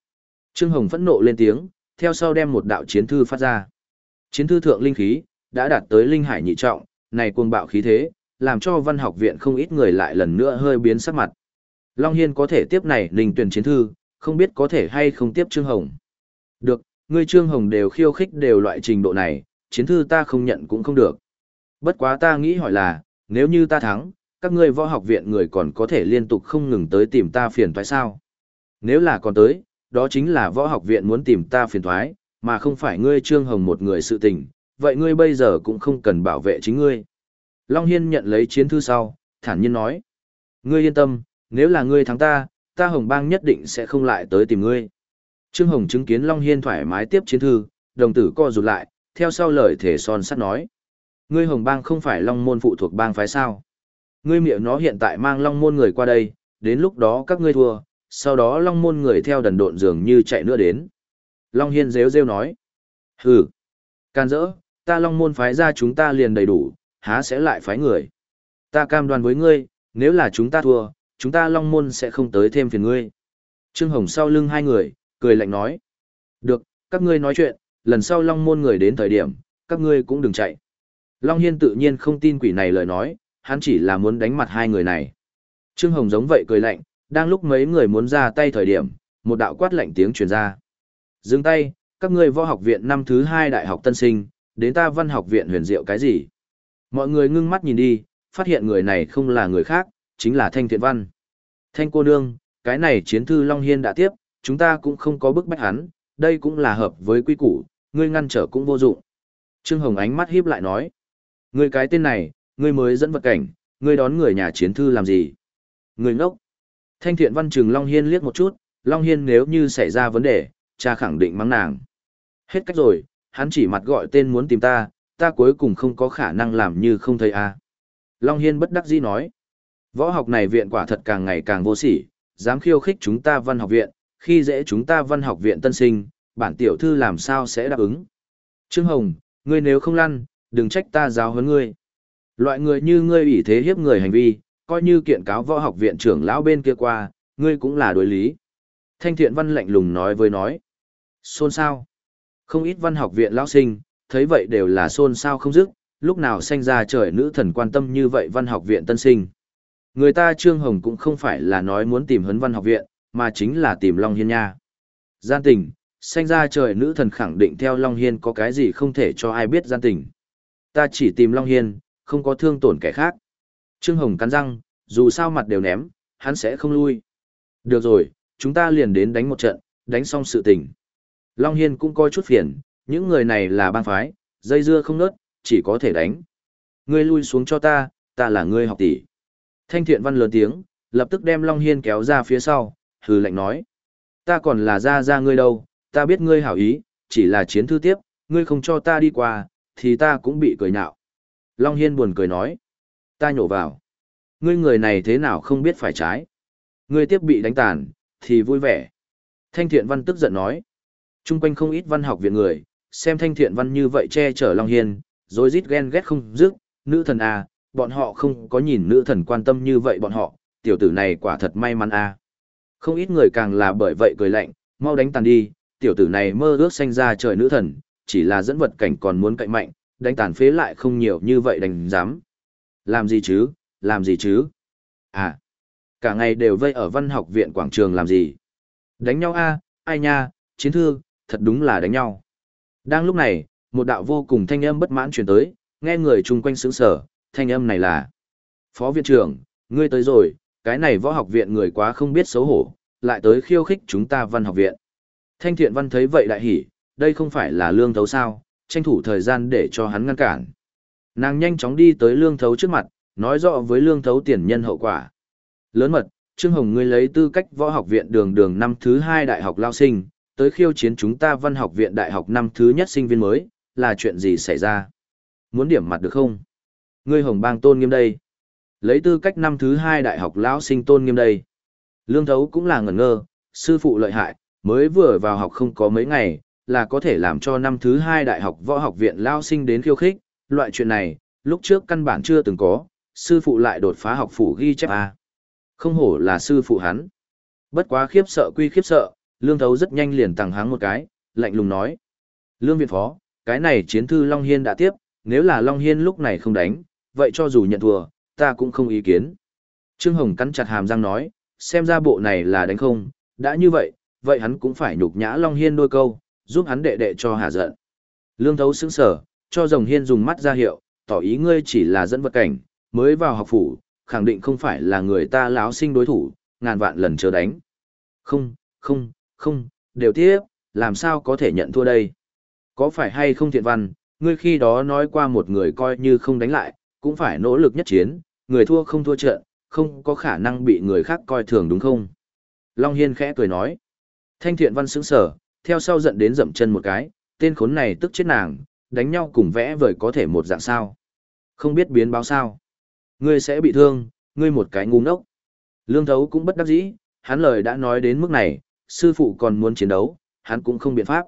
Trương Hồng phẫn nộ lên tiếng, theo sau đem một đạo chiến thư phát ra. Chiến thư thượng linh khí, đã đạt tới linh hải nhị trọng, này cuồng bạo khí thế, làm cho văn học viện không ít người lại lần nữa hơi biến sắc mặt. Long Hiên có thể tiếp này linh Tuyền chiến thư, không biết có thể hay không tiếp Trương Hồng. Được, ngươi Trương Hồng đều khiêu khích đều loại trình độ này, chiến thư ta không nhận cũng không được. Bất quá ta nghĩ hỏi là, nếu như ta thắng, các ngươi võ học viện người còn có thể liên tục không ngừng tới tìm ta phiền toái sao? Nếu là còn tới, đó chính là võ học viện muốn tìm ta phiền toái, mà không phải ngươi Trương Hồng một người sự tình, vậy ngươi bây giờ cũng không cần bảo vệ chính ngươi. Long Hiên nhận lấy chiến thư sau, thản nhiên nói. Ngươi yên tâm, nếu là ngươi thắng ta, ta Hồng Bang nhất định sẽ không lại tới tìm ngươi. Trương Hồng chứng kiến Long Hiên thoải mái tiếp chiến thư, đồng tử co rụt lại, theo sau lời thể son sắt nói. Ngươi Hồng Bang không phải Long Môn phụ thuộc bang phái sao. Ngươi miệng nó hiện tại mang Long Môn người qua đây, đến lúc đó các ngươi thua, sau đó Long Môn người theo đần độn dường như chạy nữa đến. Long Hiên rêu rêu nói. Hừ, can dỡ, ta Long Môn phái ra chúng ta liền đầy đủ, há sẽ lại phái người. Ta cam đoan với ngươi, nếu là chúng ta thua, chúng ta Long Môn sẽ không tới thêm phiền ngươi. Trương Hồng sau lưng hai người, cười lạnh nói. Được, các ngươi nói chuyện, lần sau Long Môn người đến thời điểm, các ngươi cũng đừng chạy. Long Hiên tự nhiên không tin quỷ này lời nói, hắn chỉ là muốn đánh mặt hai người này. Trương Hồng giống vậy cười lạnh, đang lúc mấy người muốn ra tay thời điểm, một đạo quát lạnh tiếng truyền ra. Dừng tay, các ngươi võ học viện năm thứ hai đại học tân sinh, đến ta văn học viện huyền diệu cái gì? Mọi người ngưng mắt nhìn đi, phát hiện người này không là người khác, chính là Thanh Thiện Văn. Thanh cô nương, cái này chiến thư Long Hiên đã tiếp, chúng ta cũng không có bức bách hắn, đây cũng là hợp với quy củ, ngươi ngăn trở cũng vô dụng. Trương Hồng ánh mắt híp lại nói, ngươi cái tên này, ngươi mới dẫn vật cảnh, ngươi đón người nhà chiến thư làm gì? Ngươi ngốc. Thanh Thiện Văn trừng Long Hiên liếc một chút, Long Hiên nếu như xảy ra vấn đề, cha khẳng định mắng nàng. Hết cách rồi, hắn chỉ mặt gọi tên muốn tìm ta, ta cuối cùng không có khả năng làm như không thấy a. Long Hiên bất đắc dĩ nói. Võ học này viện quả thật càng ngày càng vô sỉ, dám khiêu khích chúng ta văn học viện, khi dễ chúng ta văn học viện tân sinh, bản tiểu thư làm sao sẽ đáp ứng. Trương Hồng, ngươi nếu không lăn, đừng trách ta giáo huấn ngươi. Loại người như ngươi ủy thế hiếp người hành vi, coi như kiện cáo võ học viện trưởng lão bên kia qua, ngươi cũng là đối lý. Thanh thiện văn lạnh lùng nói với nói. Xôn sao? Không ít văn học viện lão sinh, thấy vậy đều là xôn xao không dứt, lúc nào sanh ra trời nữ thần quan tâm như vậy văn học viện tân sinh. Người ta Trương Hồng cũng không phải là nói muốn tìm hấn văn học viện, mà chính là tìm Long Hiên nha. Gian tình, sanh ra trời nữ thần khẳng định theo Long Hiên có cái gì không thể cho ai biết gian tình. Ta chỉ tìm Long Hiên, không có thương tổn kẻ khác. Trương Hồng cắn răng, dù sao mặt đều ném, hắn sẽ không lui. Được rồi, chúng ta liền đến đánh một trận, đánh xong sự tình. Long Hiên cũng coi chút phiền, những người này là bang phái, dây dưa không nớt, chỉ có thể đánh. Ngươi lui xuống cho ta, ta là ngươi học tỷ. Thanh thiện văn lớn tiếng, lập tức đem Long Hiên kéo ra phía sau, hừ lạnh nói. Ta còn là ra ra ngươi đâu, ta biết ngươi hảo ý, chỉ là chiến thư tiếp, ngươi không cho ta đi qua, thì ta cũng bị cười nhạo. Long Hiên buồn cười nói. Ta nhổ vào. Ngươi người này thế nào không biết phải trái. Ngươi tiếp bị đánh tàn, thì vui vẻ. Thanh thiện văn tức giận nói. Trung quanh không ít văn học viện người, xem thanh thiện văn như vậy che chở Long Hiên, rồi rít ghen ghét không dứt, nữ thần à, bọn họ không có nhìn nữ thần quan tâm như vậy bọn họ, tiểu tử này quả thật may mắn à. Không ít người càng là bởi vậy cười lạnh, mau đánh tàn đi, tiểu tử này mơ ước sanh ra trời nữ thần, chỉ là dẫn vật cảnh còn muốn cạnh mạnh, đánh tàn phế lại không nhiều như vậy đành dám. Làm gì chứ, làm gì chứ? À, cả ngày đều vây ở văn học viện quảng trường làm gì? Đánh nhau a ai nha, chiến thư, thật đúng là đánh nhau. Đang lúc này, một đạo vô cùng thanh âm bất mãn truyền tới, nghe người chung quanh sững sờ, thanh âm này là Phó viện trưởng, ngươi tới rồi, cái này võ học viện người quá không biết xấu hổ, lại tới khiêu khích chúng ta văn học viện. Thanh thiện văn thấy vậy đại hỉ, đây không phải là lương thấu sao, tranh thủ thời gian để cho hắn ngăn cản. Nàng nhanh chóng đi tới lương thấu trước mặt, nói rõ với lương thấu tiền nhân hậu quả. Lớn mật, Trương Hồng ngươi lấy tư cách võ học viện đường đường năm thứ hai đại học lao sinh, tới khiêu chiến chúng ta văn học viện đại học năm thứ nhất sinh viên mới, là chuyện gì xảy ra? Muốn điểm mặt được không? Ngươi hồng bang tôn nghiêm đây. Lấy tư cách năm thứ hai đại học lão sinh tôn nghiêm đây. Lương thấu cũng là ngẩn ngơ, sư phụ lợi hại, mới vừa vào học không có mấy ngày, là có thể làm cho năm thứ hai đại học võ học viện lao sinh đến khiêu khích, loại chuyện này, lúc trước căn bản chưa từng có, sư phụ lại đột phá học phủ ghi chép A. Không hổ là sư phụ hắn. Bất quá khiếp sợ quy khiếp sợ, lương thấu rất nhanh liền tàng háng một cái, lạnh lùng nói. Lương viện phó, cái này chiến thư Long Hiên đã tiếp, nếu là Long Hiên lúc này không đánh, vậy cho dù nhận thua, ta cũng không ý kiến. Trương Hồng cắn chặt hàm răng nói, xem ra bộ này là đánh không, đã như vậy, vậy hắn cũng phải nhục nhã Long Hiên đôi câu, giúp hắn đệ đệ cho hạ giận. Lương thấu sững sở, cho rồng hiên dùng mắt ra hiệu, tỏ ý ngươi chỉ là dẫn vật cảnh, mới vào học phủ, khẳng định không phải là người ta láo sinh đối thủ, ngàn vạn lần chờ đánh. Không, không, không, đều tiếp, làm sao có thể nhận thua đây? Có phải hay không thiện văn, ngươi khi đó nói qua một người coi như không đánh lại, cũng phải nỗ lực nhất chiến, người thua không thua trận, không có khả năng bị người khác coi thường đúng không? Long Hiên khẽ cười nói. Thanh thiện văn sững sở, theo sau giận đến dậm chân một cái, tên khốn này tức chết nàng, đánh nhau cùng vẽ vời có thể một dạng sao. Không biết biến báo sao. Ngươi sẽ bị thương, ngươi một cái ngu ngốc. Lương thấu cũng bất đắc dĩ, hắn lời đã nói đến mức này, sư phụ còn muốn chiến đấu, hắn cũng không biện pháp.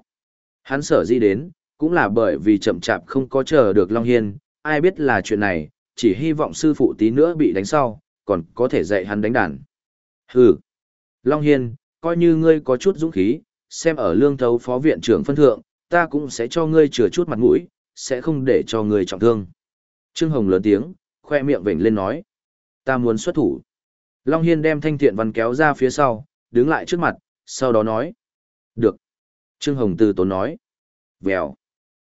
Hắn sở di đến, cũng là bởi vì chậm chạp không có chờ được Long Hiên, ai biết là chuyện này, chỉ hy vọng sư phụ tí nữa bị đánh sau, còn có thể dạy hắn đánh đàn. Hừ. Long Hiên, coi như ngươi có chút dũng khí, xem ở lương thấu phó viện trưởng phân thượng, ta cũng sẽ cho ngươi chừa chút mặt mũi, sẽ không để cho ngươi trọng thương. Trương Hồng lớn tiếng, khoe miệng vểnh lên nói. Ta muốn xuất thủ. Long Hiên đem thanh thiện văn kéo ra phía sau, đứng lại trước mặt, sau đó nói. Được. Trương Hồng từ tốn nói. Vèo.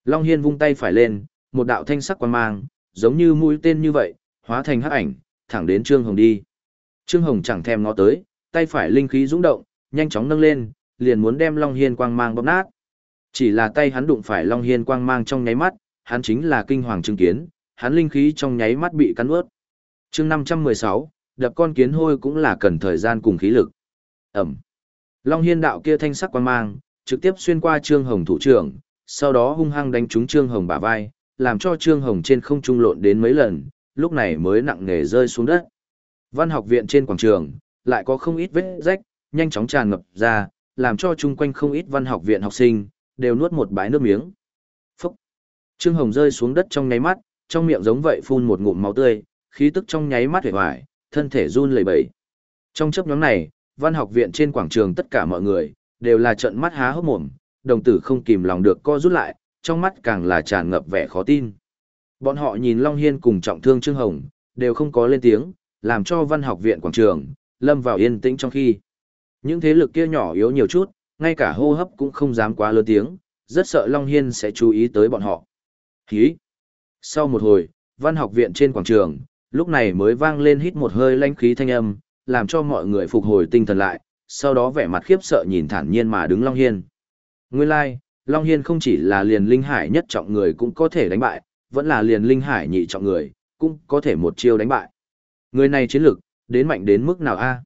Long Hiên vung tay phải lên, một đạo thanh sắc quan mang, giống như mũi tên như vậy, hóa thành hắc ảnh, thẳng đến Trương Hồng đi. Trương Hồng chẳng thèm ngó tới, tay phải linh khí dũng động, nhanh chóng nâng lên, liền muốn đem Long Hiên quang mang bóp nát. Chỉ là tay hắn đụng phải Long Hiên quang mang trong nháy mắt, hắn chính là kinh hoàng chứng kiến, hắn linh khí trong nháy mắt bị cắn ướt. chương 516, đập con kiến hôi cũng là cần thời gian cùng khí lực. Ẩm. Long Hiên đạo kia thanh sắc quang mang, trực tiếp xuyên qua Trương Hồng thủ trưởng, sau đó hung hăng đánh trúng Trương Hồng bả vai, làm cho Trương Hồng trên không trung lộn đến mấy lần, lúc này mới nặng nề rơi xuống đất. Văn học viện trên quảng trường, lại có không ít vết rách, nhanh chóng tràn ngập ra, làm cho chung quanh không ít văn học viện học sinh, đều nuốt một bãi nước miếng. Phúc! Trương Hồng rơi xuống đất trong nháy mắt, trong miệng giống vậy phun một ngụm máu tươi, khí tức trong nháy mắt hề hoài, thân thể run lẩy bẩy. Trong chấp nhóm này, văn học viện trên quảng trường tất cả mọi người, đều là trận mắt há hốc mồm, đồng tử không kìm lòng được co rút lại, trong mắt càng là tràn ngập vẻ khó tin. Bọn họ nhìn Long Hiên cùng trọng thương Trương Hồng, đều không có lên tiếng, làm cho văn học viện quảng trường, lâm vào yên tĩnh trong khi. Những thế lực kia nhỏ yếu nhiều chút, ngay cả hô hấp cũng không dám quá lớn tiếng, rất sợ Long Hiên sẽ chú ý tới bọn họ. Hí! Sau một hồi, văn học viện trên quảng trường, lúc này mới vang lên hít một hơi lanh khí thanh âm, làm cho mọi người phục hồi tinh thần lại, sau đó vẻ mặt khiếp sợ nhìn thản nhiên mà đứng Long Hiên. Nguyên lai, like, Long Hiên không chỉ là liền linh hải nhất trọng người cũng có thể đánh bại, vẫn là liền linh hải nhị trọng người, cũng có thể một chiêu đánh bại. Người này chiến lực, đến mạnh đến mức nào a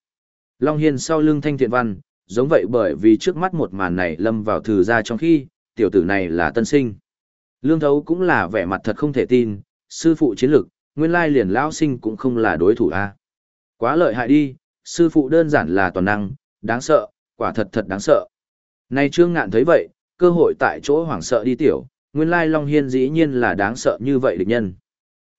Long Hiên sau lưng thanh thiện văn, giống vậy bởi vì trước mắt một màn này lâm vào thử ra trong khi, tiểu tử này là tân sinh. Lương thấu cũng là vẻ mặt thật không thể tin, sư phụ chiến lực, nguyên lai liền lão sinh cũng không là đối thủ a Quá lợi hại đi, sư phụ đơn giản là toàn năng, đáng sợ, quả thật thật đáng sợ. nay Trương Ngạn thấy vậy, cơ hội tại chỗ hoảng sợ đi tiểu, nguyên lai Long Hiên dĩ nhiên là đáng sợ như vậy địch nhân.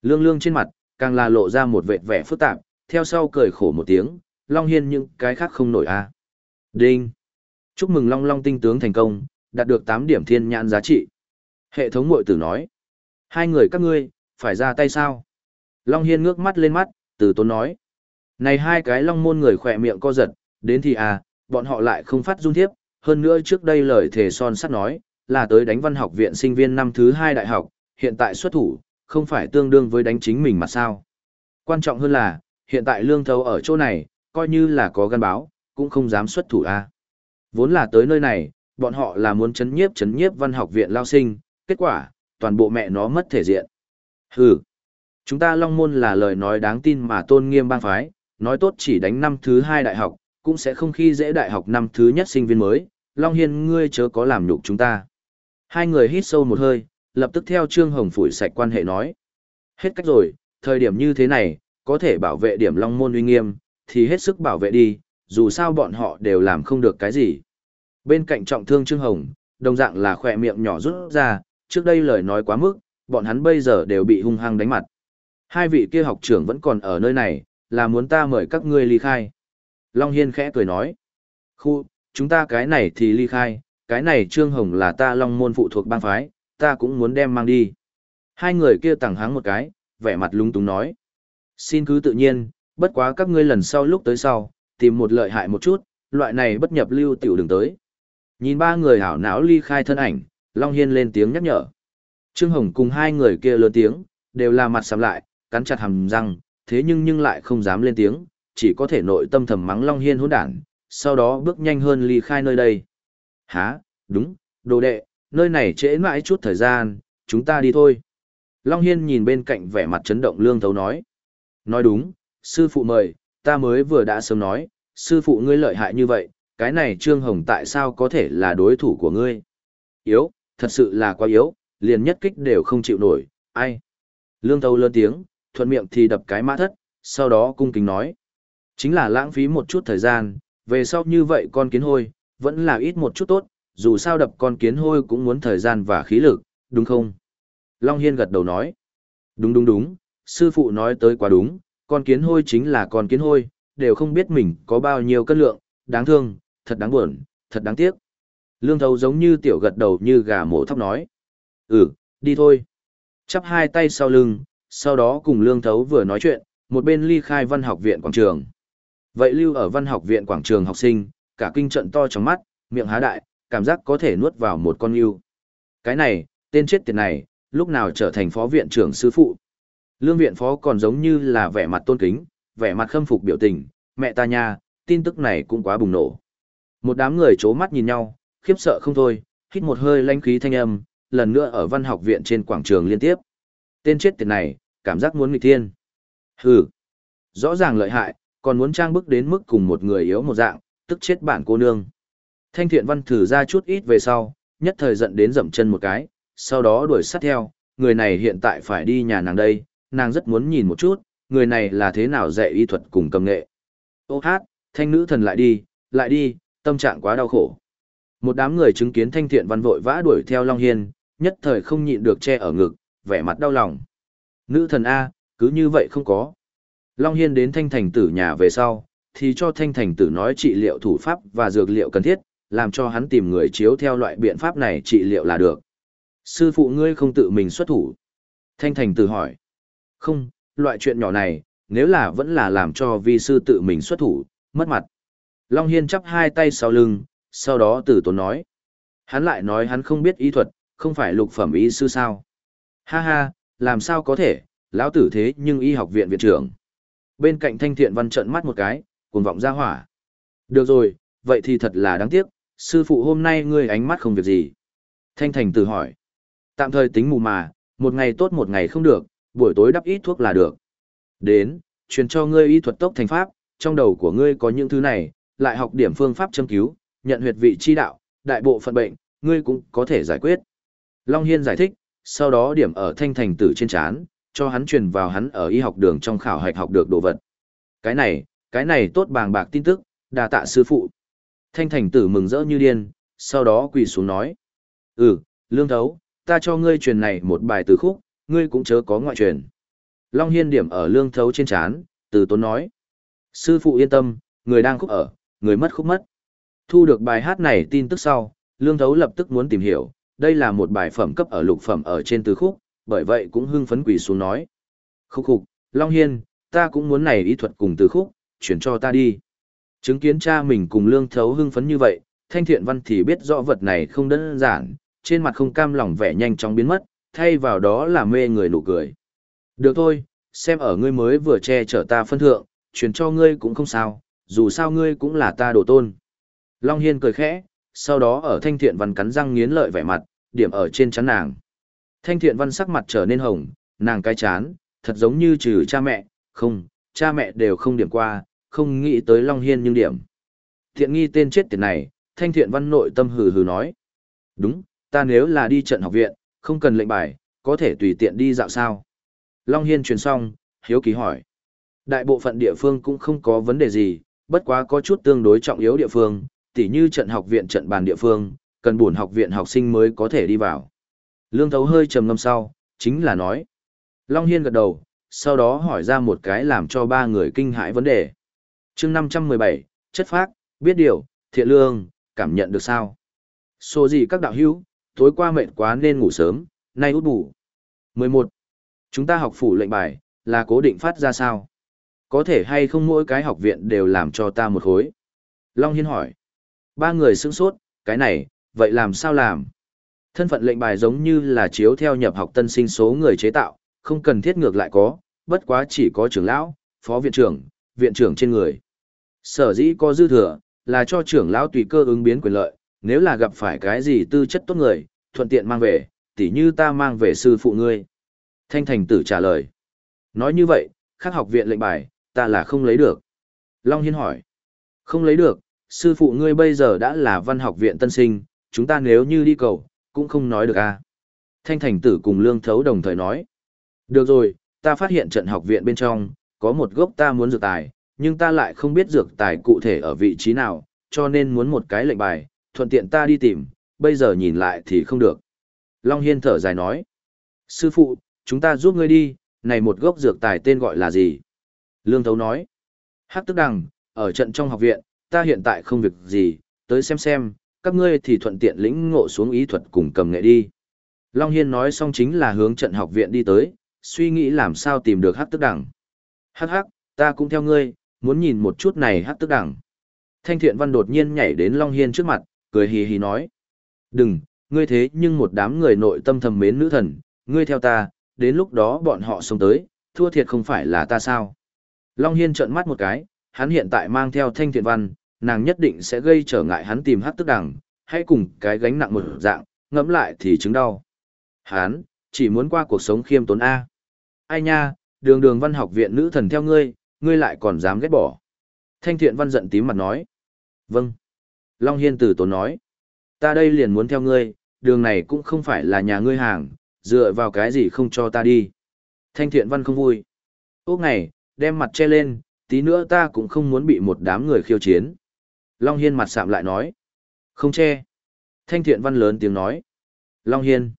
Lương lương trên mặt, càng là lộ ra một vệt vẻ phức tạp, theo sau cười khổ một tiếng, Long Hiên những cái khác không nổi a Đinh! Chúc mừng Long Long tinh tướng thành công, đạt được 8 điểm thiên nhãn giá trị. Hệ thống mội tử nói. Hai người các ngươi, phải ra tay sao? Long Hiên ngước mắt lên mắt, từ tốn nói. Này hai cái long môn người khỏe miệng co giật, đến thì à, bọn họ lại không phát dung thiếp, hơn nữa trước đây lời thề son sắt nói, là tới đánh văn học viện sinh viên năm thứ hai đại học, hiện tại xuất thủ, không phải tương đương với đánh chính mình mà sao. Quan trọng hơn là, hiện tại lương thấu ở chỗ này, coi như là có gan báo, cũng không dám xuất thủ a. Vốn là tới nơi này, bọn họ là muốn chấn nhiếp chấn nhiếp văn học viện lao sinh, kết quả, toàn bộ mẹ nó mất thể diện. Hừ, chúng ta Long Môn là lời nói đáng tin mà tôn nghiêm bang phái, nói tốt chỉ đánh năm thứ hai đại học, cũng sẽ không khi dễ đại học năm thứ nhất sinh viên mới, Long Hiên ngươi chớ có làm nhục chúng ta. Hai người hít sâu một hơi, lập tức theo Trương Hồng phủi sạch quan hệ nói. Hết cách rồi, thời điểm như thế này, có thể bảo vệ điểm Long Môn uy nghiêm, thì hết sức bảo vệ đi, dù sao bọn họ đều làm không được cái gì. Bên cạnh trọng thương Trương Hồng, đồng dạng là khỏe miệng nhỏ rút ra, trước đây lời nói quá mức, bọn hắn bây giờ đều bị hung hăng đánh mặt. Hai vị kia học trưởng vẫn còn ở nơi này, là muốn ta mời các ngươi ly khai. Long Hiên khẽ cười nói. Khu, chúng ta cái này thì ly khai, cái này Trương Hồng là ta Long môn phụ thuộc bang phái, ta cũng muốn đem mang đi. Hai người kia tẳng háng một cái, vẻ mặt lung túng nói. Xin cứ tự nhiên, bất quá các ngươi lần sau lúc tới sau, tìm một lợi hại một chút, loại này bất nhập lưu tiểu đường tới. Nhìn ba người hảo não ly khai thân ảnh, Long Hiên lên tiếng nhắc nhở. Trương Hồng cùng hai người kia lớn tiếng, đều là mặt sầm lại, cắn chặt hàm răng, thế nhưng nhưng lại không dám lên tiếng, chỉ có thể nội tâm thầm mắng Long Hiên hỗn đản, sau đó bước nhanh hơn ly khai nơi đây. Hả, đúng, đồ đệ, nơi này trễ mãi chút thời gian, chúng ta đi thôi. Long Hiên nhìn bên cạnh vẻ mặt chấn động lương thấu nói. Nói đúng, sư phụ mời, ta mới vừa đã sớm nói, sư phụ ngươi lợi hại như vậy, cái này Trương Hồng tại sao có thể là đối thủ của ngươi? Yếu, thật sự là quá yếu, liền nhất kích đều không chịu nổi, ai? Lương thấu lớn tiếng, thuận miệng thì đập cái mã thất, sau đó cung kính nói. Chính là lãng phí một chút thời gian, về sau như vậy con kiến hôi, vẫn là ít một chút tốt, dù sao đập con kiến hôi cũng muốn thời gian và khí lực, đúng không? Long Hiên gật đầu nói. Đúng đúng đúng, sư phụ nói tới quá đúng, con kiến hôi chính là con kiến hôi, đều không biết mình có bao nhiêu cân lượng, đáng thương, thật đáng buồn, thật đáng tiếc. Lương thấu giống như tiểu gật đầu như gà mổ thóc nói. Ừ, đi thôi. Chắp hai tay sau lưng, sau đó cùng lương thấu vừa nói chuyện, một bên ly khai văn học viện quảng trường. Vậy lưu ở văn học viện quảng trường học sinh, cả kinh trận to trong mắt, miệng há đại, cảm giác có thể nuốt vào một con yêu. Cái này, tên chết tiệt này, lúc nào trở thành phó viện trưởng sư phụ. Lương viện phó còn giống như là vẻ mặt tôn kính, vẻ mặt khâm phục biểu tình, mẹ ta nha, tin tức này cũng quá bùng nổ. Một đám người chố mắt nhìn nhau, khiếp sợ không thôi, hít một hơi lanh khí thanh âm, lần nữa ở văn học viện trên quảng trường liên tiếp. Tên chết tiệt này, cảm giác muốn nghịch thiên. Hừ, rõ ràng lợi hại, còn muốn trang bức đến mức cùng một người yếu một dạng, tức chết bản cô nương. Thanh thiện văn thử ra chút ít về sau, nhất thời giận đến dậm chân một cái, sau đó đuổi sát theo, người này hiện tại phải đi nhà nàng đây, nàng rất muốn nhìn một chút, người này là thế nào dạy y thuật cùng cầm nghệ. Ô hát, thanh nữ thần lại đi, lại đi, tâm trạng quá đau khổ. Một đám người chứng kiến thanh thiện văn vội vã đuổi theo Long Hiên, nhất thời không nhịn được che ở ngực, vẻ mặt đau lòng. Nữ thần A, cứ như vậy không có. Long Hiên đến thanh thành tử nhà về sau, thì cho thanh thành tử nói trị liệu thủ pháp và dược liệu cần thiết, làm cho hắn tìm người chiếu theo loại biện pháp này trị liệu là được. Sư phụ ngươi không tự mình xuất thủ. Thanh thành tử hỏi. Không, loại chuyện nhỏ này, nếu là vẫn là làm cho vi sư tự mình xuất thủ, mất mặt. Long Hiên chắp hai tay sau lưng, sau đó tử tốn nói. Hắn lại nói hắn không biết y thuật, không phải lục phẩm y sư sao. Ha ha, làm sao có thể, lão tử thế nhưng y học viện viện trưởng. Bên cạnh thanh thiện văn trợn mắt một cái, cuồng vọng ra hỏa. Được rồi, vậy thì thật là đáng tiếc, sư phụ hôm nay ngươi ánh mắt không việc gì. Thanh thành tử hỏi. Tạm thời tính mù mà, một ngày tốt một ngày không được, buổi tối đắp ít thuốc là được. Đến, truyền cho ngươi y thuật tốc thành pháp, trong đầu của ngươi có những thứ này, lại học điểm phương pháp châm cứu, nhận huyệt vị chi đạo, đại bộ phận bệnh, ngươi cũng có thể giải quyết. Long Hiên giải thích, sau đó điểm ở thanh thành tử trên chán, cho hắn truyền vào hắn ở y học đường trong khảo hạch học được đồ vật. Cái này, cái này tốt bàng bạc tin tức, đà tạ sư phụ. Thanh thành tử mừng rỡ như điên, sau đó quỳ xuống nói. Ừ, lương thấu, ta cho ngươi truyền này một bài từ khúc, ngươi cũng chớ có ngoại truyền. Long hiên điểm ở lương thấu trên chán, từ tốn nói. Sư phụ yên tâm, người đang khúc ở, người mất khúc mất. Thu được bài hát này tin tức sau, lương thấu lập tức muốn tìm hiểu, đây là một bài phẩm cấp ở lục phẩm ở trên từ khúc, bởi vậy cũng hưng phấn quỳ xuống nói. Khúc khục, Long Hiên, ta cũng muốn này ý thuật cùng từ khúc, chuyển cho ta đi. Chứng kiến cha mình cùng lương thấu hưng phấn như vậy, thanh thiện văn thì biết rõ vật này không đơn giản, trên mặt không cam lòng vẻ nhanh chóng biến mất, thay vào đó là mê người nụ cười. Được thôi, xem ở ngươi mới vừa che chở ta phân thượng, chuyển cho ngươi cũng không sao, dù sao ngươi cũng là ta đồ tôn. Long Hiên cười khẽ, sau đó ở thanh thiện văn cắn răng nghiến lợi vẻ mặt, điểm ở trên chắn nàng. Thanh thiện văn sắc mặt trở nên hồng, nàng cái chán, thật giống như trừ cha mẹ, không, cha mẹ đều không điểm qua, không nghĩ tới Long Hiên nhưng điểm. Thiện nghi tên chết tiệt này, thanh thiện văn nội tâm hừ hừ nói. Đúng, ta nếu là đi trận học viện, không cần lệnh bài, có thể tùy tiện đi dạo sao. Long Hiên truyền xong, hiếu ký hỏi. Đại bộ phận địa phương cũng không có vấn đề gì, bất quá có chút tương đối trọng yếu địa phương, tỉ như trận học viện trận bàn địa phương, cần buồn học viện học sinh mới có thể đi vào. Lương Thấu hơi trầm ngâm sau, chính là nói. Long Hiên gật đầu, sau đó hỏi ra một cái làm cho ba người kinh hãi vấn đề. chương 517, chất phác, biết điều, thiện lương, cảm nhận được sao? Số gì các đạo hữu, tối qua mệt quá nên ngủ sớm, nay út bù. 11. Chúng ta học phủ lệnh bài, là cố định phát ra sao? Có thể hay không mỗi cái học viện đều làm cho ta một khối? Long Hiên hỏi. Ba người sững sốt, cái này, vậy làm sao làm? Thân phận lệnh bài giống như là chiếu theo nhập học tân sinh số người chế tạo, không cần thiết ngược lại có, bất quá chỉ có trưởng lão, phó viện trưởng, viện trưởng trên người. Sở dĩ có dư thừa, là cho trưởng lão tùy cơ ứng biến quyền lợi, nếu là gặp phải cái gì tư chất tốt người, thuận tiện mang về, tỉ như ta mang về sư phụ ngươi. Thanh thành tử trả lời. Nói như vậy, khác học viện lệnh bài, ta là không lấy được. Long Hiên hỏi. Không lấy được, sư phụ ngươi bây giờ đã là văn học viện tân sinh, chúng ta nếu như đi cầu, cũng không nói được à. Thanh thành tử cùng lương thấu đồng thời nói. Được rồi, ta phát hiện trận học viện bên trong, có một gốc ta muốn dược tài, nhưng ta lại không biết dược tài cụ thể ở vị trí nào, cho nên muốn một cái lệnh bài, thuận tiện ta đi tìm, bây giờ nhìn lại thì không được. Long Hiên thở dài nói. Sư phụ, chúng ta giúp ngươi đi, này một gốc dược tài tên gọi là gì? Lương Thấu nói. Hắc tức đằng, ở trận trong học viện, ta hiện tại không việc gì, tới xem xem, các ngươi thì thuận tiện lĩnh ngộ xuống ý thuật cùng cầm nghệ đi. Long Hiên nói xong chính là hướng trận học viện đi tới, suy nghĩ làm sao tìm được Hát tức Đẳng. Hát Hát, ta cũng theo ngươi, muốn nhìn một chút này Hát tức Đẳng. Thanh thiện văn đột nhiên nhảy đến Long Hiên trước mặt, cười hì hì nói. Đừng, ngươi thế nhưng một đám người nội tâm thầm mến nữ thần, ngươi theo ta, đến lúc đó bọn họ sống tới, thua thiệt không phải là ta sao. Long Hiên trợn mắt một cái, hắn hiện tại mang theo thanh thiện văn, nàng nhất định sẽ gây trở ngại hắn tìm hát tức đằng, hãy cùng cái gánh nặng một dạng, ngẫm lại thì chứng đau. Hắn, chỉ muốn qua cuộc sống khiêm tốn A. Ai nha, đường đường văn học viện nữ thần theo ngươi, ngươi lại còn dám ghét bỏ. Thanh thiện văn giận tím mặt nói. Vâng. Long Hiên Tử tốn nói. Ta đây liền muốn theo ngươi, đường này cũng không phải là nhà ngươi hàng, dựa vào cái gì không cho ta đi. Thanh thiện văn không vui. Úc ngày, đem mặt che lên, tí nữa ta cũng không muốn bị một đám người khiêu chiến. Long Hiên mặt sạm lại nói. Không che. Thanh thiện văn lớn tiếng nói. Long Hiên.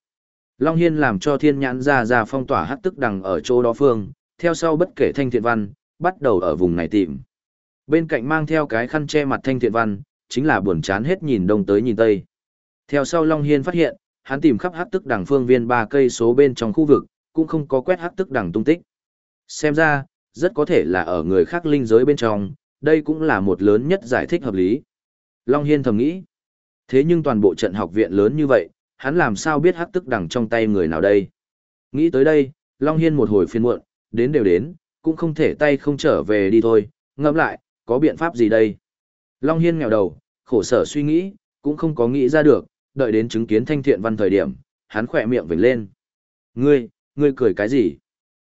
Long Hiên làm cho thiên nhãn ra ra phong tỏa hắc tức đằng ở chỗ đó phương, theo sau bất kể thanh thiện văn, bắt đầu ở vùng này tìm. Bên cạnh mang theo cái khăn che mặt thanh thiện văn, chính là buồn chán hết nhìn đông tới nhìn tây. Theo sau Long Hiên phát hiện, hắn tìm khắp hắc tức đằng phương viên ba cây số bên trong khu vực, cũng không có quét hắc tức đằng tung tích. Xem ra, rất có thể là ở người khác linh giới bên trong, đây cũng là một lớn nhất giải thích hợp lý. Long Hiên thầm nghĩ, thế nhưng toàn bộ trận học viện lớn như vậy, hắn làm sao biết hắc tức đằng trong tay người nào đây? Nghĩ tới đây, Long Hiên một hồi phiên muộn, đến đều đến, cũng không thể tay không trở về đi thôi, ngẫm lại, có biện pháp gì đây? Long Hiên nghèo đầu, khổ sở suy nghĩ, cũng không có nghĩ ra được, đợi đến chứng kiến thanh thiện văn thời điểm, hắn khỏe miệng vểnh lên. Ngươi, ngươi cười cái gì?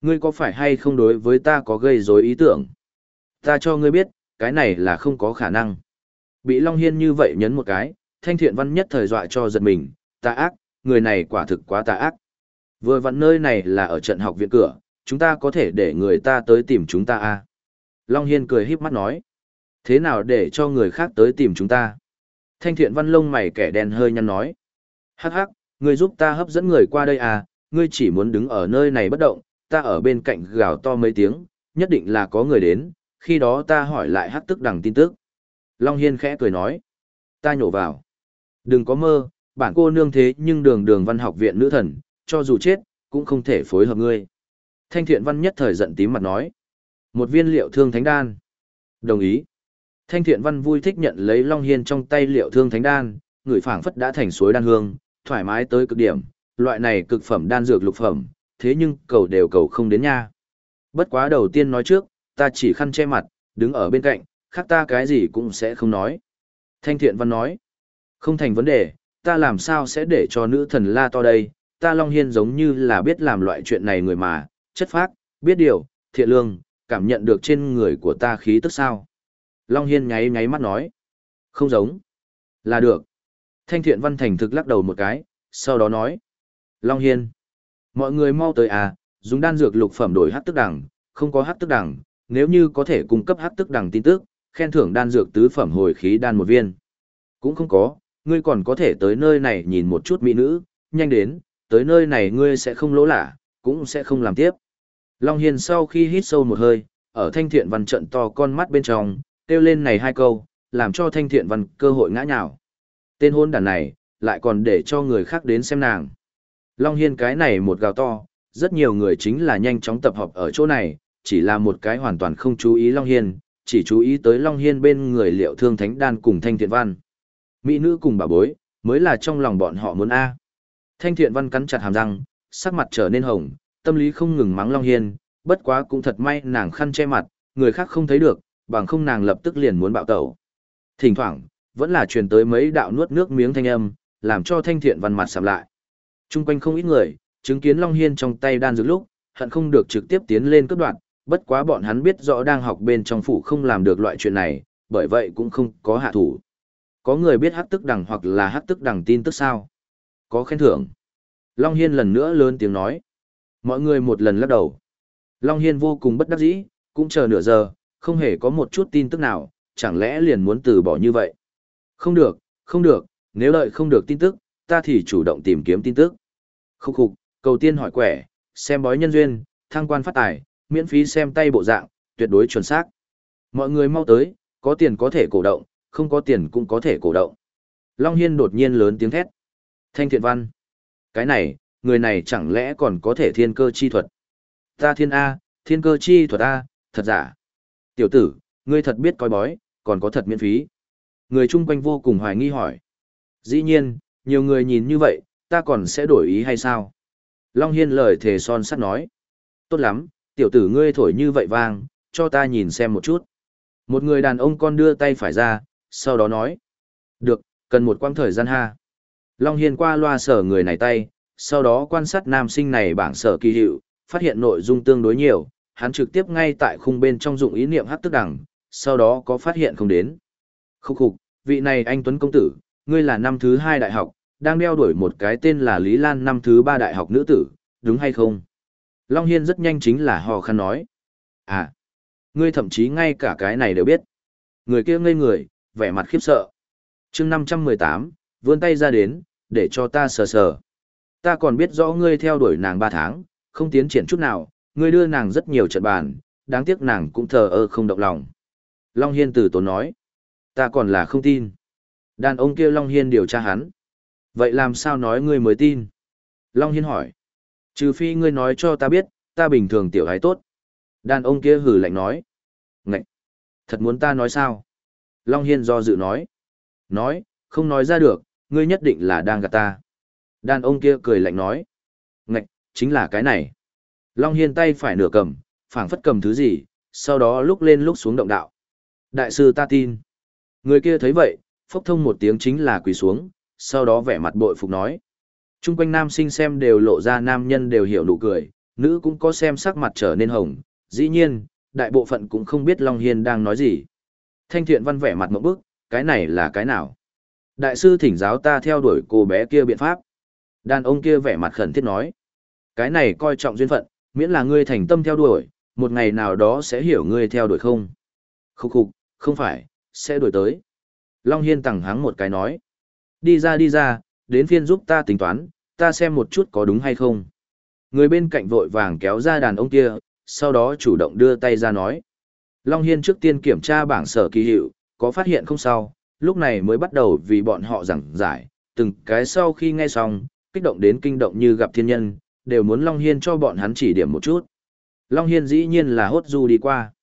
Ngươi có phải hay không đối với ta có gây rối ý tưởng? Ta cho ngươi biết, cái này là không có khả năng. Bị Long Hiên như vậy nhấn một cái, thanh thiện văn nhất thời dọa cho giật mình, ta ác, người này quả thực quá tà ác. Vừa vặn nơi này là ở trận học viện cửa, chúng ta có thể để người ta tới tìm chúng ta à? Long Hiên cười híp mắt nói. Thế nào để cho người khác tới tìm chúng ta? Thanh thiện văn lông mày kẻ đen hơi nhăn nói. Hắc hắc, ngươi giúp ta hấp dẫn người qua đây à, ngươi chỉ muốn đứng ở nơi này bất động, ta ở bên cạnh gào to mấy tiếng, nhất định là có người đến, khi đó ta hỏi lại hắc tức đằng tin tức. Long Hiên khẽ cười nói. Ta nhổ vào. Đừng có mơ, bản cô nương thế nhưng đường đường văn học viện nữ thần, cho dù chết, cũng không thể phối hợp ngươi. Thanh thiện văn nhất thời giận tím mặt nói. Một viên liệu thương thánh đan. Đồng ý. Thanh thiện văn vui thích nhận lấy Long Hiên trong tay liệu thương thánh đan, người phảng phất đã thành suối đan hương, thoải mái tới cực điểm, loại này cực phẩm đan dược lục phẩm, thế nhưng cầu đều cầu không đến nha. Bất quá đầu tiên nói trước, ta chỉ khăn che mặt, đứng ở bên cạnh, khác ta cái gì cũng sẽ không nói. Thanh thiện văn nói, không thành vấn đề, ta làm sao sẽ để cho nữ thần la to đây, ta Long Hiên giống như là biết làm loại chuyện này người mà, chất phác, biết điều, thiện lương, cảm nhận được trên người của ta khí tức sao. Long Hiên nháy nháy mắt nói, không giống, là được. Thanh thiện văn thành thực lắc đầu một cái, sau đó nói, Long Hiên, mọi người mau tới à, dùng đan dược lục phẩm đổi hát tức đẳng, không có hát tức đẳng, nếu như có thể cung cấp hắc tức đằng tin tức, khen thưởng đan dược tứ phẩm hồi khí đan một viên. Cũng không có, ngươi còn có thể tới nơi này nhìn một chút mỹ nữ, nhanh đến, tới nơi này ngươi sẽ không lỗ lạ, cũng sẽ không làm tiếp. Long Hiền sau khi hít sâu một hơi, ở thanh thiện văn trận to con mắt bên trong, kêu lên này hai câu, làm cho thanh thiện văn cơ hội ngã nhào. Tên hôn đàn này, lại còn để cho người khác đến xem nàng. Long Hiên cái này một gào to, rất nhiều người chính là nhanh chóng tập hợp ở chỗ này, chỉ là một cái hoàn toàn không chú ý Long Hiên, chỉ chú ý tới Long Hiên bên người liệu thương thánh đan cùng thanh thiện văn. Mỹ nữ cùng bà bối, mới là trong lòng bọn họ muốn A. Thanh thiện văn cắn chặt hàm răng, sắc mặt trở nên hồng, tâm lý không ngừng mắng Long Hiên, bất quá cũng thật may nàng khăn che mặt, người khác không thấy được, bằng không nàng lập tức liền muốn bạo tẩu. Thỉnh thoảng, vẫn là truyền tới mấy đạo nuốt nước miếng thanh âm, làm cho thanh thiện văn mặt sầm lại. Trung quanh không ít người, chứng kiến Long Hiên trong tay đan dược lúc, hận không được trực tiếp tiến lên cấp đoạn, bất quá bọn hắn biết rõ đang học bên trong phủ không làm được loại chuyện này, bởi vậy cũng không có hạ thủ. Có người biết hát tức đằng hoặc là hát tức đằng tin tức sao? Có khen thưởng. Long Hiên lần nữa lớn tiếng nói. Mọi người một lần lắc đầu. Long Hiên vô cùng bất đắc dĩ, cũng chờ nửa giờ, không hề có một chút tin tức nào, chẳng lẽ liền muốn từ bỏ như vậy? Không được, không được, nếu đợi không được tin tức, ta thì chủ động tìm kiếm tin tức. Khúc khục, cầu tiên hỏi quẻ, xem bói nhân duyên, thăng quan phát tài, miễn phí xem tay bộ dạng, tuyệt đối chuẩn xác. Mọi người mau tới, có tiền có thể cổ động, không có tiền cũng có thể cổ động. Long Hiên đột nhiên lớn tiếng thét. Thanh thiện văn. Cái này, người này chẳng lẽ còn có thể thiên cơ chi thuật? Ta thiên A, thiên cơ chi thuật A, thật giả. Tiểu tử, ngươi thật biết coi bói, còn có thật miễn phí. Người chung quanh vô cùng hoài nghi hỏi. Dĩ nhiên, nhiều người nhìn như vậy, ta còn sẽ đổi ý hay sao? Long Hiên lời thề son sắt nói. Tốt lắm, tiểu tử ngươi thổi như vậy vang, cho ta nhìn xem một chút. Một người đàn ông con đưa tay phải ra, sau đó nói. Được, cần một quãng thời gian ha. Long Hiên qua loa sở người này tay, sau đó quan sát nam sinh này bảng sở kỳ hiệu, phát hiện nội dung tương đối nhiều, hắn trực tiếp ngay tại khung bên trong dụng ý niệm hát tức đẳng, sau đó có phát hiện không đến. Khúc khục, vị này anh Tuấn Công Tử, ngươi là năm thứ hai đại học, đang đeo đuổi một cái tên là Lý Lan năm thứ ba đại học nữ tử, đúng hay không? Long Hiên rất nhanh chính là hò khăn nói. À, ngươi thậm chí ngay cả cái này đều biết. Người kia ngây người, vẻ mặt khiếp sợ. chương 518, vươn tay ra đến, để cho ta sờ sờ. Ta còn biết rõ ngươi theo đuổi nàng 3 tháng, không tiến triển chút nào, ngươi đưa nàng rất nhiều trận bàn, đáng tiếc nàng cũng thờ ơ không động lòng. Long Hiên từ tốn nói, ta còn là không tin. Đàn ông kia Long Hiên điều tra hắn. Vậy làm sao nói ngươi mới tin? Long Hiên hỏi, trừ phi ngươi nói cho ta biết, ta bình thường tiểu hái tốt. Đàn ông kia hử lạnh nói, ngạch, thật muốn ta nói sao? Long Hiên do dự nói, nói, không nói ra được, ngươi nhất định là đang gạt ta. Đàn ông kia cười lạnh nói, ngạch, chính là cái này. Long Hiên tay phải nửa cầm, phảng phất cầm thứ gì, sau đó lúc lên lúc xuống động đạo. Đại sư ta tin. Người kia thấy vậy, phốc thông một tiếng chính là quỳ xuống, sau đó vẻ mặt bội phục nói. Trung quanh nam sinh xem đều lộ ra nam nhân đều hiểu nụ cười, nữ cũng có xem sắc mặt trở nên hồng, dĩ nhiên, đại bộ phận cũng không biết Long Hiên đang nói gì. Thanh thiện văn vẻ mặt mộng bức, cái này là cái nào? Đại sư thỉnh giáo ta theo đuổi cô bé kia biện pháp. Đàn ông kia vẻ mặt khẩn thiết nói. Cái này coi trọng duyên phận, miễn là ngươi thành tâm theo đuổi, một ngày nào đó sẽ hiểu ngươi theo đuổi không. Khúc khục, không phải, sẽ đuổi tới. Long Hiên tẳng hắng một cái nói. Đi ra đi ra, đến phiên giúp ta tính toán, ta xem một chút có đúng hay không. Người bên cạnh vội vàng kéo ra đàn ông kia, sau đó chủ động đưa tay ra nói. Long Hiên trước tiên kiểm tra bảng sở kỳ hiệu, có phát hiện không sao, lúc này mới bắt đầu vì bọn họ giảng giải, từng cái sau khi nghe xong, kích động đến kinh động như gặp thiên nhân, đều muốn Long Hiên cho bọn hắn chỉ điểm một chút. Long Hiên dĩ nhiên là hốt du đi qua.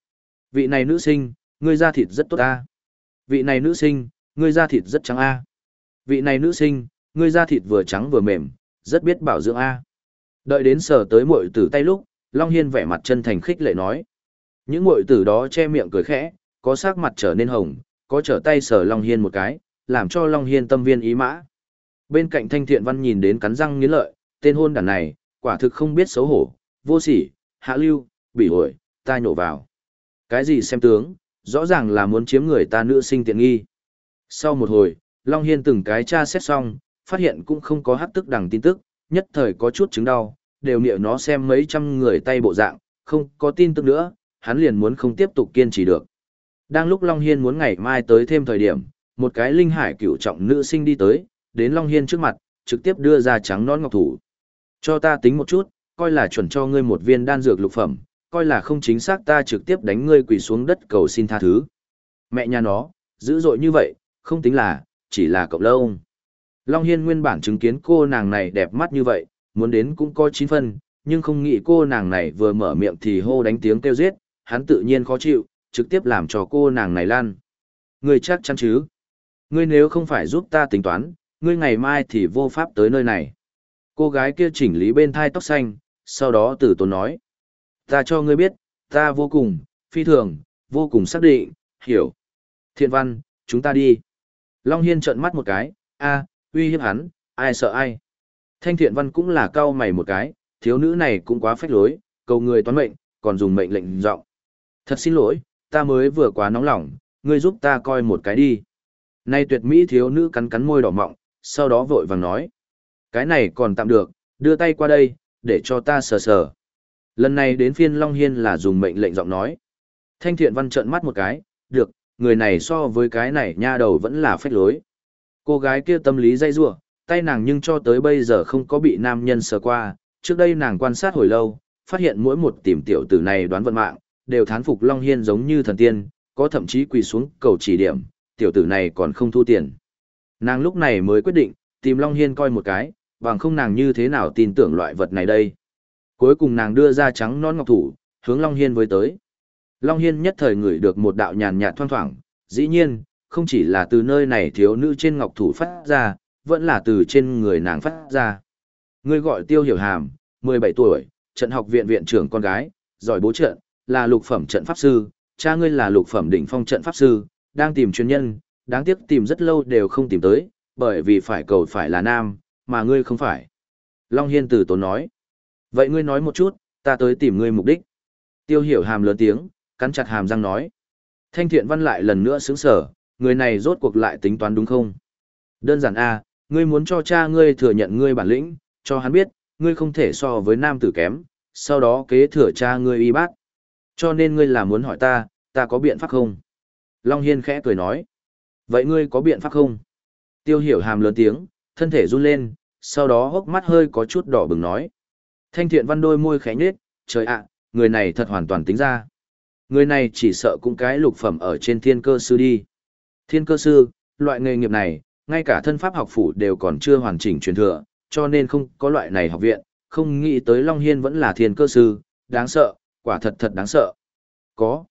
Vị này nữ sinh, ngươi da thịt rất tốt a. Vị này nữ sinh, ngươi da thịt rất trắng a. Vị này nữ sinh, ngươi da thịt vừa trắng vừa mềm, rất biết bảo dưỡng A. Đợi đến sờ tới muội tử tay lúc, Long Hiên vẻ mặt chân thành khích lệ nói. Những muội tử đó che miệng cười khẽ, có sắc mặt trở nên hồng, có trở tay sờ Long Hiên một cái, làm cho Long Hiên tâm viên ý mã. Bên cạnh Thanh Thiện Văn nhìn đến cắn răng nghiến lợi, tên hôn đàn này, quả thực không biết xấu hổ, vô sỉ, hạ lưu, bỉ ổi, ta nhổ vào. Cái gì xem tướng, rõ ràng là muốn chiếm người ta nữ sinh tiện nghi. Sau một hồi, Long Hiên từng cái tra xét xong, phát hiện cũng không có hát tức đằng tin tức, nhất thời có chút chứng đau, đều niệm nó xem mấy trăm người tay bộ dạng, không có tin tức nữa, hắn liền muốn không tiếp tục kiên trì được. Đang lúc Long Hiên muốn ngày mai tới thêm thời điểm, một cái linh hải cửu trọng nữ sinh đi tới, đến Long Hiên trước mặt, trực tiếp đưa ra trắng nón ngọc thủ. Cho ta tính một chút, coi là chuẩn cho ngươi một viên đan dược lục phẩm, coi là không chính xác ta trực tiếp đánh ngươi quỳ xuống đất cầu xin tha thứ. Mẹ nhà nó, dữ dội như vậy, không tính là, chỉ là cậu lâu. Long Hiên nguyên bản chứng kiến cô nàng này đẹp mắt như vậy, muốn đến cũng có chín phân, nhưng không nghĩ cô nàng này vừa mở miệng thì hô đánh tiếng kêu giết, hắn tự nhiên khó chịu, trực tiếp làm cho cô nàng này lan. Ngươi chắc chắn chứ? Ngươi nếu không phải giúp ta tính toán, ngươi ngày mai thì vô pháp tới nơi này. Cô gái kia chỉnh lý bên thai tóc xanh, sau đó Tử tốn nói. Ta cho ngươi biết, ta vô cùng, phi thường, vô cùng xác định, hiểu. Thiện văn, chúng ta đi. Long Hiên trợn mắt một cái, a uy hiếp hắn, ai sợ ai. Thanh thiện văn cũng là cao mày một cái, thiếu nữ này cũng quá phách lối, cầu người toán mệnh, còn dùng mệnh lệnh giọng. Thật xin lỗi, ta mới vừa quá nóng lòng, ngươi giúp ta coi một cái đi. Nay tuyệt mỹ thiếu nữ cắn cắn môi đỏ mọng, sau đó vội vàng nói. Cái này còn tạm được, đưa tay qua đây, để cho ta sờ sờ. Lần này đến phiên Long Hiên là dùng mệnh lệnh giọng nói. Thanh thiện văn trợn mắt một cái, được, người này so với cái này nha đầu vẫn là phách lối. Cô gái kia tâm lý dây rủa tay nàng nhưng cho tới bây giờ không có bị nam nhân sờ qua, trước đây nàng quan sát hồi lâu, phát hiện mỗi một tìm tiểu tử này đoán vận mạng, đều thán phục Long Hiên giống như thần tiên, có thậm chí quỳ xuống cầu chỉ điểm, tiểu tử này còn không thu tiền. Nàng lúc này mới quyết định, tìm Long Hiên coi một cái, bằng không nàng như thế nào tin tưởng loại vật này đây. Cuối cùng nàng đưa ra trắng non ngọc thủ, hướng Long Hiên với tới. Long Hiên nhất thời ngửi được một đạo nhàn nhạt thoang thoảng, dĩ nhiên, không chỉ là từ nơi này thiếu nữ trên ngọc thủ phát ra, vẫn là từ trên người nàng phát ra. Ngươi gọi tiêu hiểu hàm, 17 tuổi, trận học viện viện trưởng con gái, giỏi bố trận, là lục phẩm trận pháp sư, cha ngươi là lục phẩm đỉnh phong trận pháp sư, đang tìm chuyên nhân, đáng tiếc tìm rất lâu đều không tìm tới, bởi vì phải cầu phải là nam, mà ngươi không phải. Long Hiên Tử tốn nói. Vậy ngươi nói một chút, ta tới tìm ngươi mục đích. Tiêu hiểu hàm lớn tiếng, cắn chặt hàm răng nói. Thanh thiện văn lại lần nữa sướng sở, người này rốt cuộc lại tính toán đúng không? Đơn giản a ngươi muốn cho cha ngươi thừa nhận ngươi bản lĩnh, cho hắn biết, ngươi không thể so với nam tử kém, sau đó kế thừa cha ngươi y bát. Cho nên ngươi là muốn hỏi ta, ta có biện pháp không? Long Hiên khẽ cười nói. Vậy ngươi có biện pháp không? Tiêu hiểu hàm lớn tiếng, thân thể run lên, sau đó hốc mắt hơi có chút đỏ bừng nói. Thanh thiện văn đôi môi khẽ nhết, trời ạ, người này thật hoàn toàn tính ra. Người này chỉ sợ cũng cái lục phẩm ở trên thiên cơ sư đi. Thiên cơ sư, loại nghề nghiệp này, ngay cả thân pháp học phủ đều còn chưa hoàn chỉnh truyền thừa, cho nên không có loại này học viện, không nghĩ tới Long Hiên vẫn là thiên cơ sư, đáng sợ, quả thật thật đáng sợ. Có.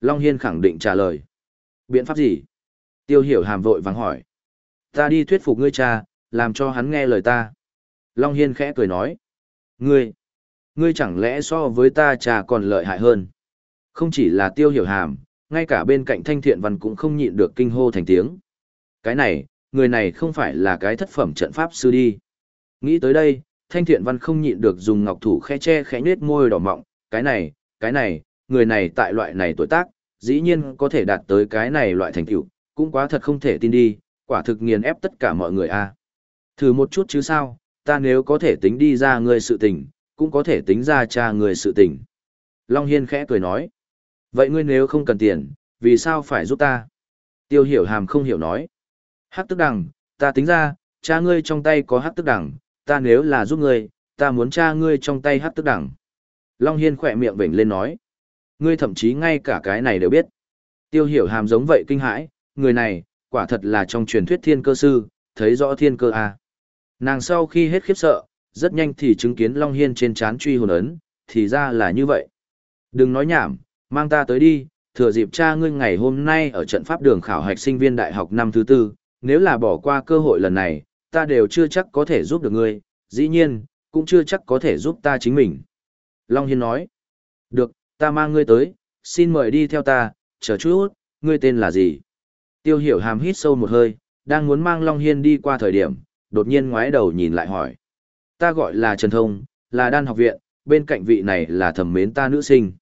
Long Hiên khẳng định trả lời. Biện pháp gì? Tiêu hiểu hàm vội vắng hỏi. Ta đi thuyết phục ngươi cha, làm cho hắn nghe lời ta. Long Hiên khẽ cười nói. Ngươi, ngươi chẳng lẽ so với ta cha còn lợi hại hơn? Không chỉ là tiêu hiểu hàm, ngay cả bên cạnh thanh thiện văn cũng không nhịn được kinh hô thành tiếng. Cái này, người này không phải là cái thất phẩm trận pháp sư đi. Nghĩ tới đây, thanh thiện văn không nhịn được dùng ngọc thủ khẽ che khẽ nết môi đỏ mọng, cái này, cái này, người này tại loại này tuổi tác, dĩ nhiên có thể đạt tới cái này loại thành tựu, cũng quá thật không thể tin đi, quả thực nghiền ép tất cả mọi người a. Thử một chút chứ sao, ta nếu có thể tính đi ra người sự tình, cũng có thể tính ra cha người sự tình. Long Hiên khẽ cười nói. Vậy ngươi nếu không cần tiền, vì sao phải giúp ta? Tiêu hiểu hàm không hiểu nói. Hắc tức đằng, ta tính ra, cha ngươi trong tay có hắc tức đằng, ta nếu là giúp ngươi, ta muốn cha ngươi trong tay hắc tức đằng. Long Hiên khỏe miệng vểnh lên nói. Ngươi thậm chí ngay cả cái này đều biết. Tiêu hiểu hàm giống vậy kinh hãi, người này, quả thật là trong truyền thuyết thiên cơ sư, thấy rõ thiên cơ à. Nàng sau khi hết khiếp sợ, rất nhanh thì chứng kiến Long Hiên trên chán truy hồn ấn, thì ra là như vậy. Đừng nói nhảm, mang ta tới đi, thừa dịp cha ngươi ngày hôm nay ở trận pháp đường khảo hạch sinh viên đại học năm thứ tư, nếu là bỏ qua cơ hội lần này, ta đều chưa chắc có thể giúp được ngươi, dĩ nhiên, cũng chưa chắc có thể giúp ta chính mình. Long Hiên nói, được, ta mang ngươi tới, xin mời đi theo ta, chờ chút, ngươi tên là gì? Tiêu hiểu hàm hít sâu một hơi, đang muốn mang Long Hiên đi qua thời điểm, đột nhiên ngoái đầu nhìn lại hỏi. Ta gọi là Trần Thông, là đan học viện, bên cạnh vị này là thẩm mến ta nữ sinh.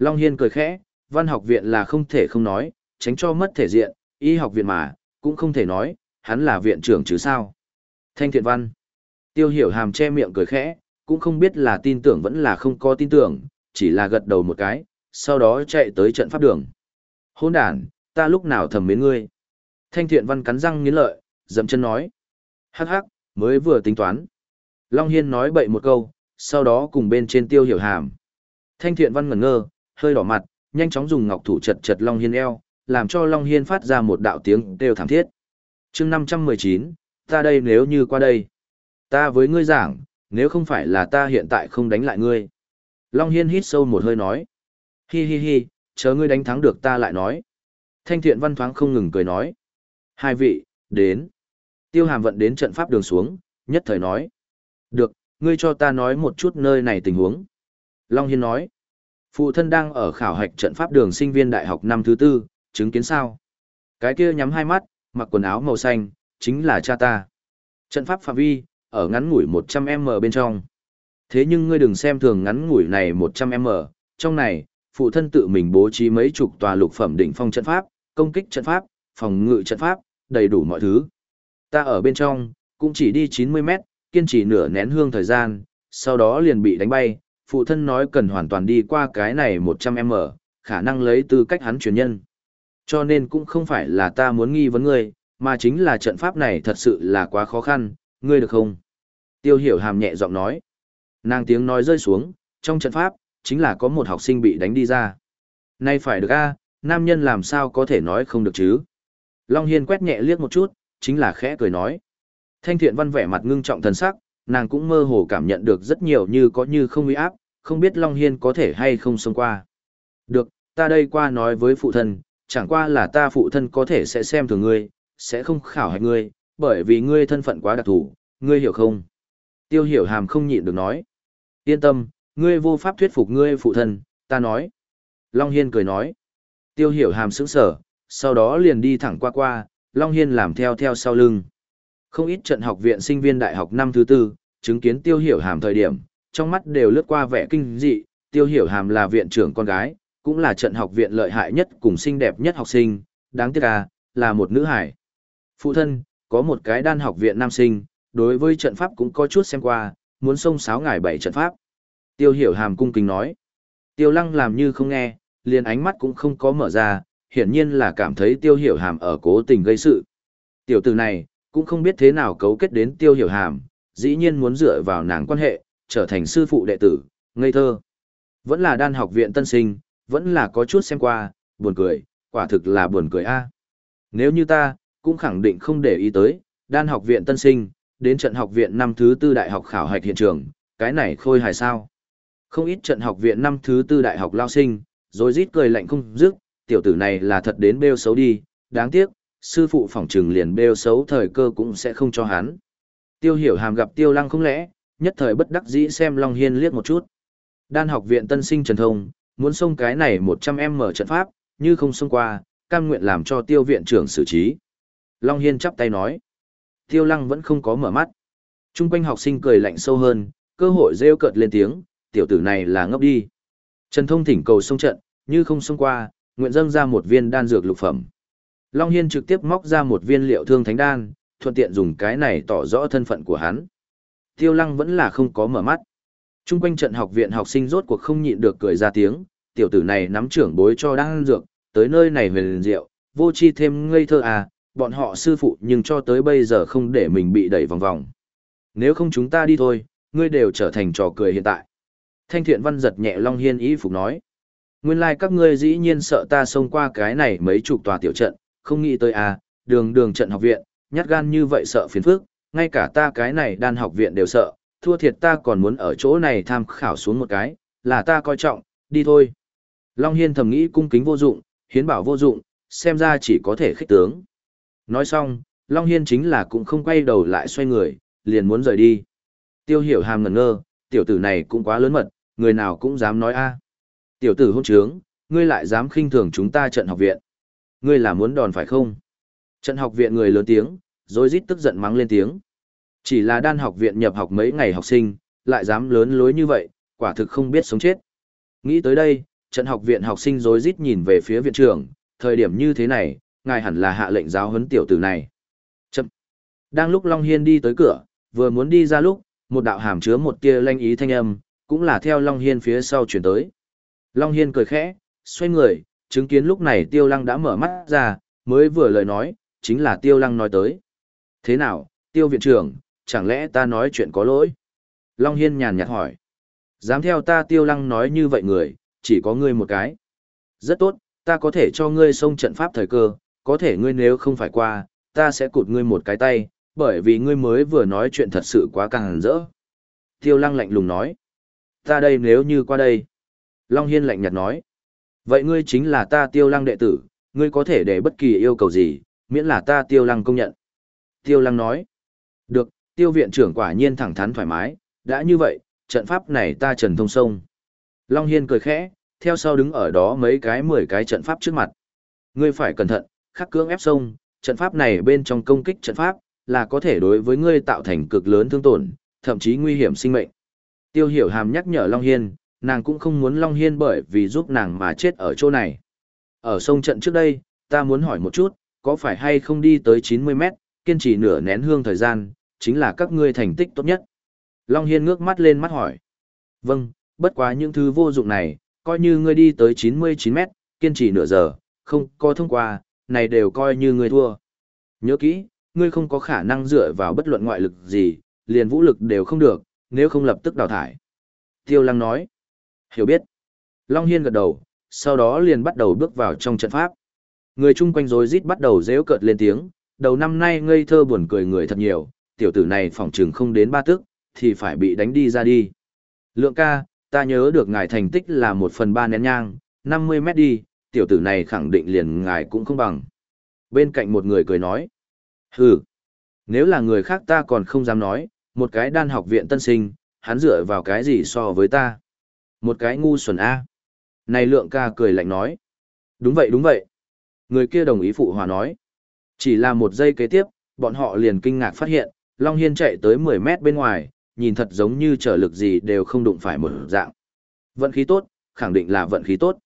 Long Hiên cười khẽ, văn học viện là không thể không nói, tránh cho mất thể diện, y học viện mà, cũng không thể nói, hắn là viện trưởng chứ sao. Thanh thiện văn. Tiêu hiểu hàm che miệng cười khẽ, cũng không biết là tin tưởng vẫn là không có tin tưởng, chỉ là gật đầu một cái, sau đó chạy tới trận pháp đường. Hôn đàn, ta lúc nào thầm mến ngươi. Thanh thiện văn cắn răng nghiến lợi, dậm chân nói. Hắc hắc, mới vừa tính toán. Long Hiên nói bậy một câu, sau đó cùng bên trên tiêu hiểu hàm. Thanh thiện văn ngẩn ngơ, hơi đỏ mặt, nhanh chóng dùng ngọc thủ chật chật Long Hiên eo, làm cho Long Hiên phát ra một đạo tiếng kêu thảm thiết. chương 519, ta đây nếu như qua đây. Ta với ngươi giảng, nếu không phải là ta hiện tại không đánh lại ngươi. Long Hiên hít sâu một hơi nói. Hi hi hi, chờ ngươi đánh thắng được ta lại nói. Thanh thiện văn thoáng không ngừng cười nói. Hai vị, đến. Tiêu hàm vận đến trận pháp đường xuống, nhất thời nói. Được, ngươi cho ta nói một chút nơi này tình huống. Long Hiên nói. Phụ thân đang ở khảo hạch trận pháp đường sinh viên đại học năm thứ tư, chứng kiến sao? Cái kia nhắm hai mắt, mặc quần áo màu xanh, chính là cha ta. Trận pháp phạm vi, ở ngắn ngủi 100m bên trong. Thế nhưng ngươi đừng xem thường ngắn ngủi này 100m, trong này, phụ thân tự mình bố trí mấy chục tòa lục phẩm đỉnh phong trận pháp, công kích trận pháp, phòng ngự trận pháp, đầy đủ mọi thứ. Ta ở bên trong, cũng chỉ đi 90 mét, kiên trì nửa nén hương thời gian, sau đó liền bị đánh bay, phụ thân nói cần hoàn toàn đi qua cái này 100m, khả năng lấy tư cách hắn truyền nhân. Cho nên cũng không phải là ta muốn nghi vấn ngươi, mà chính là trận pháp này thật sự là quá khó khăn, ngươi được không? Tiêu hiểu hàm nhẹ giọng nói. Nàng tiếng nói rơi xuống, trong trận pháp, chính là có một học sinh bị đánh đi ra. Nay phải được a, nam nhân làm sao có thể nói không được chứ? Long Hiên quét nhẹ liếc một chút, chính là khẽ cười nói. Thanh thiện văn vẻ mặt ngưng trọng thần sắc, nàng cũng mơ hồ cảm nhận được rất nhiều như có như không uy áp, không biết Long Hiên có thể hay không xông qua. Được, ta đây qua nói với phụ thân, chẳng qua là ta phụ thân có thể sẽ xem thường ngươi, sẽ không khảo hạch ngươi, bởi vì ngươi thân phận quá đặc thù, ngươi hiểu không? Tiêu hiểu hàm không nhịn được nói. Yên tâm, ngươi vô pháp thuyết phục ngươi phụ thân, ta nói. Long Hiên cười nói. Tiêu hiểu hàm sững sở, sau đó liền đi thẳng qua qua, Long Hiên làm theo theo sau lưng. Không ít trận học viện sinh viên đại học năm thứ tư, chứng kiến tiêu hiểu hàm thời điểm, trong mắt đều lướt qua vẻ kinh dị, tiêu hiểu hàm là viện trưởng con gái, cũng là trận học viện lợi hại nhất cùng xinh đẹp nhất học sinh, đáng tiếc à, là một nữ hải. Phụ thân, có một cái đan học viện nam sinh, đối với trận pháp cũng có chút xem qua, muốn xông sáo ngải bảy trận pháp. Tiêu hiểu hàm cung kính nói. Tiêu lăng làm như không nghe, liền ánh mắt cũng không có mở ra, hiển nhiên là cảm thấy tiêu hiểu hàm ở cố tình gây sự. Tiểu tử này, cũng không biết thế nào cấu kết đến tiêu hiểu hàm, dĩ nhiên muốn dựa vào nàng quan hệ, trở thành sư phụ đệ tử, ngây thơ. Vẫn là đan học viện tân sinh, vẫn là có chút xem qua, buồn cười, quả thực là buồn cười a. Nếu như ta, cũng khẳng định không để ý tới, đan học viện tân sinh, đến trận học viện năm thứ tư đại học khảo hạch hiện trường, cái này khôi hài sao. Không ít trận học viện năm thứ tư đại học lao sinh, rồi rít cười lạnh không dứt, tiểu tử này là thật đến bêu xấu đi, đáng tiếc, sư phụ phỏng trừng liền bêu xấu thời cơ cũng sẽ không cho hắn. Tiêu hiểu hàm gặp tiêu lăng không lẽ, nhất thời bất đắc dĩ xem Long Hiên liếc một chút. Đan học viện tân sinh Trần Thông, muốn xông cái này 100 mở trận pháp, như không xông qua, cam nguyện làm cho tiêu viện trưởng xử trí. Long Hiên chắp tay nói. Tiêu lăng vẫn không có mở mắt. Trung quanh học sinh cười lạnh sâu hơn, cơ hội rêu cợt lên tiếng, tiểu tử này là ngốc đi. Trần Thông thỉnh cầu xông trận, như không xông qua, nguyện dâng ra một viên đan dược lục phẩm. Long Hiên trực tiếp móc ra một viên liệu thương thánh đan, thuận tiện dùng cái này tỏ rõ thân phận của hắn. Tiêu lăng vẫn là không có mở mắt. Trung quanh trận học viện học sinh rốt cuộc không nhịn được cười ra tiếng, tiểu tử này nắm trưởng bối cho đan dược, tới nơi này về liền rượu, vô chi thêm ngây thơ à, bọn họ sư phụ nhưng cho tới bây giờ không để mình bị đẩy vòng vòng. Nếu không chúng ta đi thôi, ngươi đều trở thành trò cười hiện tại. Thanh thiện văn giật nhẹ Long Hiên ý phục nói. Nguyên lai like các ngươi dĩ nhiên sợ ta xông qua cái này mấy chục tòa tiểu trận, không nghĩ tới à, đường đường trận học viện, nhát gan như vậy sợ phiền phức, ngay cả ta cái này đan học viện đều sợ, thua thiệt ta còn muốn ở chỗ này tham khảo xuống một cái, là ta coi trọng, đi thôi. Long Hiên thầm nghĩ cung kính vô dụng, hiến bảo vô dụng, xem ra chỉ có thể khích tướng. Nói xong, Long Hiên chính là cũng không quay đầu lại xoay người, liền muốn rời đi. Tiêu hiểu hàm ngẩn ngơ, tiểu tử này cũng quá lớn mật, người nào cũng dám nói a Tiểu tử hôn trướng, ngươi lại dám khinh thường chúng ta trận học viện. Ngươi là muốn đòn phải không? Trận học viện người lớn tiếng, rồi rít tức giận mắng lên tiếng. Chỉ là đan học viện nhập học mấy ngày học sinh, lại dám lớn lối như vậy, quả thực không biết sống chết. Nghĩ tới đây, trận học viện học sinh rối rít nhìn về phía viện trưởng, thời điểm như thế này, ngài hẳn là hạ lệnh giáo huấn tiểu tử này. Chậm. Đang lúc Long Hiên đi tới cửa, vừa muốn đi ra lúc, một đạo hàm chứa một tia lanh ý thanh âm, cũng là theo Long Hiên phía sau chuyển tới. Long Hiên cười khẽ, xoay người, chứng kiến lúc này Tiêu Lăng đã mở mắt ra, mới vừa lời nói, chính là Tiêu Lăng nói tới. Thế nào, Tiêu viện trưởng, chẳng lẽ ta nói chuyện có lỗi? Long Hiên nhàn nhạt hỏi. Dám theo ta Tiêu Lăng nói như vậy người, chỉ có ngươi một cái. Rất tốt, ta có thể cho ngươi xông trận pháp thời cơ, có thể ngươi nếu không phải qua, ta sẽ cụt ngươi một cái tay, bởi vì ngươi mới vừa nói chuyện thật sự quá càng rỡ. Tiêu lăng lạnh lùng nói. Ta đây nếu như qua đây. Long Hiên lạnh nhạt nói. Vậy ngươi chính là ta tiêu lăng đệ tử, ngươi có thể để bất kỳ yêu cầu gì, miễn là ta tiêu lăng công nhận. Tiêu lăng nói. Được, tiêu viện trưởng quả nhiên thẳng thắn thoải mái, đã như vậy, trận pháp này ta trần thông sông. Long Hiên cười khẽ, theo sau đứng ở đó mấy cái mười cái trận pháp trước mặt. Ngươi phải cẩn thận, khắc cưỡng ép sông, trận pháp này bên trong công kích trận pháp, là có thể đối với ngươi tạo thành cực lớn thương tổn, thậm chí nguy hiểm sinh mệnh. Tiêu hiểu hàm nhắc nhở Long Hiên, nàng cũng không muốn Long Hiên bởi vì giúp nàng mà chết ở chỗ này. Ở sông trận trước đây, ta muốn hỏi một chút, có phải hay không đi tới 90 mét, kiên trì nửa nén hương thời gian, chính là các ngươi thành tích tốt nhất. Long Hiên ngước mắt lên mắt hỏi. Vâng, bất quá những thứ vô dụng này, coi như ngươi đi tới 99 mét, kiên trì nửa giờ, không có thông qua, này đều coi như ngươi thua. Nhớ kỹ, ngươi không có khả năng dựa vào bất luận ngoại lực gì, liền vũ lực đều không được, nếu không lập tức đào thải. Tiêu Lăng nói. Hiểu biết. Long Hiên gật đầu, sau đó liền bắt đầu bước vào trong trận pháp. Người chung quanh rối rít bắt đầu dễu cợt lên tiếng, đầu năm nay ngây thơ buồn cười người thật nhiều, tiểu tử này phỏng trừng không đến ba tức, thì phải bị đánh đi ra đi. Lượng ca, ta nhớ được ngài thành tích là một phần ba nén nhang, 50 mét đi, tiểu tử này khẳng định liền ngài cũng không bằng. Bên cạnh một người cười nói, hừ, nếu là người khác ta còn không dám nói, một cái đan học viện tân sinh, hắn dựa vào cái gì so với ta. Một cái ngu xuẩn A. Này lượng ca cười lạnh nói, đúng vậy đúng vậy. Người kia đồng ý phụ hòa nói, chỉ là một giây kế tiếp, bọn họ liền kinh ngạc phát hiện, Long Hiên chạy tới 10 mét bên ngoài, nhìn thật giống như trở lực gì đều không đụng phải một dạng. Vận khí tốt, khẳng định là vận khí tốt.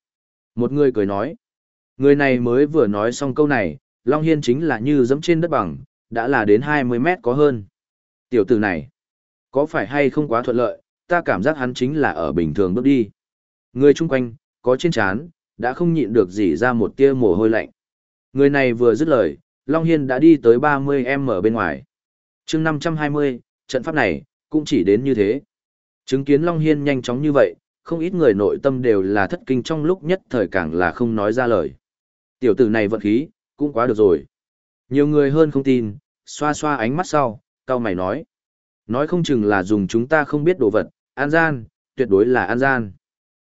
Một người cười nói. Người này mới vừa nói xong câu này, Long Hiên chính là như dẫm trên đất bằng, đã là đến 20 mét có hơn. Tiểu tử này, có phải hay không quá thuận lợi, ta cảm giác hắn chính là ở bình thường bước đi. Người chung quanh, có trên chán, đã không nhịn được gì ra một tia mồ hôi lạnh. Người này vừa dứt lời, Long Hiên đã đi tới 30m bên ngoài. chương 520, trận pháp này, cũng chỉ đến như thế. Chứng kiến Long Hiên nhanh chóng như vậy, không ít người nội tâm đều là thất kinh trong lúc nhất thời càng là không nói ra lời. Tiểu tử này vận khí, cũng quá được rồi. Nhiều người hơn không tin, xoa xoa ánh mắt sau, cao mày nói. Nói không chừng là dùng chúng ta không biết đồ vật, an gian, tuyệt đối là an gian.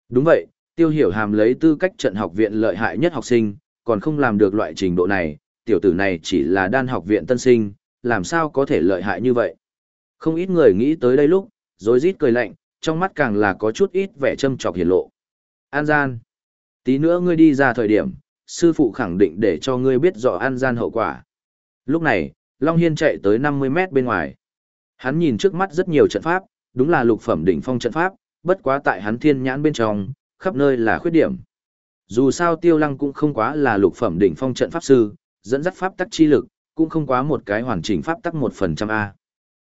Đúng vậy, tiêu hiểu hàm lấy tư cách trận học viện lợi hại nhất học sinh, còn không làm được loại trình độ này, tiểu tử này chỉ là đan học viện tân sinh, làm sao có thể lợi hại như vậy. Không ít người nghĩ tới đây lúc, rồi rít cười lạnh, trong mắt càng là có chút ít vẻ châm trọc hiển lộ. An gian. Tí nữa ngươi đi ra thời điểm, sư phụ khẳng định để cho ngươi biết rõ an gian hậu quả. Lúc này, Long Hiên chạy tới 50 mét bên ngoài. Hắn nhìn trước mắt rất nhiều trận pháp, đúng là lục phẩm đỉnh phong trận pháp, bất quá tại hắn thiên nhãn bên trong, khắp nơi là khuyết điểm. Dù sao tiêu lăng cũng không quá là lục phẩm đỉnh phong trận pháp sư, dẫn dắt pháp tắc chi lực, cũng không quá một cái hoàn chỉnh pháp tắc 1% A.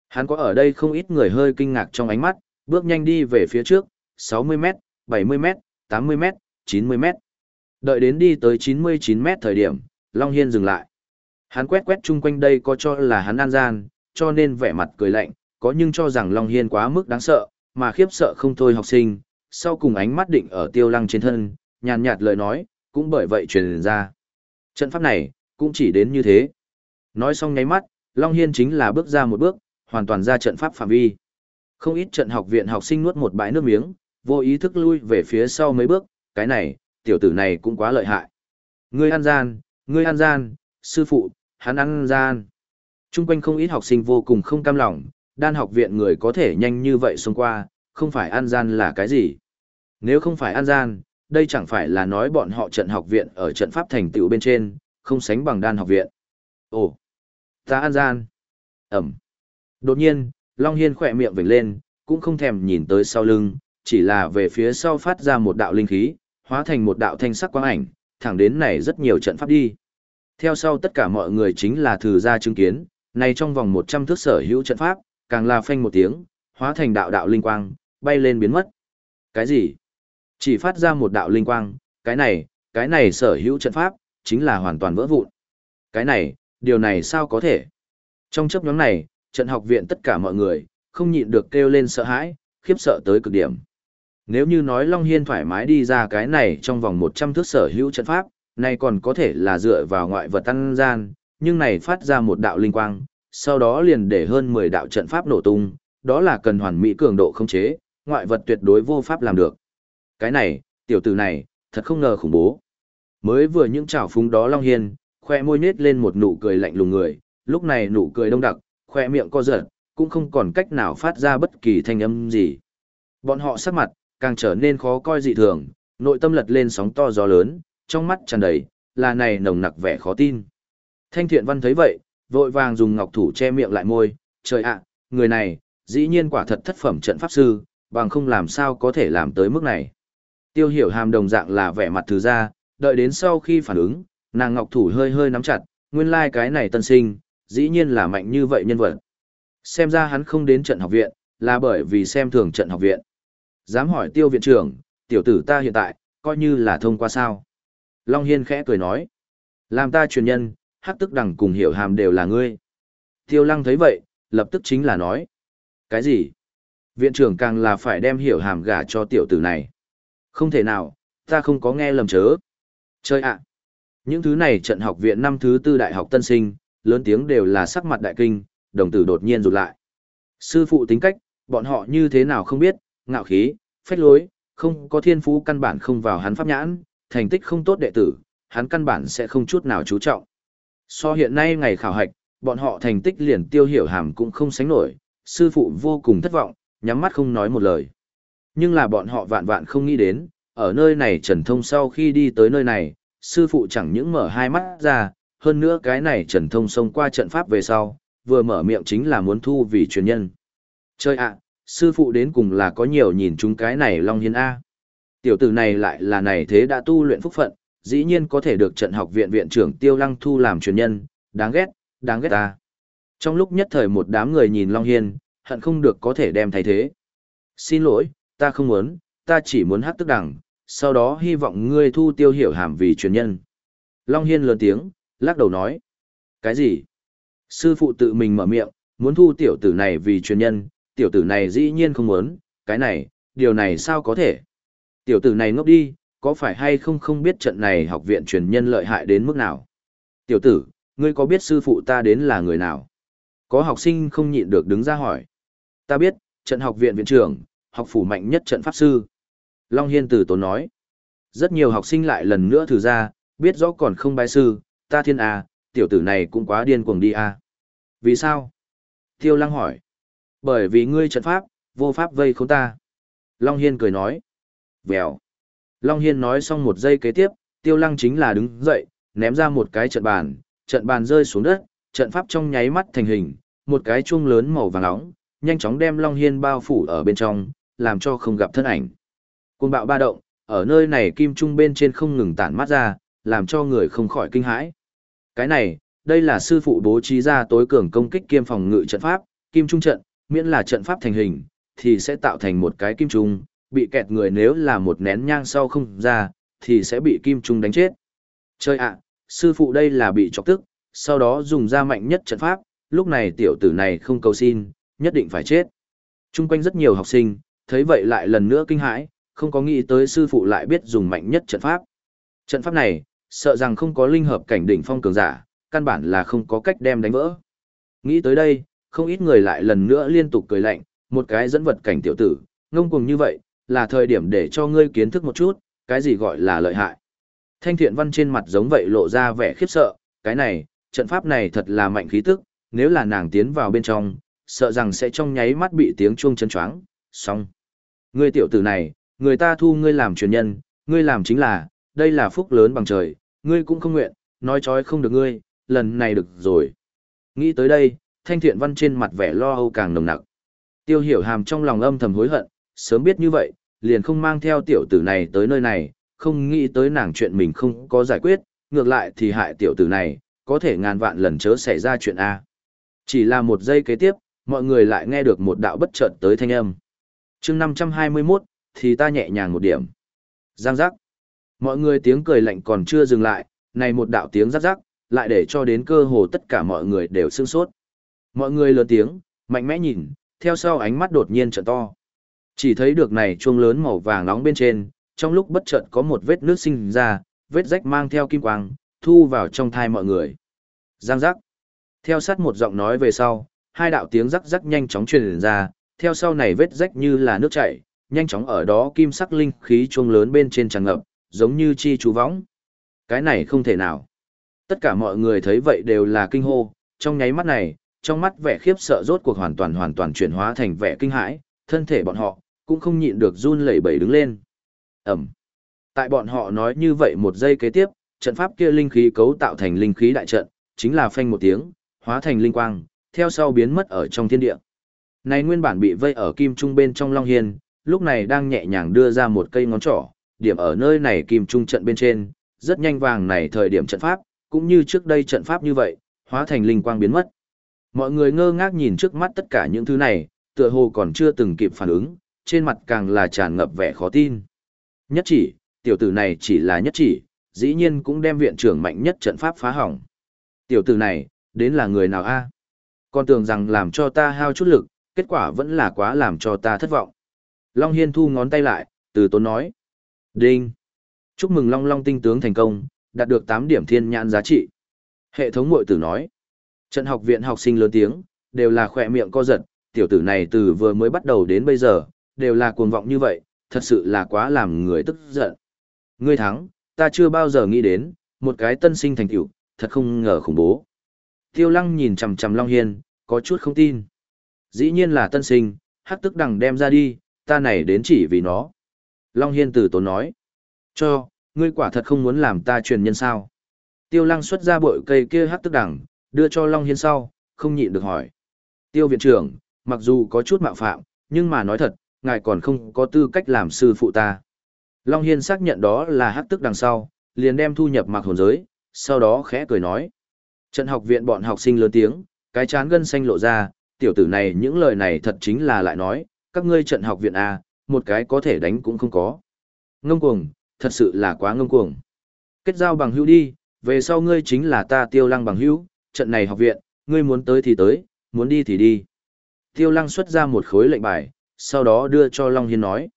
Hắn có ở đây không ít người hơi kinh ngạc trong ánh mắt, bước nhanh đi về phía trước, 60m, 70m, 80m, 90m. Đợi đến đi tới 99m thời điểm, Long Hiên dừng lại. Hắn quét quét chung quanh đây có cho là hắn an gian, cho nên vẻ mặt cười lạnh, có nhưng cho rằng Long Hiên quá mức đáng sợ, mà khiếp sợ không thôi học sinh, sau cùng ánh mắt định ở tiêu lăng trên thân, nhàn nhạt lời nói, cũng bởi vậy truyền ra. Trận pháp này, cũng chỉ đến như thế. Nói xong nháy mắt, Long Hiên chính là bước ra một bước, hoàn toàn ra trận pháp phạm vi. Không ít trận học viện học sinh nuốt một bãi nước miếng, vô ý thức lui về phía sau mấy bước, cái này, tiểu tử này cũng quá lợi hại. Ngươi ăn gian, ngươi ăn gian, sư phụ, hắn ăn gian. Trung quanh không ít học sinh vô cùng không cam lòng, đan học viện người có thể nhanh như vậy xông qua, không phải an gian là cái gì. Nếu không phải an gian, đây chẳng phải là nói bọn họ trận học viện ở trận pháp thành tựu bên trên, không sánh bằng đan học viện. Ồ, ta an gian. Ẩm. Đột nhiên, Long Hiên khỏe miệng vểnh lên, cũng không thèm nhìn tới sau lưng, chỉ là về phía sau phát ra một đạo linh khí, hóa thành một đạo thanh sắc quang ảnh, thẳng đến này rất nhiều trận pháp đi. Theo sau tất cả mọi người chính là thử ra chứng kiến, này trong vòng 100 thước sở hữu trận pháp, càng là phanh một tiếng, hóa thành đạo đạo linh quang, bay lên biến mất. Cái gì? Chỉ phát ra một đạo linh quang, cái này, cái này sở hữu trận pháp, chính là hoàn toàn vỡ vụn. Cái này, điều này sao có thể? Trong chấp nhóm này, trận học viện tất cả mọi người, không nhịn được kêu lên sợ hãi, khiếp sợ tới cực điểm. Nếu như nói Long Hiên thoải mái đi ra cái này trong vòng 100 thước sở hữu trận pháp, này còn có thể là dựa vào ngoại vật tăng gian, nhưng này phát ra một đạo linh quang, sau đó liền để hơn 10 đạo trận pháp nổ tung, đó là cần hoàn mỹ cường độ không chế, ngoại vật tuyệt đối vô pháp làm được. Cái này, tiểu tử này, thật không ngờ khủng bố. Mới vừa những trào phúng đó Long Hiên, khoe môi nết lên một nụ cười lạnh lùng người, lúc này nụ cười đông đặc, khoe miệng co giật, cũng không còn cách nào phát ra bất kỳ thanh âm gì. Bọn họ sắc mặt, càng trở nên khó coi dị thường, nội tâm lật lên sóng to gió lớn, trong mắt tràn đầy, là này nồng nặc vẻ khó tin. Thanh thiện văn thấy vậy, vội vàng dùng ngọc thủ che miệng lại môi, trời ạ, người này, dĩ nhiên quả thật thất phẩm trận pháp sư, bằng không làm sao có thể làm tới mức này. Tiêu hiểu hàm đồng dạng là vẻ mặt thứ ra, đợi đến sau khi phản ứng, nàng ngọc thủ hơi hơi nắm chặt, nguyên lai like cái này tân sinh, dĩ nhiên là mạnh như vậy nhân vật. Xem ra hắn không đến trận học viện, là bởi vì xem thường trận học viện. Dám hỏi tiêu viện trưởng, tiểu tử ta hiện tại, coi như là thông qua sao. Long Hiên khẽ cười nói. Làm ta truyền nhân, hắc tức đằng cùng hiểu hàm đều là ngươi. Tiêu lăng thấy vậy, lập tức chính là nói. Cái gì? Viện trưởng càng là phải đem hiểu hàm gả cho tiểu tử này. Không thể nào, ta không có nghe lầm chớ. Chơi ạ! Những thứ này trận học viện năm thứ tư đại học tân sinh, lớn tiếng đều là sắc mặt đại kinh, đồng tử đột nhiên rụt lại. Sư phụ tính cách, bọn họ như thế nào không biết, ngạo khí, phách lối, không có thiên phú căn bản không vào hắn pháp nhãn, thành tích không tốt đệ tử, hắn căn bản sẽ không chút nào chú trọng. So hiện nay ngày khảo hạch, bọn họ thành tích liền tiêu hiểu hàm cũng không sánh nổi, sư phụ vô cùng thất vọng, nhắm mắt không nói một lời. Nhưng là bọn họ vạn vạn không nghĩ đến, ở nơi này Trần Thông sau khi đi tới nơi này, sư phụ chẳng những mở hai mắt ra, hơn nữa cái này Trần Thông xông qua trận pháp về sau, vừa mở miệng chính là muốn thu vì truyền nhân. Chơi ạ, sư phụ đến cùng là có nhiều nhìn chúng cái này Long Hiên A. Tiểu tử này lại là này thế đã tu luyện phúc phận, dĩ nhiên có thể được trận học viện viện trưởng Tiêu Lăng thu làm truyền nhân, đáng ghét, đáng ghét ta. Trong lúc nhất thời một đám người nhìn Long Hiên, hận không được có thể đem thay thế. Xin lỗi, ta không muốn, ta chỉ muốn hát tức đẳng, sau đó hy vọng ngươi thu tiêu hiểu hàm vì truyền nhân. Long Hiên lớn tiếng, lắc đầu nói. Cái gì? Sư phụ tự mình mở miệng, muốn thu tiểu tử này vì truyền nhân, tiểu tử này dĩ nhiên không muốn, cái này, điều này sao có thể? Tiểu tử này ngốc đi, có phải hay không không biết trận này học viện truyền nhân lợi hại đến mức nào? Tiểu tử, ngươi có biết sư phụ ta đến là người nào? Có học sinh không nhịn được đứng ra hỏi. Ta biết, trận học viện viện trưởng, học phủ mạnh nhất trận pháp sư. Long Hiên từ tốn nói. Rất nhiều học sinh lại lần nữa thử ra, biết rõ còn không bái sư, ta thiên à, tiểu tử này cũng quá điên cuồng đi à. Vì sao? Tiêu Lăng hỏi. Bởi vì ngươi trận pháp, vô pháp vây khốn ta. Long Hiên cười nói. Vèo. Long Hiên nói xong một giây kế tiếp, Tiêu Lăng chính là đứng dậy, ném ra một cái trận bàn, trận bàn rơi xuống đất, trận pháp trong nháy mắt thành hình, một cái chuông lớn màu vàng nóng, nhanh chóng đem Long Hiên bao phủ ở bên trong, làm cho không gặp thân ảnh. Cuồng bạo ba động, ở nơi này kim trung bên trên không ngừng tản mát ra, làm cho người không khỏi kinh hãi. Cái này, đây là sư phụ bố trí ra tối cường công kích kiêm phòng ngự trận pháp, kim trung trận, miễn là trận pháp thành hình, thì sẽ tạo thành một cái kim trung, bị kẹt người nếu là một nén nhang sau không ra, thì sẽ bị kim trung đánh chết. Chơi ạ, sư phụ đây là bị chọc tức, sau đó dùng ra mạnh nhất trận pháp, lúc này tiểu tử này không cầu xin, nhất định phải chết. Trung quanh rất nhiều học sinh, thấy vậy lại lần nữa kinh hãi, không có nghĩ tới sư phụ lại biết dùng mạnh nhất trận pháp. Trận pháp này, sợ rằng không có linh hợp cảnh đỉnh phong cường giả, căn bản là không có cách đem đánh vỡ. Nghĩ tới đây, không ít người lại lần nữa liên tục cười lạnh, một cái dẫn vật cảnh tiểu tử, ngông cuồng như vậy, là thời điểm để cho ngươi kiến thức một chút, cái gì gọi là lợi hại. Thanh thiện văn trên mặt giống vậy lộ ra vẻ khiếp sợ, cái này, trận pháp này thật là mạnh khí tức, nếu là nàng tiến vào bên trong, sợ rằng sẽ trong nháy mắt bị tiếng chuông chấn choáng, xong. Ngươi tiểu tử này, người ta thu ngươi làm truyền nhân, ngươi làm chính là, đây là phúc lớn bằng trời, ngươi cũng không nguyện, nói chói không được ngươi, lần này được rồi. Nghĩ tới đây, thanh thiện văn trên mặt vẻ lo âu càng nồng nặc. Tiêu hiểu hàm trong lòng âm thầm hối hận, sớm biết như vậy, liền không mang theo tiểu tử này tới nơi này, không nghĩ tới nàng chuyện mình không có giải quyết, ngược lại thì hại tiểu tử này, có thể ngàn vạn lần chớ xảy ra chuyện A. Chỉ là một giây kế tiếp, mọi người lại nghe được một đạo bất chợt tới thanh âm. chương 521, thì ta nhẹ nhàng một điểm. Giang giác. Mọi người tiếng cười lạnh còn chưa dừng lại, này một đạo tiếng rắc rắc, lại để cho đến cơ hồ tất cả mọi người đều sương sốt. Mọi người lớn tiếng, mạnh mẽ nhìn, theo sau ánh mắt đột nhiên trợ to. Chỉ thấy được này chuông lớn màu vàng nóng bên trên, trong lúc bất chợt có một vết nước sinh ra, vết rách mang theo kim quang, thu vào trong thai mọi người. Giang giác. Theo sát một giọng nói về sau, hai đạo tiếng rắc rắc nhanh chóng truyền ra, theo sau này vết rách như là nước chảy, nhanh chóng ở đó kim sắc linh khí chuông lớn bên trên tràn ngập, giống như chi chú võng. Cái này không thể nào. Tất cả mọi người thấy vậy đều là kinh hô, trong nháy mắt này, trong mắt vẻ khiếp sợ rốt cuộc hoàn toàn hoàn toàn chuyển hóa thành vẻ kinh hãi, thân thể bọn họ cũng không nhịn được run lẩy bẩy đứng lên. Ẩm. Tại bọn họ nói như vậy một giây kế tiếp, trận pháp kia linh khí cấu tạo thành linh khí đại trận, chính là phanh một tiếng, hóa thành linh quang, theo sau biến mất ở trong thiên địa. Này nguyên bản bị vây ở kim trung bên trong Long Hiên, lúc này đang nhẹ nhàng đưa ra một cây ngón trỏ, điểm ở nơi này kim trung trận bên trên, rất nhanh vàng này thời điểm trận pháp, cũng như trước đây trận pháp như vậy, hóa thành linh quang biến mất. Mọi người ngơ ngác nhìn trước mắt tất cả những thứ này, tựa hồ còn chưa từng kịp phản ứng, trên mặt càng là tràn ngập vẻ khó tin. Nhất chỉ, tiểu tử này chỉ là nhất chỉ, dĩ nhiên cũng đem viện trưởng mạnh nhất trận pháp phá hỏng. Tiểu tử này, đến là người nào a? Con tưởng rằng làm cho ta hao chút lực, kết quả vẫn là quá làm cho ta thất vọng. Long Hiên thu ngón tay lại, từ tốn nói. Đinh! Chúc mừng Long Long tinh tướng thành công, đạt được 8 điểm thiên nhãn giá trị. Hệ thống mội tử nói. Trận học viện học sinh lớn tiếng, đều là khỏe miệng co giật, tiểu tử này từ vừa mới bắt đầu đến bây giờ, đều là cuồng vọng như vậy, thật sự là quá làm người tức giận. Ngươi thắng, ta chưa bao giờ nghĩ đến, một cái tân sinh thành tiểu, thật không ngờ khủng bố. Tiêu lăng nhìn chầm chầm Long Hiên, có chút không tin. Dĩ nhiên là tân sinh, hắc tức đằng đem ra đi, ta này đến chỉ vì nó. Long Hiên từ tốn nói. Cho, ngươi quả thật không muốn làm ta truyền nhân sao. Tiêu lăng xuất ra bội cây kia hắc tức đằng, đưa cho Long Hiên sau, không nhịn được hỏi. Tiêu viện trưởng, mặc dù có chút mạo phạm, nhưng mà nói thật, ngài còn không có tư cách làm sư phụ ta. Long Hiên xác nhận đó là hắc tức đằng sau, liền đem thu nhập mặc hồn giới, sau đó khẽ cười nói. Trận học viện bọn học sinh lớn tiếng, cái chán gân xanh lộ ra, tiểu tử này những lời này thật chính là lại nói, các ngươi trận học viện A, một cái có thể đánh cũng không có. Ngông cuồng, thật sự là quá ngông cuồng. Kết giao bằng hữu đi, về sau ngươi chính là ta tiêu lăng bằng hữu, trận này học viện, ngươi muốn tới thì tới, muốn đi thì đi. Tiêu lăng xuất ra một khối lệnh bài, sau đó đưa cho Long Hiên nói.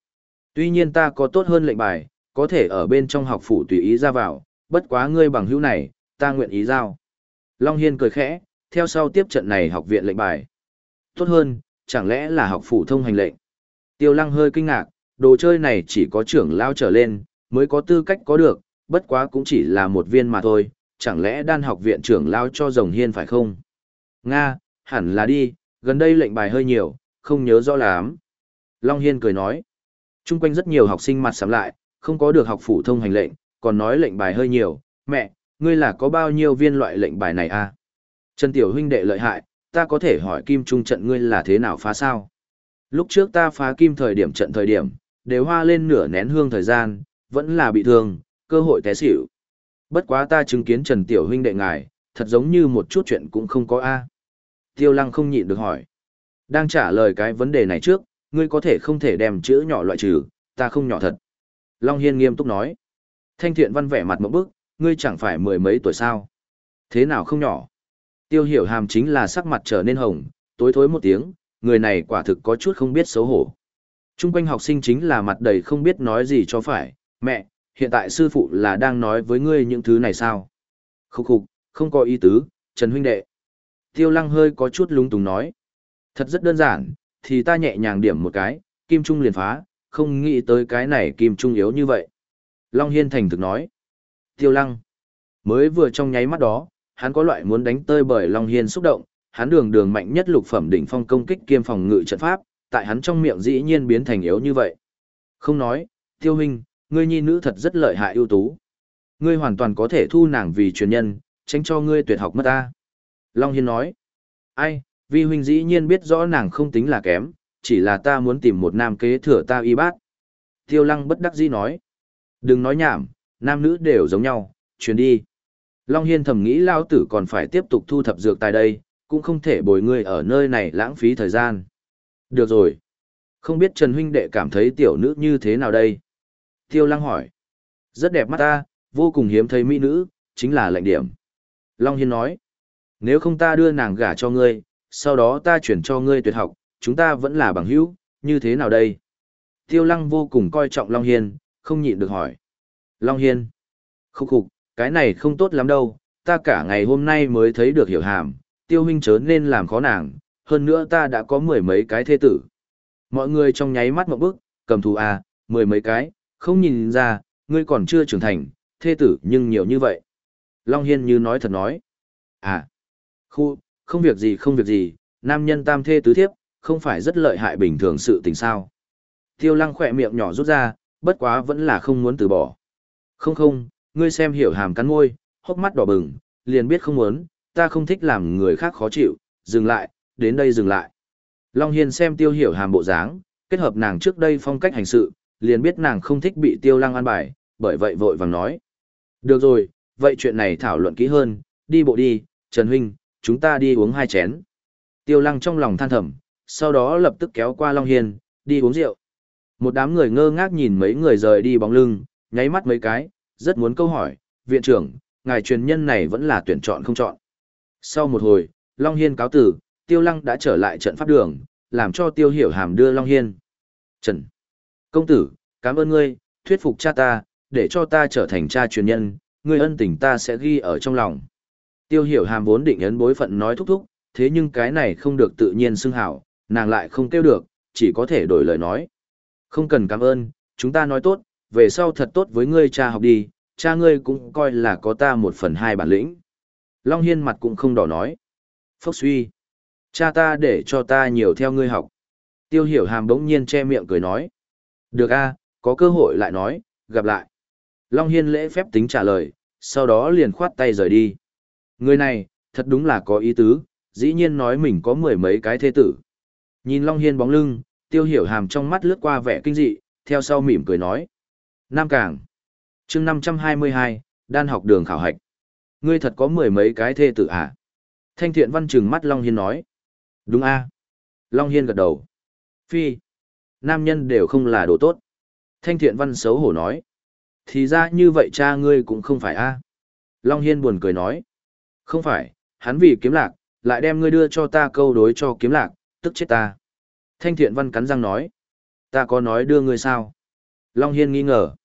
Tuy nhiên ta có tốt hơn lệnh bài, có thể ở bên trong học phủ tùy ý ra vào, bất quá ngươi bằng hữu này, ta nguyện ý giao. Long Hiên cười khẽ, theo sau tiếp trận này học viện lệnh bài. Tốt hơn, chẳng lẽ là học phủ thông hành lệnh? Tiêu lăng hơi kinh ngạc, đồ chơi này chỉ có trưởng lao trở lên, mới có tư cách có được, bất quá cũng chỉ là một viên mà thôi, chẳng lẽ đan học viện trưởng lao cho rồng hiên phải không? Nga, hẳn là đi, gần đây lệnh bài hơi nhiều, không nhớ rõ lắm. Long Hiên cười nói, chung quanh rất nhiều học sinh mặt sắm lại, không có được học phủ thông hành lệnh, còn nói lệnh bài hơi nhiều, mẹ, ngươi là có bao nhiêu viên loại lệnh bài này à? Trần Tiểu huynh đệ lợi hại, ta có thể hỏi kim trung trận ngươi là thế nào phá sao? Lúc trước ta phá kim thời điểm trận thời điểm, đều hoa lên nửa nén hương thời gian, vẫn là bị thương, cơ hội té xỉu. Bất quá ta chứng kiến Trần Tiểu huynh đệ ngài, thật giống như một chút chuyện cũng không có a. Tiêu Lăng không nhịn được hỏi. Đang trả lời cái vấn đề này trước, ngươi có thể không thể đem chữ nhỏ loại trừ, ta không nhỏ thật. Long Hiên nghiêm túc nói. Thanh thiện văn vẻ mặt một bức, ngươi chẳng phải mười mấy tuổi sao. Thế nào không nhỏ? Tiêu hiểu hàm chính là sắc mặt trở nên hồng, tối thối một tiếng, người này quả thực có chút không biết xấu hổ. Trung quanh học sinh chính là mặt đầy không biết nói gì cho phải, mẹ, hiện tại sư phụ là đang nói với ngươi những thứ này sao? Khúc khục, không có ý tứ, Trần huynh đệ. Tiêu lăng hơi có chút lúng túng nói. Thật rất đơn giản, thì ta nhẹ nhàng điểm một cái, kim trung liền phá, không nghĩ tới cái này kim trung yếu như vậy. Long Hiên thành thực nói. Tiêu lăng. Mới vừa trong nháy mắt đó, hắn có loại muốn đánh tơi bởi Long Hiên xúc động, hắn đường đường mạnh nhất lục phẩm đỉnh phong công kích kiêm phòng ngự trận pháp, tại hắn trong miệng dĩ nhiên biến thành yếu như vậy. Không nói, tiêu huynh, ngươi nhi nữ thật rất lợi hại ưu tú. Ngươi hoàn toàn có thể thu nàng vì truyền nhân, tránh cho ngươi tuyệt học mất ta. Long Hiên nói, ai, vi huynh dĩ nhiên biết rõ nàng không tính là kém, chỉ là ta muốn tìm một nam kế thừa ta y bát. Tiêu lăng bất đắc dĩ nói, đừng nói nhảm, nam nữ đều giống nhau, truyền đi. Long Hiên thầm nghĩ lao tử còn phải tiếp tục thu thập dược tài đây, cũng không thể bồi ngươi ở nơi này lãng phí thời gian. Được rồi. Không biết Trần huynh đệ cảm thấy tiểu nữ như thế nào đây? Tiêu lăng hỏi. Rất đẹp mắt ta, vô cùng hiếm thấy mỹ nữ, chính là lệnh điểm. Long Hiên nói. Nếu không ta đưa nàng gả cho ngươi, sau đó ta chuyển cho ngươi tuyệt học, chúng ta vẫn là bằng hữu, như thế nào đây? Tiêu lăng vô cùng coi trọng Long Hiên, không nhịn được hỏi. Long Hiên. Khúc khục, cái này không tốt lắm đâu, ta cả ngày hôm nay mới thấy được hiểu hàm, tiêu huynh chớ nên làm khó nàng, hơn nữa ta đã có mười mấy cái thê tử. Mọi người trong nháy mắt một bức, cầm thù à, mười mấy cái, không nhìn ra, ngươi còn chưa trưởng thành, thê tử nhưng nhiều như vậy. Long Hiên như nói thật nói. À, khu, không việc gì không việc gì, nam nhân tam thê tứ thiếp, không phải rất lợi hại bình thường sự tình sao. Tiêu lăng khỏe miệng nhỏ rút ra, bất quá vẫn là không muốn từ bỏ. Không không, ngươi xem hiểu hàm cắn môi, hốc mắt đỏ bừng, liền biết không muốn, ta không thích làm người khác khó chịu, dừng lại, đến đây dừng lại. Long Hiên xem tiêu hiểu hàm bộ dáng, kết hợp nàng trước đây phong cách hành sự, liền biết nàng không thích bị tiêu lăng an bài, bởi vậy vội vàng nói. Được rồi, vậy chuyện này thảo luận kỹ hơn, đi bộ đi, Trần Huynh, chúng ta đi uống hai chén. Tiêu lăng trong lòng than thầm, sau đó lập tức kéo qua Long Hiên, đi uống rượu. Một đám người ngơ ngác nhìn mấy người rời đi bóng lưng, nháy mắt mấy cái, rất muốn câu hỏi, viện trưởng, ngài truyền nhân này vẫn là tuyển chọn không chọn. Sau một hồi, Long Hiên cáo tử, Tiêu Lăng đã trở lại trận pháp đường, làm cho Tiêu Hiểu Hàm đưa Long Hiên. Trần. Công tử, cảm ơn ngươi, thuyết phục cha ta, để cho ta trở thành cha truyền nhân, ngươi ân tình ta sẽ ghi ở trong lòng. Tiêu Hiểu Hàm vốn định ấn bối phận nói thúc thúc, thế nhưng cái này không được tự nhiên xưng hảo, nàng lại không kêu được, chỉ có thể đổi lời nói. Không cần cảm ơn, chúng ta nói tốt, về sau thật tốt với ngươi cha học đi, cha ngươi cũng coi là có ta một phần hai bản lĩnh. Long Hiên mặt cũng không đỏ nói. Phốc suy. Cha ta để cho ta nhiều theo ngươi học. Tiêu hiểu hàm đống nhiên che miệng cười nói. Được a có cơ hội lại nói, gặp lại. Long Hiên lễ phép tính trả lời, sau đó liền khoát tay rời đi. Người này, thật đúng là có ý tứ, dĩ nhiên nói mình có mười mấy cái thế tử. Nhìn Long Hiên bóng lưng, tiêu hiểu hàm trong mắt lướt qua vẻ kinh dị, theo sau mỉm cười nói. Nam Cảng chương 522, đan học đường khảo hạch. Ngươi thật có mười mấy cái thê tử à? Thanh thiện văn trừng mắt Long Hiên nói. Đúng a Long Hiên gật đầu. Phi. Nam nhân đều không là đồ tốt. Thanh thiện văn xấu hổ nói. Thì ra như vậy cha ngươi cũng không phải a Long Hiên buồn cười nói. Không phải, hắn vì kiếm lạc, lại đem ngươi đưa cho ta câu đối cho kiếm lạc, tức chết ta. Thanh thiện văn cắn răng nói. Ta có nói đưa ngươi sao? Long Hiên nghi ngờ.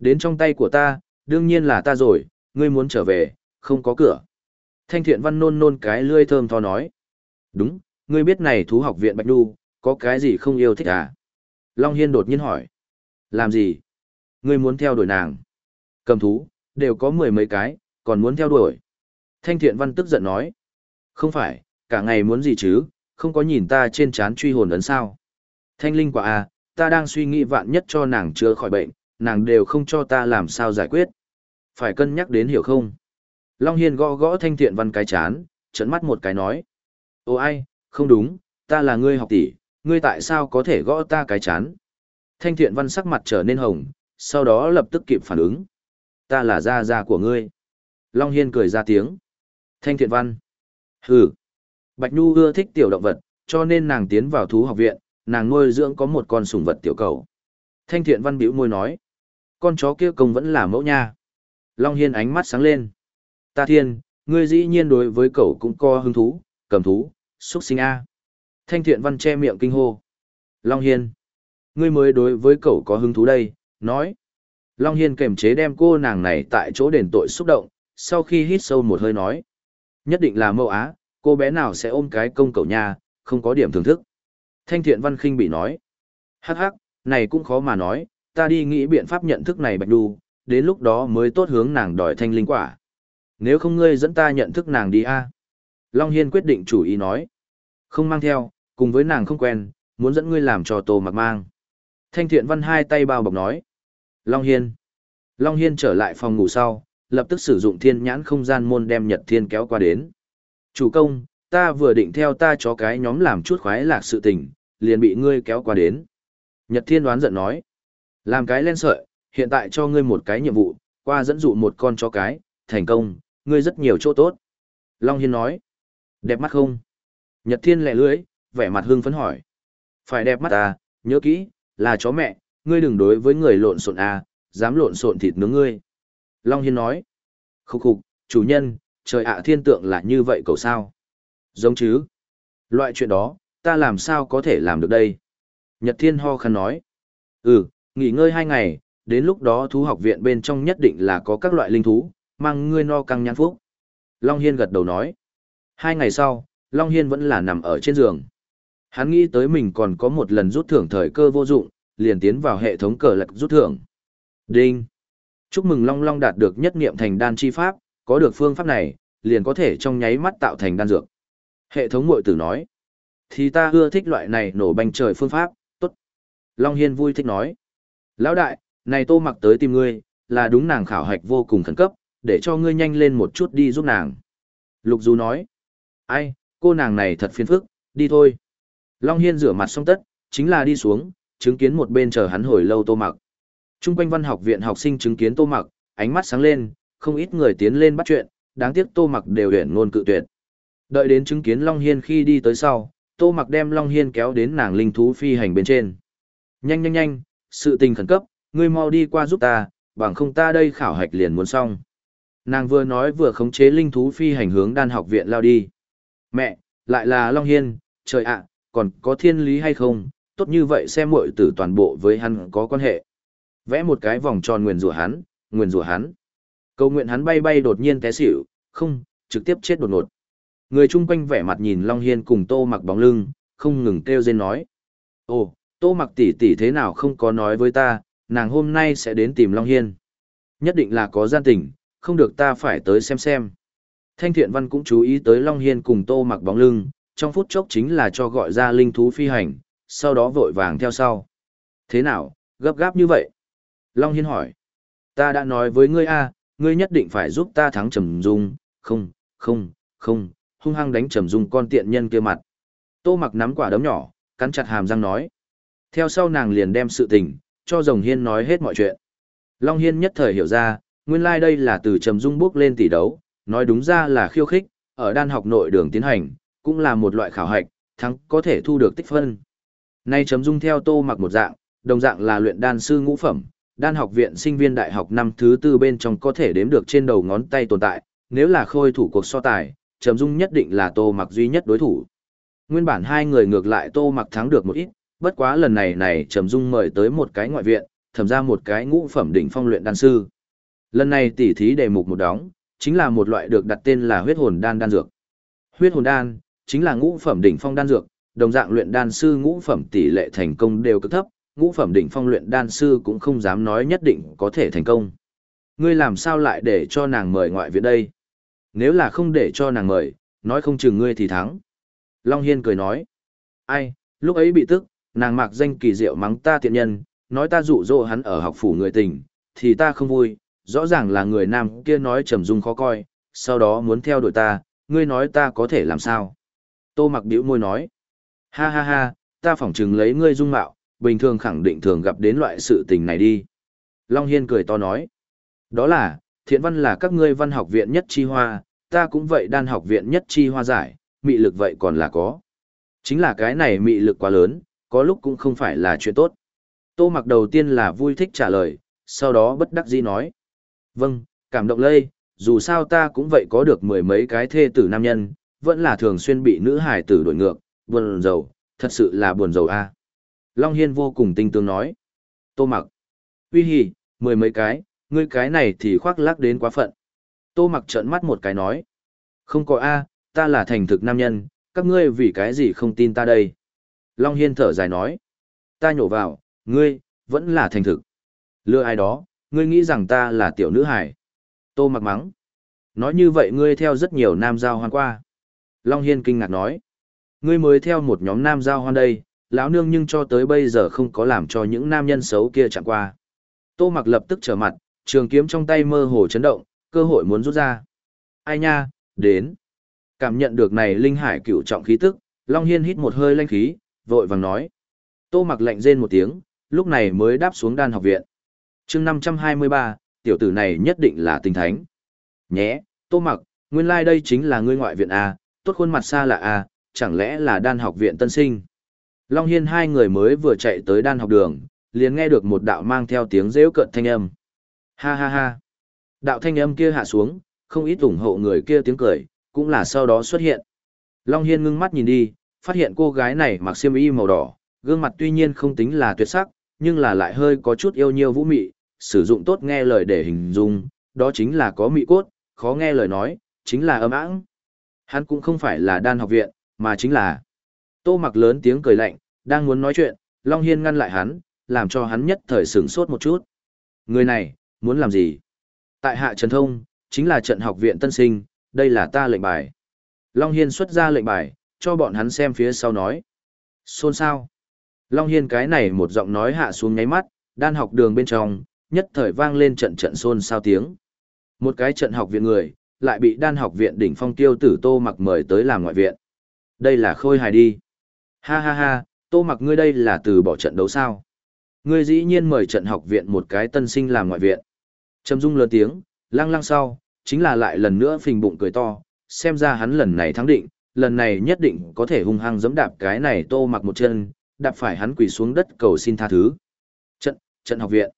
Đến trong tay của ta, đương nhiên là ta rồi, ngươi muốn trở về, không có cửa. Thanh thiện văn nôn nôn cái lươi thơm tho nói. Đúng, ngươi biết này thú học viện Bạch Đu, có cái gì không yêu thích à? Long Hiên đột nhiên hỏi. Làm gì? Ngươi muốn theo đuổi nàng. Cầm thú, đều có mười mấy cái, còn muốn theo đuổi. Thanh thiện văn tức giận nói. Không phải, cả ngày muốn gì chứ, không có nhìn ta trên chán truy hồn ấn sao. Thanh linh quả à, ta đang suy nghĩ vạn nhất cho nàng chữa khỏi bệnh, nàng đều không cho ta làm sao giải quyết. Phải cân nhắc đến hiểu không? Long Hiên gõ gõ thanh thiện văn cái chán, trấn mắt một cái nói. Ô ai, không đúng, ta là ngươi học tỷ, ngươi tại sao có thể gõ ta cái chán? Thanh thiện văn sắc mặt trở nên hồng, sau đó lập tức kịp phản ứng. Ta là gia gia của ngươi. Long Hiên cười ra tiếng. Thanh thiện văn. Hừ. Bạch Nhu ưa thích tiểu động vật, cho nên nàng tiến vào thú học viện, nàng nuôi dưỡng có một con sủng vật tiểu cầu. Thanh thiện văn bĩu môi nói. Con chó kia công vẫn là mẫu nha. Long Hiên ánh mắt sáng lên. Ta thiên, ngươi dĩ nhiên đối với cậu cũng có hứng thú, cầm thú, xuất sinh A. Thanh thiện văn che miệng kinh hô. Long Hiên. Ngươi mới đối với cậu có hứng thú đây, nói. Long Hiên kềm chế đem cô nàng này tại chỗ đền tội xúc động, sau khi hít sâu một hơi nói. Nhất định là mẫu á, cô bé nào sẽ ôm cái công cậu nha, không có điểm thưởng thức. Thanh thiện văn khinh bị nói. Hắc hắc, này cũng khó mà nói, ta đi nghĩ biện pháp nhận thức này bạch đu, đến lúc đó mới tốt hướng nàng đòi thanh linh quả. Nếu không ngươi dẫn ta nhận thức nàng đi a Long Hiên quyết định chủ ý nói. Không mang theo, cùng với nàng không quen, muốn dẫn ngươi làm cho Tô Mặc mang. Thanh Thiện Văn hai tay bao bọc nói. Long Hiên. Long Hiên trở lại phòng ngủ sau, lập tức sử dụng thiên nhãn không gian môn đem Nhật Thiên kéo qua đến. Chủ công, ta vừa định theo ta cho cái nhóm làm chút khoái lạc sự tình, liền bị ngươi kéo qua đến. Nhật Thiên đoán giận nói. Làm cái len sợi, hiện tại cho ngươi một cái nhiệm vụ, qua dẫn dụ một con chó cái, thành công, ngươi rất nhiều chỗ tốt. Long Hiên nói. Đẹp mắt không? Nhật Thiên lẹ lưới, vẻ mặt hưng phấn hỏi. Phải đẹp mắt à, nhớ kỹ, là chó mẹ, ngươi đừng đối với người lộn xộn à, dám lộn xộn thịt nướng ngươi. Long Hiên nói. Khúc khục, chủ nhân, trời ạ thiên tượng là như vậy cậu sao? Giống chứ? Loại chuyện đó, ta làm sao có thể làm được đây? Nhật Thiên ho khăn nói. Ừ, nghỉ ngơi hai ngày, đến lúc đó thú học viện bên trong nhất định là có các loại linh thú, mang ngươi no căng nhãn phúc. Long Hiên gật đầu nói. Hai ngày sau, Long Hiên vẫn là nằm ở trên giường. Hắn nghĩ tới mình còn có một lần rút thưởng thời cơ vô dụng, liền tiến vào hệ thống cờ lạc rút thưởng. Đinh! Chúc mừng Long Long đạt được nhất niệm thành đan chi pháp, có được phương pháp này, liền có thể trong nháy mắt tạo thành đan dược. Hệ thống mội tử nói. Thì ta ưa thích loại này nổ banh trời phương pháp, tốt. Long Hiên vui thích nói. Lão đại, này tô mặc tới tìm ngươi, là đúng nàng khảo hạch vô cùng khẩn cấp, để cho ngươi nhanh lên một chút đi giúp nàng. Lục Du nói. Ai, cô nàng này thật phiền phức, đi thôi. Long Hiên rửa mặt xong tất, chính là đi xuống, chứng kiến một bên chờ hắn hồi lâu tô mặc. Trung quanh văn học viện học sinh chứng kiến tô mặc, ánh mắt sáng lên, không ít người tiến lên bắt chuyện, đáng tiếc tô mặc đều huyền ngôn cự tuyệt. Đợi đến chứng kiến Long Hiên khi đi tới sau, tô mặc đem Long Hiên kéo đến nàng linh thú phi hành bên trên. Nhanh nhanh nhanh, sự tình khẩn cấp, ngươi mau đi qua giúp ta, bằng không ta đây khảo hạch liền muốn xong. Nàng vừa nói vừa khống chế linh thú phi hành hướng đan học viện lao đi. Mẹ, lại là Long Hiên, trời ạ, còn có thiên lý hay không, tốt như vậy xem muội tử toàn bộ với hắn có quan hệ. Vẽ một cái vòng tròn nguyền rủa hắn, nguyền rủa hắn. Câu nguyện hắn bay bay đột nhiên té xỉu, không, trực tiếp chết đột ngột. Người chung quanh vẻ mặt nhìn Long Hiên cùng Tô Mặc bóng lưng, không ngừng kêu rên nói. Ồ, Tô Mặc tỷ tỷ thế nào không có nói với ta, nàng hôm nay sẽ đến tìm Long Hiên. Nhất định là có gian tình, không được ta phải tới xem xem. Thanh Thiện Văn cũng chú ý tới Long Hiên cùng Tô Mặc bóng lưng, trong phút chốc chính là cho gọi ra linh thú phi hành, sau đó vội vàng theo sau. Thế nào, gấp gáp như vậy? Long Hiên hỏi. Ta đã nói với ngươi a ngươi nhất định phải giúp ta thắng Trầm Dung, không, không, không, hung hăng đánh Trầm Dung con tiện nhân kia mặt. Tô mặc nắm quả đấm nhỏ, cắn chặt hàm răng nói. Theo sau nàng liền đem sự tình, cho Rồng Hiên nói hết mọi chuyện. Long Hiên nhất thời hiểu ra, nguyên lai like đây là từ Trầm Dung bước lên tỷ đấu, nói đúng ra là khiêu khích, ở đan học nội đường tiến hành, cũng là một loại khảo hạch, thắng có thể thu được tích phân. Nay Trầm Dung theo Tô mặc một dạng, đồng dạng là luyện đan sư ngũ phẩm, đan học viện sinh viên đại học năm thứ tư bên trong có thể đếm được trên đầu ngón tay tồn tại, nếu là khôi thủ cuộc so tài, Trầm Dung nhất định là Tô Mặc duy nhất đối thủ. Nguyên bản hai người ngược lại Tô Mặc thắng được một ít, bất quá lần này này Trầm Dung mời tới một cái ngoại viện, thẩm ra một cái ngũ phẩm đỉnh phong luyện đan sư. Lần này tỉ thí đề mục một đóng, chính là một loại được đặt tên là huyết hồn đan đan dược. Huyết hồn đan chính là ngũ phẩm đỉnh phong đan dược, đồng dạng luyện đan sư ngũ phẩm tỷ lệ thành công đều cực thấp, ngũ phẩm đỉnh phong luyện đan sư cũng không dám nói nhất định có thể thành công. Ngươi làm sao lại để cho nàng mời ngoại viện đây? Nếu là không để cho nàng mời, nói không chừng ngươi thì thắng. Long Hiên cười nói. Ai, lúc ấy bị tức, nàng mạc danh kỳ diệu mắng ta tiện nhân, nói ta dụ dỗ hắn ở học phủ người tình, thì ta không vui, rõ ràng là người nam kia nói trầm dung khó coi, sau đó muốn theo đuổi ta, ngươi nói ta có thể làm sao? Tô mặc biểu môi nói. Ha ha ha, ta phỏng chừng lấy ngươi dung mạo, bình thường khẳng định thường gặp đến loại sự tình này đi. Long Hiên cười to nói. Đó là, thiện văn là các ngươi văn học viện nhất chi hoa, ta cũng vậy đan học viện nhất chi hoa giải, mị lực vậy còn là có. Chính là cái này mị lực quá lớn, có lúc cũng không phải là chuyện tốt. Tô mặc đầu tiên là vui thích trả lời, sau đó bất đắc dĩ nói. Vâng, cảm động lây, dù sao ta cũng vậy có được mười mấy cái thê tử nam nhân, vẫn là thường xuyên bị nữ hải tử đổi ngược, buồn rầu, thật sự là buồn rầu a. Long Hiên vô cùng tinh tương nói. Tô mặc. Uy hì, mười mấy cái, ngươi cái này thì khoác lác đến quá phận. Tô mặc trợn mắt một cái nói. Không có A, ta là thành thực nam nhân, các ngươi vì cái gì không tin ta đây. Long Hiên thở dài nói. Ta nhổ vào, ngươi, vẫn là thành thực. Lừa ai đó, ngươi nghĩ rằng ta là tiểu nữ hải. Tô mặc mắng. Nói như vậy ngươi theo rất nhiều nam giao hoan qua. Long Hiên kinh ngạc nói. Ngươi mới theo một nhóm nam giao hoan đây, lão nương nhưng cho tới bây giờ không có làm cho những nam nhân xấu kia chẳng qua. Tô mặc lập tức trở mặt, trường kiếm trong tay mơ hồ chấn động, cơ hội muốn rút ra. Ai nha, đến. Cảm nhận được này linh hải cửu trọng khí tức, Long Hiên hít một hơi lanh khí, vội vàng nói. Tô mặc lạnh rên một tiếng, lúc này mới đáp xuống đan học viện. chương 523, tiểu tử này nhất định là tinh thánh. Nhé, Tô mặc, nguyên lai like đây chính là ngươi ngoại viện A, tốt khuôn mặt xa là A, chẳng lẽ là đan học viện tân sinh. Long Hiên hai người mới vừa chạy tới đan học đường, liền nghe được một đạo mang theo tiếng rêu cận thanh âm. Ha ha ha. Đạo thanh âm kia hạ xuống, không ít ủng hộ người kia tiếng cười, cũng là sau đó xuất hiện. Long Hiên ngưng mắt nhìn đi, phát hiện cô gái này mặc xiêm y màu đỏ, gương mặt tuy nhiên không tính là tuyệt sắc, nhưng là lại hơi có chút yêu nhiêu vũ mị, sử dụng tốt nghe lời để hình dung, đó chính là có mị cốt, khó nghe lời nói, chính là âm ãng. Hắn cũng không phải là đan học viện, mà chính là Tô mặc lớn tiếng cười lạnh, đang muốn nói chuyện, Long Hiên ngăn lại hắn, làm cho hắn nhất thời sửng sốt một chút. Người này, muốn làm gì? Tại hạ Trần Thông, chính là trận học viện tân sinh, đây là ta lệnh bài. Long Hiên xuất ra lệnh bài, cho bọn hắn xem phía sau nói. Xôn sao? Long Hiên cái này một giọng nói hạ xuống nháy mắt, đan học đường bên trong, nhất thời vang lên trận trận xôn sao tiếng. Một cái trận học viện người, lại bị đan học viện đỉnh phong tiêu tử tô mặc mời tới làm ngoại viện. Đây là khôi hài đi. Ha ha ha, tô mặc ngươi đây là từ bỏ trận đấu sao. Ngươi dĩ nhiên mời trận học viện một cái tân sinh làm ngoại viện. Trầm dung lớn tiếng, lăng lăng sau, chính là lại lần nữa phình bụng cười to, xem ra hắn lần này thắng định, lần này nhất định có thể hung hăng giẫm đạp cái này tô mặc một chân, đạp phải hắn quỳ xuống đất cầu xin tha thứ. Trận, trận học viện.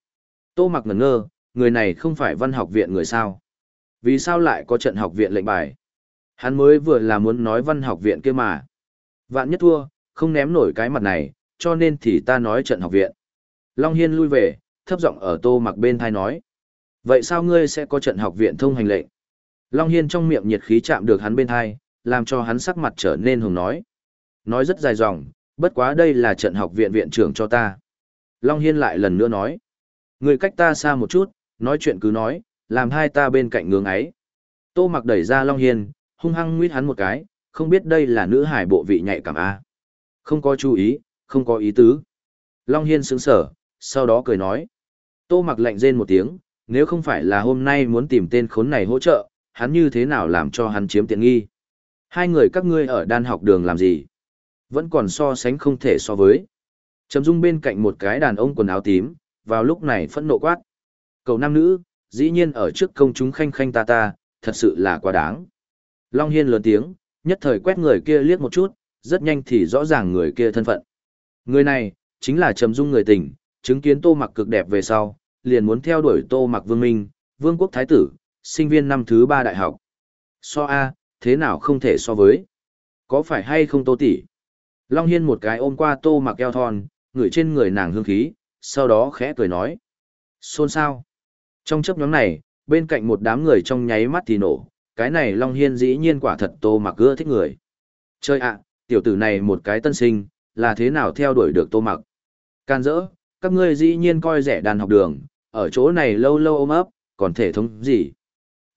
Tô mặc ngẩn ngơ, người này không phải văn học viện người sao. Vì sao lại có trận học viện lệnh bài? Hắn mới vừa là muốn nói văn học viện kia mà. Vạn nhất thua, không ném nổi cái mặt này, cho nên thì ta nói trận học viện. Long Hiên lui về, thấp giọng ở tô mặc bên thai nói. Vậy sao ngươi sẽ có trận học viện thông hành lệnh? Long Hiên trong miệng nhiệt khí chạm được hắn bên thai, làm cho hắn sắc mặt trở nên hùng nói. Nói rất dài dòng, bất quá đây là trận học viện viện trưởng cho ta. Long Hiên lại lần nữa nói. Người cách ta xa một chút, nói chuyện cứ nói, làm hai ta bên cạnh ngưỡng ấy. Tô mặc đẩy ra Long Hiên, hung hăng nguyết hắn một cái, không biết đây là nữ hải bộ vị nhạy cảm A. Không có chú ý, không có ý tứ. Long Hiên sững sở, sau đó cười nói. Tô mặc lạnh rên một tiếng, nếu không phải là hôm nay muốn tìm tên khốn này hỗ trợ, hắn như thế nào làm cho hắn chiếm tiện nghi. Hai người các ngươi ở đan học đường làm gì? Vẫn còn so sánh không thể so với. Trầm Dung bên cạnh một cái đàn ông quần áo tím, vào lúc này phẫn nộ quát. Cầu nam nữ, dĩ nhiên ở trước công chúng khanh khanh ta ta, thật sự là quá đáng. Long Hiên lớn tiếng, nhất thời quét người kia liếc một chút, rất nhanh thì rõ ràng người kia thân phận. Người này, chính là Trầm Dung người tình, chứng kiến tô mặc cực đẹp về sau, liền muốn theo đuổi tô mặc vương minh, vương quốc thái tử, sinh viên năm thứ ba đại học. So A, thế nào không thể so với? Có phải hay không tô tỷ? Long Hiên một cái ôm qua tô mặc eo thon, ngửi trên người nàng hương khí, sau đó khẽ cười nói. Xôn sao? Trong chấp nhóm này, bên cạnh một đám người trong nháy mắt thì nổ, cái này Long Hiên dĩ nhiên quả thật tô mặc ưa thích người. Chơi ạ, tiểu tử này một cái tân sinh, là thế nào theo đuổi được tô mặc? Can dỡ, các ngươi dĩ nhiên coi rẻ đàn học đường, ở chỗ này lâu lâu ôm ấp, còn thể thống gì?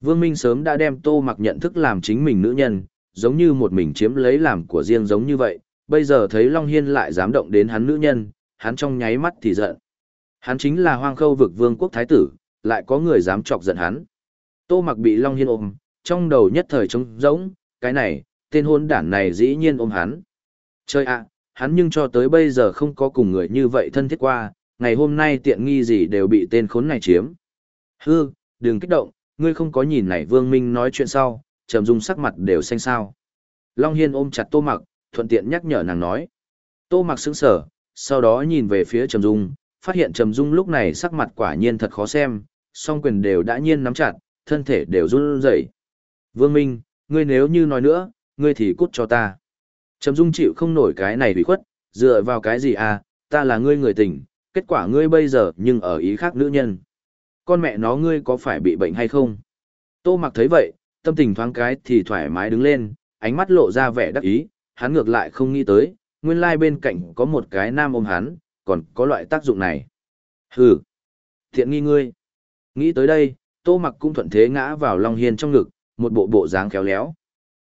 Vương Minh sớm đã đem tô mặc nhận thức làm chính mình nữ nhân, giống như một mình chiếm lấy làm của riêng giống như vậy, bây giờ thấy Long Hiên lại dám động đến hắn nữ nhân, hắn trong nháy mắt thì giận. Hắn chính là hoang khâu vực vương quốc thái tử, lại có người dám chọc giận hắn. Tô mặc bị Long Hiên ôm, trong đầu nhất thời trống rỗng, cái này, tên hôn đản này dĩ nhiên ôm hắn. Chơi ạ, hắn nhưng cho tới bây giờ không có cùng người như vậy thân thiết qua, ngày hôm nay tiện nghi gì đều bị tên khốn này chiếm. Hư, đừng kích động, ngươi không có nhìn này Vương Minh nói chuyện sau, trầm dung sắc mặt đều xanh sao. Long Hiên ôm chặt Tô Mặc, thuận tiện nhắc nhở nàng nói. Tô Mặc sững sở, sau đó nhìn về phía Trầm Dung, phát hiện Trầm Dung lúc này sắc mặt quả nhiên thật khó xem, song quyền đều đã nhiên nắm chặt, thân thể đều run rẩy. Vương Minh, ngươi nếu như nói nữa, ngươi thì cút cho ta. Trầm Dung chịu không nổi cái này bị khuất, dựa vào cái gì à, ta là ngươi người tình, kết quả ngươi bây giờ nhưng ở ý khác nữ nhân. Con mẹ nó ngươi có phải bị bệnh hay không? Tô mặc thấy vậy, tâm tình thoáng cái thì thoải mái đứng lên, ánh mắt lộ ra vẻ đắc ý, hắn ngược lại không nghĩ tới, nguyên lai bên cạnh có một cái nam ôm hắn, còn có loại tác dụng này. Hừ, thiện nghi ngươi. Nghĩ tới đây, tô mặc cũng thuận thế ngã vào Long Hiên trong ngực, một bộ bộ dáng khéo léo.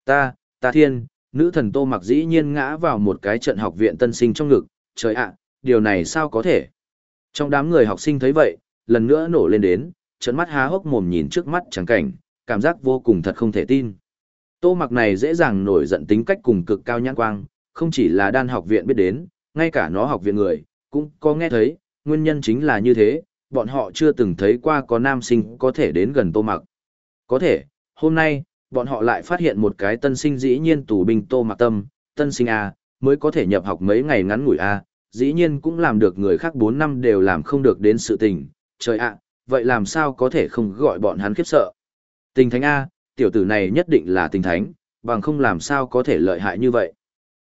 Ta, Ta thiên, nữ thần tô mặc dĩ nhiên ngã vào một cái trận học viện tân sinh trong ngực, trời ạ, điều này sao có thể? Trong đám người học sinh thấy vậy, lần nữa nổ lên đến, trận mắt há hốc mồm nhìn trước mắt trắng cảnh, cảm giác vô cùng thật không thể tin. Tô mặc này dễ dàng nổi giận tính cách cùng cực cao nhãn quang, không chỉ là đan học viện biết đến, ngay cả nó học viện người, cũng có nghe thấy, nguyên nhân chính là như thế, bọn họ chưa từng thấy qua có nam sinh có thể đến gần tô mặc. Có thể, hôm nay, bọn họ lại phát hiện một cái tân sinh dĩ nhiên tù binh tô mặc tâm, tân sinh A, mới có thể nhập học mấy ngày ngắn ngủi A, dĩ nhiên cũng làm được người khác 4 năm đều làm không được đến sự tình, trời ạ, vậy làm sao có thể không gọi bọn hắn khiếp sợ. Tình thánh A, tiểu tử này nhất định là tình thánh, bằng không làm sao có thể lợi hại như vậy.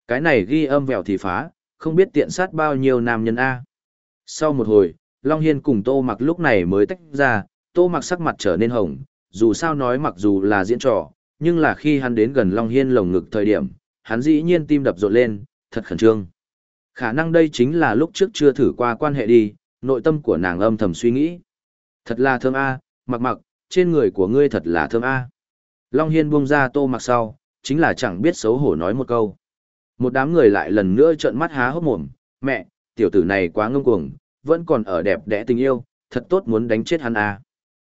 Cái này ghi âm vèo thì phá, không biết tiện sát bao nhiêu nam nhân A. Sau một hồi, Long Hiên cùng Tô Mặc lúc này mới tách ra, Tô Mặc sắc mặt trở nên hồng, dù sao nói mặc dù là diễn trò, nhưng là khi hắn đến gần Long Hiên lồng ngực thời điểm, hắn dĩ nhiên tim đập rộn lên, thật khẩn trương. Khả năng đây chính là lúc trước chưa thử qua quan hệ đi, nội tâm của nàng âm thầm suy nghĩ. Thật là thơm a, mặc mặc, trên người của ngươi thật là thơm a. Long Hiên buông ra tô mặc sau, chính là chẳng biết xấu hổ nói một câu. Một đám người lại lần nữa trợn mắt há hốc mồm, mẹ, tiểu tử này quá ngông cuồng, vẫn còn ở đẹp đẽ tình yêu, thật tốt muốn đánh chết hắn a.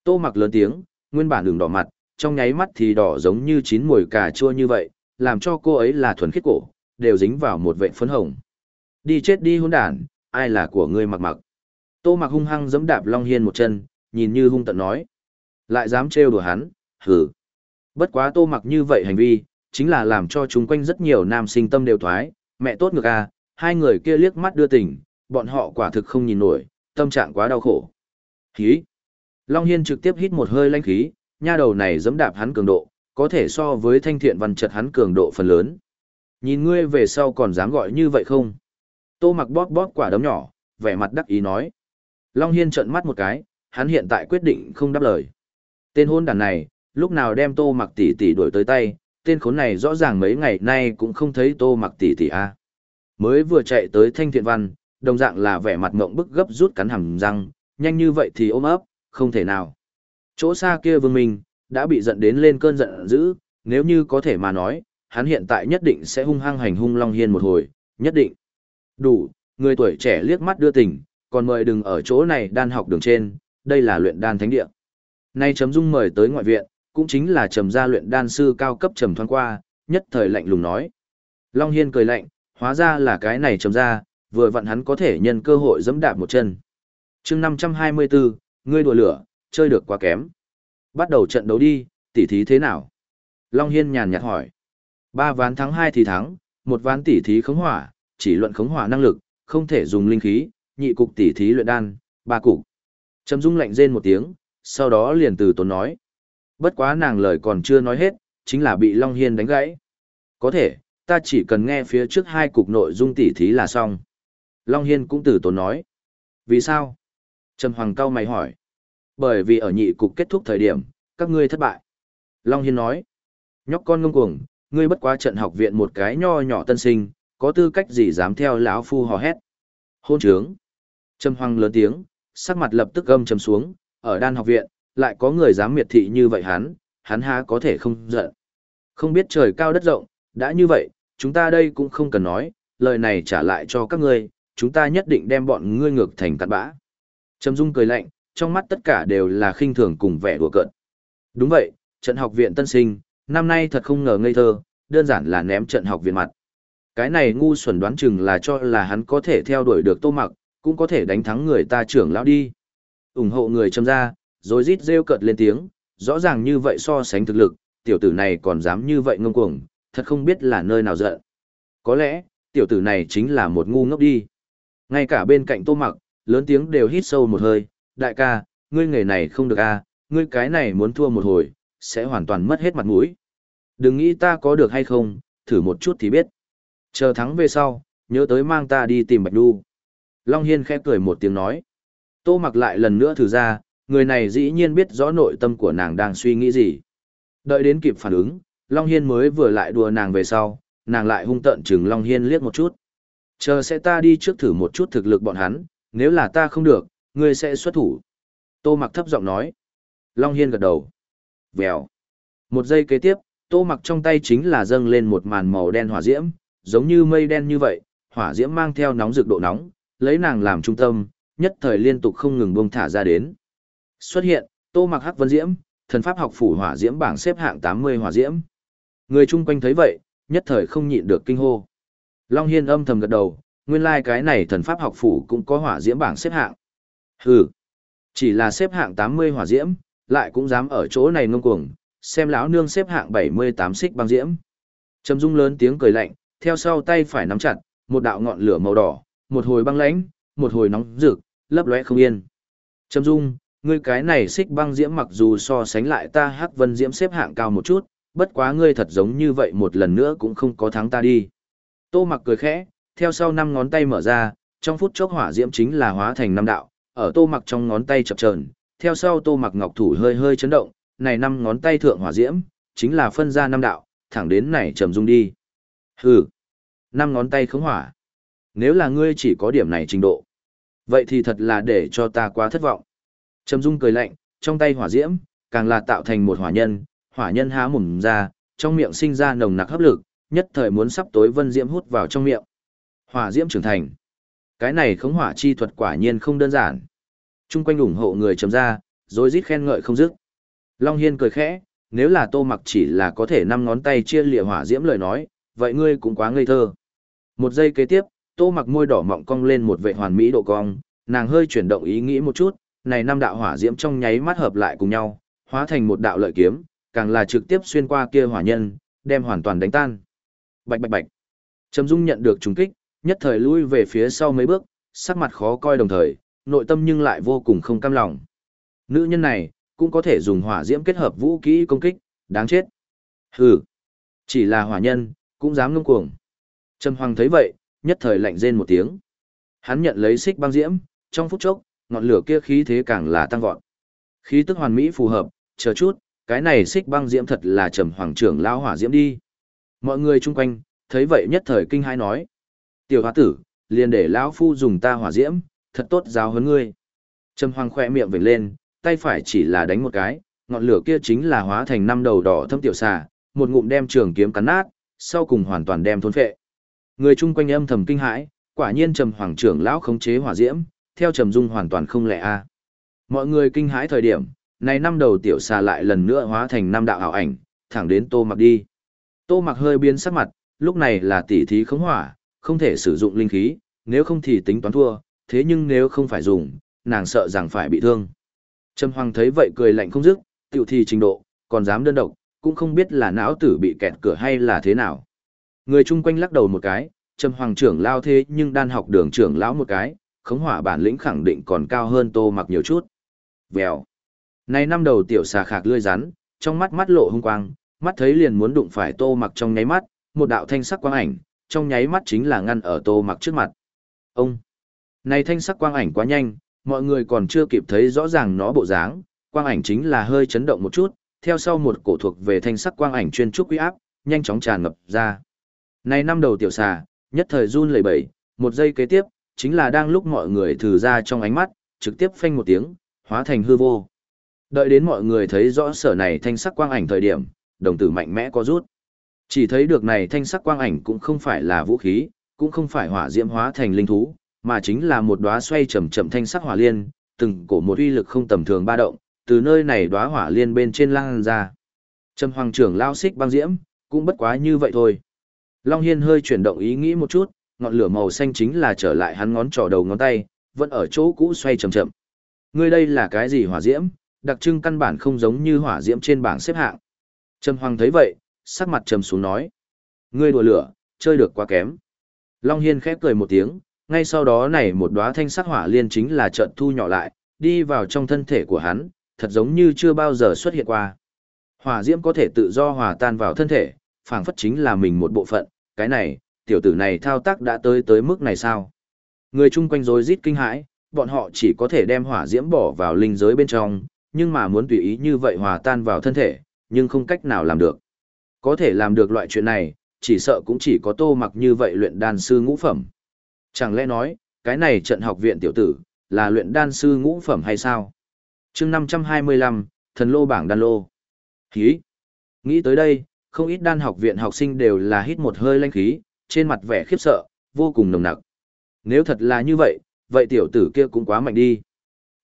Tô mặc lớn tiếng, nguyên bản đường đỏ mặt, trong nháy mắt thì đỏ giống như chín mùi cà chua như vậy, làm cho cô ấy là thuần khiết cổ, đều dính vào một vệ phấn hồng. Đi chết đi hôn đàn, ai là của ngươi mặc mặc. Tô mặc hung hăng giẫm đạp Long Hiên một chân, nhìn như hung tận nói. Lại dám trêu đùa hắn, hừ. Bất quá tô mặc như vậy hành vi, chính là làm cho chúng quanh rất nhiều nam sinh tâm đều thoái, mẹ tốt ngược à, hai người kia liếc mắt đưa tình, bọn họ quả thực không nhìn nổi, tâm trạng quá đau khổ. Khí. Long Hiên trực tiếp hít một hơi lanh khí, nha đầu này giẫm đạp hắn cường độ, có thể so với thanh thiện văn trật hắn cường độ phần lớn. Nhìn ngươi về sau còn dám gọi như vậy không? Tô mặc bóp bóp quả đấm nhỏ, vẻ mặt đắc ý nói. Long Hiên trợn mắt một cái, hắn hiện tại quyết định không đáp lời. Tên hôn đàn này, lúc nào đem tô mặc tỷ tỷ đuổi tới tay, tên khốn này rõ ràng mấy ngày nay cũng không thấy tô mặc tỷ tỷ a Mới vừa chạy tới thanh thiện văn, đồng dạng là vẻ mặt ngộng bức gấp rút cắn hầm răng, nhanh như vậy thì ôm ấp, không thể nào. Chỗ xa kia vương minh, đã bị giận đến lên cơn giận dữ, nếu như có thể mà nói, hắn hiện tại nhất định sẽ hung hăng hành hung Long Hiên một hồi, nhất định. Đủ, người tuổi trẻ liếc mắt đưa tình, còn mời đừng ở chỗ này đan học đường trên, đây là luyện đan thánh địa. Nay chấm dung mời tới ngoại viện, cũng chính là trầm gia luyện đan sư cao cấp trầm thoáng qua, nhất thời lạnh lùng nói. Long Hiên cười lạnh, hóa ra là cái này trầm gia, vừa vặn hắn có thể nhân cơ hội giẫm đạp một chân. chương 524, ngươi đùa lửa, chơi được quá kém. Bắt đầu trận đấu đi, tỉ thí thế nào? Long Hiên nhàn nhạt hỏi. Ba ván thắng hai thì thắng, một ván tỉ thí khống hỏa, chỉ luận khống hỏa năng lực, không thể dùng linh khí, nhị cục tỉ thí luyện đan, ba cục. Trầm Dung lạnh rên một tiếng, sau đó liền từ tốn nói. Bất quá nàng lời còn chưa nói hết, chính là bị Long Hiên đánh gãy. Có thể, ta chỉ cần nghe phía trước hai cục nội dung tỉ thí là xong. Long Hiên cũng từ tốn nói. Vì sao? Trầm Hoàng cao mày hỏi. Bởi vì ở nhị cục kết thúc thời điểm, các ngươi thất bại. Long Hiên nói. Nhóc con ngông cuồng, ngươi bất quá trận học viện một cái nho nhỏ tân sinh, có tư cách gì dám theo lão phu hò hét. Hôn trướng. Trầm hoang lớn tiếng, sắc mặt lập tức gâm trầm xuống, ở đan học viện, lại có người dám miệt thị như vậy hắn, hắn há có thể không giận. Không biết trời cao đất rộng, đã như vậy, chúng ta đây cũng không cần nói, lời này trả lại cho các ngươi, chúng ta nhất định đem bọn ngươi ngược thành cặn bã. Trầm Dung cười lạnh, trong mắt tất cả đều là khinh thường cùng vẻ đùa cợt. Đúng vậy, trận học viện tân sinh, năm nay thật không ngờ ngây thơ, đơn giản là ném trận học viện mặt. Cái này ngu xuẩn đoán chừng là cho là hắn có thể theo đuổi được tô mặc, cũng có thể đánh thắng người ta trưởng lão đi. ủng hộ người châm ra, rồi rít rêu cợt lên tiếng, rõ ràng như vậy so sánh thực lực, tiểu tử này còn dám như vậy ngông cuồng, thật không biết là nơi nào giận. Có lẽ, tiểu tử này chính là một ngu ngốc đi. Ngay cả bên cạnh tô mặc, lớn tiếng đều hít sâu một hơi, đại ca, ngươi nghề này không được a, à, ngươi cái này muốn thua một hồi, sẽ hoàn toàn mất hết mặt mũi. Đừng nghĩ ta có được hay không, thử một chút thì biết. Chờ thắng về sau, nhớ tới mang ta đi tìm Bạch Đu. Long Hiên khẽ cười một tiếng nói. Tô mặc lại lần nữa thử ra, người này dĩ nhiên biết rõ nội tâm của nàng đang suy nghĩ gì. Đợi đến kịp phản ứng, Long Hiên mới vừa lại đùa nàng về sau, nàng lại hung tận chừng Long Hiên liếc một chút. Chờ sẽ ta đi trước thử một chút thực lực bọn hắn, nếu là ta không được, ngươi sẽ xuất thủ. Tô mặc thấp giọng nói. Long Hiên gật đầu. Vèo. Một giây kế tiếp, Tô mặc trong tay chính là dâng lên một màn màu đen hỏa diễm, giống như mây đen như vậy, hỏa diễm mang theo nóng rực độ nóng, lấy nàng làm trung tâm, nhất thời liên tục không ngừng bông thả ra đến. Xuất hiện, Tô mặc hắc vân diễm, thần pháp học phủ hỏa diễm bảng xếp hạng 80 hỏa diễm. Người chung quanh thấy vậy, nhất thời không nhịn được kinh hô. Long Hiên âm thầm gật đầu, nguyên lai like cái này thần pháp học phủ cũng có hỏa diễm bảng xếp hạng. Hừ, chỉ là xếp hạng 80 hỏa diễm, lại cũng dám ở chỗ này ngông cuồng, xem lão nương xếp hạng 78 xích băng diễm. Trầm Dung lớn tiếng cười lạnh, theo sau tay phải nắm chặt, một đạo ngọn lửa màu đỏ, một hồi băng lãnh, một hồi nóng rực, lấp lóe không yên. Trầm Dung, ngươi cái này xích băng diễm mặc dù so sánh lại ta Hắc Vân diễm xếp hạng cao một chút, bất quá ngươi thật giống như vậy một lần nữa cũng không có thắng ta đi. Tô Mặc cười khẽ, theo sau năm ngón tay mở ra, trong phút chốc hỏa diễm chính là hóa thành năm đạo, ở Tô Mặc trong ngón tay chập chờn, theo sau Tô Mặc ngọc thủ hơi hơi chấn động, này năm ngón tay thượng hỏa diễm, chính là phân ra năm đạo, thẳng đến này trầm dung đi. Hừ, năm ngón tay khống hỏa. Nếu là ngươi chỉ có điểm này trình độ, vậy thì thật là để cho ta quá thất vọng. Trầm dung cười lạnh, trong tay hỏa diễm, càng là tạo thành một hỏa nhân, hỏa nhân há mồm ra, trong miệng sinh ra nồng nặc hấp lực, nhất thời muốn sắp tối vân diễm hút vào trong miệng. Hỏa diễm trưởng thành. Cái này khống hỏa chi thuật quả nhiên không đơn giản. Trung quanh ủng hộ người trầm ra, rồi rít khen ngợi không dứt. Long Hiên cười khẽ, nếu là tô mặc chỉ là có thể năm ngón tay chia lịa hỏa diễm lời nói, vậy ngươi cũng quá ngây thơ. Một giây kế tiếp, tô mặc môi đỏ mọng cong lên một vệ hoàn mỹ độ cong, nàng hơi chuyển động ý nghĩ một chút, này năm đạo hỏa diễm trong nháy mắt hợp lại cùng nhau, hóa thành một đạo lợi kiếm, càng là trực tiếp xuyên qua kia hỏa nhân, đem hoàn toàn đánh tan. Bạch bạch bạch. Trầm Dung nhận được trùng kích, nhất thời lui về phía sau mấy bước, sắc mặt khó coi đồng thời, nội tâm nhưng lại vô cùng không cam lòng. Nữ nhân này, cũng có thể dùng hỏa diễm kết hợp vũ kỹ công kích, đáng chết. Hừ, chỉ là hỏa nhân, cũng dám ngông cuồng. Trầm Hoàng thấy vậy, nhất thời lạnh rên một tiếng. Hắn nhận lấy xích băng diễm, trong phút chốc, ngọn lửa kia khí thế càng là tăng vọt. Khí tức hoàn mỹ phù hợp, chờ chút, cái này xích băng diễm thật là Trầm Hoàng trưởng lao hỏa diễm đi. Mọi người chung quanh, thấy vậy nhất thời kinh hãi nói. Tiểu hóa tử, liền để lão phu dùng ta hỏa diễm, thật tốt giáo huấn ngươi. Trầm Hoàng khỏe miệng vểnh lên, tay phải chỉ là đánh một cái, ngọn lửa kia chính là hóa thành năm đầu đỏ thâm tiểu xà, một ngụm đem trường kiếm cắn nát, sau cùng hoàn toàn đem thôn phệ. Người chung quanh âm thầm kinh hãi, quả nhiên Trầm Hoàng trưởng lão khống chế hỏa diễm, theo Trầm Dung hoàn toàn không lẽ a. Mọi người kinh hãi thời điểm, này năm đầu tiểu xà lại lần nữa hóa thành năm đạo ảo ảnh, thẳng đến Tô Mặc đi. Tô Mặc hơi biến sắc mặt, lúc này là tỉ thí khống hỏa, không thể sử dụng linh khí, nếu không thì tính toán thua, thế nhưng nếu không phải dùng, nàng sợ rằng phải bị thương. Trầm Hoàng thấy vậy cười lạnh không dứt, tiểu thi trình độ, còn dám đơn độc, cũng không biết là não tử bị kẹt cửa hay là thế nào. Người chung quanh lắc đầu một cái, Trầm Hoàng trưởng lao thế nhưng đan học đường trưởng lão một cái, khống hỏa bản lĩnh khẳng định còn cao hơn Tô Mặc nhiều chút. Vèo. Này năm đầu tiểu xà khạc lươi rắn, trong mắt mắt lộ hung quang, mắt thấy liền muốn đụng phải Tô Mặc trong nháy mắt, một đạo thanh sắc quang ảnh, trong nháy mắt chính là ngăn ở Tô Mặc trước mặt. Ông. Này thanh sắc quang ảnh quá nhanh, mọi người còn chưa kịp thấy rõ ràng nó bộ dáng, quang ảnh chính là hơi chấn động một chút, theo sau một cổ thuộc về thanh sắc quang ảnh chuyên trúc uy áp, nhanh chóng tràn ngập ra. Này năm đầu tiểu xà, nhất thời run lẩy bẩy, một giây kế tiếp, chính là đang lúc mọi người thử ra trong ánh mắt, trực tiếp phanh một tiếng, hóa thành hư vô. Đợi đến mọi người thấy rõ sở này thanh sắc quang ảnh thời điểm, đồng tử mạnh mẽ có rút. Chỉ thấy được này thanh sắc quang ảnh cũng không phải là vũ khí, cũng không phải hỏa diễm hóa thành linh thú, mà chính là một đóa xoay chậm chậm thanh sắc hỏa liên, từng cổ một uy lực không tầm thường ba động, từ nơi này đóa hỏa liên bên trên lan ra. Trầm Hoàng trưởng lao xích băng diễm, cũng bất quá như vậy thôi. Long Hiên hơi chuyển động ý nghĩ một chút, ngọn lửa màu xanh chính là trở lại hắn ngón trỏ đầu ngón tay, vẫn ở chỗ cũ xoay chậm chậm. Ngươi đây là cái gì hỏa diễm, đặc trưng căn bản không giống như hỏa diễm trên bảng xếp hạng. Trầm Hoàng thấy vậy, sắc mặt trầm xuống nói: "Ngươi đùa lửa, chơi được quá kém." Long Hiên khép cười một tiếng, ngay sau đó này một đóa thanh sắc hỏa liên chính là trận thu nhỏ lại, đi vào trong thân thể của hắn, thật giống như chưa bao giờ xuất hiện qua. Hỏa diễm có thể tự do hòa tan vào thân thể, phảng phất chính là mình một bộ phận, cái này, tiểu tử này thao tác đã tới tới mức này sao? Người chung quanh rối rít kinh hãi, bọn họ chỉ có thể đem hỏa diễm bỏ vào linh giới bên trong, nhưng mà muốn tùy ý như vậy hòa tan vào thân thể, nhưng không cách nào làm được. Có thể làm được loại chuyện này, chỉ sợ cũng chỉ có tô mặc như vậy luyện đan sư ngũ phẩm. Chẳng lẽ nói, cái này trận học viện tiểu tử, là luyện đan sư ngũ phẩm hay sao? chương 525, thần lô bảng đan lô. Hí! Nghĩ tới đây, không ít đan học viện học sinh đều là hít một hơi lanh khí, trên mặt vẻ khiếp sợ, vô cùng nồng nặc. Nếu thật là như vậy, vậy tiểu tử kia cũng quá mạnh đi.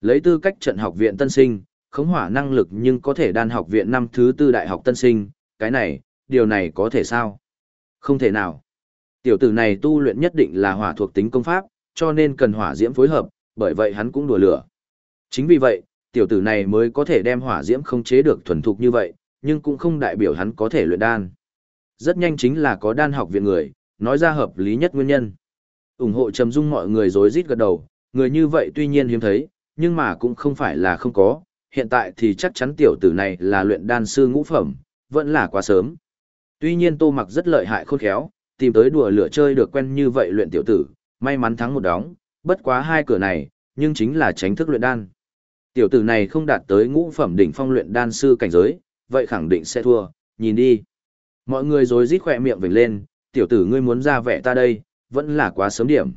Lấy tư cách trận học viện tân sinh, khống hỏa năng lực nhưng có thể đan học viện năm thứ tư đại học tân sinh, cái này, điều này có thể sao? Không thể nào. Tiểu tử này tu luyện nhất định là hỏa thuộc tính công pháp, cho nên cần hỏa diễm phối hợp, bởi vậy hắn cũng đùa lửa. Chính vì vậy, tiểu tử này mới có thể đem hỏa diễm không chế được thuần thục như vậy, nhưng cũng không đại biểu hắn có thể luyện đan. Rất nhanh chính là có đan học viện người, nói ra hợp lý nhất nguyên nhân. ủng hộ trầm dung mọi người rối rít gật đầu, người như vậy tuy nhiên hiếm thấy, nhưng mà cũng không phải là không có, hiện tại thì chắc chắn tiểu tử này là luyện đan sư ngũ phẩm, vẫn là quá sớm. Tuy nhiên Tô Mặc rất lợi hại khôn khéo, tìm tới đùa lửa chơi được quen như vậy luyện tiểu tử, may mắn thắng một đóng, bất quá hai cửa này, nhưng chính là tránh thức luyện đan. Tiểu tử này không đạt tới ngũ phẩm đỉnh phong luyện đan sư cảnh giới, vậy khẳng định sẽ thua, nhìn đi. Mọi người rồi rít khỏe miệng vểnh lên, tiểu tử ngươi muốn ra vẻ ta đây, vẫn là quá sớm điểm.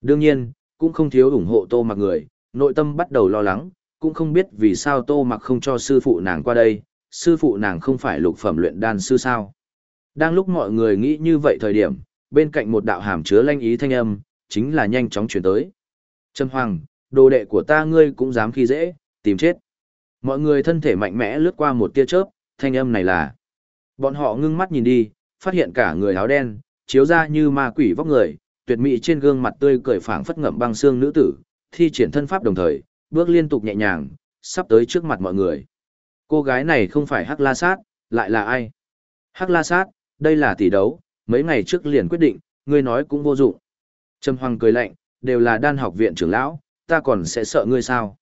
Đương nhiên, cũng không thiếu ủng hộ tô mặc người, nội tâm bắt đầu lo lắng, cũng không biết vì sao tô mặc không cho sư phụ nàng qua đây, sư phụ nàng không phải lục phẩm luyện đan sư sao. Đang lúc mọi người nghĩ như vậy thời điểm, bên cạnh một đạo hàm chứa lanh ý thanh âm, chính là nhanh chóng chuyển tới. Trâm Hoàng, đồ đệ của ta ngươi cũng dám khi dễ, tìm chết. Mọi người thân thể mạnh mẽ lướt qua một tia chớp, thanh âm này là. Bọn họ ngưng mắt nhìn đi, phát hiện cả người áo đen, chiếu ra như ma quỷ vóc người, tuyệt mỹ trên gương mặt tươi cười phảng phất ngậm băng xương nữ tử, thi triển thân pháp đồng thời, bước liên tục nhẹ nhàng, sắp tới trước mặt mọi người. Cô gái này không phải Hắc La Sát, lại là ai? Hắc La Sát, đây là tỷ đấu, mấy ngày trước liền quyết định, ngươi nói cũng vô dụng. Trầm Hoàng cười lạnh, đều là đan học viện trưởng lão, ta còn sẽ sợ ngươi sao?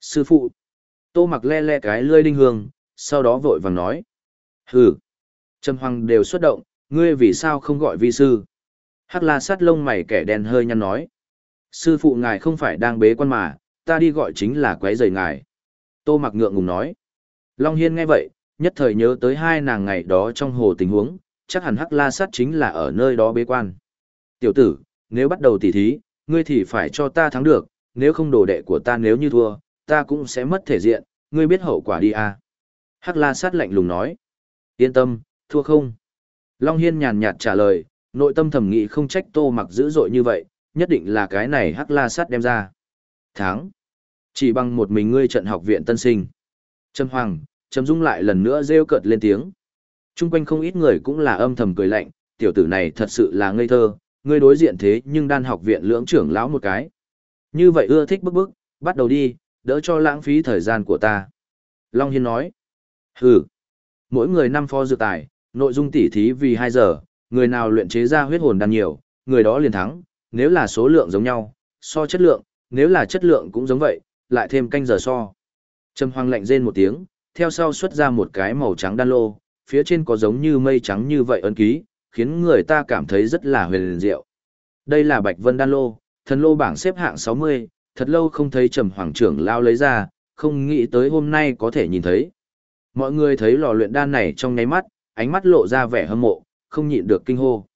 Sư phụ. Tô mặc le le cái lươi đinh hương, sau đó vội vàng nói. Hừ. Trầm Hoàng đều xuất động, ngươi vì sao không gọi vi sư? Hắc la sát lông mày kẻ đen hơi nhăn nói. Sư phụ ngài không phải đang bế quan mà, ta đi gọi chính là quấy rầy ngài. Tô mặc ngượng ngùng nói. Long Hiên nghe vậy, nhất thời nhớ tới hai nàng ngày đó trong hồ tình huống, chắc hẳn Hắc la sát chính là ở nơi đó bế quan. Tiểu tử, nếu bắt đầu tỉ thí, ngươi thì phải cho ta thắng được, nếu không đồ đệ của ta nếu như thua, ta cũng sẽ mất thể diện, ngươi biết hậu quả đi à. Hắc la sát lạnh lùng nói. Yên tâm, thua không? Long Hiên nhàn nhạt trả lời, nội tâm thầm nghĩ không trách tô mặc dữ dội như vậy, nhất định là cái này Hắc la sát đem ra. Thắng. Chỉ bằng một mình ngươi trận học viện tân sinh. Trâm Hoàng, Trâm Dung lại lần nữa rêu cợt lên tiếng. Trung quanh không ít người cũng là âm thầm cười lạnh, tiểu tử này thật sự là ngây thơ, ngươi đối diện thế nhưng đan học viện lưỡng trưởng lão một cái. Như vậy ưa thích bức bức, bắt đầu đi, đỡ cho lãng phí thời gian của ta. Long Hiên nói. Hừ. Mỗi người năm phó dự tài, nội dung tỉ thí vì 2 giờ, người nào luyện chế ra huyết hồn đan nhiều, người đó liền thắng, nếu là số lượng giống nhau, so chất lượng, nếu là chất lượng cũng giống vậy, lại thêm canh giờ so. Trầm hoang lạnh rên một tiếng, theo sau xuất ra một cái màu trắng đan lô, phía trên có giống như mây trắng như vậy ấn ký, khiến người ta cảm thấy rất là huyền diệu. Đây là Bạch Vân Đan Lô, thần lô bảng xếp hạng 60, thật lâu không thấy Trầm Hoàng trưởng lao lấy ra, không nghĩ tới hôm nay có thể nhìn thấy. Mọi người thấy lò luyện đan này trong nháy mắt, ánh mắt lộ ra vẻ hâm mộ, không nhịn được kinh hô.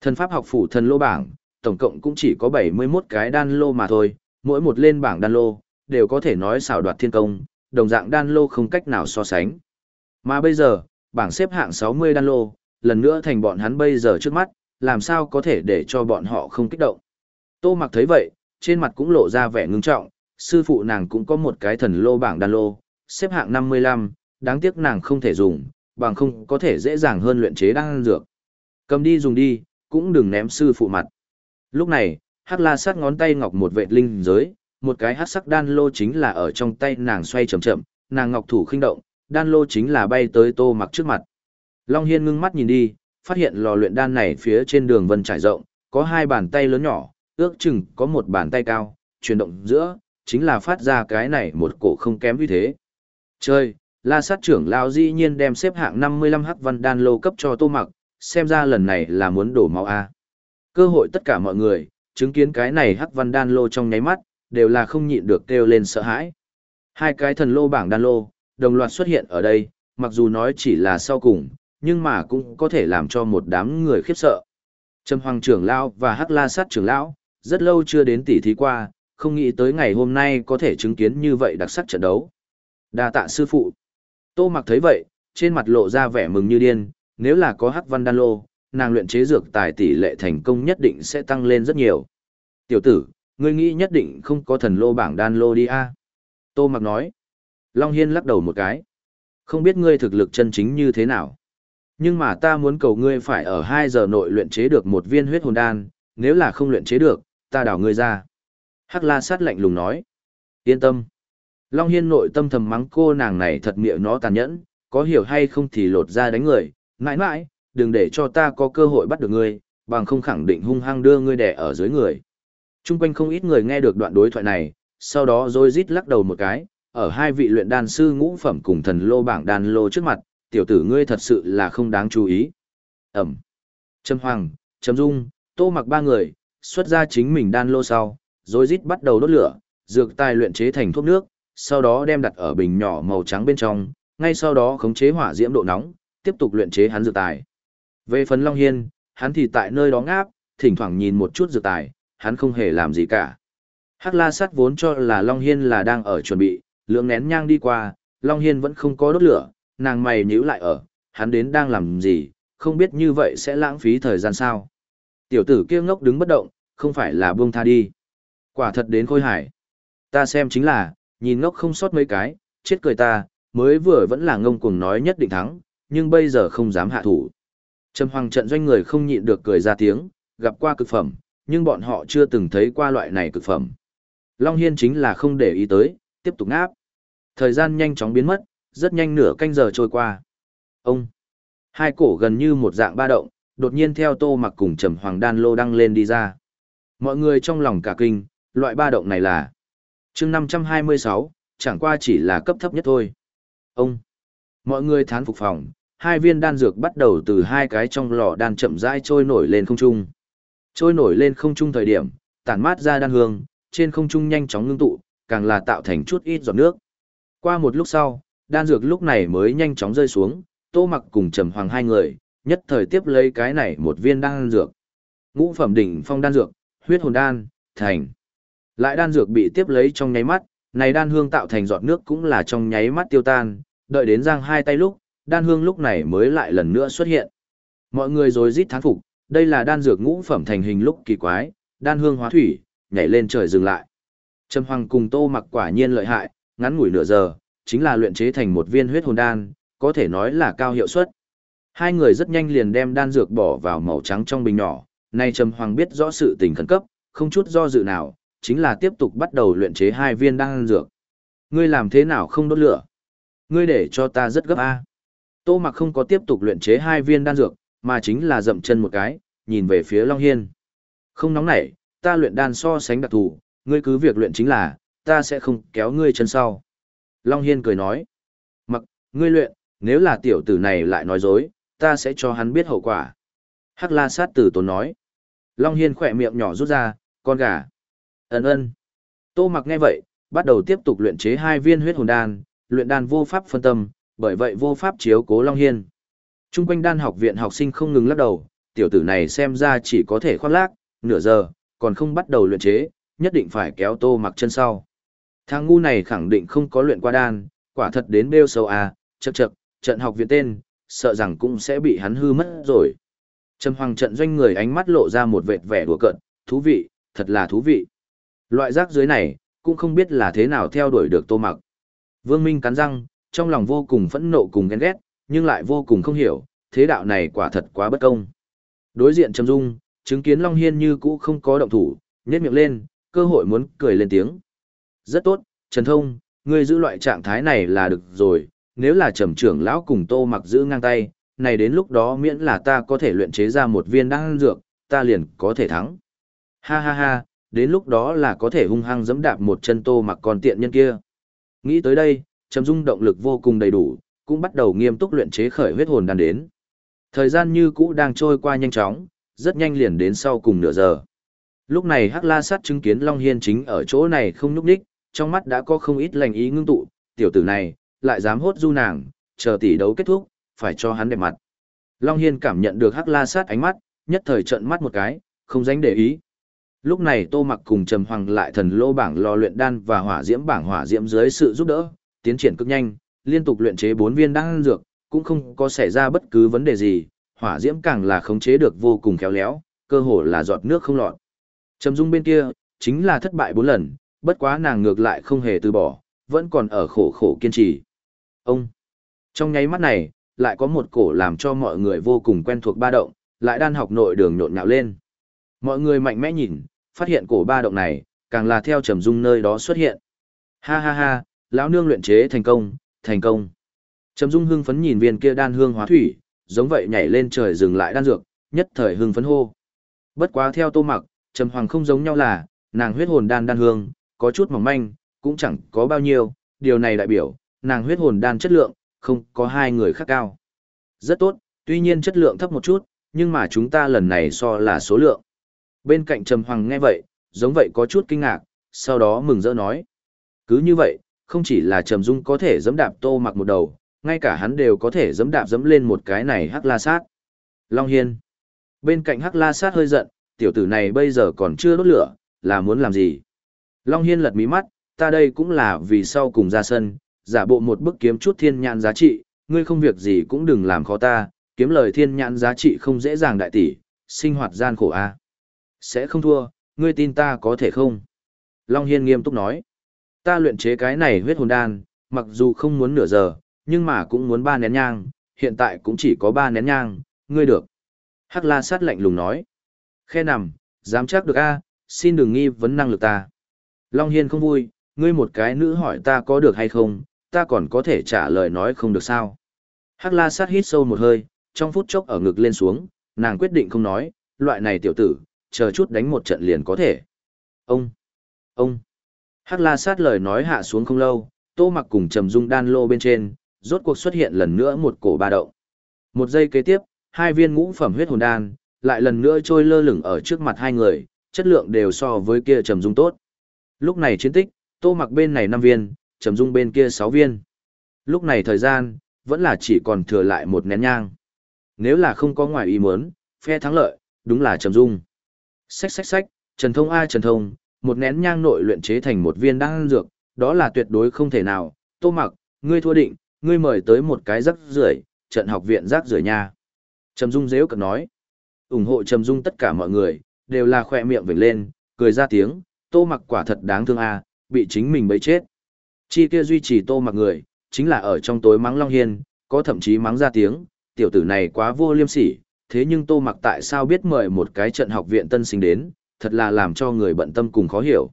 Thần pháp học phủ thần lô bảng, tổng cộng cũng chỉ có 71 cái đan lô mà thôi, mỗi một lên bảng đan lô, đều có thể nói xảo đoạt thiên công, đồng dạng đan lô không cách nào so sánh. Mà bây giờ, bảng xếp hạng 60 đan lô, lần nữa thành bọn hắn bây giờ trước mắt, làm sao có thể để cho bọn họ không kích động. Tô mặc thấy vậy, trên mặt cũng lộ ra vẻ ngưng trọng, sư phụ nàng cũng có một cái thần lô bảng đan lô, xếp hạng 55, đáng tiếc nàng không thể dùng, bằng không có thể dễ dàng hơn luyện chế đan dược. Cầm đi dùng đi, cũng đừng ném sư phụ mặt. Lúc này, Hắc La sát ngón tay ngọc một vệt linh giới, một cái hắc sắc đan lô chính là ở trong tay nàng xoay chậm chậm, nàng ngọc thủ khinh động, đan lô chính là bay tới Tô Mặc trước mặt. Long Hiên ngưng mắt nhìn đi, phát hiện lò luyện đan này phía trên đường vân trải rộng, có hai bàn tay lớn nhỏ, ước chừng có một bàn tay cao, chuyển động giữa, chính là phát ra cái này một cổ không kém như thế. Chơi, la sát trưởng lao dĩ nhiên đem xếp hạng 55 hắc văn đan lô cấp cho tô mặc, xem ra lần này là muốn đổ máu A. Cơ hội tất cả mọi người, chứng kiến cái này hắc văn đan lô trong nháy mắt, đều là không nhịn được kêu lên sợ hãi. Hai cái thần lô bảng đan lô, đồng loạt xuất hiện ở đây, mặc dù nói chỉ là sau cùng, nhưng mà cũng có thể làm cho một đám người khiếp sợ. Trầm Hoàng trưởng lão và Hắc La Sát trưởng lão, rất lâu chưa đến tỷ thí qua, không nghĩ tới ngày hôm nay có thể chứng kiến như vậy đặc sắc trận đấu. Đa tạ sư phụ. Tô Mặc thấy vậy, trên mặt lộ ra vẻ mừng như điên, nếu là có hắc văn đan lô, nàng luyện chế dược tài tỷ lệ thành công nhất định sẽ tăng lên rất nhiều. Tiểu tử, ngươi nghĩ nhất định không có thần lô bảng đan lô đi a Tô Mặc nói. Long Hiên lắc đầu một cái. Không biết ngươi thực lực chân chính như thế nào. Nhưng mà ta muốn cầu ngươi phải ở 2 giờ nội luyện chế được một viên huyết hồn đan, nếu là không luyện chế được, ta đào ngươi ra. Hắc la sát lạnh lùng nói. Yên tâm. Long Hiên nội tâm thầm mắng cô nàng này thật miệng nó tàn nhẫn, có hiểu hay không thì lột ra đánh người, mãi mãi, đừng để cho ta có cơ hội bắt được ngươi, bằng không khẳng định hung hăng đưa ngươi đẻ ở dưới người. Trung quanh không ít người nghe được đoạn đối thoại này, sau đó rồi rít lắc đầu một cái, ở hai vị luyện đan sư ngũ phẩm cùng thần lô bảng đan lô trước mặt, tiểu tử ngươi thật sự là không đáng chú ý. Ẩm. Trâm Hoàng, Trâm Dung, Tô mặc ba người, xuất ra chính mình đan lô sau, rồi rít bắt đầu đốt lửa, dược tài luyện chế thành thuốc nước, sau đó đem đặt ở bình nhỏ màu trắng bên trong, ngay sau đó khống chế hỏa diễm độ nóng, tiếp tục luyện chế hắn dược tài. Về phần Long Hiên, hắn thì tại nơi đó ngáp, thỉnh thoảng nhìn một chút dược tài, hắn không hề làm gì cả. Hắc La Sát vốn cho là Long Hiên là đang ở chuẩn bị, lượng nén nhang đi qua, Long Hiên vẫn không có đốt lửa, nàng mày nhíu lại ở, hắn đến đang làm gì, không biết như vậy sẽ lãng phí thời gian sao. Tiểu tử kia ngốc đứng bất động, không phải là buông tha đi. Quả thật đến khôi hải. Ta xem chính là, nhìn ngốc không sót mấy cái, chết cười ta, mới vừa vẫn là ngông cuồng nói nhất định thắng, nhưng bây giờ không dám hạ thủ. Trầm hoàng trận doanh người không nhịn được cười ra tiếng, gặp qua cực phẩm, nhưng bọn họ chưa từng thấy qua loại này cực phẩm. Long Hiên chính là không để ý tới, tiếp tục ngáp. Thời gian nhanh chóng biến mất, rất nhanh nửa canh giờ trôi qua. Ông! Hai cổ gần như một dạng ba động, đột nhiên theo tô mặc cùng trầm hoàng đan lô đăng lên đi ra. Mọi người trong lòng cả kinh, loại ba động này là chương 526, chẳng qua chỉ là cấp thấp nhất thôi. Ông! Mọi người thán phục phòng, hai viên đan dược bắt đầu từ hai cái trong lò đan chậm rãi trôi nổi lên không trung. Trôi nổi lên không trung thời điểm, tản mát ra đan hương, trên không trung nhanh chóng ngưng tụ, càng là tạo thành chút ít giọt nước. Qua một lúc sau, đan dược lúc này mới nhanh chóng rơi xuống, Tô Mặc cùng Trầm Hoàng hai người, nhất thời tiếp lấy cái này một viên đan dược. Ngũ phẩm đỉnh phong đan dược, huyết hồn đan, thành. Lại đan dược bị tiếp lấy trong nháy mắt, này đan hương tạo thành giọt nước cũng là trong nháy mắt tiêu tan, đợi đến giang hai tay lúc, đan hương lúc này mới lại lần nữa xuất hiện. Mọi người rồi rít thán phục, đây là đan dược ngũ phẩm thành hình lúc kỳ quái, đan hương hóa thủy, nhảy lên trời dừng lại. Trầm Hoàng cùng Tô Mặc quả nhiên lợi hại, ngắn ngủi nửa giờ, chính là luyện chế thành một viên huyết hồn đan, có thể nói là cao hiệu suất. Hai người rất nhanh liền đem đan dược bỏ vào màu trắng trong bình nhỏ, nay Trầm Hoàng biết rõ sự tình khẩn cấp, không chút do dự nào, chính là tiếp tục bắt đầu luyện chế hai viên đan dược. Ngươi làm thế nào không đốt lửa? Ngươi để cho ta rất gấp a. Tô Mặc không có tiếp tục luyện chế hai viên đan dược, mà chính là dậm chân một cái, nhìn về phía Long Hiên. Không nóng nảy, ta luyện đan so sánh đặc thù, ngươi cứ việc luyện chính là, ta sẽ không kéo ngươi chân sau. Long Hiên cười nói, mặc, ngươi luyện, nếu là tiểu tử này lại nói dối, ta sẽ cho hắn biết hậu quả. Hắc la sát tử tốn nói. Long Hiên khỏe miệng nhỏ rút ra, con gà. Ấn ơn. Tô mặc nghe vậy, bắt đầu tiếp tục luyện chế hai viên huyết hồn đan, luyện đan vô pháp phân tâm, bởi vậy vô pháp chiếu cố Long Hiên. Trung quanh đan học viện học sinh không ngừng lắc đầu, tiểu tử này xem ra chỉ có thể khoác lác, nửa giờ, còn không bắt đầu luyện chế, nhất định phải kéo tô mặc chân sau. Thằng ngu này khẳng định không có luyện qua đan, quả thật đến bêu sâu à, chậc chậc, trận học viện tên, sợ rằng cũng sẽ bị hắn hư mất rồi. Trầm hoàng trận doanh người ánh mắt lộ ra một vệt vẻ đùa cợt, thú vị, thật là thú vị. Loại rác dưới này, cũng không biết là thế nào theo đuổi được tô mặc. Vương Minh cắn răng, trong lòng vô cùng phẫn nộ cùng ghen ghét, nhưng lại vô cùng không hiểu, thế đạo này quả thật quá bất công. Đối diện Trầm Dung, chứng kiến Long Hiên như cũ không có động thủ, nhét miệng lên, cơ hội muốn cười lên tiếng. Rất tốt, Trần Thông, ngươi giữ loại trạng thái này là được rồi, nếu là trầm trưởng lão cùng tô mặc giữ ngang tay, này đến lúc đó miễn là ta có thể luyện chế ra một viên đan dược, ta liền có thể thắng. Ha ha ha, đến lúc đó là có thể hung hăng giẫm đạp một chân tô mặc còn tiện nhân kia. Nghĩ tới đây, Trầm Dung động lực vô cùng đầy đủ, cũng bắt đầu nghiêm túc luyện chế khởi huyết hồn đan đến. Thời gian như cũ đang trôi qua nhanh chóng, rất nhanh liền đến sau cùng nửa giờ. Lúc này Hắc La Sát chứng kiến Long Hiên chính ở chỗ này không nhúc nhích, trong mắt đã có không ít lành ý ngưng tụ, tiểu tử này, lại dám hốt du nàng, chờ tỷ đấu kết thúc, phải cho hắn đẹp mặt. Long Hiên cảm nhận được Hắc La Sát ánh mắt, nhất thời trợn mắt một cái, không dánh để ý. Lúc này Tô Mặc cùng Trầm Hoàng lại thần lô bảng lò luyện đan và hỏa diễm bảng hỏa diễm dưới sự giúp đỡ, tiến triển cực nhanh, liên tục luyện chế bốn viên đan dược, cũng không có xảy ra bất cứ vấn đề gì, hỏa diễm càng là khống chế được vô cùng khéo léo, cơ hồ là giọt nước không lọt. Trầm Dung bên kia, chính là thất bại bốn lần, bất quá nàng ngược lại không hề từ bỏ, vẫn còn ở khổ khổ kiên trì. Ông, trong nháy mắt này, lại có một cổ làm cho mọi người vô cùng quen thuộc ba động, lại đan học nội đường nhộn nhạo lên. Mọi người mạnh mẽ nhìn, phát hiện cổ ba động này, càng là theo trầm dung nơi đó xuất hiện. Ha ha ha, lão nương luyện chế thành công, thành công. Trầm dung hưng phấn nhìn viên kia đan hương hóa thủy, giống vậy nhảy lên trời dừng lại đan dược, nhất thời hưng phấn hô. Bất quá theo tô mặc, trầm hoàng không giống nhau là, nàng huyết hồn đan đan hương, có chút mỏng manh, cũng chẳng có bao nhiêu, điều này đại biểu, nàng huyết hồn đan chất lượng, không có hai người khác cao. Rất tốt, tuy nhiên chất lượng thấp một chút, nhưng mà chúng ta lần này so là số lượng. Bên cạnh Trầm Hoàng nghe vậy, giống vậy có chút kinh ngạc, sau đó mừng rỡ nói. Cứ như vậy, không chỉ là Trầm Dung có thể dẫm đạp tô mặc một đầu, ngay cả hắn đều có thể dẫm đạp dẫm lên một cái này hắc la sát. Long Hiên. Bên cạnh hắc la sát hơi giận, tiểu tử này bây giờ còn chưa đốt lửa, là muốn làm gì? Long Hiên lật mí mắt, ta đây cũng là vì sau cùng ra sân, giả bộ một bức kiếm chút thiên nhãn giá trị, ngươi không việc gì cũng đừng làm khó ta, kiếm lời thiên nhãn giá trị không dễ dàng đại tỷ, sinh hoạt gian khổ a. Sẽ không thua, ngươi tin ta có thể không? Long Hiên nghiêm túc nói, ta luyện chế cái này huyết hồn đan, mặc dù không muốn nửa giờ, nhưng mà cũng muốn ba nén nhang, hiện tại cũng chỉ có ba nén nhang, ngươi được. Hắc la sát lạnh lùng nói, khe nằm, dám chắc được a xin đừng nghi vấn năng lực ta. Long Hiên không vui, ngươi một cái nữ hỏi ta có được hay không, ta còn có thể trả lời nói không được sao. Hắc la sát hít sâu một hơi, trong phút chốc ở ngực lên xuống, nàng quyết định không nói, loại này tiểu tử, chờ chút đánh một trận liền có thể. Ông, ông, Hắc la sát lời nói hạ xuống không lâu, tô mặc cùng trầm dung đan lô bên trên, rốt cuộc xuất hiện lần nữa một cổ ba động. Một giây kế tiếp, hai viên ngũ phẩm huyết hồn đan, lại lần nữa trôi lơ lửng ở trước mặt hai người, chất lượng đều so với kia trầm dung tốt. Lúc này chiến tích, tô mặc bên này năm viên, trầm dung bên kia sáu viên. Lúc này thời gian, vẫn là chỉ còn thừa lại một nén nhang. Nếu là không có ngoài ý muốn, phe thắng lợi, đúng là trầm dung. Xách xách xách, Trần Thông A Trần Thông, một nén nhang nội luyện chế thành một viên đan dược, đó là tuyệt đối không thể nào. Tô mặc, ngươi thua định, ngươi mời tới một cái rắc rưởi, trận học viện rác rưởi nha. Trầm Dung dễu cận nói. ủng hộ Trầm Dung tất cả mọi người, đều là khỏe miệng vểnh lên, cười ra tiếng, tô mặc quả thật đáng thương a bị chính mình bấy chết chi kia duy trì tô mặc người chính là ở trong tối mắng long hiên có thậm chí mắng ra tiếng tiểu tử này quá vô liêm sỉ thế nhưng tô mặc tại sao biết mời một cái trận học viện tân sinh đến thật là làm cho người bận tâm cùng khó hiểu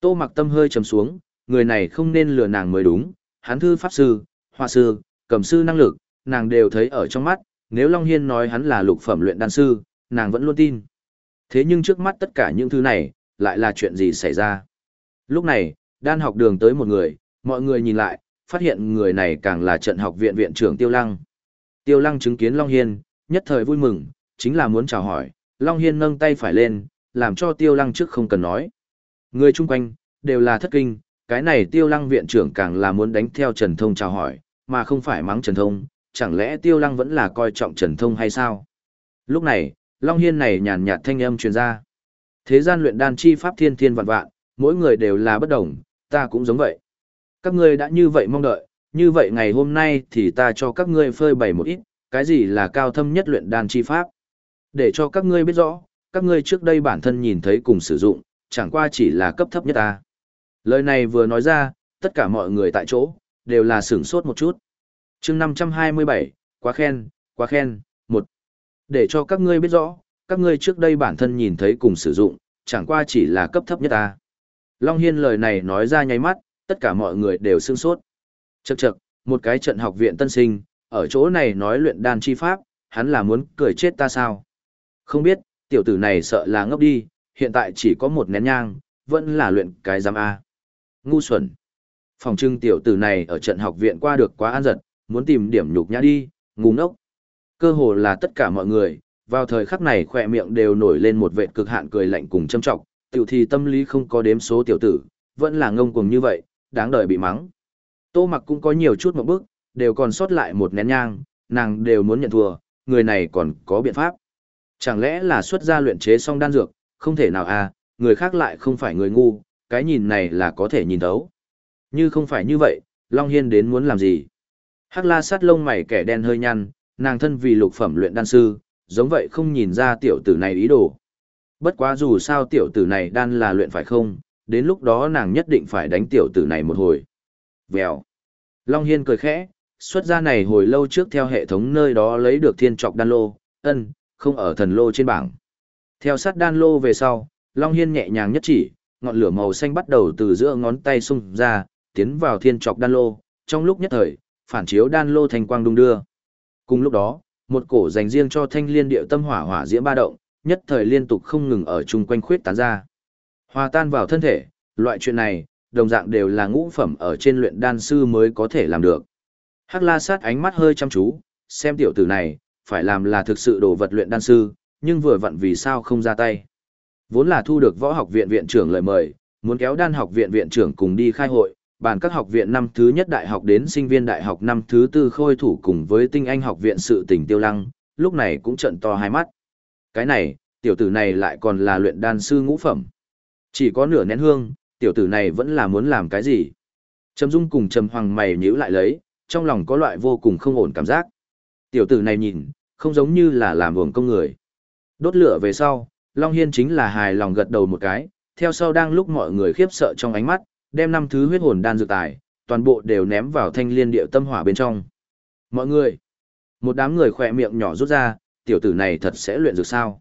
tô mặc tâm hơi chấm xuống người này không nên lừa nàng mới đúng hắn thư pháp sư hoa sư cầm sư năng lực nàng đều thấy ở trong mắt nếu long hiên nói hắn là lục phẩm luyện đan sư nàng vẫn luôn tin thế nhưng trước mắt tất cả những thứ này lại là chuyện gì xảy ra. Lúc này, đan học đường tới một người, mọi người nhìn lại, phát hiện người này càng là trận học viện viện trưởng Tiêu Lăng. Tiêu Lăng chứng kiến Long Hiên, nhất thời vui mừng, chính là muốn chào hỏi, Long Hiên nâng tay phải lên, làm cho Tiêu Lăng trước không cần nói. Người chung quanh, đều là thất kinh, cái này Tiêu Lăng viện trưởng càng là muốn đánh theo Trần Thông chào hỏi, mà không phải mắng Trần Thông, chẳng lẽ Tiêu Lăng vẫn là coi trọng Trần Thông hay sao? Lúc này, Long Hiên này nhàn nhạt thanh âm truyền ra. Thế gian luyện đan chi pháp thiên thiên vạn vạn, mỗi người đều là bất đồng, ta cũng giống vậy. Các ngươi đã như vậy mong đợi, như vậy ngày hôm nay thì ta cho các ngươi phơi bày một ít, cái gì là cao thâm nhất luyện đan chi pháp. Để cho các ngươi biết rõ, các ngươi trước đây bản thân nhìn thấy cùng sử dụng, chẳng qua chỉ là cấp thấp nhất ta. Lời này vừa nói ra, tất cả mọi người tại chỗ, đều là sửng sốt một chút. chương 527, quá khen, quá khen, một. Để cho các ngươi biết rõ, các ngươi trước đây bản thân nhìn thấy cùng sử dụng, chẳng qua chỉ là cấp thấp nhất ta. Long Hiên lời này nói ra nháy mắt, tất cả mọi người đều sương sốt. Chậc chậc, một cái trận học viện tân sinh, ở chỗ này nói luyện đan chi pháp, hắn là muốn cười chết ta sao? Không biết, tiểu tử này sợ là ngốc đi, hiện tại chỉ có một nén nhang, vẫn là luyện cái giam A. Ngu xuẩn. Phòng trưng tiểu tử này ở trận học viện qua được quá an giật, muốn tìm điểm nhục nhã đi, ngu ngốc. Cơ hồ là tất cả mọi người, vào thời khắc này khỏe miệng đều nổi lên một vệt cực hạn cười lạnh cùng châm trọng, tiểu thì tâm lý không có đếm số tiểu tử, vẫn là ngông cuồng như vậy, đáng đời bị mắng. Tô mặc cũng có nhiều chút một bước, đều còn sót lại một nén nhang, nàng đều muốn nhận thua, người này còn có biện pháp. Chẳng lẽ là xuất gia luyện chế xong đan dược, không thể nào à, người khác lại không phải người ngu, cái nhìn này là có thể nhìn thấu. Như không phải như vậy, Long Hiên đến muốn làm gì? Hắc la sát lông mày kẻ đen hơi nhăn, nàng thân vì lục phẩm luyện đan sư, giống vậy không nhìn ra tiểu tử này ý đồ. Bất quá dù sao tiểu tử này đan là luyện phải không, đến lúc đó nàng nhất định phải đánh tiểu tử này một hồi. Vèo. Long Hiên cười khẽ, xuất ra này hồi lâu trước theo hệ thống nơi đó lấy được thiên trọc đan lô, ân, không ở thần lô trên bảng. Theo sát đan lô về sau, Long Hiên nhẹ nhàng nhất chỉ, ngọn lửa màu xanh bắt đầu từ giữa ngón tay xung ra, tiến vào thiên trọc đan lô, trong lúc nhất thời, phản chiếu đan lô thành quang đung đưa. Cùng lúc đó, một cổ dành riêng cho thanh liên điệu tâm hỏa hỏa diễm ba động, nhất thời liên tục không ngừng ở chung quanh khuyết tán ra. Hòa tan vào thân thể, loại chuyện này, đồng dạng đều là ngũ phẩm ở trên luyện đan sư mới có thể làm được. Hắc la sát ánh mắt hơi chăm chú, xem tiểu tử này, phải làm là thực sự đồ vật luyện đan sư, nhưng vừa vặn vì sao không ra tay. Vốn là thu được võ học viện viện trưởng lời mời, muốn kéo đan học viện viện trưởng cùng đi khai hội, bàn các học viện năm thứ nhất đại học đến sinh viên đại học năm thứ tư khôi thủ cùng với tinh anh học viện sự tỉnh tiêu lăng, lúc này cũng trận to hai mắt. Cái này, tiểu tử này lại còn là luyện đan sư ngũ phẩm. Chỉ có nửa nén hương, tiểu tử này vẫn là muốn làm cái gì. Trầm Dung cùng Trầm Hoàng mày nhíu lại lấy, trong lòng có loại vô cùng không ổn cảm giác. Tiểu tử này nhìn, không giống như là làm buồng công người. Đốt lửa về sau, Long Hiên chính là hài lòng gật đầu một cái, theo sau đang lúc mọi người khiếp sợ trong ánh mắt, đem năm thứ huyết hồn đan dược tài, toàn bộ đều ném vào thanh liên điệu tâm hỏa bên trong. Mọi người, một đám người khỏe miệng nhỏ rút ra, tiểu tử này thật sẽ luyện dược sao.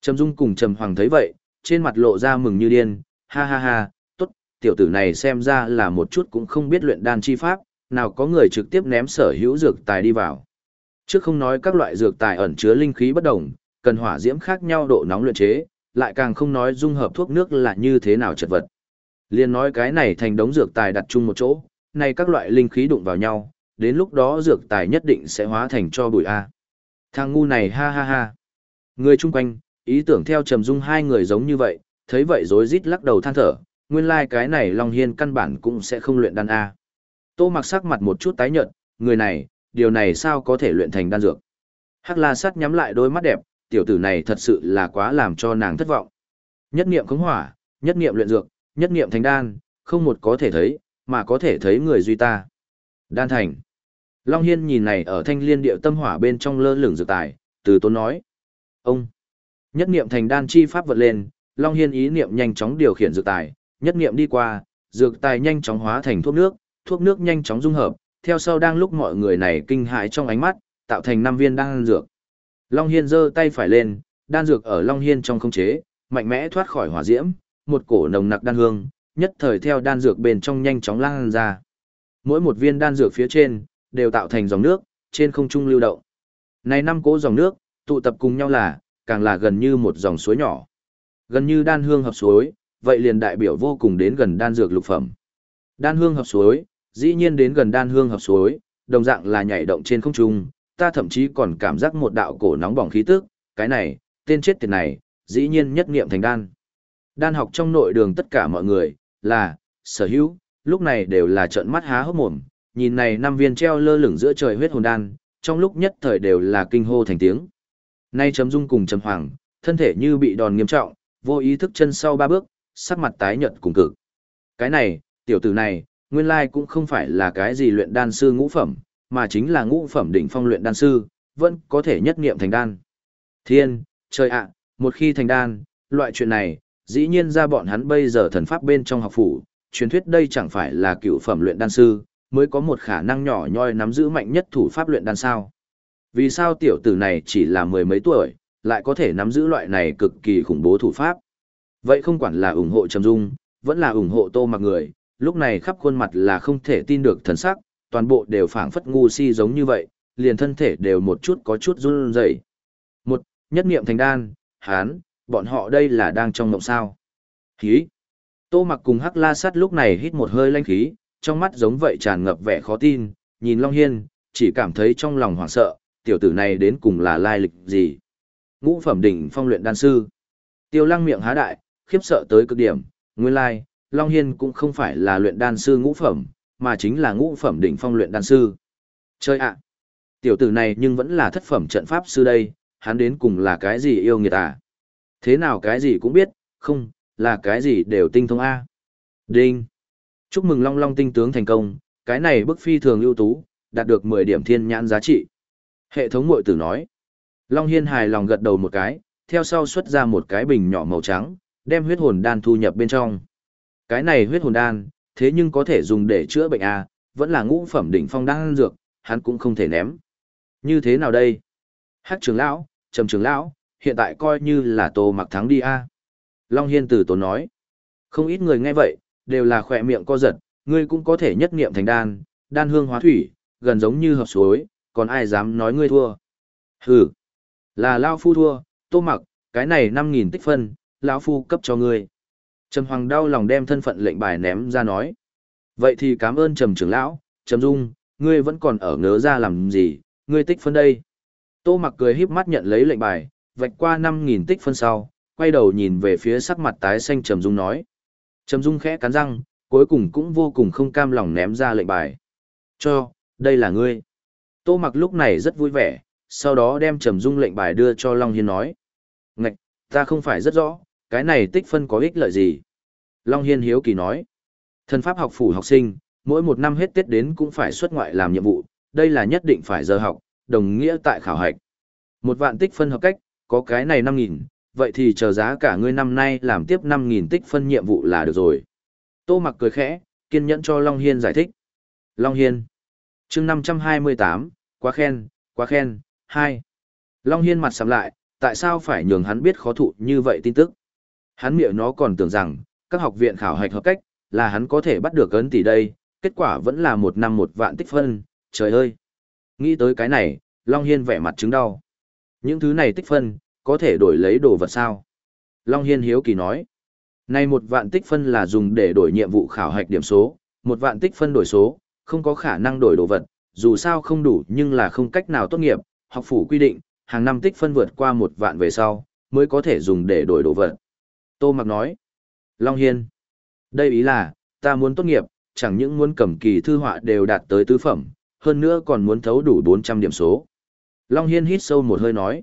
Trầm Dung cùng Trầm Hoàng thấy vậy, trên mặt lộ ra mừng như điên, ha ha ha, tốt, tiểu tử này xem ra là một chút cũng không biết luyện đan chi pháp, nào có người trực tiếp ném sở hữu dược tài đi vào. Trước không nói các loại dược tài ẩn chứa linh khí bất đồng, cần hỏa diễm khác nhau độ nóng luyện chế, lại càng không nói dung hợp thuốc nước là như thế nào chật vật. Liên nói cái này thành đống dược tài đặt chung một chỗ, này các loại linh khí đụng vào nhau, đến lúc đó dược tài nhất định sẽ hóa thành cho bụi A. Thằng ngu này ha ha ha. Người chung quanh, ý tưởng theo trầm dung hai người giống như vậy, thấy vậy rối rít lắc đầu than thở, nguyên lai like cái này Long Hiên căn bản cũng sẽ không luyện đan A. Tô mặc sắc mặt một chút tái nhợt, người này, điều này sao có thể luyện thành đan dược. Hắc la sắt nhắm lại đôi mắt đẹp, tiểu tử này thật sự là quá làm cho nàng thất vọng. Nhất niệm khống hỏa, nhất niệm luyện dược, nhất niệm thành đan, không một có thể thấy, mà có thể thấy người duy ta. Đan thành. Long Hiên nhìn này ở thanh liên điệu tâm hỏa bên trong lơ lửng dược tài, từ tốn nói. Ông. Nhất niệm thành đan chi pháp vật lên, Long Hiên ý niệm nhanh chóng điều khiển dược tài, nhất niệm đi qua, dược tài nhanh chóng hóa thành thuốc nước, thuốc nước nhanh chóng dung hợp, theo sau đang lúc mọi người này kinh hãi trong ánh mắt, tạo thành năm viên đan dược. Long Hiên giơ tay phải lên, đan dược ở Long Hiên trong không chế, mạnh mẽ thoát khỏi hỏa diễm, một cổ nồng nặc đan hương, nhất thời theo đan dược bên trong nhanh chóng lan ra. Mỗi một viên đan dược phía trên đều tạo thành dòng nước, trên không trung lưu động. Này năm cỗ dòng nước, tụ tập cùng nhau là, càng là gần như một dòng suối nhỏ. Gần như đan hương hợp suối, vậy liền đại biểu vô cùng đến gần đan dược lục phẩm. Đan hương hợp suối, dĩ nhiên đến gần đan hương hợp suối, đồng dạng là nhảy động trên không trung, ta thậm chí còn cảm giác một đạo cổ nóng bỏng khí tức, cái này, tên chết tiệt này, dĩ nhiên nhất niệm thành đan. Đan học trong nội đường tất cả mọi người, là, sở hữu, lúc này đều là trợn mắt há hốc mồm, nhìn này năm viên treo lơ lửng giữa trời huyết hồn đan, trong lúc nhất thời đều là kinh hô thành tiếng. Nay chấm dung cùng chấm hoàng, thân thể như bị đòn nghiêm trọng, vô ý thức chân sau ba bước, sắc mặt tái nhợt cùng cực. Cái này, tiểu tử này, nguyên lai cũng không phải là cái gì luyện đan sư ngũ phẩm, mà chính là ngũ phẩm đỉnh phong luyện đan sư, vẫn có thể nhất nghiệm thành đan. Thiên, trời ạ, một khi thành đan, loại chuyện này, dĩ nhiên ra bọn hắn bây giờ thần pháp bên trong học phủ, truyền thuyết đây chẳng phải là cựu phẩm luyện đan sư, mới có một khả năng nhỏ nhoi nắm giữ mạnh nhất thủ pháp luyện đan sao. Vì sao tiểu tử này chỉ là mười mấy tuổi, lại có thể nắm giữ loại này cực kỳ khủng bố thủ pháp? Vậy không quản là ủng hộ Trầm Dung, vẫn là ủng hộ Tô Mặc người, lúc này khắp khuôn mặt là không thể tin được thần sắc, toàn bộ đều phảng phất ngu si giống như vậy, liền thân thể đều một chút có chút run rẩy. Một, nhất niệm thành đan, hán, bọn họ đây là đang trong mộng sao. Khí. Tô mặc cùng hắc la sắt lúc này hít một hơi lanh khí, trong mắt giống vậy tràn ngập vẻ khó tin, nhìn Long Hiên, chỉ cảm thấy trong lòng hoảng sợ, tiểu tử này đến cùng là lai lịch gì. Ngũ phẩm đỉnh phong luyện đan sư. Tiêu lăng miệng há đại, khiếp sợ tới cực điểm, nguyên lai, Long Hiên cũng không phải là luyện đan sư ngũ phẩm, mà chính là ngũ phẩm đỉnh phong luyện đan sư. Chơi ạ! tiểu tử này nhưng vẫn là thất phẩm trận pháp sư đây, hắn đến cùng là cái gì yêu nghiệt à? Thế nào cái gì cũng biết, không, là cái gì đều tinh thông A. Đinh! Chúc mừng Long Long tinh tướng thành công, cái này bức phi thường ưu tú, đạt được 10 điểm thiên nhãn giá trị. Hệ thống mội tử nói. Long Hiên hài lòng gật đầu một cái, theo sau xuất ra một cái bình nhỏ màu trắng, đem huyết hồn đan thu nhập bên trong. Cái này huyết hồn đan, thế nhưng có thể dùng để chữa bệnh A, vẫn là ngũ phẩm đỉnh phong đan dược, hắn cũng không thể ném. Như thế nào đây? Hắc trưởng lão, trầm trưởng lão, hiện tại coi như là tô mặc thắng đi A. Long Hiên từ tốn nói. Không ít người nghe vậy, đều là khỏe miệng co giật, ngươi cũng có thể nhất niệm thành đan, đan hương hóa thủy, gần giống như hợp suối, còn ai dám nói ngươi thua. Hừ, là Lao Phu thua, tô mặc, cái này 5.000 tích phân, lão Phu cấp cho ngươi. Trầm Hoàng đau lòng đem thân phận lệnh bài ném ra nói. Vậy thì cảm ơn Trầm trưởng lão, Trầm Dung, ngươi vẫn còn ở ngớ ra làm gì, ngươi tích phân đây. Tô mặc cười híp mắt nhận lấy lệnh bài, vạch qua 5.000 tích phân sau, quay đầu nhìn về phía sắc mặt tái xanh Trầm Dung nói. Trầm Dung khẽ cắn răng, cuối cùng cũng vô cùng không cam lòng ném ra lệnh bài. Cho, đây là ngươi. Tô mặc lúc này rất vui vẻ, sau đó đem Trầm Dung lệnh bài đưa cho Long Hiên nói. Ngạch, ta không phải rất rõ, cái này tích phân có ích lợi gì? Long Hiên hiếu kỳ nói. Thần pháp học phủ học sinh, mỗi một năm hết Tết đến cũng phải xuất ngoại làm nhiệm vụ, đây là nhất định phải giờ học, đồng nghĩa tại khảo hạch. Một vạn tích phân hợp cách, có cái này 5.000, vậy thì chờ giá cả ngươi năm nay làm tiếp 5.000 tích phân nhiệm vụ là được rồi. Tô mặc cười khẽ, kiên nhẫn cho Long Hiên giải thích. Long Hiên chương 528, quá khen, quá khen, 2. Long Hiên mặt sầm lại, tại sao phải nhường hắn biết khó thụ như vậy tin tức? Hắn miệng nó còn tưởng rằng, các học viện khảo hạch hợp cách, là hắn có thể bắt được ấn tỷ đây, kết quả vẫn là một năm một vạn tích phân, trời ơi. Nghĩ tới cái này, Long Hiên vẻ mặt chứng đau. Những thứ này tích phân, có thể đổi lấy đồ vật sao? Long Hiên hiếu kỳ nói. Này một vạn tích phân là dùng để đổi nhiệm vụ khảo hạch điểm số, một vạn tích phân đổi số, không có khả năng đổi đồ vật, dù sao không đủ nhưng là không cách nào tốt nghiệp, học phủ quy định, hàng năm tích phân vượt qua một vạn về sau, mới có thể dùng để đổi đồ vật. Tô Mặc nói, Long Hiên, đây ý là, ta muốn tốt nghiệp, chẳng những muốn cầm kỳ thư họa đều đạt tới tứ phẩm, hơn nữa còn muốn thấu đủ 400 điểm số. Long Hiên hít sâu một hơi nói,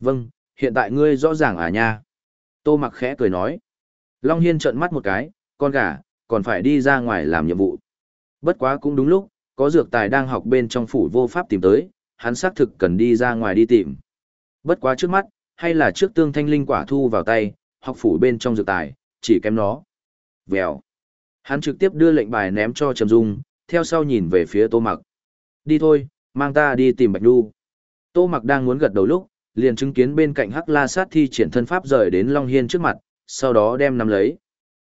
vâng, hiện tại ngươi rõ ràng à nha. Tô Mặc khẽ cười nói, Long Hiên trợn mắt một cái, con gà, còn phải đi ra ngoài làm nhiệm vụ. Bất quá cũng đúng lúc, có dược tài đang học bên trong phủ vô pháp tìm tới, hắn xác thực cần đi ra ngoài đi tìm. Bất quá trước mắt, hay là trước tương thanh linh quả thu vào tay, học phủ bên trong dược tài, chỉ kém nó. Vèo. Hắn trực tiếp đưa lệnh bài ném cho Trầm Dung, theo sau nhìn về phía Tô Mặc. Đi thôi, mang ta đi tìm Bạch Đu. Tô Mặc đang muốn gật đầu lúc, liền chứng kiến bên cạnh Hắc La Sát thi triển thân pháp rời đến Long Hiên trước mặt, sau đó đem nắm lấy.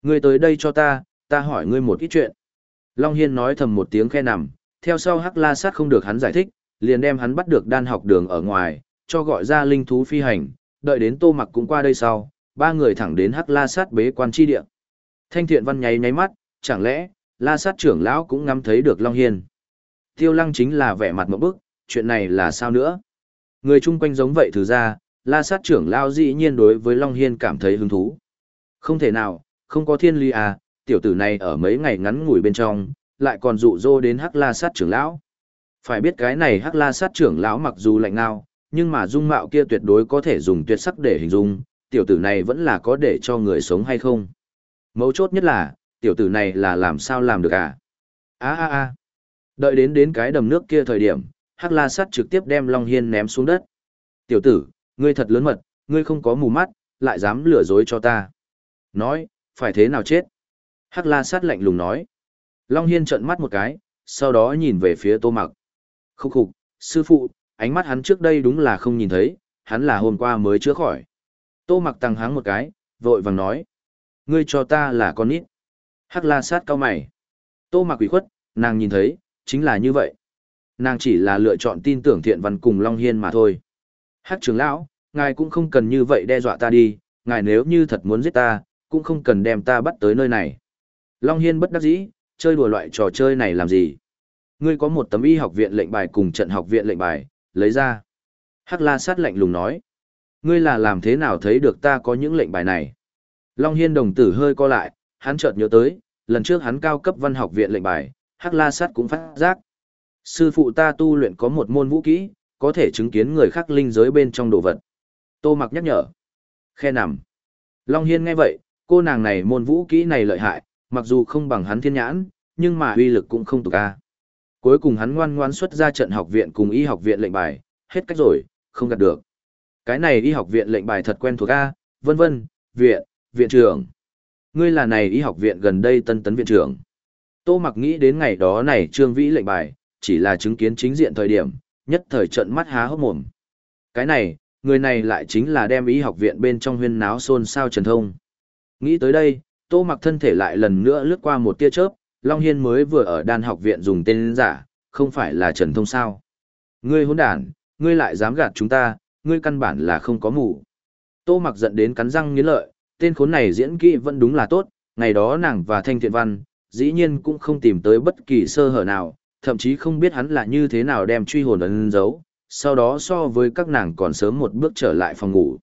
Ngươi tới đây cho ta, ta hỏi ngươi một ít chuyện. Long Hiên nói thầm một tiếng khe nằm, theo sau Hắc La Sát không được hắn giải thích, liền đem hắn bắt được đan học đường ở ngoài, cho gọi ra linh thú phi hành, đợi đến Tô Mặc cũng qua đây sau, ba người thẳng đến Hắc La Sát bế quan chi địa. Thanh Thiện Văn nháy nháy mắt, chẳng lẽ La Sát trưởng lão cũng ngắm thấy được Long Hiên. Tiêu Lăng chính là vẻ mặt một bức, chuyện này là sao nữa? Người chung quanh giống vậy thử ra, La Sát trưởng lão dĩ nhiên đối với Long Hiên cảm thấy hứng thú. Không thể nào, không có thiên ly à, tiểu tử này ở mấy ngày ngắn ngủi bên trong, lại còn dụ dỗ đến Hắc La Sát trưởng lão. Phải biết cái này Hắc La Sát trưởng lão mặc dù lạnh ngao, nhưng mà dung mạo kia tuyệt đối có thể dùng tuyệt sắc để hình dung, tiểu tử này vẫn là có để cho người sống hay không. Mấu chốt nhất là, tiểu tử này là làm sao làm được à? Á á á. Đợi đến đến cái đầm nước kia thời điểm, Hắc La Sát trực tiếp đem Long Hiên ném xuống đất. Tiểu tử, ngươi thật lớn mật, ngươi không có mù mắt, lại dám lừa dối cho ta. Nói, phải thế nào chết? Hắc La Sát lạnh lùng nói. Long Hiên trợn mắt một cái, sau đó nhìn về phía Tô Mặc. Khúc khục, sư phụ, ánh mắt hắn trước đây đúng là không nhìn thấy, hắn là hôm qua mới chữa khỏi. Tô Mặc tăng háng một cái, vội vàng nói. Ngươi cho ta là con nít. Hắc La Sát cao mày. Tô Mặc quỷ khuất, nàng nhìn thấy, chính là như vậy. Nàng chỉ là lựa chọn tin tưởng thiện văn cùng Long Hiên mà thôi. Hắc trưởng lão, ngài cũng không cần như vậy đe dọa ta đi, ngài nếu như thật muốn giết ta, cũng không cần đem ta bắt tới nơi này. Long Hiên bất đắc dĩ, chơi đùa loại trò chơi này làm gì? Ngươi có một tấm y học viện lệnh bài cùng trận học viện lệnh bài, lấy ra. Hắc la sát lạnh lùng nói. Ngươi là làm thế nào thấy được ta có những lệnh bài này? Long Hiên đồng tử hơi co lại, hắn chợt nhớ tới, lần trước hắn cao cấp văn học viện lệnh bài, Hắc la sát cũng phát giác. Sư phụ ta tu luyện có một môn vũ kỹ, có thể chứng kiến người khác linh giới bên trong đồ vật. Tô mặc nhắc nhở. Khe nằm. Long Hiên nghe vậy, cô nàng này môn vũ kỹ này lợi hại, mặc dù không bằng hắn thiên nhãn, nhưng mà uy lực cũng không tục ca. Cuối cùng hắn ngoan ngoan xuất ra trận học viện cùng y học viện lệnh bài, hết cách rồi, không gạt được. Cái này y học viện lệnh bài thật quen thuộc A, vân vân, viện, viện trưởng. Ngươi là này y học viện gần đây tân tấn viện trưởng. Tô mặc nghĩ đến ngày đó này trương vĩ lệnh bài, chỉ là chứng kiến chính diện thời điểm, nhất thời trận mắt há hốc mồm. Cái này, người này lại chính là đem y học viện bên trong huyên náo xôn xao trần thông. Nghĩ tới đây, tô mặc thân thể lại lần nữa lướt qua một tia chớp, Long Hiên mới vừa ở đan học viện dùng tên giả, không phải là trần thông sao. Ngươi hỗn đản, ngươi lại dám gạt chúng ta, ngươi căn bản là không có mù. Tô mặc giận đến cắn răng nghiến lợi, tên khốn này diễn kỹ vẫn đúng là tốt, ngày đó nàng và Thanh Thiện Văn, dĩ nhiên cũng không tìm tới bất kỳ sơ hở nào, thậm chí không biết hắn là như thế nào đem truy hồn ấn giấu, sau đó so với các nàng còn sớm một bước trở lại phòng ngủ.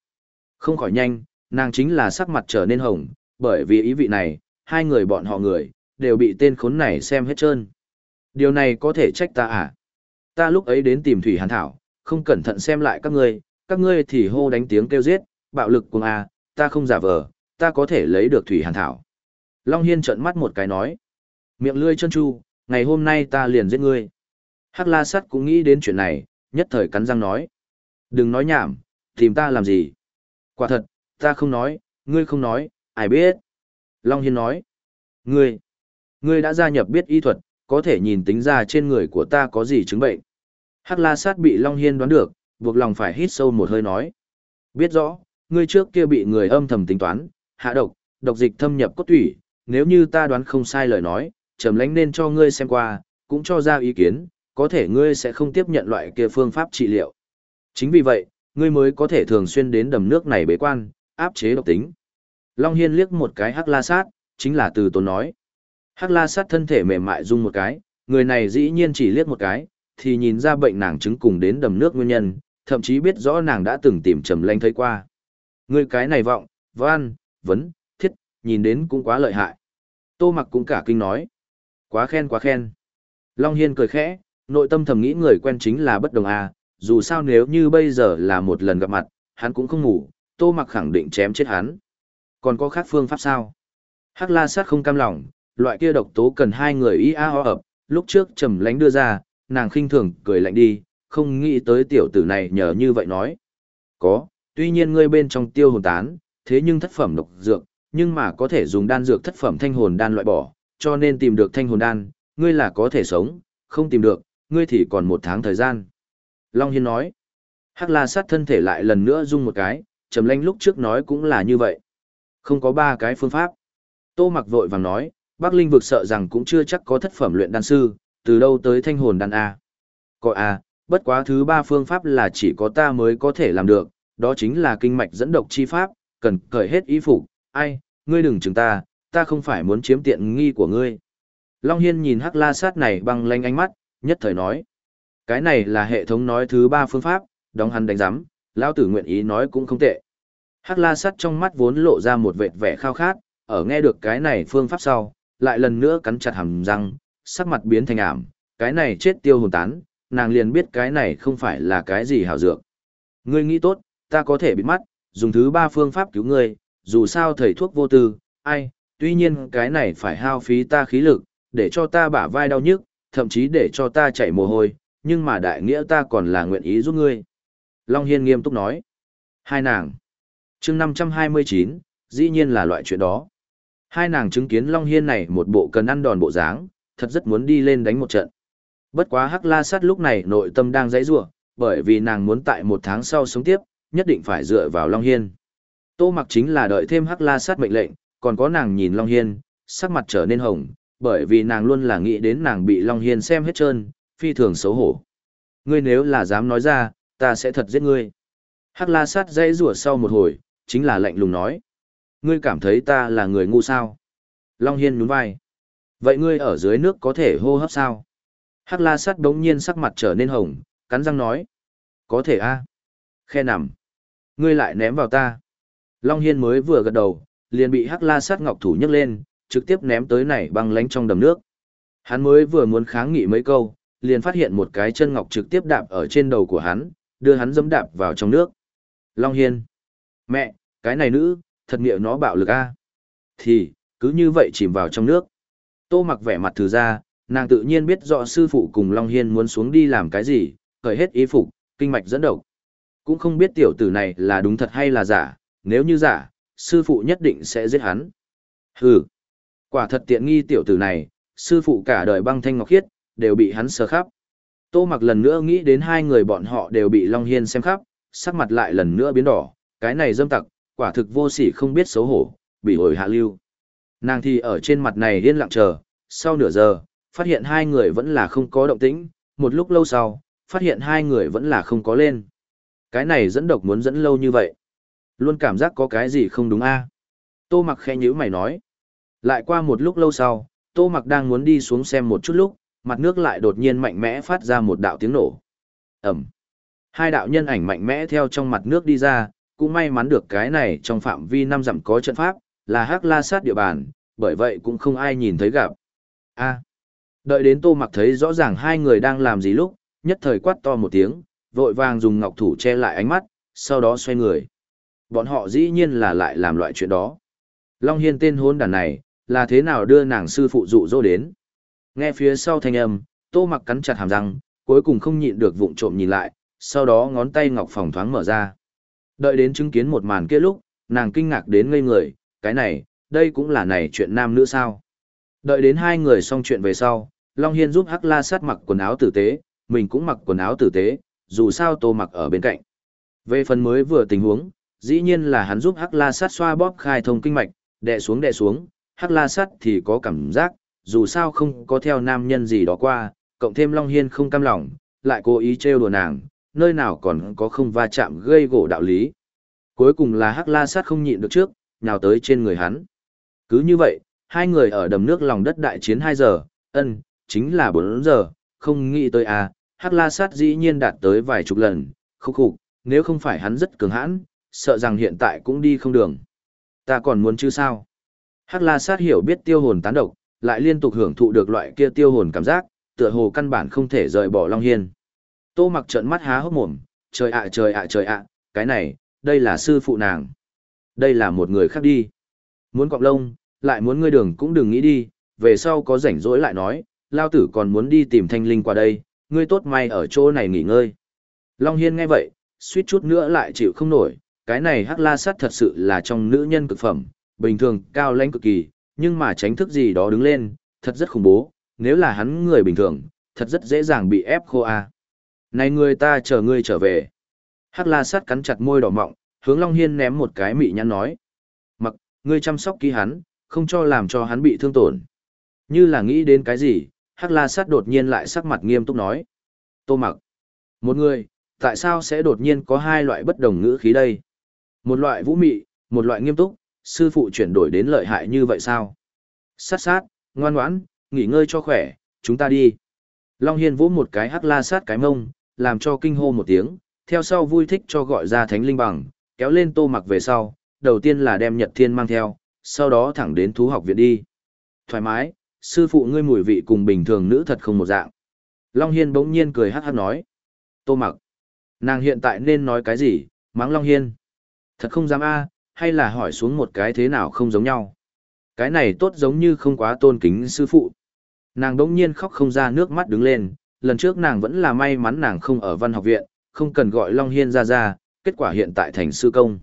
Không khỏi nhanh, nàng chính là sắc mặt trở nên hồng, bởi vì ý vị này, hai người bọn họ người, đều bị tên khốn này xem hết trơn. Điều này có thể trách ta à? Ta lúc ấy đến tìm Thủy Hàn Thảo, không cẩn thận xem lại các ngươi, các ngươi thì hô đánh tiếng kêu giết, bạo lực cùng à, ta không giả vờ, ta có thể lấy được Thủy Hàn Thảo. Long Hiên trợn mắt một cái nói. Miệng lươi chân chu, ngày hôm nay ta liền giết ngươi. Hắc la sắt cũng nghĩ đến chuyện này, nhất thời cắn răng nói. Đừng nói nhảm, tìm ta làm gì. Quả thật, ta không nói, ngươi không nói, ai biết. Long Hiên nói. Ngươi, ngươi đã gia nhập biết y thuật, có thể nhìn tính ra trên người của ta có gì chứng bệnh. Hắc la sát bị Long Hiên đoán được, buộc lòng phải hít sâu một hơi nói. Biết rõ, ngươi trước kia bị người âm thầm tính toán, hạ độc, độc dịch thâm nhập cốt thủy, nếu như ta đoán không sai lời nói, trầm lánh nên cho ngươi xem qua, cũng cho ra ý kiến, có thể ngươi sẽ không tiếp nhận loại kia phương pháp trị liệu. Chính vì vậy, ngươi mới có thể thường xuyên đến đầm nước này bế quan, áp chế độc tính. Long Hiên liếc một cái hắc la sát, chính là từ tốn nói. Hắc la sát thân thể mềm mại rung một cái, người này dĩ nhiên chỉ liếc một cái, thì nhìn ra bệnh nàng chứng cùng đến đầm nước nguyên nhân, thậm chí biết rõ nàng đã từng tìm trầm lanh thấy qua. Người cái này vọng, văn, vấn, thiết, nhìn đến cũng quá lợi hại. Tô mặc cũng cả kinh nói. Quá khen quá khen. Long Hiên cười khẽ, nội tâm thầm nghĩ người quen chính là bất đồng à, dù sao nếu như bây giờ là một lần gặp mặt, hắn cũng không ngủ, tô mặc khẳng định chém chết hắn. Còn có khác phương pháp sao? Hắc la sát không cam lòng, loại kia độc tố cần hai người y a ho ập, lúc trước trầm lánh đưa ra, nàng khinh thường cười lạnh đi, không nghĩ tới tiểu tử này nhờ như vậy nói. Có, tuy nhiên ngươi bên trong tiêu hồn tán, thế nhưng thất phẩm độc dược, nhưng mà có thể dùng đan dược thất phẩm thanh hồn đan loại bỏ, cho nên tìm được thanh hồn đan, ngươi là có thể sống, không tìm được, ngươi thì còn một tháng thời gian. Long Hiên nói, Hắc La sát thân thể lại lần nữa rung một cái, trầm lanh lúc trước nói cũng là như vậy. Không có ba cái phương pháp. Tô mặc vội vàng nói, Bắc Linh vực sợ rằng cũng chưa chắc có thất phẩm luyện đan sư, từ đâu tới thanh hồn đan A. Có A, bất quá thứ ba phương pháp là chỉ có ta mới có thể làm được, đó chính là kinh mạch dẫn độc chi pháp, cần cởi hết y phục, ai, ngươi đừng chừng ta, ta không phải muốn chiếm tiện nghi của ngươi. Long Hiên nhìn hắc la sát này bằng lanh ánh mắt, nhất thời nói. Cái này là hệ thống nói thứ ba phương pháp, đóng hắn đánh giám, lão tử nguyện ý nói cũng không tệ. Hắc la sắt trong mắt vốn lộ ra một vệt vẻ khao khát, ở nghe được cái này phương pháp sau, lại lần nữa cắn chặt hàm răng, sắc mặt biến thành ảm, cái này chết tiêu hồn tán, nàng liền biết cái này không phải là cái gì hảo dược. Ngươi nghĩ tốt, ta có thể bị mắt, dùng thứ ba phương pháp cứu ngươi, dù sao thầy thuốc vô tư, ai, tuy nhiên cái này phải hao phí ta khí lực, để cho ta bả vai đau nhức, thậm chí để cho ta chảy mồ hôi, nhưng mà đại nghĩa ta còn là nguyện ý giúp ngươi. Long Hiên nghiêm túc nói. Hai nàng chương 529, dĩ nhiên là loại chuyện đó. Hai nàng chứng kiến Long Hiên này một bộ cần ăn đòn bộ dáng, thật rất muốn đi lên đánh một trận. Bất quá Hắc La Sát lúc này nội tâm đang dãy rủa, bởi vì nàng muốn tại một tháng sau sống tiếp, nhất định phải dựa vào Long Hiên. Tô Mặc chính là đợi thêm Hắc La Sát mệnh lệnh, còn có nàng nhìn Long Hiên, sắc mặt trở nên hồng, bởi vì nàng luôn là nghĩ đến nàng bị Long Hiên xem hết trơn, phi thường xấu hổ. Ngươi nếu là dám nói ra, ta sẽ thật giết ngươi. Hắc La Sát dãy rủa sau một hồi, chính là lạnh lùng nói. Ngươi cảm thấy ta là người ngu sao? Long Hiên nhún vai. Vậy ngươi ở dưới nước có thể hô hấp sao? Hắc la Sát đống nhiên sắc mặt trở nên hồng, cắn răng nói. Có thể a Khe nằm. Ngươi lại ném vào ta. Long Hiên mới vừa gật đầu, liền bị Hắc la Sát ngọc thủ nhấc lên, trực tiếp ném tới này băng lánh trong đầm nước. Hắn mới vừa muốn kháng nghị mấy câu, liền phát hiện một cái chân ngọc trực tiếp đạp ở trên đầu của hắn, đưa hắn dẫm đạp vào trong nước. Long Hiên. Mẹ, cái này nữ, thật nghĩa nó bạo lực a Thì, cứ như vậy chìm vào trong nước. Tô mặc vẻ mặt thử ra, nàng tự nhiên biết rõ sư phụ cùng Long Hiên muốn xuống đi làm cái gì, cởi hết ý phục, kinh mạch dẫn độc. Cũng không biết tiểu tử này là đúng thật hay là giả, nếu như giả, sư phụ nhất định sẽ giết hắn. Hừ, quả thật tiện nghi tiểu tử này, sư phụ cả đời băng thanh ngọc khiết, đều bị hắn sờ khắp. Tô mặc lần nữa nghĩ đến hai người bọn họ đều bị Long Hiên xem khắp, sắc mặt lại lần nữa biến đỏ, cái này dâm tặc, quả thực vô sỉ không biết xấu hổ, bị hồi hạ lưu. Nàng thì ở trên mặt này yên lặng chờ, sau nửa giờ, phát hiện hai người vẫn là không có động tĩnh, một lúc lâu sau, phát hiện hai người vẫn là không có lên. Cái này dẫn độc muốn dẫn lâu như vậy. Luôn cảm giác có cái gì không đúng a Tô mặc khẽ nhữ mày nói. Lại qua một lúc lâu sau, tô mặc đang muốn đi xuống xem một chút lúc, mặt nước lại đột nhiên mạnh mẽ phát ra một đạo tiếng nổ. Ẩm. Hai đạo nhân ảnh mạnh mẽ theo trong mặt nước đi ra, cũng may mắn được cái này trong phạm vi năm dặm có trận pháp, là hắc la sát địa bàn, bởi vậy cũng không ai nhìn thấy gặp. A. À, đợi đến tô mặc thấy rõ ràng hai người đang làm gì lúc, nhất thời quát to một tiếng, vội vàng dùng ngọc thủ che lại ánh mắt, sau đó xoay người. Bọn họ dĩ nhiên là lại làm loại chuyện đó. Long Hiên tên hôn đàn này, là thế nào đưa nàng sư phụ dụ dỗ đến. Nghe phía sau thanh âm, tô mặc cắn chặt hàm răng, cuối cùng không nhịn được vụng trộm nhìn lại, sau đó ngón tay ngọc phòng thoáng mở ra. Đợi đến chứng kiến một màn kia lúc, nàng kinh ngạc đến ngây người, cái này, đây cũng là này chuyện nam nữ sao. Đợi đến hai người xong chuyện về sau, Long Hiên giúp Hắc La Sát mặc quần áo tử tế, mình cũng mặc quần áo tử tế, dù sao tô mặc ở bên cạnh. Về phần mới vừa tình huống, dĩ nhiên là hắn giúp Hắc La Sát xoa bóp khai thông kinh mạch, đè xuống đè xuống, Hắc La Sát thì có cảm giác, dù sao không có theo nam nhân gì đó qua, cộng thêm Long Hiên không cam lòng, lại cố ý trêu đùa nàng, nơi nào còn có không va chạm gây gỗ đạo lý. Cuối cùng là Hắc La Sát không nhịn được trước, nhào tới trên người hắn. Cứ như vậy, hai người ở đầm nước lòng đất đại chiến 2 giờ, ân, chính là 4 giờ, không nghĩ tới à, Hắc La Sát dĩ nhiên đạt tới vài chục lần, khúc khục, nếu không phải hắn rất cường hãn, sợ rằng hiện tại cũng đi không đường. Ta còn muốn chứ sao? Hắc La Sát hiểu biết tiêu hồn tán độc, lại liên tục hưởng thụ được loại kia tiêu hồn cảm giác, tựa hồ căn bản không thể rời bỏ Long Hiên. Tô mặc trợn mắt há hốc mồm, trời ạ trời ạ trời ạ, cái này, đây là sư phụ nàng. Đây là một người khác đi. Muốn cọng lông, lại muốn ngươi đường cũng đừng nghĩ đi, về sau có rảnh rỗi lại nói, lao tử còn muốn đi tìm thanh linh qua đây, ngươi tốt may ở chỗ này nghỉ ngơi. Long Hiên nghe vậy, suýt chút nữa lại chịu không nổi, cái này hắc la sát thật sự là trong nữ nhân cực phẩm, bình thường cao lãnh cực kỳ, nhưng mà tránh thức gì đó đứng lên, thật rất khủng bố, nếu là hắn người bình thường, thật rất dễ dàng bị ép khô a. Này người ta chờ ngươi trở về. Hắc la sát cắn chặt môi đỏ mọng, hướng Long Hiên ném một cái mị nhắn nói. Mặc, ngươi chăm sóc kỹ hắn, không cho làm cho hắn bị thương tổn. Như là nghĩ đến cái gì, Hắc la sát đột nhiên lại sắc mặt nghiêm túc nói. Tô mặc, một người, tại sao sẽ đột nhiên có hai loại bất đồng ngữ khí đây? Một loại vũ mị, một loại nghiêm túc, sư phụ chuyển đổi đến lợi hại như vậy sao? Sát sát, ngoan ngoãn, nghỉ ngơi cho khỏe, chúng ta đi. Long Hiên vỗ một cái hắc la sát cái mông, làm cho kinh hô một tiếng, theo sau vui thích cho gọi ra thánh linh bằng, kéo lên tô mặc về sau, đầu tiên là đem Nhật Thiên mang theo, sau đó thẳng đến thú học viện đi. Thoải mái, sư phụ ngươi mùi vị cùng bình thường nữ thật không một dạng. Long Hiên bỗng nhiên cười hát hát nói. Tô mặc. Nàng hiện tại nên nói cái gì, mắng Long Hiên. Thật không dám a hay là hỏi xuống một cái thế nào không giống nhau. Cái này tốt giống như không quá tôn kính sư phụ. Nàng đỗng nhiên khóc không ra nước mắt đứng lên, lần trước nàng vẫn là may mắn nàng không ở văn học viện, không cần gọi Long Hiên ra ra, kết quả hiện tại thành sư công.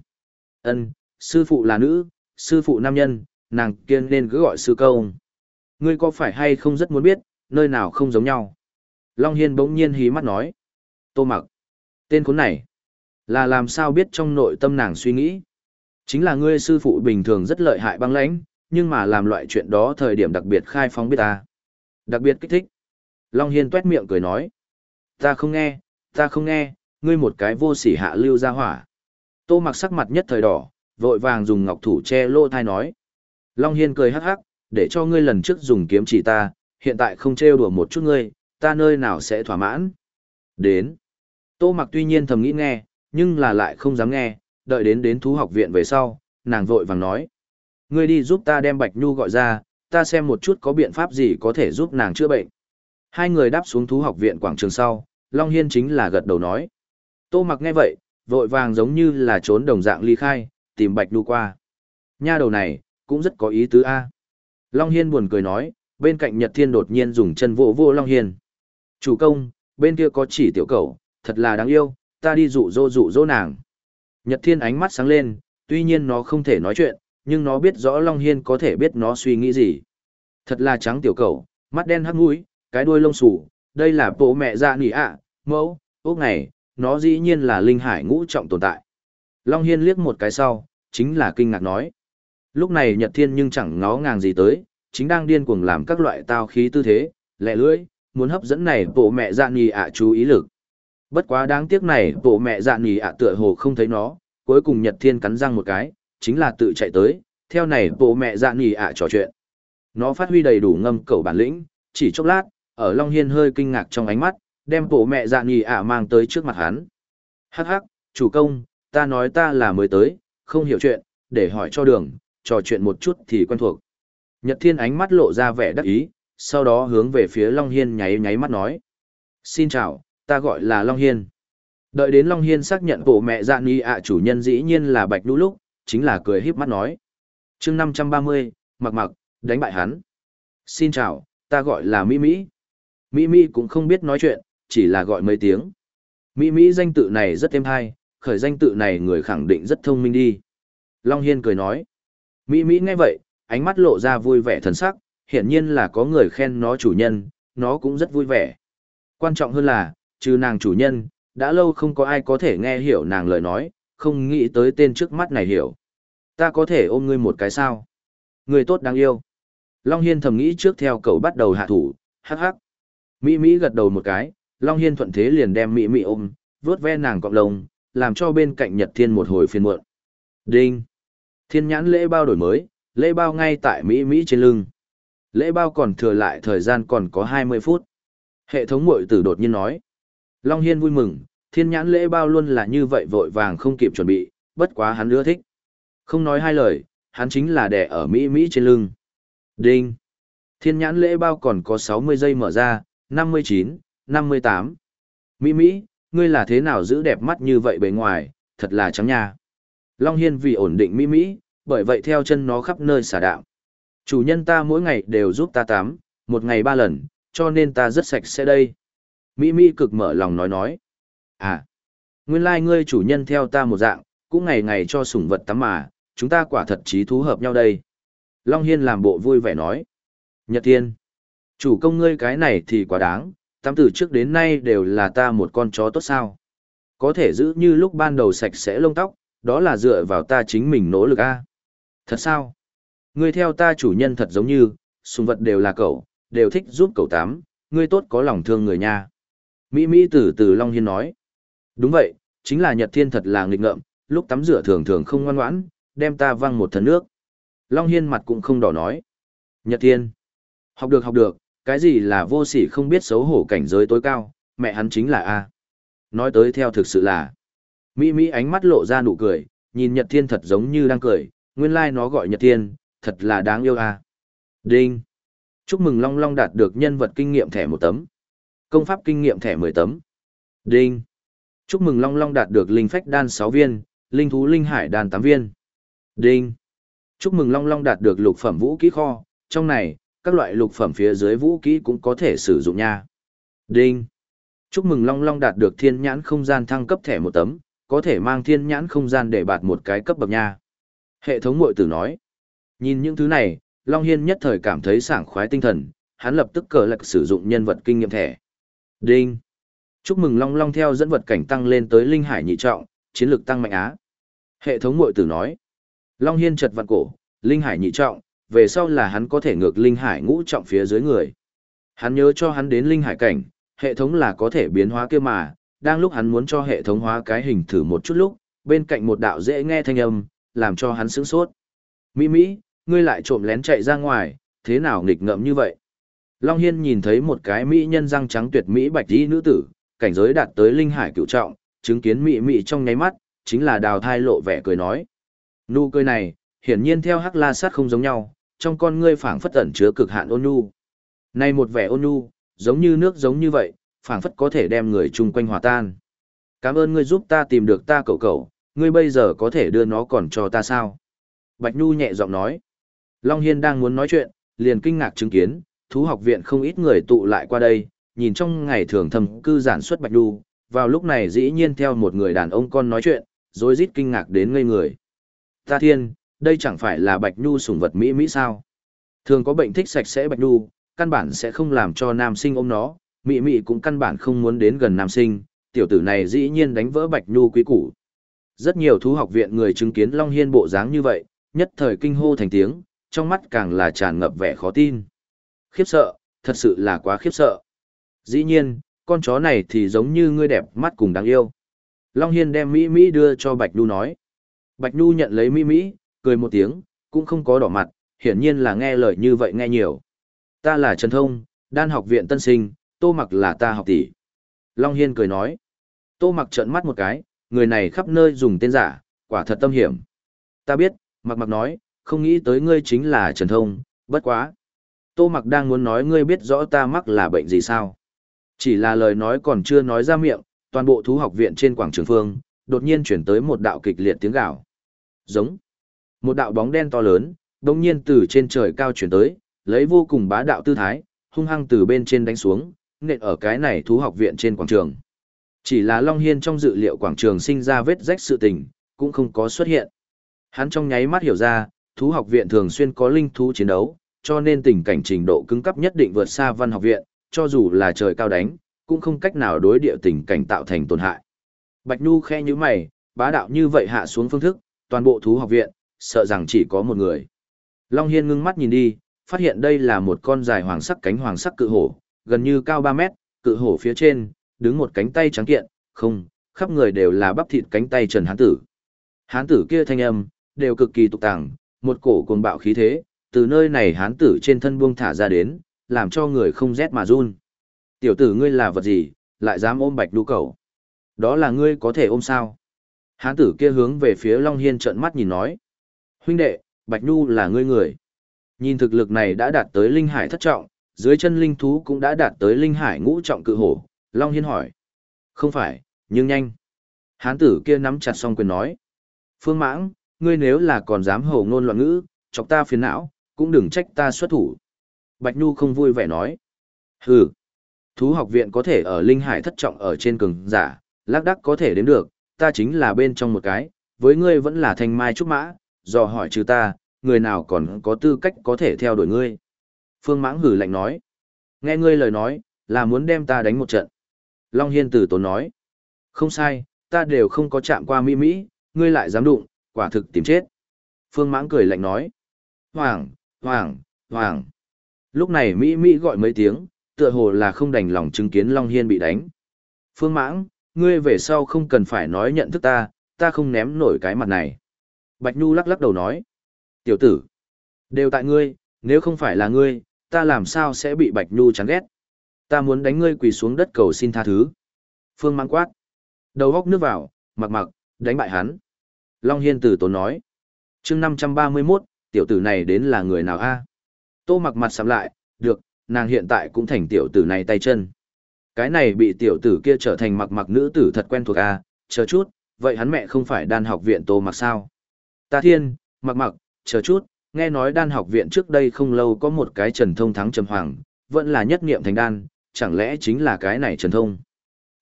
Ân, sư phụ là nữ, sư phụ nam nhân, nàng kiên nên cứ gọi sư công. Ngươi có phải hay không rất muốn biết, nơi nào không giống nhau? Long Hiên bỗng nhiên hí mắt nói. Tô mặc. Tên khốn này. Là làm sao biết trong nội tâm nàng suy nghĩ? Chính là ngươi sư phụ bình thường rất lợi hại băng lãnh, nhưng mà làm loại chuyện đó thời điểm đặc biệt khai phóng biết ta. Đặc biệt kích thích. Long Hiên tuét miệng cười nói. Ta không nghe, ta không nghe, ngươi một cái vô sỉ hạ lưu ra hỏa. Tô mặc sắc mặt nhất thời đỏ, vội vàng dùng ngọc thủ che lô thai nói. Long Hiên cười hắc hắc, để cho ngươi lần trước dùng kiếm chỉ ta, hiện tại không trêu đùa một chút ngươi, ta nơi nào sẽ thỏa mãn. Đến. Tô mặc tuy nhiên thầm nghĩ nghe, nhưng là lại không dám nghe, đợi đến đến thú học viện về sau, nàng vội vàng nói. Ngươi đi giúp ta đem Bạch Nhu gọi ra, ta xem một chút có biện pháp gì có thể giúp nàng chữa bệnh. Hai người đáp xuống thú học viện quảng trường sau, Long Hiên chính là gật đầu nói. Tô mặc nghe vậy, vội vàng giống như là trốn đồng dạng ly khai, tìm Bạch Đu qua. Nha đầu này, cũng rất có ý tứ a Long Hiên buồn cười nói, bên cạnh Nhật Thiên đột nhiên dùng chân vỗ vô Long Hiên. Chủ công, bên kia có chỉ tiểu cầu, thật là đáng yêu, ta đi dụ dỗ dụ dỗ nàng. Nhật Thiên ánh mắt sáng lên, tuy nhiên nó không thể nói chuyện, nhưng nó biết rõ Long Hiên có thể biết nó suy nghĩ gì. Thật là trắng tiểu cầu, mắt đen hắc mũi, cái đuôi lông xù, đây là bộ mẹ dạ nỉ ạ, mẫu, ốc này, nó dĩ nhiên là linh hải ngũ trọng tồn tại. Long Hiên liếc một cái sau, chính là kinh ngạc nói. Lúc này Nhật Thiên nhưng chẳng ngó ngàng gì tới, chính đang điên cuồng làm các loại tao khí tư thế, lẹ lưỡi, muốn hấp dẫn này bộ mẹ dạ nỉ ạ chú ý lực. Bất quá đáng tiếc này bộ mẹ dạ nỉ ạ tựa hồ không thấy nó, cuối cùng Nhật Thiên cắn răng một cái, chính là tự chạy tới, theo này bộ mẹ dạ nỉ ạ trò chuyện. Nó phát huy đầy đủ ngâm cầu bản lĩnh, chỉ chốc lát, ở Long Hiên hơi kinh ngạc trong ánh mắt, đem bộ mẹ dạ nghỉ ạ mang tới trước mặt hắn. Hắc hắc, chủ công, ta nói ta là mới tới, không hiểu chuyện, để hỏi cho đường, trò chuyện một chút thì quen thuộc. Nhật Thiên ánh mắt lộ ra vẻ đắc ý, sau đó hướng về phía Long Hiên nháy nháy mắt nói. Xin chào, ta gọi là Long Hiên. Đợi đến Long Hiên xác nhận bộ mẹ dạ ni ạ chủ nhân dĩ nhiên là Bạch Đu lúc, chính là cười híp mắt nói. chương 530, mặc mặc, đánh bại hắn. Xin chào, ta gọi là Mỹ Mỹ. Mỹ Mỹ cũng không biết nói chuyện, chỉ là gọi mấy tiếng. Mỹ Mỹ danh tự này rất êm hay, khởi danh tự này người khẳng định rất thông minh đi. Long Hiên cười nói. Mỹ Mỹ nghe vậy, ánh mắt lộ ra vui vẻ thần sắc, hiển nhiên là có người khen nó chủ nhân, nó cũng rất vui vẻ. Quan trọng hơn là, trừ nàng chủ nhân, đã lâu không có ai có thể nghe hiểu nàng lời nói, không nghĩ tới tên trước mắt này hiểu. Ta có thể ôm ngươi một cái sao? Người tốt đáng yêu. Long Hiên thầm nghĩ trước theo cậu bắt đầu hạ thủ, hắc hắc. Mỹ Mỹ gật đầu một cái, Long Hiên thuận thế liền đem Mỹ Mỹ ôm, vướt ve nàng cọng lông, làm cho bên cạnh Nhật Thiên một hồi phiên muộn. Đinh! Thiên nhãn lễ bao đổi mới, lễ bao ngay tại Mỹ Mỹ trên lưng. Lễ bao còn thừa lại thời gian còn có 20 phút. Hệ thống mội tử đột nhiên nói. Long Hiên vui mừng, thiên nhãn lễ bao luôn là như vậy vội vàng không kịp chuẩn bị, bất quá hắn ưa thích. Không nói hai lời, hắn chính là đẻ ở Mỹ Mỹ trên lưng. Đinh! Thiên nhãn lễ bao còn có 60 giây mở ra, 59, 58. Mỹ Mỹ, ngươi là thế nào giữ đẹp mắt như vậy bề ngoài, thật là trắng nha. Long Hiên vì ổn định Mỹ Mỹ, bởi vậy theo chân nó khắp nơi xả đạo. Chủ nhân ta mỗi ngày đều giúp ta tắm, một ngày ba lần, cho nên ta rất sạch sẽ đây. Mỹ Mỹ cực mở lòng nói nói. À, nguyên lai like ngươi chủ nhân theo ta một dạng, cũng ngày ngày cho sủng vật tắm mà, chúng ta quả thật chí thú hợp nhau đây. Long Hiên làm bộ vui vẻ nói. Nhật Thiên, chủ công ngươi cái này thì quá đáng, tắm từ trước đến nay đều là ta một con chó tốt sao. Có thể giữ như lúc ban đầu sạch sẽ lông tóc, đó là dựa vào ta chính mình nỗ lực a Thật sao? Ngươi theo ta chủ nhân thật giống như, sùng vật đều là cậu, đều thích giúp cậu tắm, ngươi tốt có lòng thương người nha. Mỹ Mỹ từ từ Long Hiên nói. Đúng vậy, chính là Nhật Thiên thật là nghịch ngợm, lúc tắm rửa thường thường không ngoan ngoãn, đem ta văng một thần nước. Long Hiên mặt cũng không đỏ nói. Nhật Thiên. Học được học được, cái gì là vô sỉ không biết xấu hổ cảnh giới tối cao, mẹ hắn chính là A. Nói tới theo thực sự là. Mỹ Mỹ ánh mắt lộ ra nụ cười, nhìn Nhật Thiên thật giống như đang cười, nguyên lai like nó gọi Nhật Thiên, thật là đáng yêu A. Đinh. Chúc mừng Long Long đạt được nhân vật kinh nghiệm thẻ một tấm. Công pháp kinh nghiệm thẻ 10 tấm. Đinh. Chúc mừng Long Long đạt được linh phách đan 6 viên, linh thú linh hải đan 8 viên. Đinh. Chúc mừng Long Long đạt được lục phẩm vũ kỹ kho, trong này, các loại lục phẩm phía dưới vũ kỹ cũng có thể sử dụng nha. Đinh. Chúc mừng Long Long đạt được thiên nhãn không gian thăng cấp thẻ một tấm, có thể mang thiên nhãn không gian để bạt một cái cấp bậc nha. Hệ thống mội tử nói. Nhìn những thứ này, Long Hiên nhất thời cảm thấy sảng khoái tinh thần, hắn lập tức cờ lạc sử dụng nhân vật kinh nghiệm thẻ. Đinh. Chúc mừng Long Long theo dẫn vật cảnh tăng lên tới linh hải nhị trọng, chiến lược tăng mạnh á. Hệ thống mội tử nói. Long Hiên chật vặn cổ, linh hải nhị trọng, về sau là hắn có thể ngược linh hải ngũ trọng phía dưới người. Hắn nhớ cho hắn đến linh hải cảnh, hệ thống là có thể biến hóa kia mà, đang lúc hắn muốn cho hệ thống hóa cái hình thử một chút lúc, bên cạnh một đạo dễ nghe thanh âm, làm cho hắn sững sốt. Mỹ Mỹ, ngươi lại trộm lén chạy ra ngoài, thế nào nghịch ngợm như vậy? Long Hiên nhìn thấy một cái mỹ nhân răng trắng tuyệt mỹ bạch đi nữ tử, cảnh giới đạt tới linh hải cựu trọng, chứng kiến mỹ mỹ trong nháy mắt, chính là đào thai lộ vẻ cười nói. Nụ cười này, hiển nhiên theo hắc la sát không giống nhau, trong con ngươi phảng phất ẩn chứa cực hạn ôn nhu. Nay một vẻ ôn nhu, giống như nước giống như vậy, phảng phất có thể đem người chung quanh hòa tan. Cảm ơn ngươi giúp ta tìm được ta cậu cậu, ngươi bây giờ có thể đưa nó còn cho ta sao? Bạch Nhu nhẹ giọng nói. Long Hiên đang muốn nói chuyện, liền kinh ngạc chứng kiến, thú học viện không ít người tụ lại qua đây, nhìn trong ngày thường thầm cư giản xuất Bạch Nhu, vào lúc này dĩ nhiên theo một người đàn ông con nói chuyện, rồi rít kinh ngạc đến ngây người. Ta thiên, đây chẳng phải là Bạch Nhu sủng vật Mỹ Mỹ sao? Thường có bệnh thích sạch sẽ Bạch Nhu, căn bản sẽ không làm cho nam sinh ôm nó, Mỹ Mỹ cũng căn bản không muốn đến gần nam sinh, tiểu tử này dĩ nhiên đánh vỡ Bạch Nhu quý củ. Rất nhiều thú học viện người chứng kiến Long Hiên bộ dáng như vậy, nhất thời kinh hô thành tiếng, trong mắt càng là tràn ngập vẻ khó tin. Khiếp sợ, thật sự là quá khiếp sợ. Dĩ nhiên, con chó này thì giống như ngươi đẹp mắt cùng đáng yêu. Long Hiên đem Mỹ Mỹ đưa cho Bạch Nhu nói. Bạch Nhu nhận lấy Mỹ Mỹ, cười một tiếng, cũng không có đỏ mặt, hiển nhiên là nghe lời như vậy nghe nhiều. Ta là Trần Thông, đan học viện tân sinh, tô mặc là ta học tỷ. Long Hiên cười nói. Tô mặc trợn mắt một cái, người này khắp nơi dùng tên giả, quả thật tâm hiểm. Ta biết, mặc mặc nói, không nghĩ tới ngươi chính là Trần Thông, bất quá. Tô mặc đang muốn nói ngươi biết rõ ta mắc là bệnh gì sao. Chỉ là lời nói còn chưa nói ra miệng, toàn bộ thú học viện trên quảng trường phương, đột nhiên chuyển tới một đạo kịch liệt tiếng gào. Giống. Một đạo bóng đen to lớn, đồng nhiên từ trên trời cao chuyển tới, lấy vô cùng bá đạo tư thái, hung hăng từ bên trên đánh xuống, nện ở cái này thú học viện trên quảng trường. Chỉ là Long Hiên trong dự liệu quảng trường sinh ra vết rách sự tình, cũng không có xuất hiện. Hắn trong nháy mắt hiểu ra, thú học viện thường xuyên có linh thú chiến đấu, cho nên tình cảnh trình độ cứng cấp nhất định vượt xa văn học viện, cho dù là trời cao đánh, cũng không cách nào đối địa tình cảnh tạo thành tổn hại. Bạch Nhu khe như mày, bá đạo như vậy hạ xuống phương thức, toàn bộ thú học viện, sợ rằng chỉ có một người. Long Hiên ngưng mắt nhìn đi, phát hiện đây là một con dài hoàng sắc cánh hoàng sắc cự hổ, gần như cao 3 mét, cự hổ phía trên, đứng một cánh tay trắng kiện, không, khắp người đều là bắp thịt cánh tay Trần Hán Tử. Hán Tử kia thanh âm, đều cực kỳ tục tàng, một cổ cuồng bạo khí thế, từ nơi này Hán Tử trên thân buông thả ra đến, làm cho người không rét mà run. Tiểu tử ngươi là vật gì, lại dám ôm bạch đu cầu. Đó là ngươi có thể ôm sao? Hán tử kia hướng về phía Long Hiên trợn mắt nhìn nói. Huynh đệ, Bạch Nhu là ngươi người. Nhìn thực lực này đã đạt tới linh hải thất trọng, dưới chân linh thú cũng đã đạt tới linh hải ngũ trọng cự hổ. Long Hiên hỏi. Không phải, nhưng nhanh. Hán tử kia nắm chặt song quyền nói. Phương mãng, ngươi nếu là còn dám hầu ngôn loạn ngữ, chọc ta phiền não, cũng đừng trách ta xuất thủ. Bạch Nhu không vui vẻ nói. Hừ. Thú học viện có thể ở linh hải thất trọng ở trên cường giả, lác đắc có thể đến được, ta chính là bên trong một cái, với ngươi vẫn là thanh mai trúc mã, dò hỏi trừ ta, người nào còn có tư cách có thể theo đuổi ngươi. Phương Mãng hử lạnh nói. Nghe ngươi lời nói, là muốn đem ta đánh một trận. Long Hiên tử tốn nói. Không sai, ta đều không có chạm qua Mỹ Mỹ, ngươi lại dám đụng, quả thực tìm chết. Phương Mãng cười lạnh nói. Hoàng, Hoàng, Hoàng. Lúc này Mỹ Mỹ gọi mấy tiếng, tựa hồ là không đành lòng chứng kiến Long Hiên bị đánh. Phương Mãng, ngươi về sau không cần phải nói nhận thức ta, ta không ném nổi cái mặt này. Bạch Nhu lắc lắc đầu nói. Tiểu tử, đều tại ngươi, nếu không phải là ngươi, ta làm sao sẽ bị Bạch Nhu chán ghét. Ta muốn đánh ngươi quỳ xuống đất cầu xin tha thứ. Phương Mang quát. Đầu góc nước vào, mặc mặc, đánh bại hắn. Long Hiên tử tốn nói. chương 531, tiểu tử này đến là người nào a Tô mặc mặt sắm lại, được, nàng hiện tại cũng thành tiểu tử này tay chân. Cái này bị tiểu tử kia trở thành mặc mặc nữ tử thật quen thuộc à, chờ chút, vậy hắn mẹ không phải đan học viện tô mặc sao? Ta thiên, mặc mặc, chờ chút, nghe nói đan học viện trước đây không lâu có một cái trần thông thắng trầm hoàng, vẫn là nhất nghiệm thành đan, chẳng lẽ chính là cái này trần thông?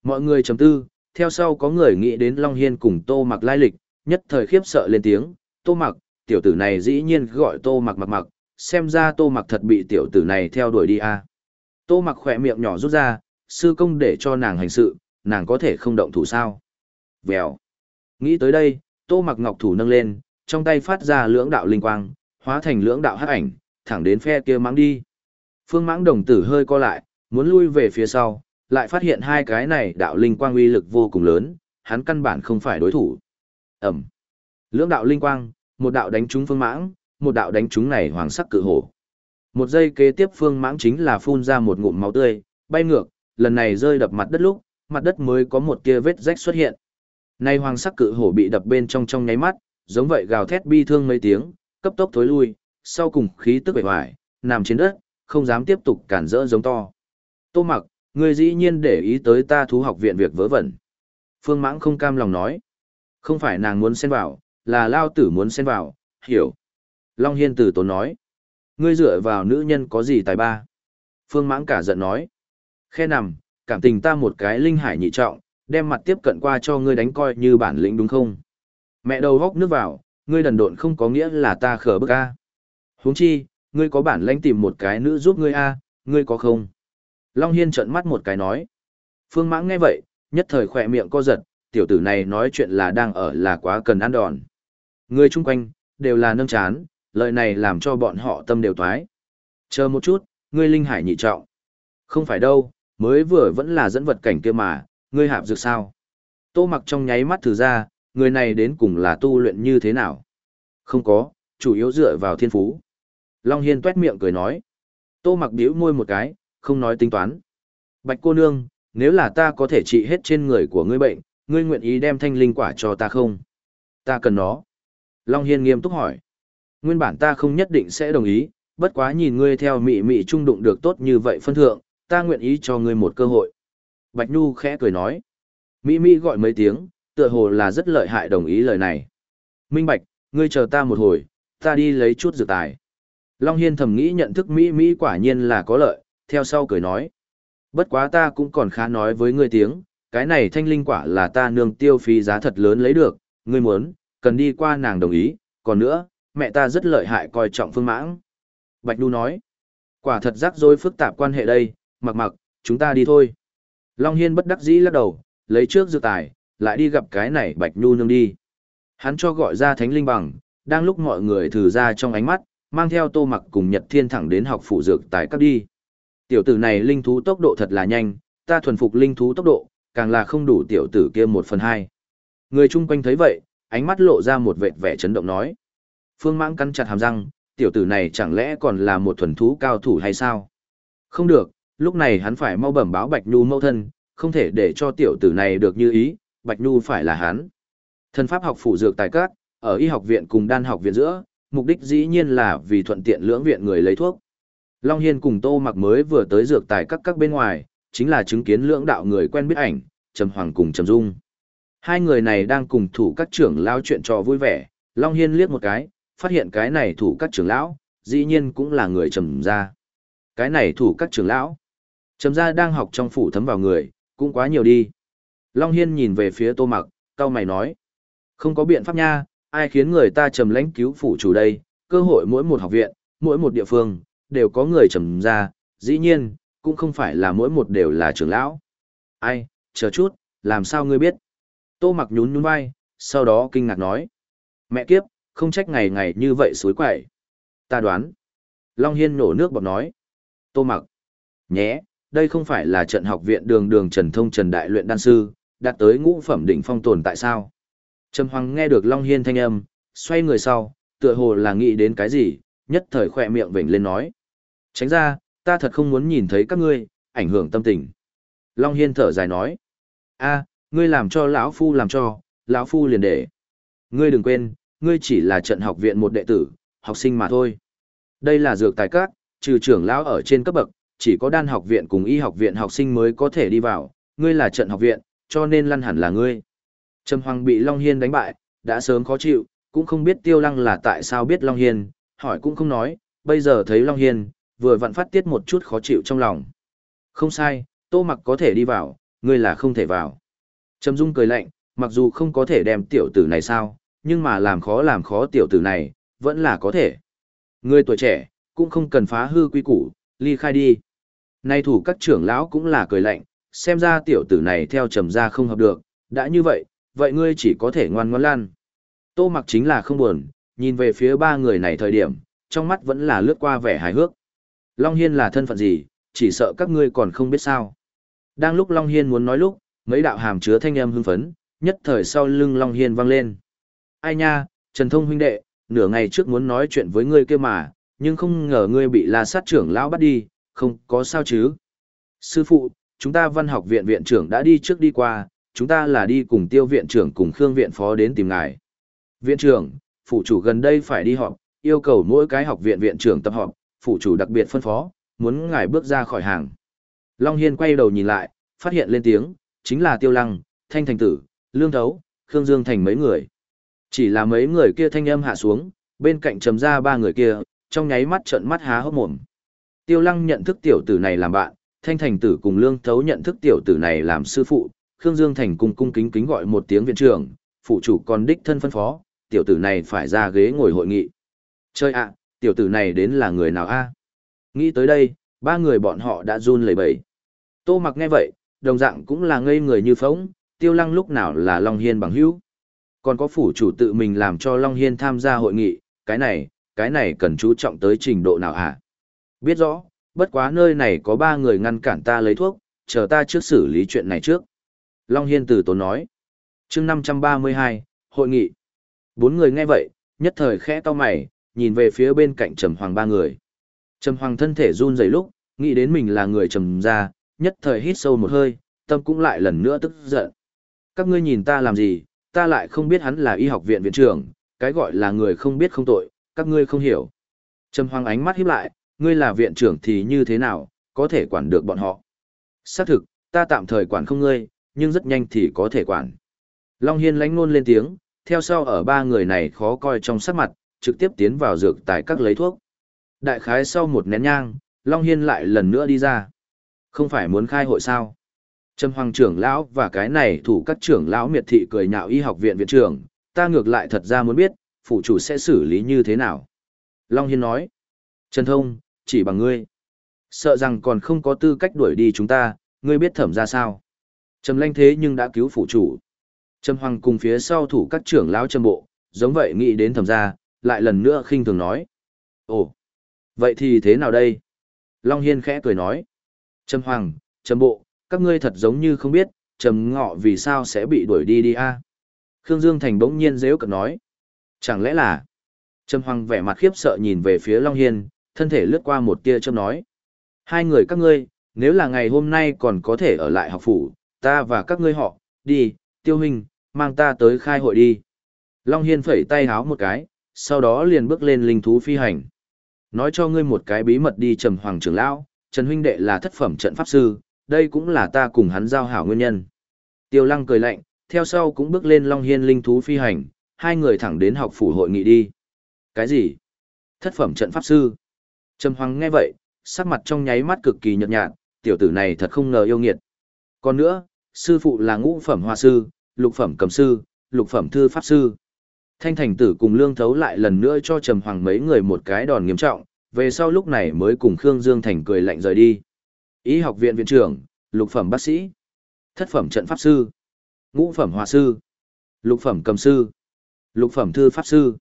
Mọi người chấm tư, theo sau có người nghĩ đến Long Hiên cùng tô mặc lai lịch, nhất thời khiếp sợ lên tiếng, tô mặc, tiểu tử này dĩ nhiên gọi tô mặc mặc mặc, xem ra tô mặc thật bị tiểu tử này theo đuổi đi à. Tô mặc khỏe miệng nhỏ rút ra, sư công để cho nàng hành sự, nàng có thể không động thủ sao. Vèo. Nghĩ tới đây, tô mặc ngọc thủ nâng lên, trong tay phát ra lưỡng đạo linh quang, hóa thành lưỡng đạo hắc ảnh, thẳng đến phe kia mãng đi. Phương mãng đồng tử hơi co lại, muốn lui về phía sau, lại phát hiện hai cái này đạo linh quang uy lực vô cùng lớn, hắn căn bản không phải đối thủ. Ẩm. Lưỡng đạo linh quang, một đạo đánh trúng phương mãng, một đạo đánh trúng này hoàng sắc cự hổ. Một giây kế tiếp phương mãng chính là phun ra một ngụm máu tươi, bay ngược, lần này rơi đập mặt đất lúc, mặt đất mới có một tia vết rách xuất hiện. Này hoàng sắc cự hổ bị đập bên trong trong nháy mắt, giống vậy gào thét bi thương mấy tiếng, cấp tốc thối lui, sau cùng khí tức bể hoài, nằm trên đất, không dám tiếp tục cản rỡ giống to. Tô mặc, người dĩ nhiên để ý tới ta thú học viện việc vớ vẩn. Phương mãng không cam lòng nói. Không phải nàng muốn xen vào, là lao tử muốn xen vào, hiểu. Long Hiên tử tốn nói. Ngươi dựa vào nữ nhân có gì tài ba? Phương Mãng cả giận nói. Khe nằm, cảm tình ta một cái linh hải nhị trọng, đem mặt tiếp cận qua cho ngươi đánh coi như bản lĩnh đúng không? Mẹ đầu góc nước vào, ngươi đần độn không có nghĩa là ta khở bức a. Huống chi, ngươi có bản lãnh tìm một cái nữ giúp ngươi a, ngươi có không? Long Hiên trợn mắt một cái nói. Phương Mãng nghe vậy, nhất thời khỏe miệng co giật, tiểu tử này nói chuyện là đang ở là quá cần ăn đòn. Người chung quanh, đều là nâng chán, lời này làm cho bọn họ tâm đều thoái. Chờ một chút, ngươi linh hải nhị trọng. Không phải đâu, mới vừa vẫn là dẫn vật cảnh kia mà, ngươi hạp dược sao. Tô mặc trong nháy mắt thử ra, người này đến cùng là tu luyện như thế nào. Không có, chủ yếu dựa vào thiên phú. Long Hiên tuét miệng cười nói. Tô mặc biểu môi một cái, không nói tính toán. Bạch cô nương, nếu là ta có thể trị hết trên người của ngươi bệnh, ngươi nguyện ý đem thanh linh quả cho ta không? Ta cần nó. Long Hiên nghiêm túc hỏi. Nguyên bản ta không nhất định sẽ đồng ý, bất quá nhìn ngươi theo mị mị trung đụng được tốt như vậy phân thượng, ta nguyện ý cho ngươi một cơ hội. Bạch Nhu khẽ cười nói. Mị Mị gọi mấy tiếng, tựa hồ là rất lợi hại đồng ý lời này. Minh Bạch, ngươi chờ ta một hồi, ta đi lấy chút dược tài. Long Hiên thầm nghĩ nhận thức Mỹ Mỹ quả nhiên là có lợi, theo sau cười nói. Bất quá ta cũng còn khá nói với ngươi tiếng, cái này thanh linh quả là ta nương tiêu phí giá thật lớn lấy được, ngươi muốn, cần đi qua nàng đồng ý, còn nữa, mẹ ta rất lợi hại coi trọng phương mãng. Bạch Đu nói, quả thật rắc rối phức tạp quan hệ đây, mặc mặc, chúng ta đi thôi. Long Hiên bất đắc dĩ lắc đầu, lấy trước dự tài, lại đi gặp cái này Bạch Nhu nương đi. Hắn cho gọi ra thánh linh bằng, đang lúc mọi người thử ra trong ánh mắt, mang theo tô mặc cùng Nhật Thiên thẳng đến học phụ dược tài các đi. Tiểu tử này linh thú tốc độ thật là nhanh, ta thuần phục linh thú tốc độ, càng là không đủ tiểu tử kia một phần hai. Người chung quanh thấy vậy, ánh mắt lộ ra một vệt vẻ chấn động nói. Phương mãng cắn chặt hàm răng, tiểu tử này chẳng lẽ còn là một thuần thú cao thủ hay sao? Không được, lúc này hắn phải mau bẩm báo Bạch Nhu mẫu thân, không thể để cho tiểu tử này được như ý, Bạch Nhu phải là hắn. Thần pháp học phủ dược tài các, ở y học viện cùng đan học viện giữa, mục đích dĩ nhiên là vì thuận tiện lưỡng viện người lấy thuốc. Long Hiên cùng Tô Mặc mới vừa tới dược tài các các bên ngoài, chính là chứng kiến lưỡng đạo người quen biết ảnh, Trầm Hoàng cùng Trầm Dung. Hai người này đang cùng thủ các trưởng lao chuyện trò vui vẻ, Long Hiên liếc một cái, phát hiện cái này thủ các trưởng lão, dĩ nhiên cũng là người trầm gia. Cái này thủ các trưởng lão, trầm gia đang học trong phủ thấm vào người, cũng quá nhiều đi. Long Hiên nhìn về phía tô mặc, cao mày nói. Không có biện pháp nha, ai khiến người ta trầm lãnh cứu phủ chủ đây, cơ hội mỗi một học viện, mỗi một địa phương, đều có người trầm ra, dĩ nhiên, cũng không phải là mỗi một đều là trưởng lão. Ai, chờ chút, làm sao ngươi biết? Tô mặc nhún nhún vai, sau đó kinh ngạc nói. Mẹ kiếp, không trách ngày ngày như vậy suối quậy. Ta đoán. Long Hiên nổ nước bọt nói. Tô mặc. Nhé, đây không phải là trận học viện đường đường Trần Thông Trần Đại luyện đan sư, đạt tới ngũ phẩm đỉnh phong tồn tại sao? Trầm Hoàng nghe được Long Hiên thanh âm, xoay người sau, tựa hồ là nghĩ đến cái gì, nhất thời khỏe miệng vểnh lên nói. Tránh ra, ta thật không muốn nhìn thấy các ngươi, ảnh hưởng tâm tình. Long Hiên thở dài nói. a ngươi làm cho lão Phu làm cho, lão Phu liền để. Ngươi đừng quên, ngươi chỉ là trận học viện một đệ tử, học sinh mà thôi. Đây là dược tài các, trừ trưởng lão ở trên cấp bậc, chỉ có đan học viện cùng y học viện học sinh mới có thể đi vào, ngươi là trận học viện, cho nên lăn hẳn là ngươi. Trầm Hoàng bị Long Hiên đánh bại, đã sớm khó chịu, cũng không biết Tiêu Lăng là tại sao biết Long Hiên, hỏi cũng không nói, bây giờ thấy Long Hiên, vừa vặn phát tiết một chút khó chịu trong lòng. Không sai, Tô Mặc có thể đi vào, ngươi là không thể vào. Trầm Dung cười lạnh, mặc dù không có thể đem tiểu tử này sao, nhưng mà làm khó làm khó tiểu tử này, vẫn là có thể. ngươi tuổi trẻ, cũng không cần phá hư quy củ, ly khai đi. Nay thủ các trưởng lão cũng là cười lạnh, xem ra tiểu tử này theo trầm ra không hợp được, đã như vậy, vậy ngươi chỉ có thể ngoan ngoãn lan. Tô mặc chính là không buồn, nhìn về phía ba người này thời điểm, trong mắt vẫn là lướt qua vẻ hài hước. Long Hiên là thân phận gì, chỉ sợ các ngươi còn không biết sao. Đang lúc Long Hiên muốn nói lúc, mấy đạo hàm chứa thanh âm hưng phấn, nhất thời sau lưng Long Hiên vang lên. Ai nha, Trần Thông huynh đệ, nửa ngày trước muốn nói chuyện với ngươi kia mà, nhưng không ngờ ngươi bị la sát trưởng lão bắt đi, không có sao chứ. Sư phụ, chúng ta văn học viện viện trưởng đã đi trước đi qua, chúng ta là đi cùng tiêu viện trưởng cùng Khương viện phó đến tìm ngài. Viện trưởng, phụ chủ gần đây phải đi họp, yêu cầu mỗi cái học viện viện trưởng tập họp, phụ chủ đặc biệt phân phó, muốn ngài bước ra khỏi hàng. Long Hiên quay đầu nhìn lại, phát hiện lên tiếng, chính là Tiêu Lăng, Thanh Thành Tử, Lương Thấu, Khương Dương Thành mấy người. Chỉ là mấy người kia thanh âm hạ xuống, bên cạnh trầm ra ba người kia, trong nháy mắt trợn mắt há hốc mồm. Tiêu lăng nhận thức tiểu tử này làm bạn, thanh thành tử cùng lương thấu nhận thức tiểu tử này làm sư phụ, Khương Dương Thành cung cung kính kính gọi một tiếng viện trưởng, phụ chủ còn đích thân phân phó, tiểu tử này phải ra ghế ngồi hội nghị. Chơi ạ, tiểu tử này đến là người nào a? Nghĩ tới đây, ba người bọn họ đã run lẩy bẩy. Tô mặc nghe vậy, đồng dạng cũng là ngây người như phóng, tiêu lăng lúc nào là Long Hiên bằng hữu. Còn có phủ chủ tự mình làm cho Long Hiên tham gia hội nghị, cái này, cái này cần chú trọng tới trình độ nào hả? Biết rõ, bất quá nơi này có ba người ngăn cản ta lấy thuốc, chờ ta trước xử lý chuyện này trước. Long Hiên từ tốn nói. chương 532, hội nghị. Bốn người nghe vậy, nhất thời khẽ to mày, nhìn về phía bên cạnh Trầm Hoàng ba người. Trầm Hoàng thân thể run rẩy lúc, nghĩ đến mình là người trầm ra, nhất thời hít sâu một hơi, tâm cũng lại lần nữa tức giận. Các ngươi nhìn ta làm gì, ta lại không biết hắn là y học viện viện trưởng, cái gọi là người không biết không tội, các ngươi không hiểu. Trầm Hoàng ánh mắt híp lại, ngươi là viện trưởng thì như thế nào, có thể quản được bọn họ. Xác thực, ta tạm thời quản không ngươi, nhưng rất nhanh thì có thể quản. Long Hiên lánh ngôn lên tiếng, theo sau ở ba người này khó coi trong sắc mặt, trực tiếp tiến vào dược tại các lấy thuốc. Đại khái sau một nén nhang, Long Hiên lại lần nữa đi ra. Không phải muốn khai hội sao? Trâm Hoàng trưởng lão và cái này thủ các trưởng lão miệt thị cười nhạo y học viện viện trưởng, ta ngược lại thật ra muốn biết, phụ chủ sẽ xử lý như thế nào. Long Hiên nói, Trần Thông, chỉ bằng ngươi. Sợ rằng còn không có tư cách đuổi đi chúng ta, ngươi biết thẩm ra sao. Trầm lanh thế nhưng đã cứu phụ chủ. Trầm Hoàng cùng phía sau thủ các trưởng lão trầm bộ, giống vậy nghĩ đến thẩm ra, lại lần nữa khinh thường nói. Ồ, vậy thì thế nào đây? Long Hiên khẽ cười nói. Trầm Hoàng, Trầm Bộ, các ngươi thật giống như không biết, Trầm Ngọ vì sao sẽ bị đuổi đi đi a Khương Dương Thành bỗng nhiên dễ cận nói. Chẳng lẽ là... Trầm Hoàng vẻ mặt khiếp sợ nhìn về phía Long Hiên, thân thể lướt qua một tia châm nói. Hai người các ngươi, nếu là ngày hôm nay còn có thể ở lại học phủ, ta và các ngươi họ, đi, tiêu hình, mang ta tới khai hội đi. Long Hiên phẩy tay háo một cái, sau đó liền bước lên linh thú phi hành. Nói cho ngươi một cái bí mật đi trầm hoàng trưởng lão, Trần huynh đệ là thất phẩm trận pháp sư, đây cũng là ta cùng hắn giao hảo nguyên nhân. Tiêu Lăng cười lạnh, theo sau cũng bước lên Long Hiên linh thú phi hành, hai người thẳng đến học phủ hội nghị đi. Cái gì? Thất phẩm trận pháp sư? Trầm Hoàng nghe vậy, sắc mặt trong nháy mắt cực kỳ nhợt nhạt, tiểu tử này thật không ngờ yêu nghiệt. Còn nữa, sư phụ là ngũ phẩm hoa sư, lục phẩm cầm sư, lục phẩm thư pháp sư. Thanh thành tử cùng lương thấu lại lần nữa cho Trầm Hoàng mấy người một cái đòn nghiêm trọng, về sau lúc này mới cùng Khương Dương Thành cười lạnh rời đi. Ý học viện viện trưởng, lục phẩm bác sĩ, thất phẩm trận pháp sư, ngũ phẩm hòa sư, lục phẩm cầm sư, lục phẩm thư pháp sư.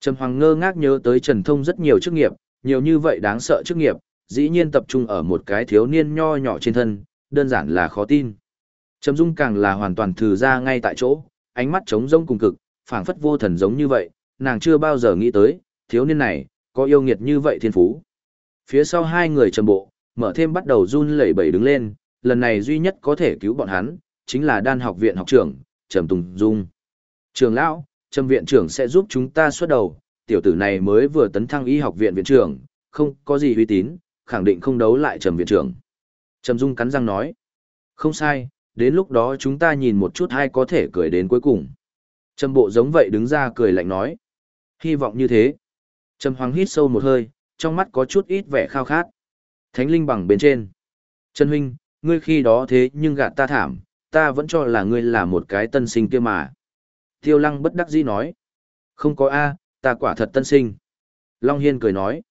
Trầm Hoàng ngơ ngác nhớ tới Trần Thông rất nhiều chức nghiệp, nhiều như vậy đáng sợ chức nghiệp, dĩ nhiên tập trung ở một cái thiếu niên nho nhỏ trên thân, đơn giản là khó tin. Trầm Dung càng là hoàn toàn thử ra ngay tại chỗ, ánh mắt trống rỗng cùng cực, phảng phất vô thần giống như vậy, nàng chưa bao giờ nghĩ tới, thiếu niên này, có yêu nghiệt như vậy thiên phú. Phía sau hai người trầm bộ, mở thêm bắt đầu run lẩy bẩy đứng lên, lần này duy nhất có thể cứu bọn hắn, chính là đan học viện học trưởng, Trầm Tùng Dung. Trường lão, Trầm viện trưởng sẽ giúp chúng ta xuất đầu, tiểu tử này mới vừa tấn thăng y học viện viện trưởng, không có gì uy tín, khẳng định không đấu lại Trầm viện trưởng. Trầm Dung cắn răng nói, không sai, đến lúc đó chúng ta nhìn một chút hay có thể cười đến cuối cùng. Trầm bộ giống vậy đứng ra cười lạnh nói, hy vọng như thế. Trầm Hoàng hít sâu một hơi, trong mắt có chút ít vẻ khao khát. Thánh linh bằng bên trên. Trần huynh, ngươi khi đó thế nhưng gạt ta thảm, ta vẫn cho là ngươi là một cái tân sinh kia mà. Tiêu lăng bất đắc dĩ nói. Không có A, ta quả thật tân sinh. Long Hiên cười nói.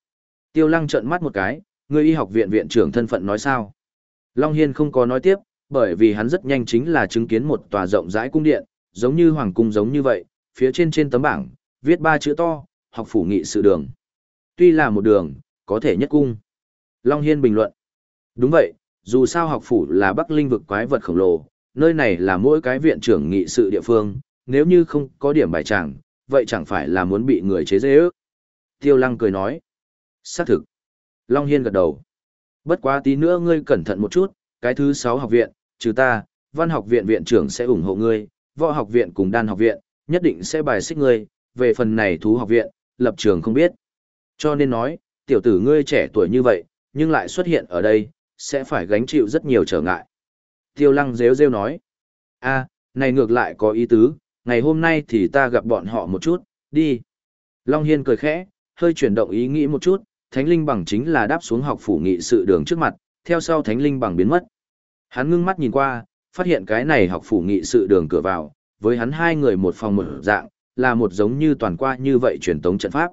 Tiêu lăng trợn mắt một cái, ngươi y học viện viện trưởng thân phận nói sao. Long Hiên không có nói tiếp, bởi vì hắn rất nhanh chính là chứng kiến một tòa rộng rãi cung điện, giống như hoàng cung giống như vậy, phía trên trên tấm bảng, viết ba chữ to, học phủ nghị sự đường. Tuy là một đường, có thể nhất cung. Long Hiên bình luận. Đúng vậy, dù sao học phủ là Bắc Linh vực quái vật khổng lồ, nơi này là mỗi cái viện trưởng nghị sự địa phương, nếu như không có điểm bài chẳng, vậy chẳng phải là muốn bị người chế dễ ước. Tiêu Lăng cười nói. Xác thực. Long Hiên gật đầu. Bất quá tí nữa ngươi cẩn thận một chút, cái thứ 6 học viện, trừ ta, văn học viện viện trưởng sẽ ủng hộ ngươi, võ học viện cùng đan học viện, nhất định sẽ bài xích ngươi, về phần này thú học viện, lập trường không biết. Cho nên nói, tiểu tử ngươi trẻ tuổi như vậy, nhưng lại xuất hiện ở đây, sẽ phải gánh chịu rất nhiều trở ngại. Tiêu lăng rêu rêu nói, a này ngược lại có ý tứ, ngày hôm nay thì ta gặp bọn họ một chút, đi. Long Hiên cười khẽ, hơi chuyển động ý nghĩ một chút, thánh linh bằng chính là đáp xuống học phủ nghị sự đường trước mặt, theo sau thánh linh bằng biến mất. Hắn ngưng mắt nhìn qua, phát hiện cái này học phủ nghị sự đường cửa vào, với hắn hai người một phòng một dạng, là một giống như toàn qua như vậy truyền tống trận pháp.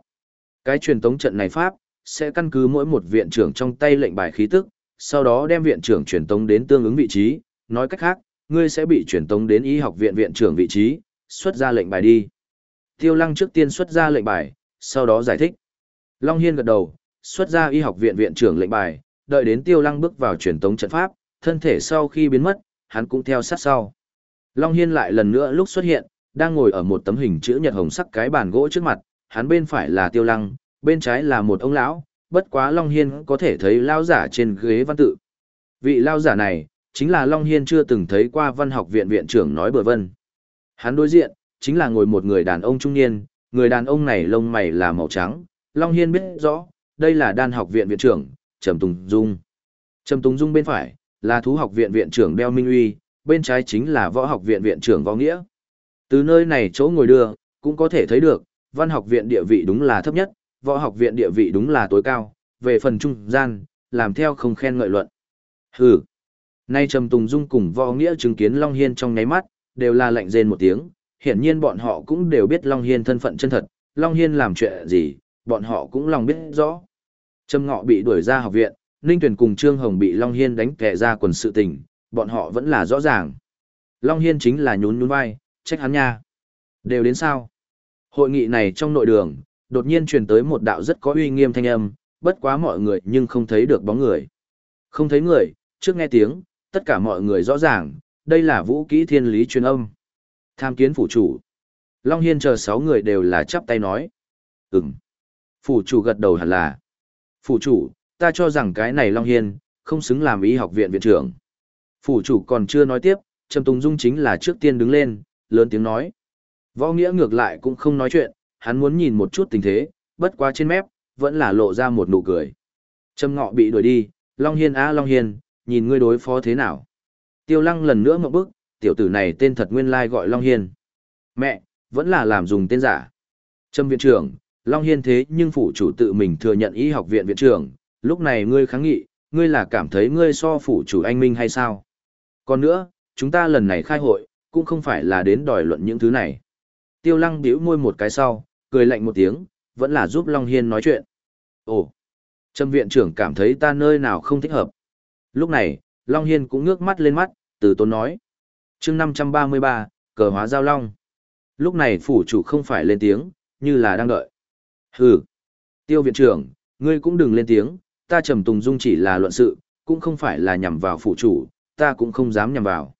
Cái truyền tống trận này pháp, sẽ căn cứ mỗi một viện trưởng trong tay lệnh bài khí tức, sau đó đem viện trưởng truyền tống đến tương ứng vị trí, nói cách khác, ngươi sẽ bị truyền tống đến y học viện viện trưởng vị trí, xuất ra lệnh bài đi. Tiêu Lăng trước tiên xuất ra lệnh bài, sau đó giải thích. Long Hiên gật đầu, xuất ra y học viện viện trưởng lệnh bài, đợi đến Tiêu Lăng bước vào truyền tống trận pháp, thân thể sau khi biến mất, hắn cũng theo sát sau. Long Hiên lại lần nữa lúc xuất hiện, đang ngồi ở một tấm hình chữ nhật hồng sắc cái bàn gỗ trước mặt, hắn bên phải là Tiêu Lăng, bên trái là một ông lão, bất quá Long Hiên có thể thấy lao giả trên ghế văn tự. Vị lao giả này, chính là Long Hiên chưa từng thấy qua văn học viện viện trưởng nói bừa vân. Hắn đối diện, chính là ngồi một người đàn ông trung niên, người đàn ông này lông mày là màu trắng, Long Hiên biết rõ, đây là đan học viện viện trưởng, Trầm Tùng Dung. Trầm Tùng Dung bên phải, là thú học viện viện trưởng Đeo Minh Uy, bên trái chính là võ học viện viện trưởng Võ Nghĩa. Từ nơi này chỗ ngồi đưa, cũng có thể thấy được, văn học viện địa vị đúng là thấp nhất, võ học viện địa vị đúng là tối cao, về phần trung gian, làm theo không khen ngợi luận. Hừ. Nay Trầm Tùng Dung cùng Võ Nghĩa chứng kiến Long Hiên trong nháy mắt, đều là lạnh rên một tiếng, hiển nhiên bọn họ cũng đều biết Long Hiên thân phận chân thật, Long Hiên làm chuyện gì, bọn họ cũng lòng biết rõ. Trầm Ngọ bị đuổi ra học viện, Ninh Tuyền cùng Trương Hồng bị Long Hiên đánh kẻ ra quần sự tình, bọn họ vẫn là rõ ràng. Long Hiên chính là nhún nhún vai, trách hắn nha. Đều đến sao? Hội nghị này trong nội đường, đột nhiên truyền tới một đạo rất có uy nghiêm thanh âm, bất quá mọi người nhưng không thấy được bóng người. Không thấy người, trước nghe tiếng, tất cả mọi người rõ ràng, đây là vũ kỹ thiên lý truyền âm. Tham kiến phủ chủ. Long Hiên chờ sáu người đều là chắp tay nói. Ừm. Phủ chủ gật đầu hẳn là. Phủ chủ, ta cho rằng cái này Long Hiên, không xứng làm y học viện viện trưởng. Phủ chủ còn chưa nói tiếp, Trầm Tùng Dung chính là trước tiên đứng lên, lớn tiếng nói. Võ Nghĩa ngược lại cũng không nói chuyện, hắn muốn nhìn một chút tình thế, bất quá trên mép, vẫn là lộ ra một nụ cười. Trầm Ngọ bị đuổi đi, Long Hiên á Long Hiên, nhìn ngươi đối phó thế nào. Tiêu Lăng lần nữa một bước, tiểu tử này tên thật nguyên lai gọi Long Hiên. Mẹ, vẫn là làm dùng tên giả. Trâm viện trưởng, Long Hiên thế nhưng phủ chủ tự mình thừa nhận y học viện viện trưởng, lúc này ngươi kháng nghị, ngươi là cảm thấy ngươi so phủ chủ anh minh hay sao? Còn nữa, chúng ta lần này khai hội, cũng không phải là đến đòi luận những thứ này. Tiêu lăng biểu môi một cái sau, cười lạnh một tiếng, vẫn là giúp Long Hiên nói chuyện. Ồ, Trâm viện trưởng cảm thấy ta nơi nào không thích hợp. Lúc này, Long Hiên cũng ngước mắt lên mắt, từ tốn nói. chương 533, cờ hóa giao long. Lúc này phủ chủ không phải lên tiếng, như là đang đợi. Hừ, tiêu viện trưởng, ngươi cũng đừng lên tiếng, ta trầm tùng dung chỉ là luận sự, cũng không phải là nhằm vào phủ chủ, ta cũng không dám nhằm vào.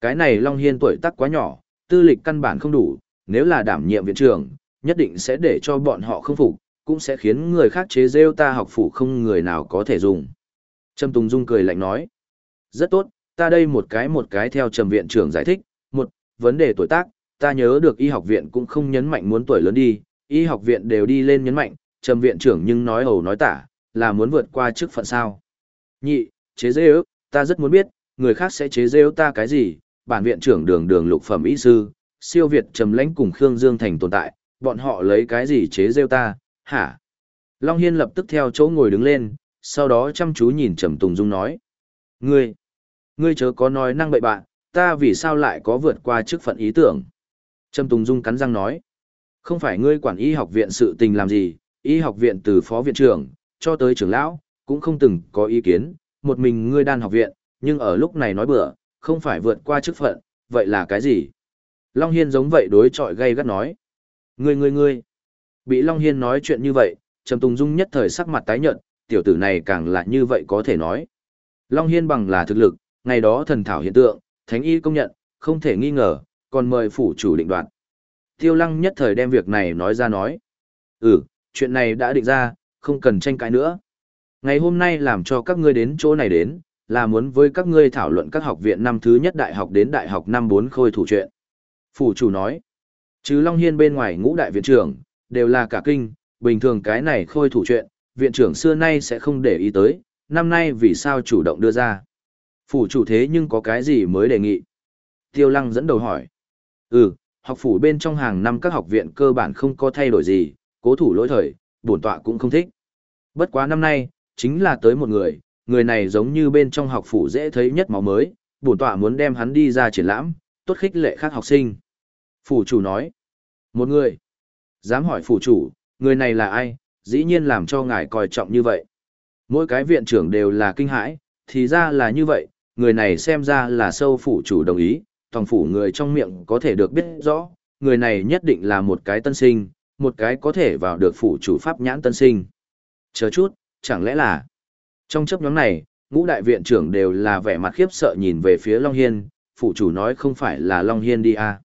Cái này Long Hiên tuổi tác quá nhỏ, tư lịch căn bản không đủ, nếu là đảm nhiệm viện trưởng, nhất định sẽ để cho bọn họ không phục, cũng sẽ khiến người khác chế rêu ta học phủ không người nào có thể dùng. Trầm Tùng Dung cười lạnh nói, rất tốt, ta đây một cái một cái theo trầm viện trưởng giải thích, một, vấn đề tuổi tác, ta nhớ được y học viện cũng không nhấn mạnh muốn tuổi lớn đi, y học viện đều đi lên nhấn mạnh, trầm viện trưởng nhưng nói hầu nói tả, là muốn vượt qua chức phận sao. Nhị, chế dê ước, ta rất muốn biết, người khác sẽ chế dê ta cái gì, bản viện trưởng đường đường lục phẩm y sư, siêu việt trầm lãnh cùng Khương Dương Thành tồn tại, bọn họ lấy cái gì chế rêu ta, hả? Long Hiên lập tức theo chỗ ngồi đứng lên, sau đó chăm chú nhìn Trầm Tùng Dung nói. Ngươi, ngươi chớ có nói năng bậy bạ, ta vì sao lại có vượt qua chức phận ý tưởng? Trầm Tùng Dung cắn răng nói. Không phải ngươi quản y học viện sự tình làm gì, y học viện từ phó viện trưởng, cho tới trưởng lão, cũng không từng có ý kiến, một mình ngươi đan học viện, nhưng ở lúc này nói bừa, không phải vượt qua chức phận, vậy là cái gì? Long Hiên giống vậy đối chọi gay gắt nói. Ngươi ngươi ngươi. Bị Long Hiên nói chuyện như vậy, Trầm Tùng Dung nhất thời sắc mặt tái nhợt, tiểu tử này càng là như vậy có thể nói. Long Hiên bằng là thực lực, ngày đó thần thảo hiện tượng, thánh y công nhận, không thể nghi ngờ, còn mời phủ chủ định đoạt. Tiêu Lăng nhất thời đem việc này nói ra nói. Ừ, chuyện này đã định ra, không cần tranh cãi nữa. Ngày hôm nay làm cho các ngươi đến chỗ này đến, là muốn với các ngươi thảo luận các học viện năm thứ nhất đại học đến đại học năm bốn khôi thủ chuyện. Phủ chủ nói, chứ Long Hiên bên ngoài ngũ đại viện trưởng, đều là cả kinh, bình thường cái này khôi thủ chuyện, viện trưởng xưa nay sẽ không để ý tới, năm nay vì sao chủ động đưa ra. Phủ chủ thế nhưng có cái gì mới đề nghị? Tiêu Lăng dẫn đầu hỏi. Ừ, học phủ bên trong hàng năm các học viện cơ bản không có thay đổi gì, cố thủ lỗi thời, bổn tọa cũng không thích. Bất quá năm nay, chính là tới một người, người này giống như bên trong học phủ dễ thấy nhất máu mới, bổn tọa muốn đem hắn đi ra triển lãm, tốt khích lệ khác học sinh. Phủ chủ nói, một người, dám hỏi phủ chủ, người này là ai, dĩ nhiên làm cho ngài coi trọng như vậy. Mỗi cái viện trưởng đều là kinh hãi, thì ra là như vậy, người này xem ra là sâu phủ chủ đồng ý, toàn phủ người trong miệng có thể được biết rõ, người này nhất định là một cái tân sinh, một cái có thể vào được phủ chủ pháp nhãn tân sinh. Chờ chút, chẳng lẽ là... Trong chấp nhóm này, ngũ đại viện trưởng đều là vẻ mặt khiếp sợ nhìn về phía Long Hiên, phủ chủ nói không phải là Long Hiên đi à.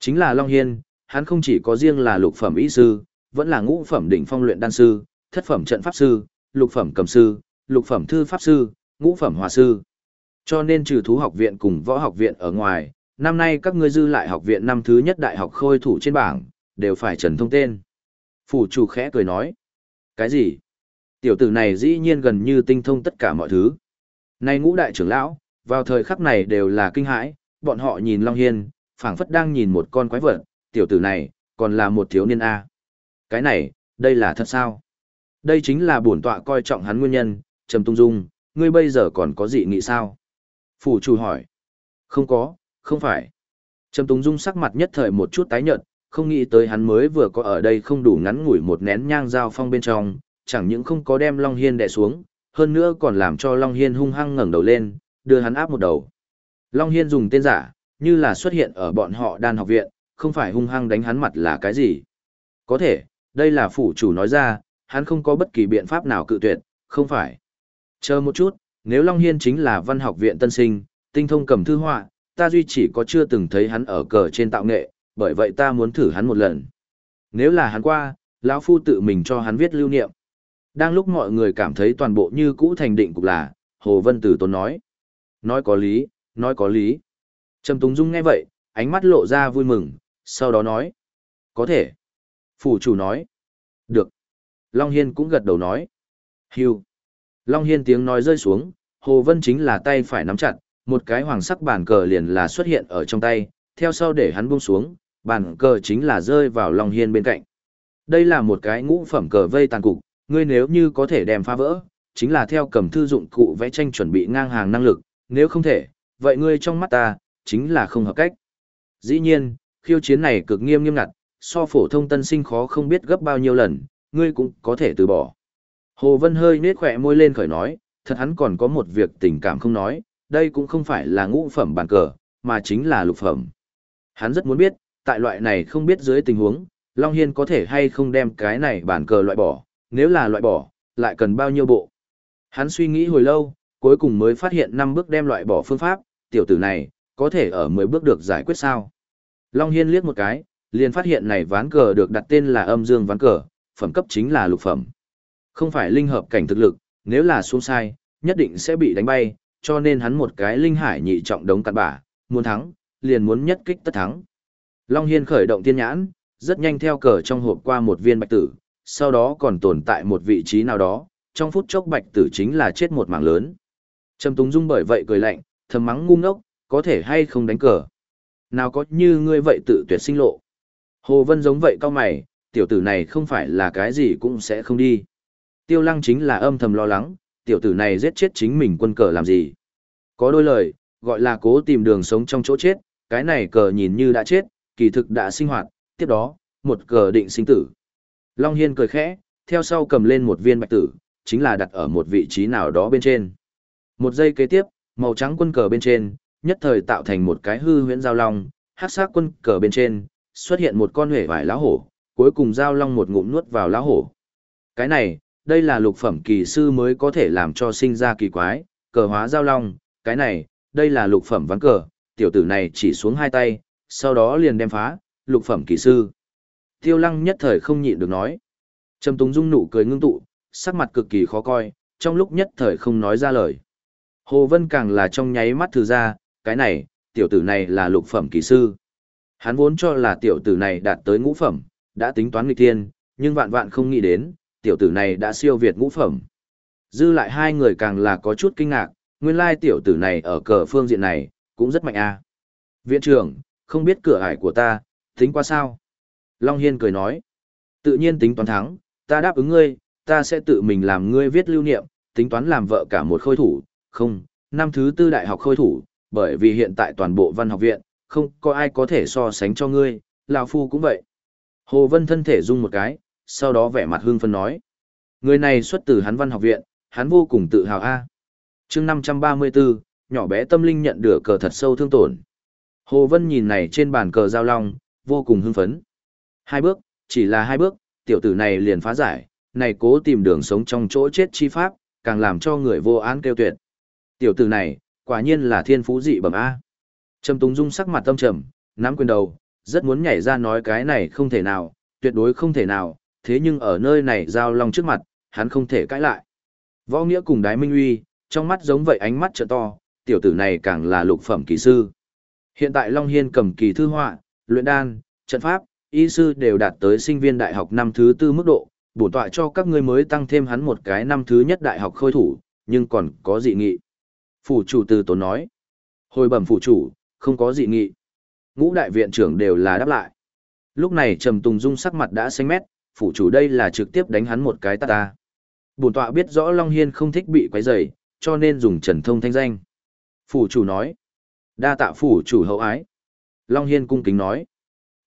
Chính là Long Hiên, hắn không chỉ có riêng là lục phẩm ý sư, vẫn là ngũ phẩm đỉnh phong luyện đan sư, thất phẩm trận pháp sư, lục phẩm cầm sư, lục phẩm thư pháp sư, ngũ phẩm hòa sư. Cho nên trừ thú học viện cùng võ học viện ở ngoài, năm nay các ngươi dư lại học viện năm thứ nhất đại học khôi thủ trên bảng, đều phải trần thông tên. Phủ chủ khẽ cười nói. Cái gì? Tiểu tử này dĩ nhiên gần như tinh thông tất cả mọi thứ. Nay ngũ đại trưởng lão, vào thời khắc này đều là kinh hãi, bọn họ nhìn Long Hiên, phảng phất đang nhìn một con quái vật, tiểu tử này, còn là một thiếu niên A. Cái này, đây là thật sao? Đây chính là bổn tọa coi trọng hắn nguyên nhân, Trầm Tung Dung, ngươi bây giờ còn có gì nghị sao? Phủ chủ hỏi. Không có, không phải. Trầm Tung Dung sắc mặt nhất thời một chút tái nhợt, không nghĩ tới hắn mới vừa có ở đây không đủ ngắn ngủi một nén nhang giao phong bên trong, chẳng những không có đem Long Hiên đè xuống, hơn nữa còn làm cho Long Hiên hung hăng ngẩng đầu lên, đưa hắn áp một đầu. Long Hiên dùng tên giả, như là xuất hiện ở bọn họ đan học viện, không phải hung hăng đánh hắn mặt là cái gì. Có thể, đây là phủ chủ nói ra, hắn không có bất kỳ biện pháp nào cự tuyệt, không phải. Chờ một chút, nếu Long Hiên chính là văn học viện tân sinh, tinh thông cầm thư họa, ta duy chỉ có chưa từng thấy hắn ở cờ trên tạo nghệ, bởi vậy ta muốn thử hắn một lần. Nếu là hắn qua, lão phu tự mình cho hắn viết lưu niệm. Đang lúc mọi người cảm thấy toàn bộ như cũ thành định cục là, Hồ Vân Tử Tôn nói. Nói có lý, nói có lý. Trầm Tùng Dung nghe vậy, ánh mắt lộ ra vui mừng, sau đó nói. Có thể. Phủ chủ nói. Được. Long Hiên cũng gật đầu nói. Hưu. Long Hiên tiếng nói rơi xuống, Hồ Vân chính là tay phải nắm chặt, một cái hoàng sắc bản cờ liền là xuất hiện ở trong tay, theo sau để hắn buông xuống, bản cờ chính là rơi vào Long Hiên bên cạnh. Đây là một cái ngũ phẩm cờ vây tàn cục, ngươi nếu như có thể đem phá vỡ, chính là theo cầm thư dụng cụ vẽ tranh chuẩn bị ngang hàng năng lực, nếu không thể, vậy ngươi trong mắt ta, chính là không hợp cách. Dĩ nhiên, khiêu chiến này cực nghiêm nghiêm ngặt, so phổ thông tân sinh khó không biết gấp bao nhiêu lần, ngươi cũng có thể từ bỏ. Hồ Vân hơi nết khỏe môi lên khởi nói, thật hắn còn có một việc tình cảm không nói, đây cũng không phải là ngũ phẩm bàn cờ, mà chính là lục phẩm. Hắn rất muốn biết, tại loại này không biết dưới tình huống, Long Hiên có thể hay không đem cái này bàn cờ loại bỏ, nếu là loại bỏ, lại cần bao nhiêu bộ. Hắn suy nghĩ hồi lâu, cuối cùng mới phát hiện 5 bước đem loại bỏ phương pháp, tiểu tử này, có thể ở 10 bước được giải quyết sao. Long Hiên liếc một cái, liền phát hiện này ván cờ được đặt tên là âm dương ván cờ, phẩm cấp chính là lục phẩm. Không phải linh hợp cảnh thực lực, nếu là xuống sai, nhất định sẽ bị đánh bay, cho nên hắn một cái linh hải nhị trọng đống cặn bả, muốn thắng, liền muốn nhất kích tất thắng. Long Hiên khởi động tiên nhãn, rất nhanh theo cờ trong hộp qua một viên bạch tử, sau đó còn tồn tại một vị trí nào đó, trong phút chốc bạch tử chính là chết một mảng lớn. Trầm Túng Dung bởi vậy cười lạnh, thầm mắng ngu ngốc, có thể hay không đánh cờ. Nào có như ngươi vậy tự tuyệt sinh lộ. Hồ Vân giống vậy cao mày, tiểu tử này không phải là cái gì cũng sẽ không đi. Tiêu lăng chính là âm thầm lo lắng, tiểu tử này giết chết chính mình quân cờ làm gì. Có đôi lời, gọi là cố tìm đường sống trong chỗ chết, cái này cờ nhìn như đã chết, kỳ thực đã sinh hoạt, tiếp đó, một cờ định sinh tử. Long Hiên cười khẽ, theo sau cầm lên một viên bạch tử, chính là đặt ở một vị trí nào đó bên trên. Một giây kế tiếp, màu trắng quân cờ bên trên, nhất thời tạo thành một cái hư huyễn giao long, hát sát quân cờ bên trên, xuất hiện một con hể vải lá hổ, cuối cùng giao long một ngụm nuốt vào lá hổ. Cái này, đây là lục phẩm kỳ sư mới có thể làm cho sinh ra kỳ quái, cờ hóa giao long, cái này, đây là lục phẩm ván cờ, tiểu tử này chỉ xuống hai tay, sau đó liền đem phá, lục phẩm kỳ sư. Tiêu lăng nhất thời không nhịn được nói. Trầm Tùng Dung nụ cười ngưng tụ, sắc mặt cực kỳ khó coi, trong lúc nhất thời không nói ra lời. Hồ Vân càng là trong nháy mắt thử ra, cái này, tiểu tử này là lục phẩm kỳ sư. Hắn vốn cho là tiểu tử này đạt tới ngũ phẩm, đã tính toán nghịch tiên, nhưng vạn vạn không nghĩ đến, tiểu tử này đã siêu việt ngũ phẩm. Dư lại hai người càng là có chút kinh ngạc, nguyên lai tiểu tử này ở cờ phương diện này, cũng rất mạnh a. Viện trưởng, không biết cửa ải của ta, tính qua sao? Long Hiên cười nói, tự nhiên tính toán thắng, ta đáp ứng ngươi, ta sẽ tự mình làm ngươi viết lưu niệm, tính toán làm vợ cả một khôi thủ, không, năm thứ tư đại học khôi thủ, bởi vì hiện tại toàn bộ văn học viện, không có ai có thể so sánh cho ngươi, lão phu cũng vậy. Hồ Vân thân thể rung một cái, sau đó vẻ mặt hưng phấn nói. Người này xuất từ hắn văn học viện, hắn vô cùng tự hào a. À. Chương 534, nhỏ bé tâm linh nhận được cờ thật sâu thương tổn. Hồ Vân nhìn này trên bàn cờ giao long, vô cùng hưng phấn. Hai bước, chỉ là hai bước, tiểu tử này liền phá giải, này cố tìm đường sống trong chỗ chết chi pháp, càng làm cho người vô án kêu tuyệt. Tiểu tử này, quả nhiên là thiên phú dị bẩm A. Trầm Tùng Dung sắc mặt tâm trầm, nắm quyền đầu, rất muốn nhảy ra nói cái này không thể nào, tuyệt đối không thể nào, thế nhưng ở nơi này giao long trước mặt, hắn không thể cãi lại. Võ Nghĩa cùng Đái Minh Uy, trong mắt giống vậy ánh mắt trợ to, tiểu tử này càng là lục phẩm kỳ sư. Hiện tại Long Hiên cầm kỳ thư họa, luyện đan, trận pháp, y sư đều đạt tới sinh viên đại học năm thứ tư mức độ, bổ tọa cho các ngươi mới tăng thêm hắn một cái năm thứ nhất đại học khôi thủ, nhưng còn có dị nghị. Phủ chủ từ tốn nói. Hồi bẩm phủ chủ, không có dị nghị. Ngũ đại viện trưởng đều là đáp lại. Lúc này Trầm Tùng Dung sắc mặt đã xanh mét, phủ chủ đây là trực tiếp đánh hắn một cái ta ta. Bổn tọa biết rõ Long Hiên không thích bị quấy rầy, cho nên dùng Trần Thông thanh danh. Phủ chủ nói. Đa tạ phủ chủ hậu ái. Long Hiên cung kính nói.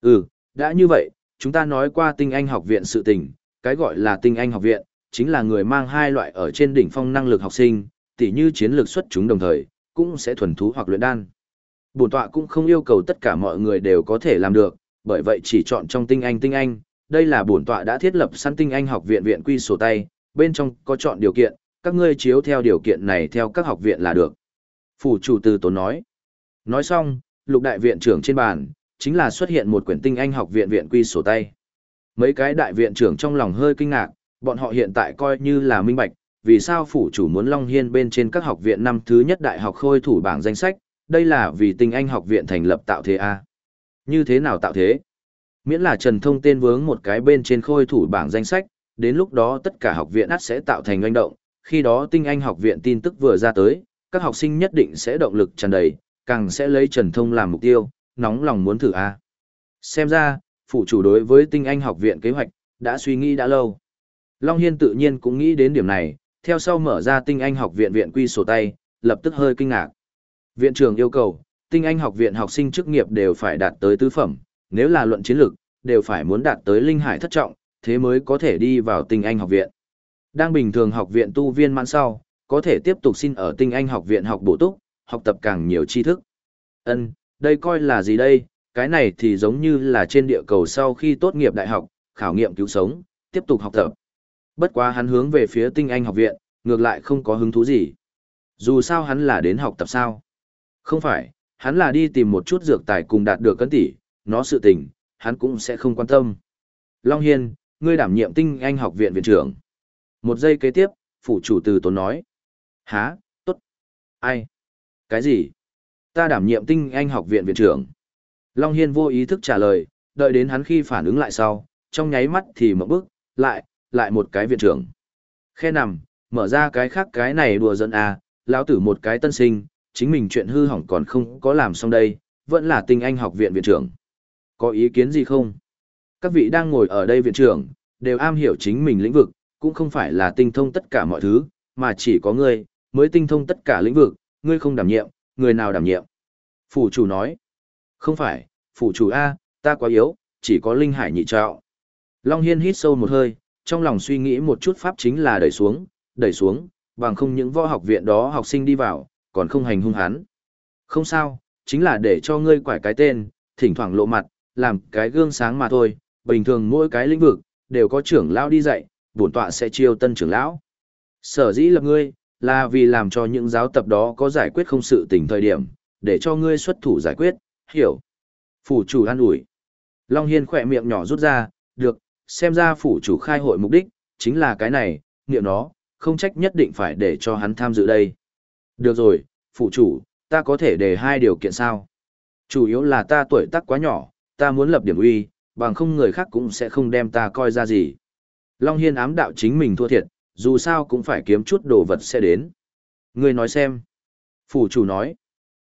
Ừ, đã như vậy, chúng ta nói qua tinh anh học viện sự tình, cái gọi là tinh anh học viện, chính là người mang hai loại ở trên đỉnh phong năng lực học sinh, tỉ như chiến lược xuất chúng đồng thời, cũng sẽ thuần thú hoặc luyện đan. Bổn tọa cũng không yêu cầu tất cả mọi người đều có thể làm được, bởi vậy chỉ chọn trong tinh anh tinh anh, đây là bổn tọa đã thiết lập sẵn tinh anh học viện viện quy sổ tay, bên trong có chọn điều kiện, các ngươi chiếu theo điều kiện này theo các học viện là được. Phủ chủ từ tốn nói. Nói xong, lục đại viện trưởng trên bàn, chính là xuất hiện một quyển tinh anh học viện viện quy sổ tay. Mấy cái đại viện trưởng trong lòng hơi kinh ngạc, bọn họ hiện tại coi như là minh bạch, vì sao phủ chủ muốn Long Hiên bên trên các học viện năm thứ nhất đại học khôi thủ bảng danh sách, đây là vì tinh anh học viện thành lập tạo thế A. Như thế nào tạo thế? Miễn là Trần Thông tên vướng một cái bên trên khôi thủ bảng danh sách, đến lúc đó tất cả học viện ắt sẽ tạo thành doanh động, khi đó tinh anh học viện tin tức vừa ra tới, các học sinh nhất định sẽ động lực tràn đầy, càng sẽ lấy Trần Thông làm mục tiêu, nóng lòng muốn thử A. Xem ra, phụ chủ đối với tinh anh học viện kế hoạch, đã suy nghĩ đã lâu. Long Hiên tự nhiên cũng nghĩ đến điểm này, theo sau mở ra tinh anh học viện viện quy sổ tay, lập tức hơi kinh ngạc. Viện trưởng yêu cầu, tinh anh học viện học sinh chức nghiệp đều phải đạt tới tứ phẩm, nếu là luận chiến lược, đều phải muốn đạt tới linh hải thất trọng, thế mới có thể đi vào tinh anh học viện. Đang bình thường học viện tu viên mãn sau, có thể tiếp tục xin ở tinh anh học viện học bổ túc, học tập càng nhiều tri thức. Ân, đây coi là gì đây? Cái này thì giống như là trên địa cầu sau khi tốt nghiệp đại học, khảo nghiệm cứu sống, tiếp tục học tập. Bất quá hắn hướng về phía tinh anh học viện, ngược lại không có hứng thú gì. Dù sao hắn là đến học tập sao? Không phải, hắn là đi tìm một chút dược tài cùng đạt được cân tỷ, nó sự tình, hắn cũng sẽ không quan tâm. Long Hiên, ngươi đảm nhiệm tinh anh học viện viện trưởng. Một giây kế tiếp, phủ chủ từ tốn nói. Há, tốt. Ai? Cái gì? Ta đảm nhiệm tinh anh học viện viện trưởng. Long Hiên vô ý thức trả lời, đợi đến hắn khi phản ứng lại sau, trong nháy mắt thì mở bước, lại, lại một cái viện trưởng. Khe nằm, mở ra cái khác cái này đùa giận à, lão tử một cái tân sinh, chính mình chuyện hư hỏng còn không có làm xong đây, vẫn là tinh anh học viện viện trưởng. Có ý kiến gì không? Các vị đang ngồi ở đây viện trưởng, đều am hiểu chính mình lĩnh vực, cũng không phải là tinh thông tất cả mọi thứ, mà chỉ có ngươi, mới tinh thông tất cả lĩnh vực, ngươi không đảm nhiệm, người nào đảm nhiệm? Phủ chủ nói, không phải, phủ chủ A, ta quá yếu, chỉ có linh hải nhị trạo. Long Hiên hít sâu một hơi, trong lòng suy nghĩ một chút pháp chính là đẩy xuống, đẩy xuống, bằng không những võ học viện đó học sinh đi vào, còn không hành hung hắn. Không sao, chính là để cho ngươi quải cái tên, thỉnh thoảng lộ mặt, làm cái gương sáng mà thôi, bình thường mỗi cái lĩnh vực, đều có trưởng lão đi dạy, bổn tọa sẽ chiêu tân trưởng lão. Sở dĩ lập ngươi, là vì làm cho những giáo tập đó có giải quyết không sự tình thời điểm, để cho ngươi xuất thủ giải quyết, hiểu. Phủ chủ an ủi. Long Hiên khỏe miệng nhỏ rút ra, được, xem ra phủ chủ khai hội mục đích, chính là cái này, niệm nó, không trách nhất định phải để cho hắn tham dự đây. Được rồi, phủ chủ, ta có thể đề hai điều kiện sao? Chủ yếu là ta tuổi tác quá nhỏ, ta muốn lập điểm uy, bằng không người khác cũng sẽ không đem ta coi ra gì. Long Hiên ám đạo chính mình thua thiệt, dù sao cũng phải kiếm chút đồ vật sẽ đến. Người nói xem. Phủ chủ nói.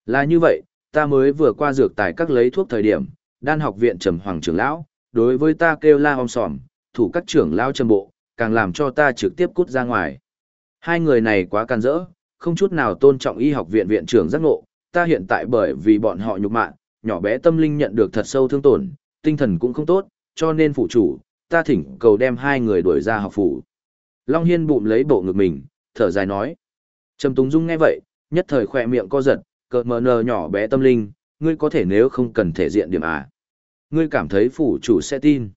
Là như vậy, ta mới vừa qua dược tài các lấy thuốc thời điểm, đan học viện trầm hoàng trưởng lão, đối với ta kêu la om sòm, thủ các trưởng lão trầm bộ, càng làm cho ta trực tiếp cút ra ngoài. Hai người này quá can rỡ, không chút nào tôn trọng y học viện viện trưởng giác ngộ, ta hiện tại bởi vì bọn họ nhục mạ, nhỏ bé tâm linh nhận được thật sâu thương tổn, tinh thần cũng không tốt, cho nên phụ chủ, ta thỉnh cầu đem hai người đuổi ra học phủ. Long Hiên bụng lấy bộ ngực mình, thở dài nói. Trầm túng Dung nghe vậy, nhất thời khỏe miệng co giật, cợt mờ nờ nhỏ bé tâm linh, ngươi có thể nếu không cần thể diện điểm à. Ngươi cảm thấy phủ chủ sẽ tin.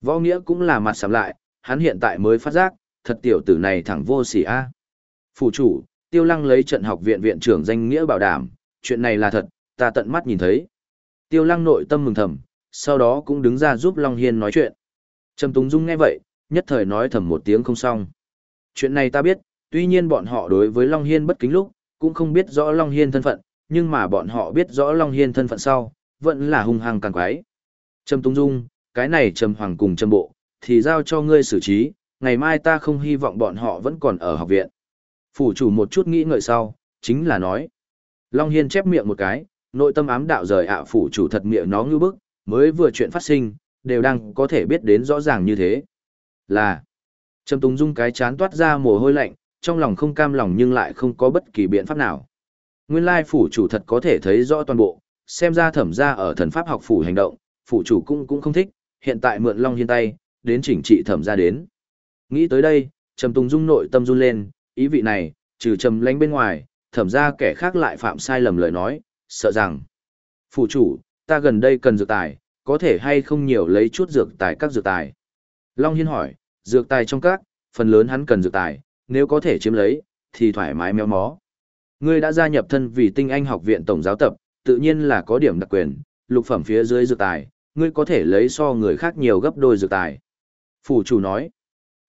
Võ Nghĩa cũng là mặt sắm lại, hắn hiện tại mới phát giác, thật tiểu tử này thẳng vô sỉ a. Phủ chủ, Tiêu Lăng lấy trận học viện viện trưởng danh nghĩa bảo đảm, chuyện này là thật, ta tận mắt nhìn thấy. Tiêu Lăng nội tâm mừng thầm, sau đó cũng đứng ra giúp Long Hiên nói chuyện. Trầm Tùng Dung nghe vậy, nhất thời nói thầm một tiếng không xong. Chuyện này ta biết, tuy nhiên bọn họ đối với Long Hiên bất kính lúc, cũng không biết rõ Long Hiên thân phận, nhưng mà bọn họ biết rõ Long Hiên thân phận sau, vẫn là hung hăng càng quái. Trầm Tùng Dung, cái này Trầm Hoàng cùng Trầm Bộ, thì giao cho ngươi xử trí, ngày mai ta không hy vọng bọn họ vẫn còn ở học viện. Phủ chủ một chút nghĩ ngợi sau, chính là nói. Long Hiên chép miệng một cái, nội tâm ám đạo rời ạ phủ chủ thật miệng nó ngư bức, mới vừa chuyện phát sinh, đều đang có thể biết đến rõ ràng như thế. Là, Trầm Tùng Dung cái chán toát ra mồ hôi lạnh, trong lòng không cam lòng nhưng lại không có bất kỳ biện pháp nào. Nguyên lai phủ chủ thật có thể thấy rõ toàn bộ, xem ra thẩm ra ở thần pháp học phủ hành động, phủ chủ cũng cũng không thích, hiện tại mượn Long Hiên tay, đến chỉnh trị thẩm ra đến. Nghĩ tới đây, Trầm Tùng Dung nội tâm run lên, ý vị này, trừ trầm lánh bên ngoài, thẩm ra kẻ khác lại phạm sai lầm lời nói, sợ rằng. Phủ chủ, ta gần đây cần dược tài, có thể hay không nhiều lấy chút dược tài các dược tài. Long Hiên hỏi, dược tài trong các, phần lớn hắn cần dược tài, nếu có thể chiếm lấy, thì thoải mái méo mó. Ngươi đã gia nhập thân vì tinh anh học viện tổng giáo tập, tự nhiên là có điểm đặc quyền, lục phẩm phía dưới dược tài, ngươi có thể lấy so người khác nhiều gấp đôi dược tài. Phủ chủ nói,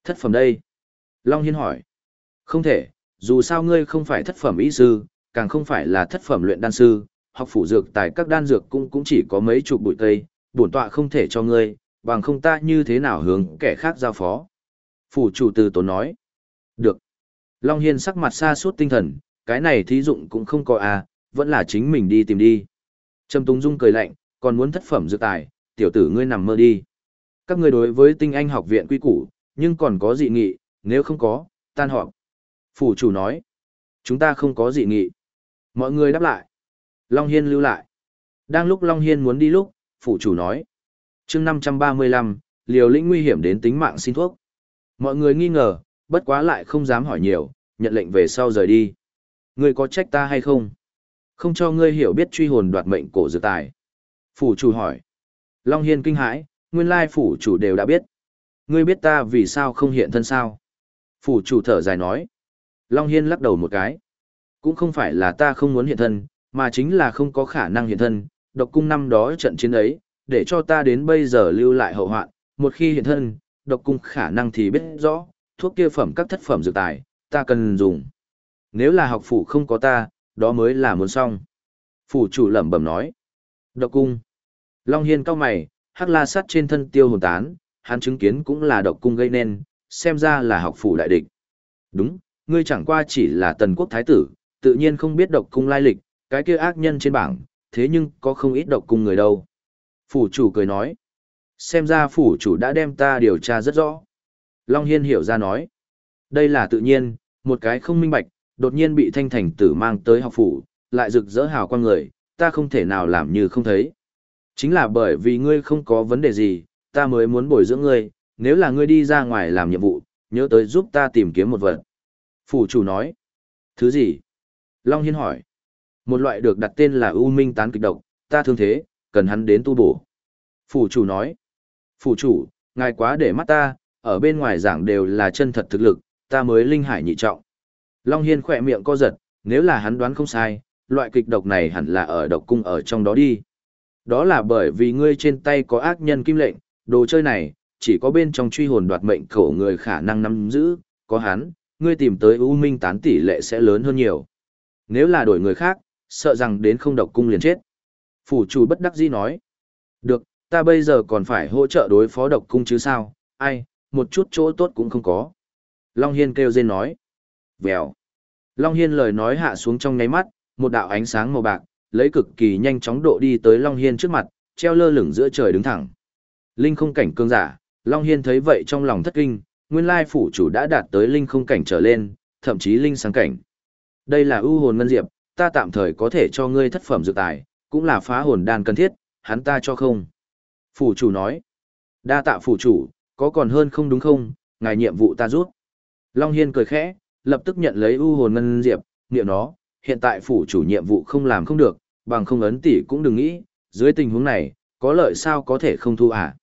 thất phẩm đây. Long Hiên hỏi, không thể, dù sao ngươi không phải thất phẩm ý sư, càng không phải là thất phẩm luyện đan sư, học phủ dược tài các đan dược cũng cũng chỉ có mấy chục bụi tây, bổn tọa không thể cho ngươi, bằng không ta như thế nào hướng kẻ khác giao phó. Phủ chủ từ tốn nói. Được. Long Hiên sắc mặt xa suốt tinh thần, cái này thí dụng cũng không có à, vẫn là chính mình đi tìm đi. Trầm Tùng Dung cười lạnh, còn muốn thất phẩm dược tài, tiểu tử ngươi nằm mơ đi. Các ngươi đối với tinh anh học viện quy củ, nhưng còn có dị nghị, nếu không có, tan họp. Phủ chủ nói, chúng ta không có dị nghị. Mọi người đáp lại. Long Hiên lưu lại. Đang lúc Long Hiên muốn đi lúc, phủ chủ nói. chương 535, liều lĩnh nguy hiểm đến tính mạng xin thuốc. Mọi người nghi ngờ, bất quá lại không dám hỏi nhiều, nhận lệnh về sau rời đi. Ngươi có trách ta hay không? Không cho ngươi hiểu biết truy hồn đoạt mệnh cổ dược tài. Phủ chủ hỏi. Long Hiên kinh hãi, nguyên lai phủ chủ đều đã biết. Ngươi biết ta vì sao không hiện thân sao? Phủ chủ thở dài nói. Long Hiên lắc đầu một cái. Cũng không phải là ta không muốn hiện thân, mà chính là không có khả năng hiện thân. Độc cung năm đó trận chiến ấy, để cho ta đến bây giờ lưu lại hậu hoạn. Một khi hiện thân, độc cung khả năng thì biết rõ, thuốc kia phẩm các thất phẩm dược tài, ta cần dùng. Nếu là học phủ không có ta, đó mới là muốn xong. Phủ chủ lẩm bẩm nói. Độc cung. Long Hiên cao mày, hắc la sắt trên thân tiêu hồn tán, hắn chứng kiến cũng là độc cung gây nên, xem ra là học phủ đại địch. Đúng, ngươi chẳng qua chỉ là tần quốc thái tử, tự nhiên không biết độc cung lai lịch, cái kia ác nhân trên bảng, thế nhưng có không ít độc cung người đâu. Phủ chủ cười nói. Xem ra phủ chủ đã đem ta điều tra rất rõ. Long Hiên hiểu ra nói. Đây là tự nhiên, một cái không minh bạch, đột nhiên bị thanh thành tử mang tới học phủ, lại rực rỡ hào quang người, ta không thể nào làm như không thấy. Chính là bởi vì ngươi không có vấn đề gì, ta mới muốn bồi dưỡng ngươi, nếu là ngươi đi ra ngoài làm nhiệm vụ, nhớ tới giúp ta tìm kiếm một vật. Phủ chủ nói. Thứ gì? Long Hiên hỏi. Một loại được đặt tên là U Minh tán kịch độc, ta thương thế, cần hắn đến tu bổ. Phủ chủ nói. Phủ chủ, ngài quá để mắt ta, ở bên ngoài giảng đều là chân thật thực lực, ta mới linh hải nhị trọng. Long Hiên khỏe miệng co giật, nếu là hắn đoán không sai, loại kịch độc này hẳn là ở độc cung ở trong đó đi. Đó là bởi vì ngươi trên tay có ác nhân kim lệnh, đồ chơi này, chỉ có bên trong truy hồn đoạt mệnh khổ người khả năng nắm giữ, có hắn, ngươi tìm tới U Minh tán tỷ lệ sẽ lớn hơn nhiều. Nếu là đổi người khác, sợ rằng đến không độc cung liền chết. Phủ chủ bất đắc dĩ nói. Được, ta bây giờ còn phải hỗ trợ đối phó độc cung chứ sao, ai, một chút chỗ tốt cũng không có. Long Hiên kêu rên nói. Vèo. Long Hiên lời nói hạ xuống trong nháy mắt, một đạo ánh sáng màu bạc, lấy cực kỳ nhanh chóng độ đi tới Long Hiên trước mặt, treo lơ lửng giữa trời đứng thẳng. Linh không cảnh cương giả, Long Hiên thấy vậy trong lòng thất kinh, nguyên lai phủ chủ đã đạt tới linh không cảnh trở lên, thậm chí linh sáng cảnh. Đây là ưu hồn ngân diệp, ta tạm thời có thể cho ngươi thất phẩm dược tài, cũng là phá hồn đan cần thiết, hắn ta cho không. Phủ chủ nói, đa tạ phủ chủ, có còn hơn không đúng không, ngài nhiệm vụ ta rút. Long Hiên cười khẽ, lập tức nhận lấy ưu hồn ngân diệp, niệm nó, hiện tại phủ chủ nhiệm vụ không làm không được, bằng không ấn tỷ cũng đừng nghĩ, dưới tình huống này, có lợi sao có thể không thu à.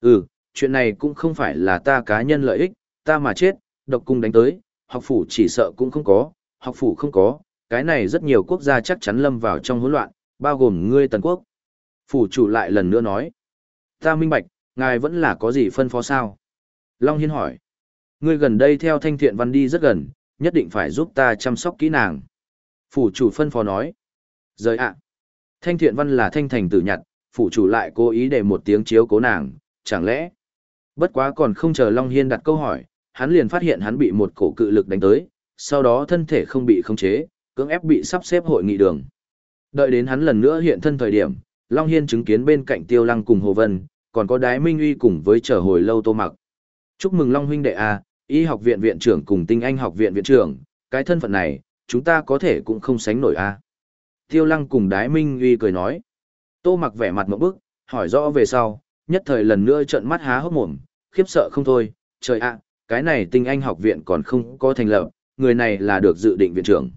Ừ, chuyện này cũng không phải là ta cá nhân lợi ích, ta mà chết, độc cung đánh tới, học phủ chỉ sợ cũng không có, học phủ không có, cái này rất nhiều quốc gia chắc chắn lâm vào trong hỗn loạn, bao gồm ngươi tần quốc. Phủ chủ lại lần nữa nói, ta minh bạch, ngài vẫn là có gì phân phó sao? Long Hiên hỏi, ngươi gần đây theo thanh thiện văn đi rất gần, nhất định phải giúp ta chăm sóc kỹ nàng. Phủ chủ phân phó nói, rời ạ. Thanh thiện văn là thanh thành tử nhặt, phủ chủ lại cố ý để một tiếng chiếu cố nàng, chẳng lẽ? Bất quá còn không chờ Long Hiên đặt câu hỏi, hắn liền phát hiện hắn bị một cổ cự lực đánh tới, sau đó thân thể không bị khống chế, cưỡng ép bị sắp xếp hội nghị đường. Đợi đến hắn lần nữa hiện thân thời điểm, Long Hiên chứng kiến bên cạnh Tiêu Lăng cùng Hồ Vân, còn có Đái Minh Uy cùng với trở hồi lâu Tô Mặc. Chúc mừng Long huynh đệ a, y học viện viện trưởng cùng Tinh Anh học viện viện trưởng, cái thân phận này, chúng ta có thể cũng không sánh nổi a. Tiêu Lăng cùng Đái Minh Uy cười nói. Tô Mặc vẻ mặt một bức, hỏi rõ về sau, nhất thời lần nữa trợn mắt há hốc mồm, khiếp sợ không thôi, trời ạ, cái này Tinh Anh học viện còn không có thành lập, người này là được dự định viện trưởng.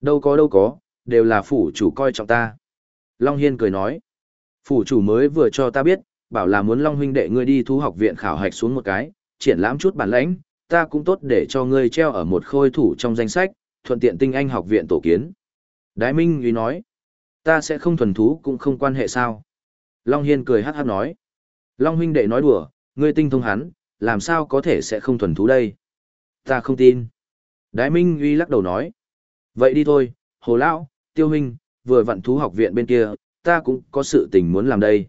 Đâu có đâu có, đều là phủ chủ coi trọng ta. Long Hiên cười nói. Phủ chủ mới vừa cho ta biết, bảo là muốn Long huynh đệ ngươi đi thu học viện khảo hạch xuống một cái, triển lãm chút bản lãnh, ta cũng tốt để cho ngươi treo ở một khôi thủ trong danh sách, thuận tiện tinh anh học viện tổ kiến. Đái Minh Nguy nói, ta sẽ không thuần thú cũng không quan hệ sao. Long Hiên cười hát hát nói, Long huynh đệ nói đùa, ngươi tinh thông hắn, làm sao có thể sẽ không thuần thú đây. Ta không tin. Đái Minh Uy lắc đầu nói, vậy đi thôi, Hồ Lão, Tiêu Huynh, vừa vặn thú học viện bên kia, ta cũng có sự tình muốn làm đây.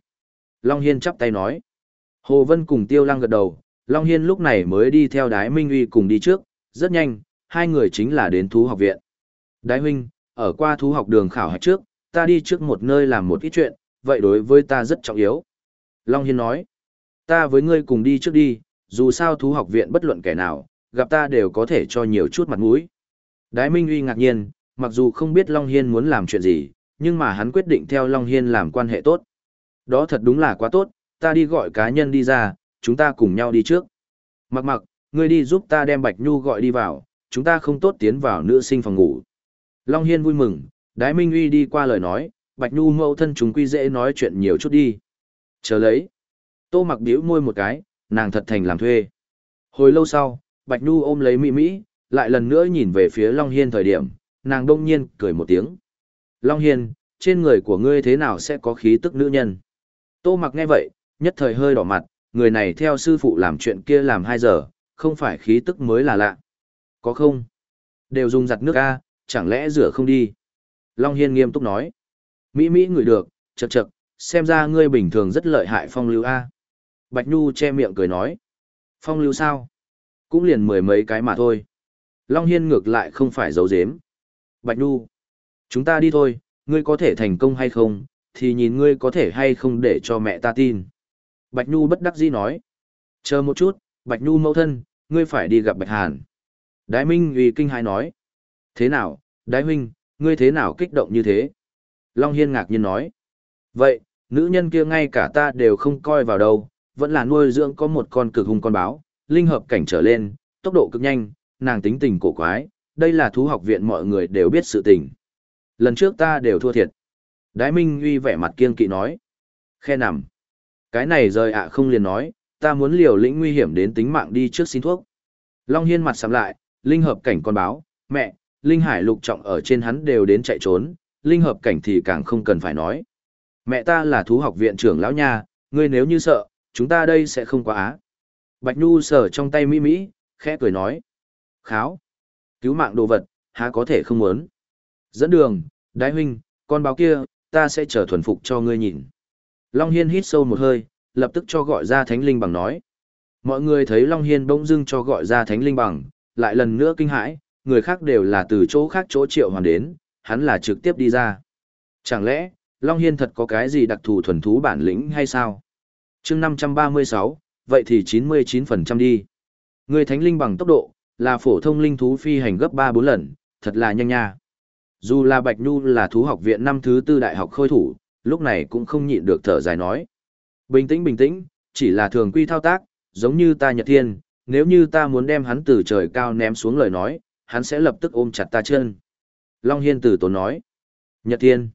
Long Hiên chắp tay nói. Hồ Vân cùng Tiêu Lăng gật đầu, Long Hiên lúc này mới đi theo Đái Minh Uy cùng đi trước, rất nhanh, hai người chính là đến thú học viện. Đái huynh, ở qua thú học đường khảo hạch trước, ta đi trước một nơi làm một ít chuyện, vậy đối với ta rất trọng yếu. Long Hiên nói, ta với ngươi cùng đi trước đi, dù sao thú học viện bất luận kẻ nào, gặp ta đều có thể cho nhiều chút mặt mũi. Đái Minh Uy ngạc nhiên, mặc dù không biết Long Hiên muốn làm chuyện gì, nhưng mà hắn quyết định theo Long Hiên làm quan hệ tốt. Đó thật đúng là quá tốt, ta đi gọi cá nhân đi ra, chúng ta cùng nhau đi trước. Mặc mặc, ngươi đi giúp ta đem Bạch Nhu gọi đi vào, chúng ta không tốt tiến vào nữ sinh phòng ngủ. Long Hiên vui mừng, Đái Minh Uy đi qua lời nói, Bạch Nhu mẫu thân chúng quy dễ nói chuyện nhiều chút đi. Chờ lấy. Tô mặc biểu môi một cái, nàng thật thành làm thuê. Hồi lâu sau, Bạch Nhu ôm lấy Mỹ Mỹ, lại lần nữa nhìn về phía Long Hiên thời điểm, nàng đông nhiên cười một tiếng. Long Hiên, trên người của ngươi thế nào sẽ có khí tức nữ nhân? Tô mặc nghe vậy, nhất thời hơi đỏ mặt, người này theo sư phụ làm chuyện kia làm 2 giờ, không phải khí tức mới là lạ. Có không? Đều dùng giặt nước A, chẳng lẽ rửa không đi? Long Hiên nghiêm túc nói. Mỹ Mỹ ngửi được, chật chật, xem ra ngươi bình thường rất lợi hại phong lưu A. Bạch Nhu che miệng cười nói. Phong lưu sao? Cũng liền mười mấy cái mà thôi. Long Hiên ngược lại không phải giấu giếm. Bạch Nhu, chúng ta đi thôi, ngươi có thể thành công hay không, thì nhìn ngươi có thể hay không để cho mẹ ta tin. Bạch Nhu bất đắc dĩ nói. Chờ một chút, Bạch Nhu mẫu thân, ngươi phải đi gặp Bạch Hàn. Đái Minh vì kinh hài nói. Thế nào, Đái Minh, ngươi thế nào kích động như thế? Long Hiên ngạc nhiên nói. Vậy, nữ nhân kia ngay cả ta đều không coi vào đâu, vẫn là nuôi dưỡng có một con cực hung con báo, linh hợp cảnh trở lên, tốc độ cực nhanh, nàng tính tình cổ quái, đây là thú học viện mọi người đều biết sự tình. Lần trước ta đều thua thiệt. Đái Minh uy vẻ mặt kiên kỵ nói. Khe nằm. Cái này rời ạ không liền nói, ta muốn liều lĩnh nguy hiểm đến tính mạng đi trước xin thuốc. Long Hiên mặt sắm lại, linh hợp cảnh con báo, mẹ, linh hải lục trọng ở trên hắn đều đến chạy trốn, linh hợp cảnh thì càng không cần phải nói. Mẹ ta là thú học viện trưởng lão nha, ngươi nếu như sợ, chúng ta đây sẽ không quá á. Bạch Nhu sờ trong tay Mỹ Mỹ, khẽ cười nói. Kháo. Cứu mạng đồ vật, há có thể không muốn. Dẫn đường, đái huynh, con báo kia, ta sẽ trở thuần phục cho ngươi nhìn. Long Hiên hít sâu một hơi, lập tức cho gọi ra Thánh Linh Bằng nói. Mọi người thấy Long Hiên bỗng dưng cho gọi ra Thánh Linh Bằng, lại lần nữa kinh hãi, người khác đều là từ chỗ khác chỗ triệu hoàn đến, hắn là trực tiếp đi ra. Chẳng lẽ, Long Hiên thật có cái gì đặc thù thuần thú bản lĩnh hay sao? chương 536, vậy thì 99% đi. Người thánh linh bằng tốc độ, là phổ thông linh thú phi hành gấp 3-4 lần, thật là nhanh nha. Dù là Bạch Nhu là thú học viện năm thứ tư đại học khôi thủ, lúc này cũng không nhịn được thở dài nói. Bình tĩnh bình tĩnh, chỉ là thường quy thao tác, giống như ta nhật thiên, nếu như ta muốn đem hắn từ trời cao ném xuống lời nói, hắn sẽ lập tức ôm chặt ta chân. Long Hiên tử tốn nói. Nhật thiên.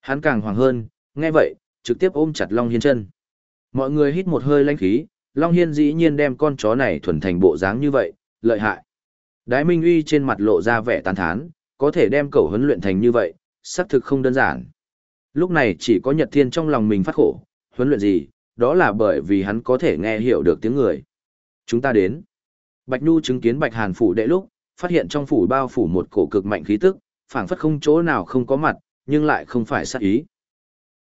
Hắn càng hoàng hơn, nghe vậy, trực tiếp ôm chặt Long Hiên chân. Mọi người hít một hơi lãnh khí, Long Hiên dĩ nhiên đem con chó này thuần thành bộ dáng như vậy, lợi hại. Đái Minh Uy trên mặt lộ ra vẻ tàn thán, có thể đem cậu huấn luyện thành như vậy, xác thực không đơn giản. Lúc này chỉ có Nhật Thiên trong lòng mình phát khổ, huấn luyện gì, đó là bởi vì hắn có thể nghe hiểu được tiếng người. Chúng ta đến. Bạch Nhu chứng kiến Bạch Hàn phủ đệ lúc, phát hiện trong phủ bao phủ một cổ cực mạnh khí tức, phảng phất không chỗ nào không có mặt, nhưng lại không phải sát ý.